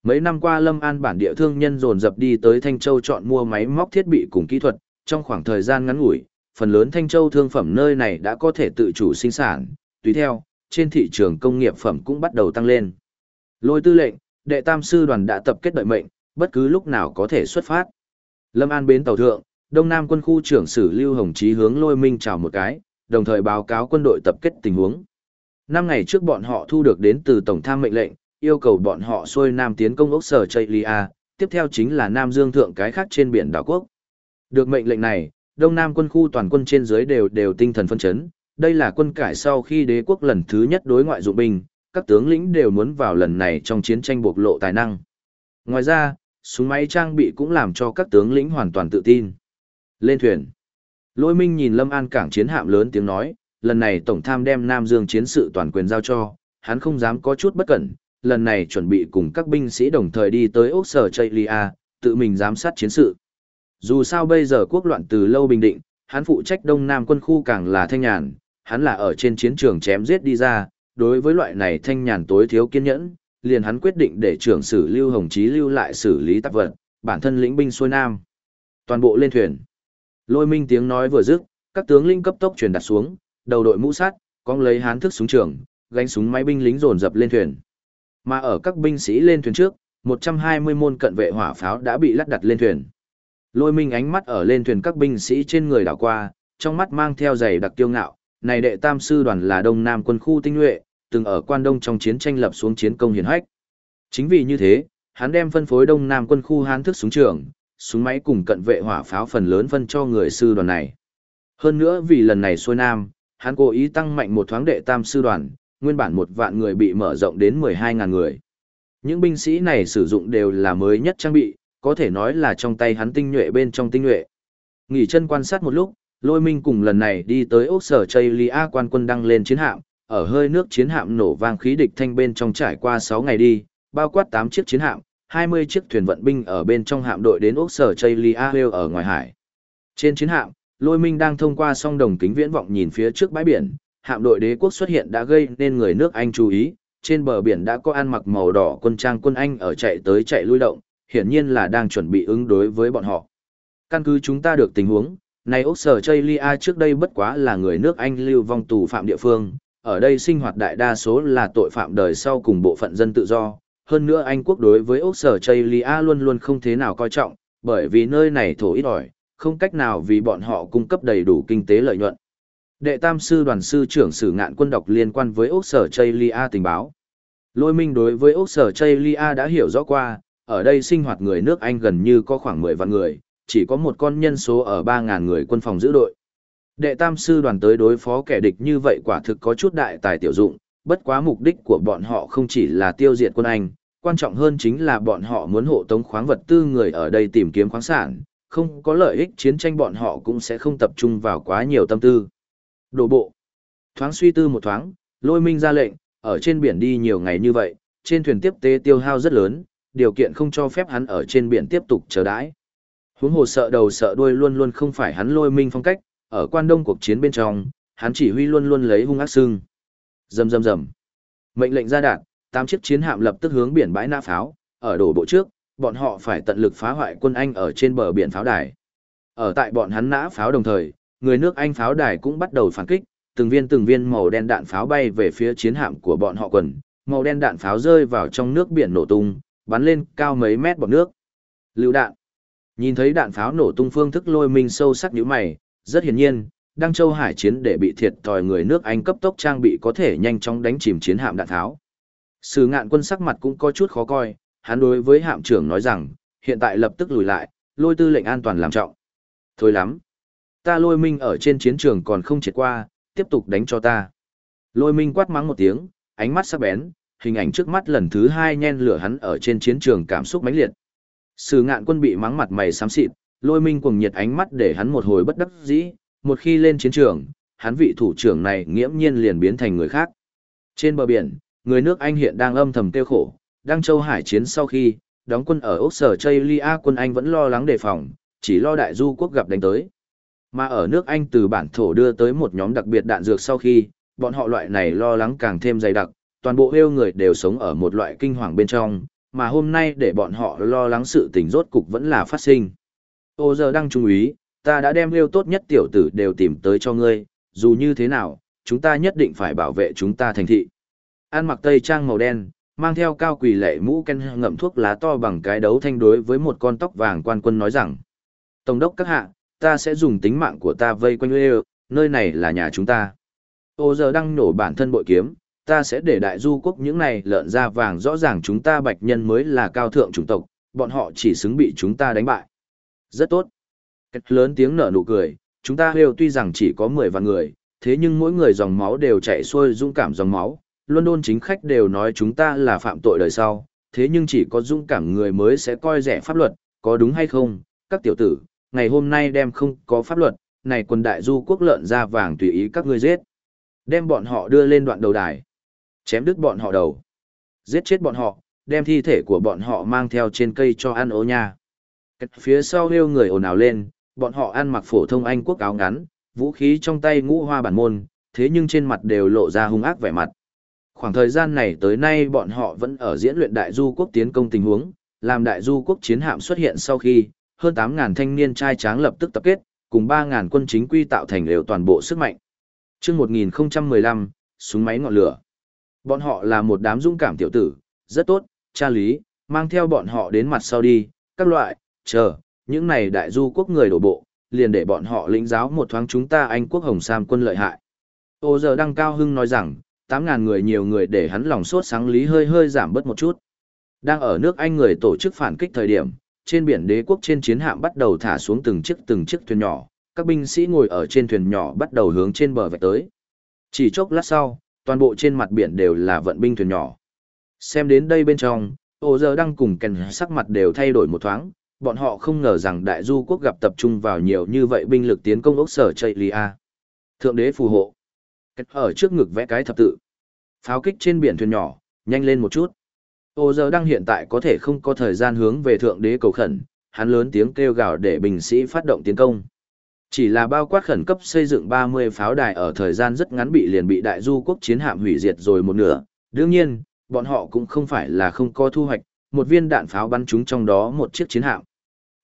Mấy năm qua Lâm An bản địa thương nhân dồn dập đi tới Thanh Châu chọn mua máy móc thiết bị cùng kỹ thuật, trong khoảng thời gian ngắn ngủi, phần lớn Thanh Châu thương phẩm nơi này đã có thể tự chủ sinh sản, tùy theo, trên thị trường công nghiệp phẩm cũng bắt đầu tăng lên. Lôi tư lệnh, đệ tam sư đoàn đã tập kết đợi mệnh, bất cứ lúc nào có thể xuất phát. Lâm An bến tàu thượng, Đông Nam quân khu trưởng sử Lưu Hồng Chí hướng Lôi Minh chào một cái, đồng thời báo cáo quân đội tập kết tình huống. Năm ngày trước bọn họ thu được đến từ Tổng tham mệnh lệnh, yêu cầu bọn họ xuôi Nam tiến công ốc sở Chaylia, tiếp theo chính là Nam Dương thượng cái khác trên biển đảo quốc. Được mệnh lệnh này, Đông Nam quân khu toàn quân trên dưới đều đều tinh thần phân chấn, đây là quân cải sau khi đế quốc lần thứ nhất đối ngoại dụng binh, các tướng lĩnh đều muốn vào lần này trong chiến tranh bộc lộ tài năng. Ngoài ra, súng máy trang bị cũng làm cho các tướng lĩnh hoàn toàn tự tin. Lên thuyền. Lôi minh nhìn Lâm An cảng chiến hạm lớn tiếng nói, lần này tổng tham đem Nam Dương chiến sự toàn quyền giao cho, hắn không dám có chút bất cẩn, lần này chuẩn bị cùng các binh sĩ đồng thời đi tới Úc Sở Chaylia, tự mình giám sát chiến sự. Dù sao bây giờ quốc loạn từ lâu bình định, hắn phụ trách Đông Nam quân khu càng là thanh nhàn, hắn là ở trên chiến trường chém giết đi ra, đối với loại này thanh nhàn tối thiếu kiên nhẫn, liền hắn quyết định để trưởng sử Lưu Hồng Chí lưu lại xử lý tạp vật, bản thân lĩnh binh xuôi nam. Toàn bộ lên thuyền. Lôi minh tiếng nói vừa dứt, các tướng linh cấp tốc truyền đặt xuống, đầu đội mũ sắt, cong lấy hán thức súng trường, gánh súng máy binh lính dồn dập lên thuyền. Mà ở các binh sĩ lên thuyền trước, 120 môn cận vệ hỏa pháo đã bị lắp đặt lên thuyền. Lôi minh ánh mắt ở lên thuyền các binh sĩ trên người đảo qua, trong mắt mang theo giày đặc kiêu ngạo, này đệ tam sư đoàn là đông nam quân khu tinh nhuệ, từng ở quan đông trong chiến tranh lập xuống chiến công hiển hách. Chính vì như thế, hắn đem phân phối đông nam quân khu hán thức súng trường, súng máy cùng cận vệ hỏa pháo phần lớn phân cho người sư đoàn này. Hơn nữa vì lần này xuôi nam, hắn cố ý tăng mạnh một thoáng đệ tam sư đoàn, nguyên bản một vạn người bị mở rộng đến 12.000 người. Những binh sĩ này sử dụng đều là mới nhất trang bị, có thể nói là trong tay hắn tinh nhuệ bên trong tinh nhuệ. Nghỉ chân quan sát một lúc, lôi minh cùng lần này đi tới ốc sở chây lia quan quân đăng lên chiến hạm, ở hơi nước chiến hạm nổ vang khí địch thanh bên trong trải qua 6 ngày đi, bao quát 8 chiếc chiến hạm, 20 chiếc thuyền vận binh ở bên trong hạm đội đến ốc sở chây lia ở ngoài hải. Trên chiến hạm, lôi minh đang thông qua song đồng kính viễn vọng nhìn phía trước bãi biển, hạm đội đế quốc xuất hiện đã gây nên người nước Anh chú ý, trên bờ biển đã có ăn mặc màu đỏ quân trang quân Anh ở chạy tới chạy lui động, hiển nhiên là đang chuẩn bị ứng đối với bọn họ. Căn cứ chúng ta được tình huống, này Úc Sở Chaylia trước đây bất quá là người nước Anh lưu vong tù phạm địa phương, ở đây sinh hoạt đại đa số là tội phạm đời sau cùng bộ phận dân tự do. Hơn nữa Anh quốc đối với Úc Sở Chaylia luôn luôn không thế nào coi trọng, bởi vì nơi này thổ ít ỏi, không cách nào vì bọn họ cung cấp đầy đủ kinh tế lợi nhuận. Đệ tam sư đoàn sư trưởng sử ngạn quân đọc liên quan với Úc Sở Chaylia tình báo. Lôi minh đối với Úc Sở Chaylia đã hiểu rõ qua, ở đây sinh hoạt người nước Anh gần như có khoảng 10 vạn người, chỉ có một con nhân số ở 3.000 người quân phòng giữ đội. Đệ tam sư đoàn tới đối phó kẻ địch như vậy quả thực có chút đại tài tiểu dụng, bất quá mục đích của bọn họ không chỉ là tiêu diệt quân Anh, quan trọng hơn chính là bọn họ muốn hộ tống khoáng vật tư người ở đây tìm kiếm khoáng sản, không có lợi ích chiến tranh bọn họ cũng sẽ không tập trung vào quá nhiều tâm tư. Đổ bộ. Thoáng suy tư một thoáng, lôi minh ra lệnh, ở trên biển đi nhiều ngày như vậy, trên thuyền tiếp tế tiêu hao rất lớn, điều kiện không cho phép hắn ở trên biển tiếp tục chờ đãi. Huống hồ sợ đầu sợ đuôi luôn luôn không phải hắn lôi minh phong cách, ở quan đông cuộc chiến bên trong, hắn chỉ huy luôn luôn lấy hung ác sưng. Rầm rầm rầm. Mệnh lệnh ra đạn, tám chiếc chiến hạm lập tức hướng biển bãi nã pháo, ở đổ bộ trước, bọn họ phải tận lực phá hoại quân Anh ở trên bờ biển pháo đài. Ở tại bọn hắn nã pháo đồng thời, người nước Anh pháo đài cũng bắt đầu phản kích, từng viên từng viên màu đen đạn pháo bay về phía chiến hạm của bọn họ quần, màu đen đạn pháo rơi vào trong nước biển nổ tung, bắn lên cao mấy mét bọt nước. Lưu đạn. Nhìn thấy đạn pháo nổ tung phương thức lôi minh sâu sắc như mày, rất hiển nhiên, Đăng Châu Hải chiến để bị thiệt thòi người nước Anh cấp tốc trang bị có thể nhanh chóng đánh chìm chiến hạm đạn tháo. Sử ngạn quân sắc mặt cũng có chút khó coi, hắn đối với hạm trưởng nói rằng, hiện tại lập tức lùi lại, lôi tư lệnh an toàn làm trọng. Thôi lắm. Ta lôi minh ở trên chiến trường còn không triệt qua, tiếp tục đánh cho ta. Lôi minh quát mắng một tiếng, ánh mắt sắc bén, hình ảnh trước mắt lần thứ hai nhen lửa hắn ở trên chiến trường cảm xúc mãnh liệt. Sử ngạn quân bị mắng mặt mày xám xịt, lôi minh cuồng nhiệt ánh mắt để hắn một hồi bất đắc dĩ, một khi lên chiến trường, hắn vị thủ trưởng này nghiễm nhiên liền biến thành người khác. Trên bờ biển, người nước Anh hiện đang âm thầm tiêu khổ, đang châu hải chiến sau khi, đóng quân ở Úc Sở Chaylia quân Anh vẫn lo lắng đề phòng, chỉ lo đại du quốc gặp đánh tới. Mà ở nước Anh từ bản thổ đưa tới một nhóm đặc biệt đạn dược sau khi, bọn họ loại này lo lắng càng thêm dày đặc, toàn bộ hêu người đều sống ở một loại kinh hoàng bên trong, mà hôm nay để bọn họ lo lắng sự tình rốt cục vẫn là phát sinh. Ô giờ đang trung úy, ta đã đem yêu tốt nhất tiểu tử đều tìm tới cho ngươi, dù như thế nào, chúng ta nhất định phải bảo vệ chúng ta thành thị. An mặc tây trang màu đen, mang theo cao quỳ lệ mũ ken ngậm thuốc lá to bằng cái đấu thanh đối với một con tóc vàng quan quân nói rằng, Tổng đốc các hạ, ta sẽ dùng tính mạng của ta vây quanh heo, nơi này là nhà chúng ta. Ô giờ đang nổ bản thân bội kiếm, ta sẽ để đại du quốc những này lợn da vàng rõ ràng chúng ta bạch nhân mới là cao thượng chủng tộc, bọn họ chỉ xứng bị chúng ta đánh bại. Rất tốt. Cách lớn tiếng nở nụ cười, chúng ta hêu tuy rằng chỉ có 10 vạn người, thế nhưng mỗi người dòng máu đều chạy xuôi dũng cảm dòng máu. London chính khách đều nói chúng ta là phạm tội đời sau, thế nhưng chỉ có dũng cảm người mới sẽ coi rẻ pháp luật, có đúng hay không? Các tiểu tử, ngày hôm nay đem không có pháp luật, này quân đại du quốc lợn da vàng tùy ý các ngươi giết. Đem bọn họ đưa lên đoạn đầu đài. Chém đứt bọn họ đầu. Giết chết bọn họ, đem thi thể của bọn họ mang theo trên cây cho ăn ố nha. Phía sau hêu người ồn ào lên, bọn họ ăn mặc phổ thông Anh quốc áo ngắn, vũ khí trong tay ngũ hoa bản môn, thế nhưng trên mặt đều lộ ra hung ác vẻ mặt. Khoảng thời gian này tới nay bọn họ vẫn ở diễn luyện đại du quốc tiến công tình huống, làm đại du quốc chiến hạm xuất hiện sau khi, hơn 8.000 thanh niên trai tráng lập tức tập kết, cùng 3.000 quân chính quy tạo thành đều toàn bộ sức mạnh. chương 1015, súng máy ngọn lửa. Bọn họ là một đám dũng cảm tiểu tử, rất tốt, cha lý, mang theo bọn họ đến mặt sau đi, các loại, chờ, những này đại du quốc người đổ bộ, liền để bọn họ lĩnh giáo một thoáng chúng ta Anh quốc Hồng Sam quân lợi hại. Ô giờ đăng cao hưng nói rằng, 8.000 người nhiều người để hắn lòng sốt sáng lý hơi hơi giảm bớt một chút. Đang ở nước Anh người tổ chức phản kích thời điểm, trên biển đế quốc trên chiến hạm bắt đầu thả xuống từng chiếc từng chiếc thuyền nhỏ, các binh sĩ ngồi ở trên thuyền nhỏ bắt đầu hướng trên bờ vạch tới. Chỉ chốc lát sau, toàn bộ trên mặt biển đều là vận binh thuyền nhỏ. Xem đến đây bên trong, ô giờ đang cùng kèn sắc mặt đều thay đổi một thoáng, bọn họ không ngờ rằng đại du quốc gặp tập trung vào nhiều như vậy binh lực tiến công ốc sở chạy lì a. Thượng đế phù hộ. Ở trước ngực vẽ cái thập tự. Pháo kích trên biển thuyền nhỏ, nhanh lên một chút. Ô giờ đang hiện tại có thể không có thời gian hướng về thượng đế cầu khẩn, hắn lớn tiếng kêu gào để binh sĩ phát động tiến công. Chỉ là bao quát khẩn cấp xây dựng 30 pháo đài ở thời gian rất ngắn bị liền bị đại du quốc chiến hạm hủy diệt rồi một nửa. Đương nhiên, bọn họ cũng không phải là không có thu hoạch, một viên đạn pháo bắn trúng trong đó một chiếc chiến hạm.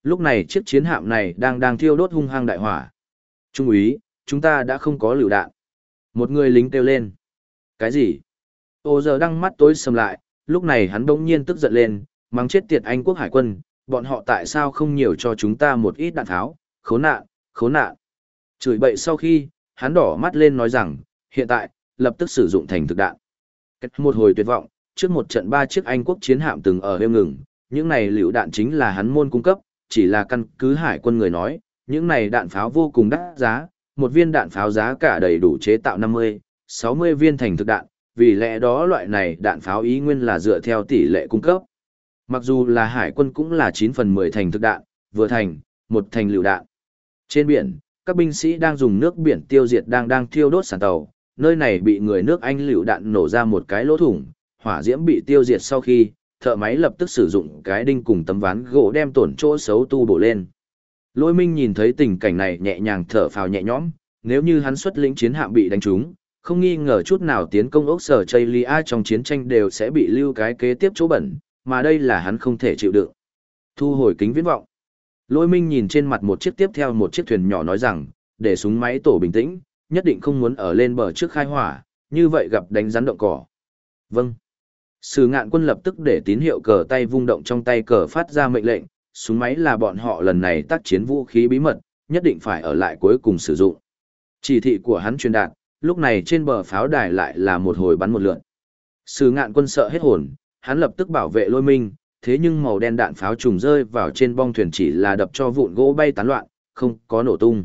Lúc này chiếc chiến hạm này đang đang thiêu đốt hung hăng đại hỏa. Trung úy, chúng ta đã không có lựu đạn. Một người lính kêu lên. Cái gì? Ô giờ đang mắt tối sầm lại, lúc này hắn bỗng nhiên tức giận lên, mang chết tiệt Anh quốc hải quân, bọn họ tại sao không nhiều cho chúng ta một ít đạn tháo, khốn nạn, khốn nạn. Chửi bậy sau khi, hắn đỏ mắt lên nói rằng, hiện tại, lập tức sử dụng thành thực đạn. Một hồi tuyệt vọng, trước một trận ba chiếc Anh quốc chiến hạm từng ở hêu ngừng, những này liều đạn chính là hắn môn cung cấp, chỉ là căn cứ hải quân người nói, những này đạn pháo vô cùng đắt giá, một viên đạn pháo giá cả đầy đủ chế tạo 50, 60 viên thành thực đạn, vì lẽ đó loại này đạn pháo ý nguyên là dựa theo tỷ lệ cung cấp. Mặc dù là hải quân cũng là 9 phần 10 thành thực đạn, vừa thành, một thành lựu đạn. Trên biển, các binh sĩ đang dùng nước biển tiêu diệt đang đang thiêu đốt sàn tàu, nơi này bị người nước Anh lựu đạn nổ ra một cái lỗ thủng, hỏa diễm bị tiêu diệt sau khi, thợ máy lập tức sử dụng cái đinh cùng tấm ván gỗ đem tổn chỗ xấu tu bổ lên. Lôi Minh nhìn thấy tình cảnh này nhẹ nhàng thở phào nhẹ nhõm, nếu như hắn xuất lĩnh chiến hạm bị đánh trúng, không nghi ngờ chút nào tiến công ốc sở Chaylia trong chiến tranh đều sẽ bị lưu cái kế tiếp chỗ bẩn, mà đây là hắn không thể chịu đựng. Thu hồi kính viễn vọng. Lôi Minh nhìn trên mặt một chiếc tiếp theo một chiếc thuyền nhỏ nói rằng, để súng máy tổ bình tĩnh, nhất định không muốn ở lên bờ trước khai hỏa, như vậy gặp đánh rắn động cỏ. Vâng. Sử ngạn quân lập tức để tín hiệu cờ tay vung động trong tay cờ phát ra mệnh lệnh, súng máy là bọn họ lần này tác chiến vũ khí bí mật, nhất định phải ở lại cuối cùng sử dụng. Chỉ thị của hắn truyền đạt, lúc này trên bờ pháo đài lại là một hồi bắn một lượn. Sử ngạn quân sợ hết hồn, hắn lập tức bảo vệ lôi minh, thế nhưng màu đen đạn pháo trùng rơi vào trên bong thuyền chỉ là đập cho vụn gỗ bay tán loạn, không có nổ tung.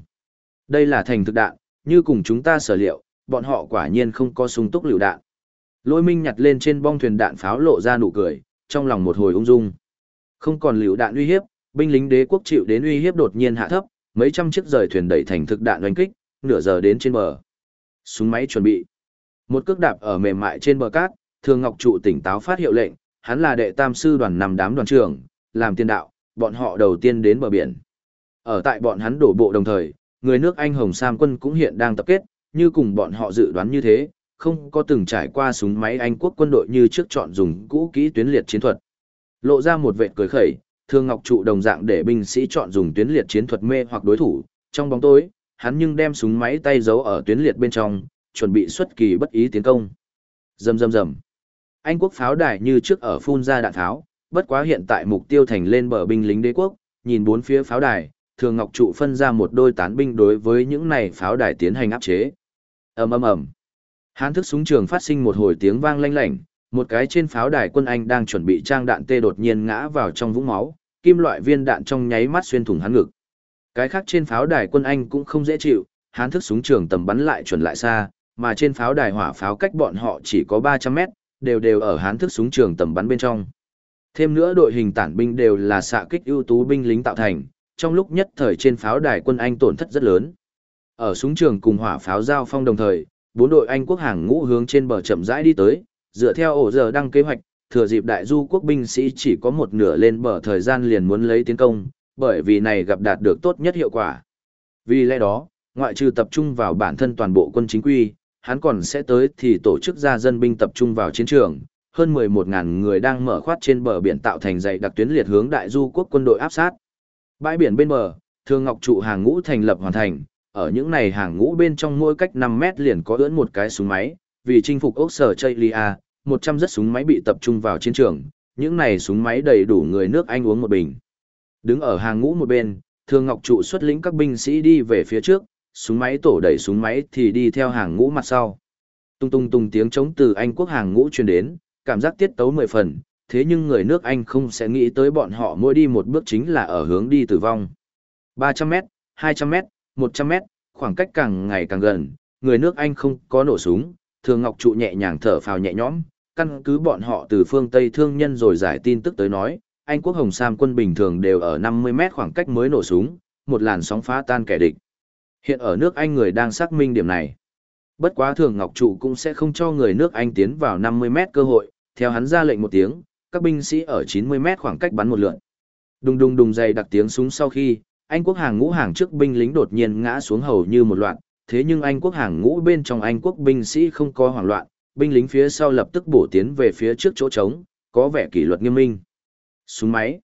Đây là thành thực đạn, như cùng chúng ta sở liệu, bọn họ quả nhiên không có súng túc lựu đạn. Lôi minh nhặt lên trên bong thuyền đạn pháo lộ ra nụ cười, trong lòng một hồi ung dung. Không còn liều đạn uy hiếp, binh lính đế quốc chịu đến uy hiếp đột nhiên hạ thấp, mấy trăm chiếc rời thuyền đẩy thành thực đạn đánh kích, nửa giờ đến trên bờ. Súng máy chuẩn bị. Một cước đạp ở mềm mại trên bờ cát, Thường Ngọc trụ tỉnh táo phát hiệu lệnh, hắn là đệ tam sư đoàn nằm đám đoàn trưởng, làm tiên đạo, bọn họ đầu tiên đến bờ biển. Ở tại bọn hắn đổ bộ đồng thời, người nước Anh Hồng Sam quân cũng hiện đang tập kết, như cùng bọn họ dự đoán như thế, không có từng trải qua súng máy Anh quốc quân đội như trước chọn dùng cũ kỹ tuyến liệt chiến thuật. Lộ ra một vệt cười khẩy, Thương Ngọc trụ đồng dạng để binh sĩ chọn dùng tuyến liệt chiến thuật mê hoặc đối thủ, trong bóng tối, hắn nhưng đem súng máy tay giấu ở tuyến liệt bên trong, chuẩn bị xuất kỳ bất ý tiến công. Rầm rầm rầm. Anh quốc pháo đài như trước ở phun ra đạn tháo, bất quá hiện tại mục tiêu thành lên bờ binh lính đế quốc, nhìn bốn phía pháo đài, Thường Ngọc trụ phân ra một đôi tán binh đối với những này pháo đài tiến hành áp chế. Ầm ầm ầm. Hán thức súng trường phát sinh một hồi tiếng vang lanh lảnh, một cái trên pháo đài quân Anh đang chuẩn bị trang đạn tê đột nhiên ngã vào trong vũng máu, kim loại viên đạn trong nháy mắt xuyên thủng hắn ngực. Cái khác trên pháo đài quân Anh cũng không dễ chịu, hán thức súng trường tầm bắn lại chuẩn lại xa, mà trên pháo đài hỏa pháo cách bọn họ chỉ có 300 mét, đều đều ở hán thức súng trường tầm bắn bên trong. Thêm nữa đội hình tản binh đều là xạ kích ưu tú binh lính tạo thành, trong lúc nhất thời trên pháo đài quân Anh tổn thất rất lớn. Ở súng trường cùng hỏa pháo giao phong đồng thời, bốn đội Anh quốc hàng ngũ hướng trên bờ chậm rãi đi tới, dựa theo ổ giờ đăng kế hoạch, thừa dịp đại du quốc binh sĩ chỉ có một nửa lên bờ thời gian liền muốn lấy tiến công, bởi vì này gặp đạt được tốt nhất hiệu quả. Vì lẽ đó, ngoại trừ tập trung vào bản thân toàn bộ quân chính quy, hắn còn sẽ tới thì tổ chức ra dân binh tập trung vào chiến trường, hơn 11.000 người đang mở khoát trên bờ biển tạo thành dãy đặc tuyến liệt hướng đại du quốc quân đội áp sát. Bãi biển bên bờ, Thương Ngọc trụ hàng ngũ thành lập hoàn thành, ở những này hàng ngũ bên trong mỗi cách 5 mét liền có ưỡn một cái súng máy, vì chinh phục ốc sở Chaylia, 100 rất súng máy bị tập trung vào chiến trường, những này súng máy đầy đủ người nước Anh uống một bình. Đứng ở hàng ngũ một bên, Thương Ngọc trụ xuất lĩnh các binh sĩ đi về phía trước, súng máy tổ đẩy súng máy thì đi theo hàng ngũ mặt sau. Tung tung tung tiếng chống từ Anh quốc hàng ngũ truyền đến, cảm giác tiết tấu mười phần, thế nhưng người nước Anh không sẽ nghĩ tới bọn họ mỗi đi một bước chính là ở hướng đi tử vong. 100 mét, khoảng cách càng ngày càng gần, người nước Anh không có nổ súng, thường ngọc trụ nhẹ nhàng thở phào nhẹ nhõm, căn cứ bọn họ từ phương Tây thương nhân rồi giải tin tức tới nói, Anh quốc Hồng Sam quân bình thường đều ở 50 mét khoảng cách mới nổ súng, một làn sóng phá tan kẻ địch. Hiện ở nước Anh người đang xác minh điểm này. Bất quá thường Ngọc Trụ cũng sẽ không cho người nước Anh tiến vào 50 mét cơ hội, theo hắn ra lệnh một tiếng, các binh sĩ ở 90 mét khoảng cách bắn một lượt. Đùng đùng đùng dày đặc tiếng súng sau khi, anh quốc hàng ngũ hàng trước binh lính đột nhiên ngã xuống hầu như một loạt, thế nhưng Anh quốc hàng ngũ bên trong Anh quốc binh sĩ không có hoảng loạn, binh lính phía sau lập tức bổ tiến về phía trước chỗ trống, có vẻ kỷ luật nghiêm minh. Súng máy.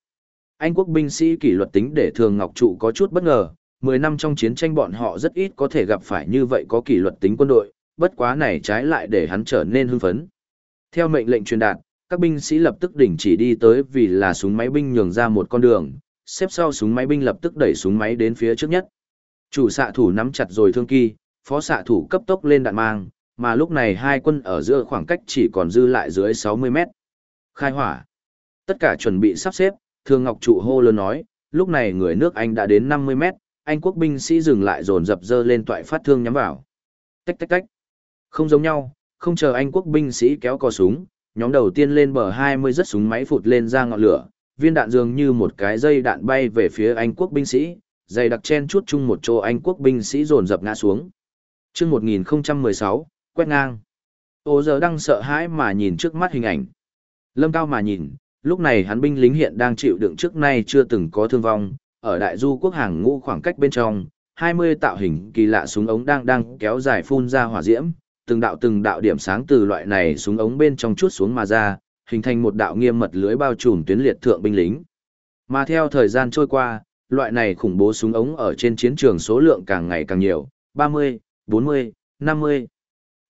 Anh quốc binh sĩ kỷ luật tính để thường Ngọc Trụ có chút bất ngờ, 10 năm trong chiến tranh bọn họ rất ít có thể gặp phải như vậy có kỷ luật tính quân đội, bất quá này trái lại để hắn trở nên hưng phấn. Theo mệnh lệnh truyền đạt, các binh sĩ lập tức đình chỉ đi tới vì là súng máy binh nhường ra một con đường, xếp sau súng máy binh lập tức đẩy súng máy đến phía trước nhất. Chủ xạ thủ nắm chặt rồi thương kỳ, phó xạ thủ cấp tốc lên đạn mang, mà lúc này hai quân ở giữa khoảng cách chỉ còn dư lại dưới 60 mét. Khai hỏa. Tất cả chuẩn bị sắp xếp, Thương Ngọc Trụ hô lớn nói, lúc này người nước Anh đã đến 50 mét, Anh quốc binh sĩ dừng lại dồn dập dơ lên toại phát thương nhắm vào. Tách tách tách. Không giống nhau, không chờ Anh quốc binh sĩ kéo cò súng, nhóm đầu tiên lên bờ 20 rất súng máy phụt lên ra ngọn lửa, viên đạn dường như một cái dây đạn bay về phía Anh quốc binh sĩ, dày đặc chen chút chung một chỗ Anh quốc binh sĩ dồn dập ngã xuống. Trước 1016, quét ngang. Ô giờ đang sợ hãi mà nhìn trước mắt hình ảnh. Lâm cao mà nhìn, lúc này hắn binh lính hiện đang chịu đựng trước nay chưa từng có thương vong, ở đại du quốc hàng ngũ khoảng cách bên trong, 20 tạo hình kỳ lạ súng ống đang đang kéo dài phun ra hỏa diễm, từng đạo từng đạo điểm sáng từ loại này súng ống bên trong chút xuống mà ra, hình thành một đạo nghiêm mật lưới bao trùm tuyến liệt thượng binh lính. Mà theo thời gian trôi qua, loại này khủng bố súng ống ở trên chiến trường số lượng càng ngày càng nhiều, 30, 40, 50.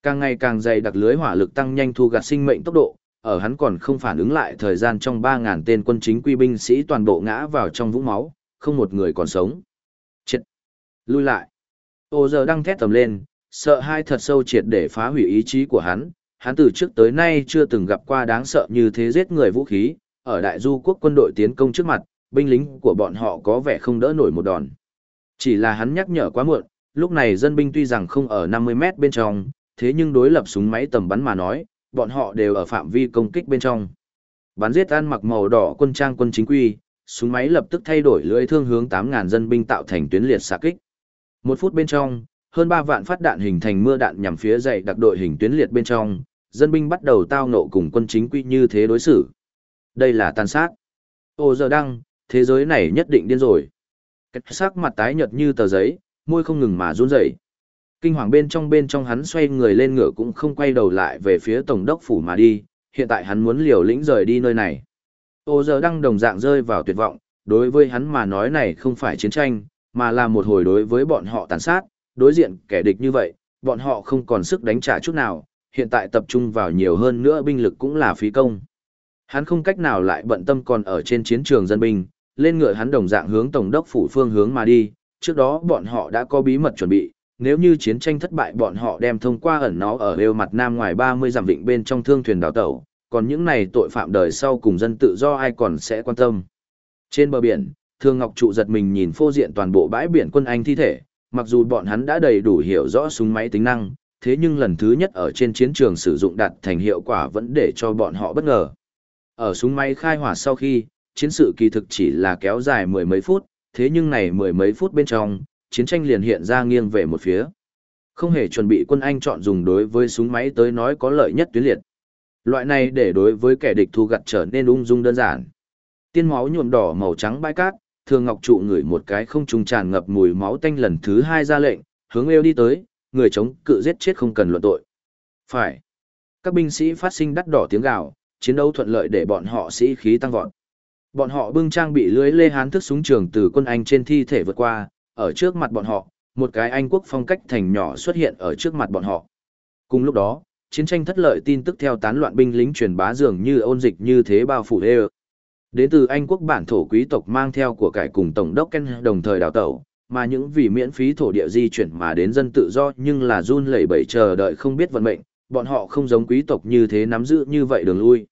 Càng ngày càng dày đặc lưới hỏa lực tăng nhanh thu gạt sinh mệnh tốc độ, ở hắn còn không phản ứng lại thời gian trong 3.000 tên quân chính quy binh sĩ toàn bộ ngã vào trong vũng máu, không một người còn sống. Chết! Lui lại! Ô giờ đang thét tầm lên, sợ hai thật sâu triệt để phá hủy ý chí của hắn, hắn từ trước tới nay chưa từng gặp qua đáng sợ như thế giết người vũ khí, ở đại du quốc quân đội tiến công trước mặt, binh lính của bọn họ có vẻ không đỡ nổi một đòn. Chỉ là hắn nhắc nhở quá muộn, lúc này dân binh tuy rằng không ở 50 mét bên trong, thế nhưng đối lập súng máy tầm bắn mà nói, bọn họ đều ở phạm vi công kích bên trong. Bắn giết ăn mặc màu đỏ quân trang quân chính quy, súng máy lập tức thay đổi lưỡi thương hướng 8.000 dân binh tạo thành tuyến liệt xạ kích. Một phút bên trong, hơn 3 vạn phát đạn hình thành mưa đạn nhằm phía dày đặc đội hình tuyến liệt bên trong, dân binh bắt đầu tao nộ cùng quân chính quy như thế đối xử. Đây là tàn sát. Ô giờ đăng, thế giới này nhất định điên rồi. Cách sắc mặt tái nhợt như tờ giấy, môi không ngừng mà run rẩy. Kinh hoàng bên trong bên trong hắn xoay người lên ngựa cũng không quay đầu lại về phía tổng đốc phủ mà đi, hiện tại hắn muốn liều lĩnh rời đi nơi này. Ô giờ Đăng đồng dạng rơi vào tuyệt vọng, đối với hắn mà nói này không phải chiến tranh, mà là một hồi đối với bọn họ tàn sát, đối diện kẻ địch như vậy, bọn họ không còn sức đánh trả chút nào, hiện tại tập trung vào nhiều hơn nữa binh lực cũng là phí công. Hắn không cách nào lại bận tâm còn ở trên chiến trường dân binh, lên ngựa hắn đồng dạng hướng tổng đốc phủ phương hướng mà đi, trước đó bọn họ đã có bí mật chuẩn bị, nếu như chiến tranh thất bại bọn họ đem thông qua ẩn nó ở đều mặt nam ngoài 30 dặm vịnh bên trong thương thuyền đào tẩu, còn những này tội phạm đời sau cùng dân tự do ai còn sẽ quan tâm. Trên bờ biển, Thương Ngọc Trụ giật mình nhìn phô diện toàn bộ bãi biển quân Anh thi thể, mặc dù bọn hắn đã đầy đủ hiểu rõ súng máy tính năng, thế nhưng lần thứ nhất ở trên chiến trường sử dụng đạt thành hiệu quả vẫn để cho bọn họ bất ngờ. Ở súng máy khai hỏa sau khi, chiến sự kỳ thực chỉ là kéo dài mười mấy phút, thế nhưng này mười mấy phút bên trong, chiến tranh liền hiện ra nghiêng về một phía. Không hề chuẩn bị quân Anh chọn dùng đối với súng máy tới nói có lợi nhất tuyến liệt. Loại này để đối với kẻ địch thu gặt trở nên ung dung đơn giản. Tiên máu nhuộm đỏ màu trắng bãi cát, thường ngọc trụ ngửi một cái không trùng tràn ngập mùi máu tanh lần thứ hai ra lệnh, hướng eo đi tới, người chống cự giết chết không cần luận tội. Phải. Các binh sĩ phát sinh đắt đỏ tiếng gào, chiến đấu thuận lợi để bọn họ sĩ khí tăng vọt. Bọn họ bưng trang bị lưới lê hán thức súng trường từ quân Anh trên thi thể vượt qua, ở trước mặt bọn họ, một cái Anh quốc phong cách thành nhỏ xuất hiện ở trước mặt bọn họ. Cùng lúc đó, chiến tranh thất lợi tin tức theo tán loạn binh lính truyền bá dường như ôn dịch như thế bao phủ đê Đến từ Anh quốc bản thổ quý tộc mang theo của cải cùng Tổng đốc Ken đồng thời đào tẩu, mà những vì miễn phí thổ địa di chuyển mà đến dân tự do nhưng là run lẩy bẩy chờ đợi không biết vận mệnh, bọn họ không giống quý tộc như thế nắm giữ như vậy đường lui.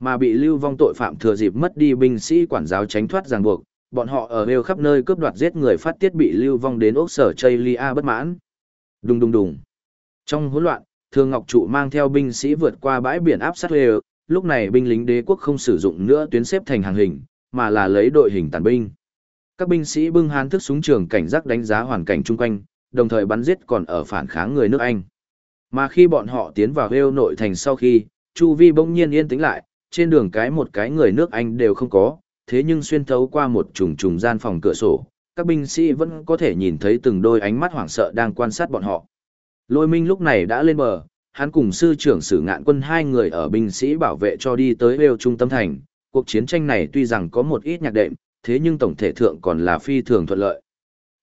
Mà bị lưu vong tội phạm thừa dịp mất đi binh sĩ quản giáo tránh thoát ràng buộc, bọn họ ở đều khắp nơi cướp đoạt giết người phát tiết bị lưu vong đến ốc sở Chaylia bất mãn. Đùng đùng đùng. Trong hỗn loạn, Thương Ngọc Trụ mang theo binh sĩ vượt qua bãi biển áp sát lều, lúc này binh lính đế quốc không sử dụng nữa tuyến xếp thành hàng hình, mà là lấy đội hình tàn binh. Các binh sĩ bưng hán thức súng trường cảnh giác đánh giá hoàn cảnh chung quanh, đồng thời bắn giết còn ở phản kháng người nước Anh. Mà khi bọn họ tiến vào Hêu nội thành sau khi, Chu Vi bỗng nhiên yên tĩnh lại, trên đường cái một cái người nước Anh đều không có, thế nhưng xuyên thấu qua một trùng trùng gian phòng cửa sổ, các binh sĩ vẫn có thể nhìn thấy từng đôi ánh mắt hoảng sợ đang quan sát bọn họ. Lôi minh lúc này đã lên bờ, hắn cùng sư trưởng sử ngạn quân hai người ở binh sĩ bảo vệ cho đi tới Hêu trung tâm thành. Cuộc chiến tranh này tuy rằng có một ít nhạc đệm, thế nhưng tổng thể thượng còn là phi thường thuận lợi.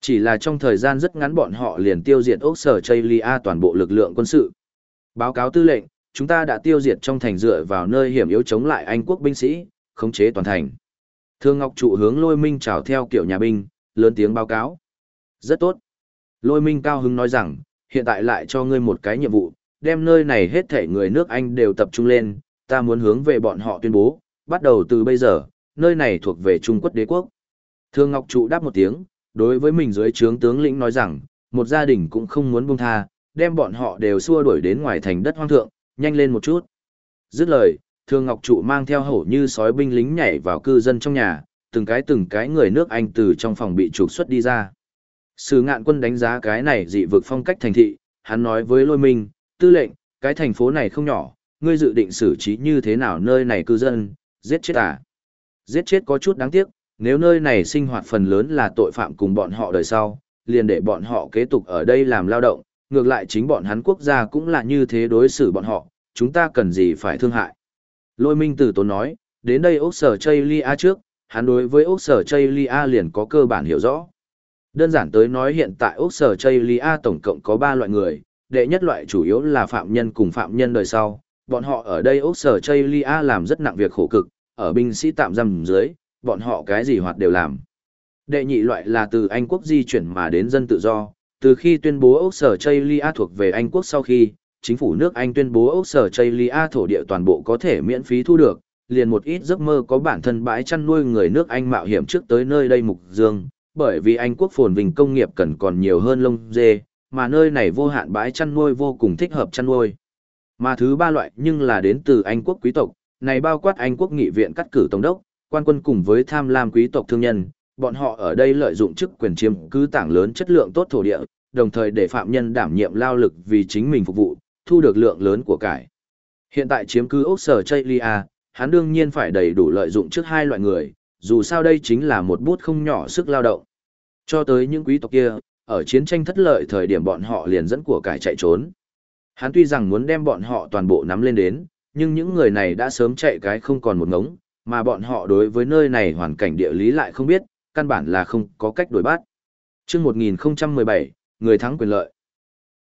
Chỉ là trong thời gian rất ngắn bọn họ liền tiêu diệt ốc sở Chaylia toàn bộ lực lượng quân sự. Báo cáo tư lệnh, chúng ta đã tiêu diệt trong thành dựa vào nơi hiểm yếu chống lại Anh quốc binh sĩ, khống chế toàn thành. Thương Ngọc trụ hướng Lôi Minh chào theo kiểu nhà binh, lớn tiếng báo cáo. Rất tốt. Lôi Minh cao hứng nói rằng, hiện tại lại cho ngươi một cái nhiệm vụ, đem nơi này hết thể người nước Anh đều tập trung lên, ta muốn hướng về bọn họ tuyên bố, bắt đầu từ bây giờ, nơi này thuộc về Trung Quốc đế quốc. Thương Ngọc trụ đáp một tiếng, đối với mình dưới trướng tướng lĩnh nói rằng, một gia đình cũng không muốn buông tha, đem bọn họ đều xua đuổi đến ngoài thành đất hoang thượng, nhanh lên một chút. Dứt lời, Thương Ngọc Trụ mang theo hổ như sói binh lính nhảy vào cư dân trong nhà, từng cái từng cái người nước Anh từ trong phòng bị trục xuất đi ra. Sử ngạn quân đánh giá cái này dị vực phong cách thành thị, hắn nói với lôi minh, tư lệnh, cái thành phố này không nhỏ, ngươi dự định xử trí như thế nào nơi này cư dân, giết chết à? Giết chết có chút đáng tiếc, nếu nơi này sinh hoạt phần lớn là tội phạm cùng bọn họ đời sau, liền để bọn họ kế tục ở đây làm lao động, ngược lại chính bọn hắn quốc gia cũng là như thế đối xử bọn họ, chúng ta cần gì phải thương hại. Lôi minh tử tốn nói, đến đây ốc Sở Chaylia trước, hắn đối với ốc Sở Chaylia liền có cơ bản hiểu rõ. Đơn giản tới nói hiện tại ốc Sở Chaylia tổng cộng có 3 loại người, đệ nhất loại chủ yếu là phạm nhân cùng phạm nhân đời sau, bọn họ ở đây ốc Sở Chaylia làm rất nặng việc khổ cực, ở binh sĩ tạm giam dưới, bọn họ cái gì hoạt đều làm. Đệ nhị loại là từ Anh quốc di chuyển mà đến dân tự do, từ khi tuyên bố Úc Sở Chaylia thuộc về Anh quốc sau khi, chính phủ nước Anh tuyên bố Úc Sở Chaylia thổ địa toàn bộ có thể miễn phí thu được, liền một ít giấc mơ có bản thân bãi chăn nuôi người nước Anh mạo hiểm trước tới nơi đây mục dương, bởi vì Anh quốc phồn vinh công nghiệp cần còn nhiều hơn lông dê, mà nơi này vô hạn bãi chăn nuôi vô cùng thích hợp chăn nuôi. Mà thứ ba loại nhưng là đến từ Anh quốc quý tộc, này bao quát Anh quốc nghị viện cắt cử tổng đốc, quan quân cùng với tham lam quý tộc thương nhân, bọn họ ở đây lợi dụng chức quyền chiếm cứ tảng lớn chất lượng tốt thổ địa, đồng thời để phạm nhân đảm nhiệm lao lực vì chính mình phục vụ, thu được lượng lớn của cải. Hiện tại chiếm cứ ốc sở Chaylia, hắn đương nhiên phải đầy đủ lợi dụng trước hai loại người, dù sao đây chính là một bút không nhỏ sức lao động. Cho tới những quý tộc kia, ở chiến tranh thất lợi thời điểm bọn họ liền dẫn của cải chạy trốn. Hắn tuy rằng muốn đem bọn họ toàn bộ nắm lên đến, nhưng những người này đã sớm chạy cái không còn một ngống, mà bọn họ đối với nơi này hoàn cảnh địa lý lại không biết, căn bản là không có cách đổi bắt. trước 1017, người thắng quyền lợi.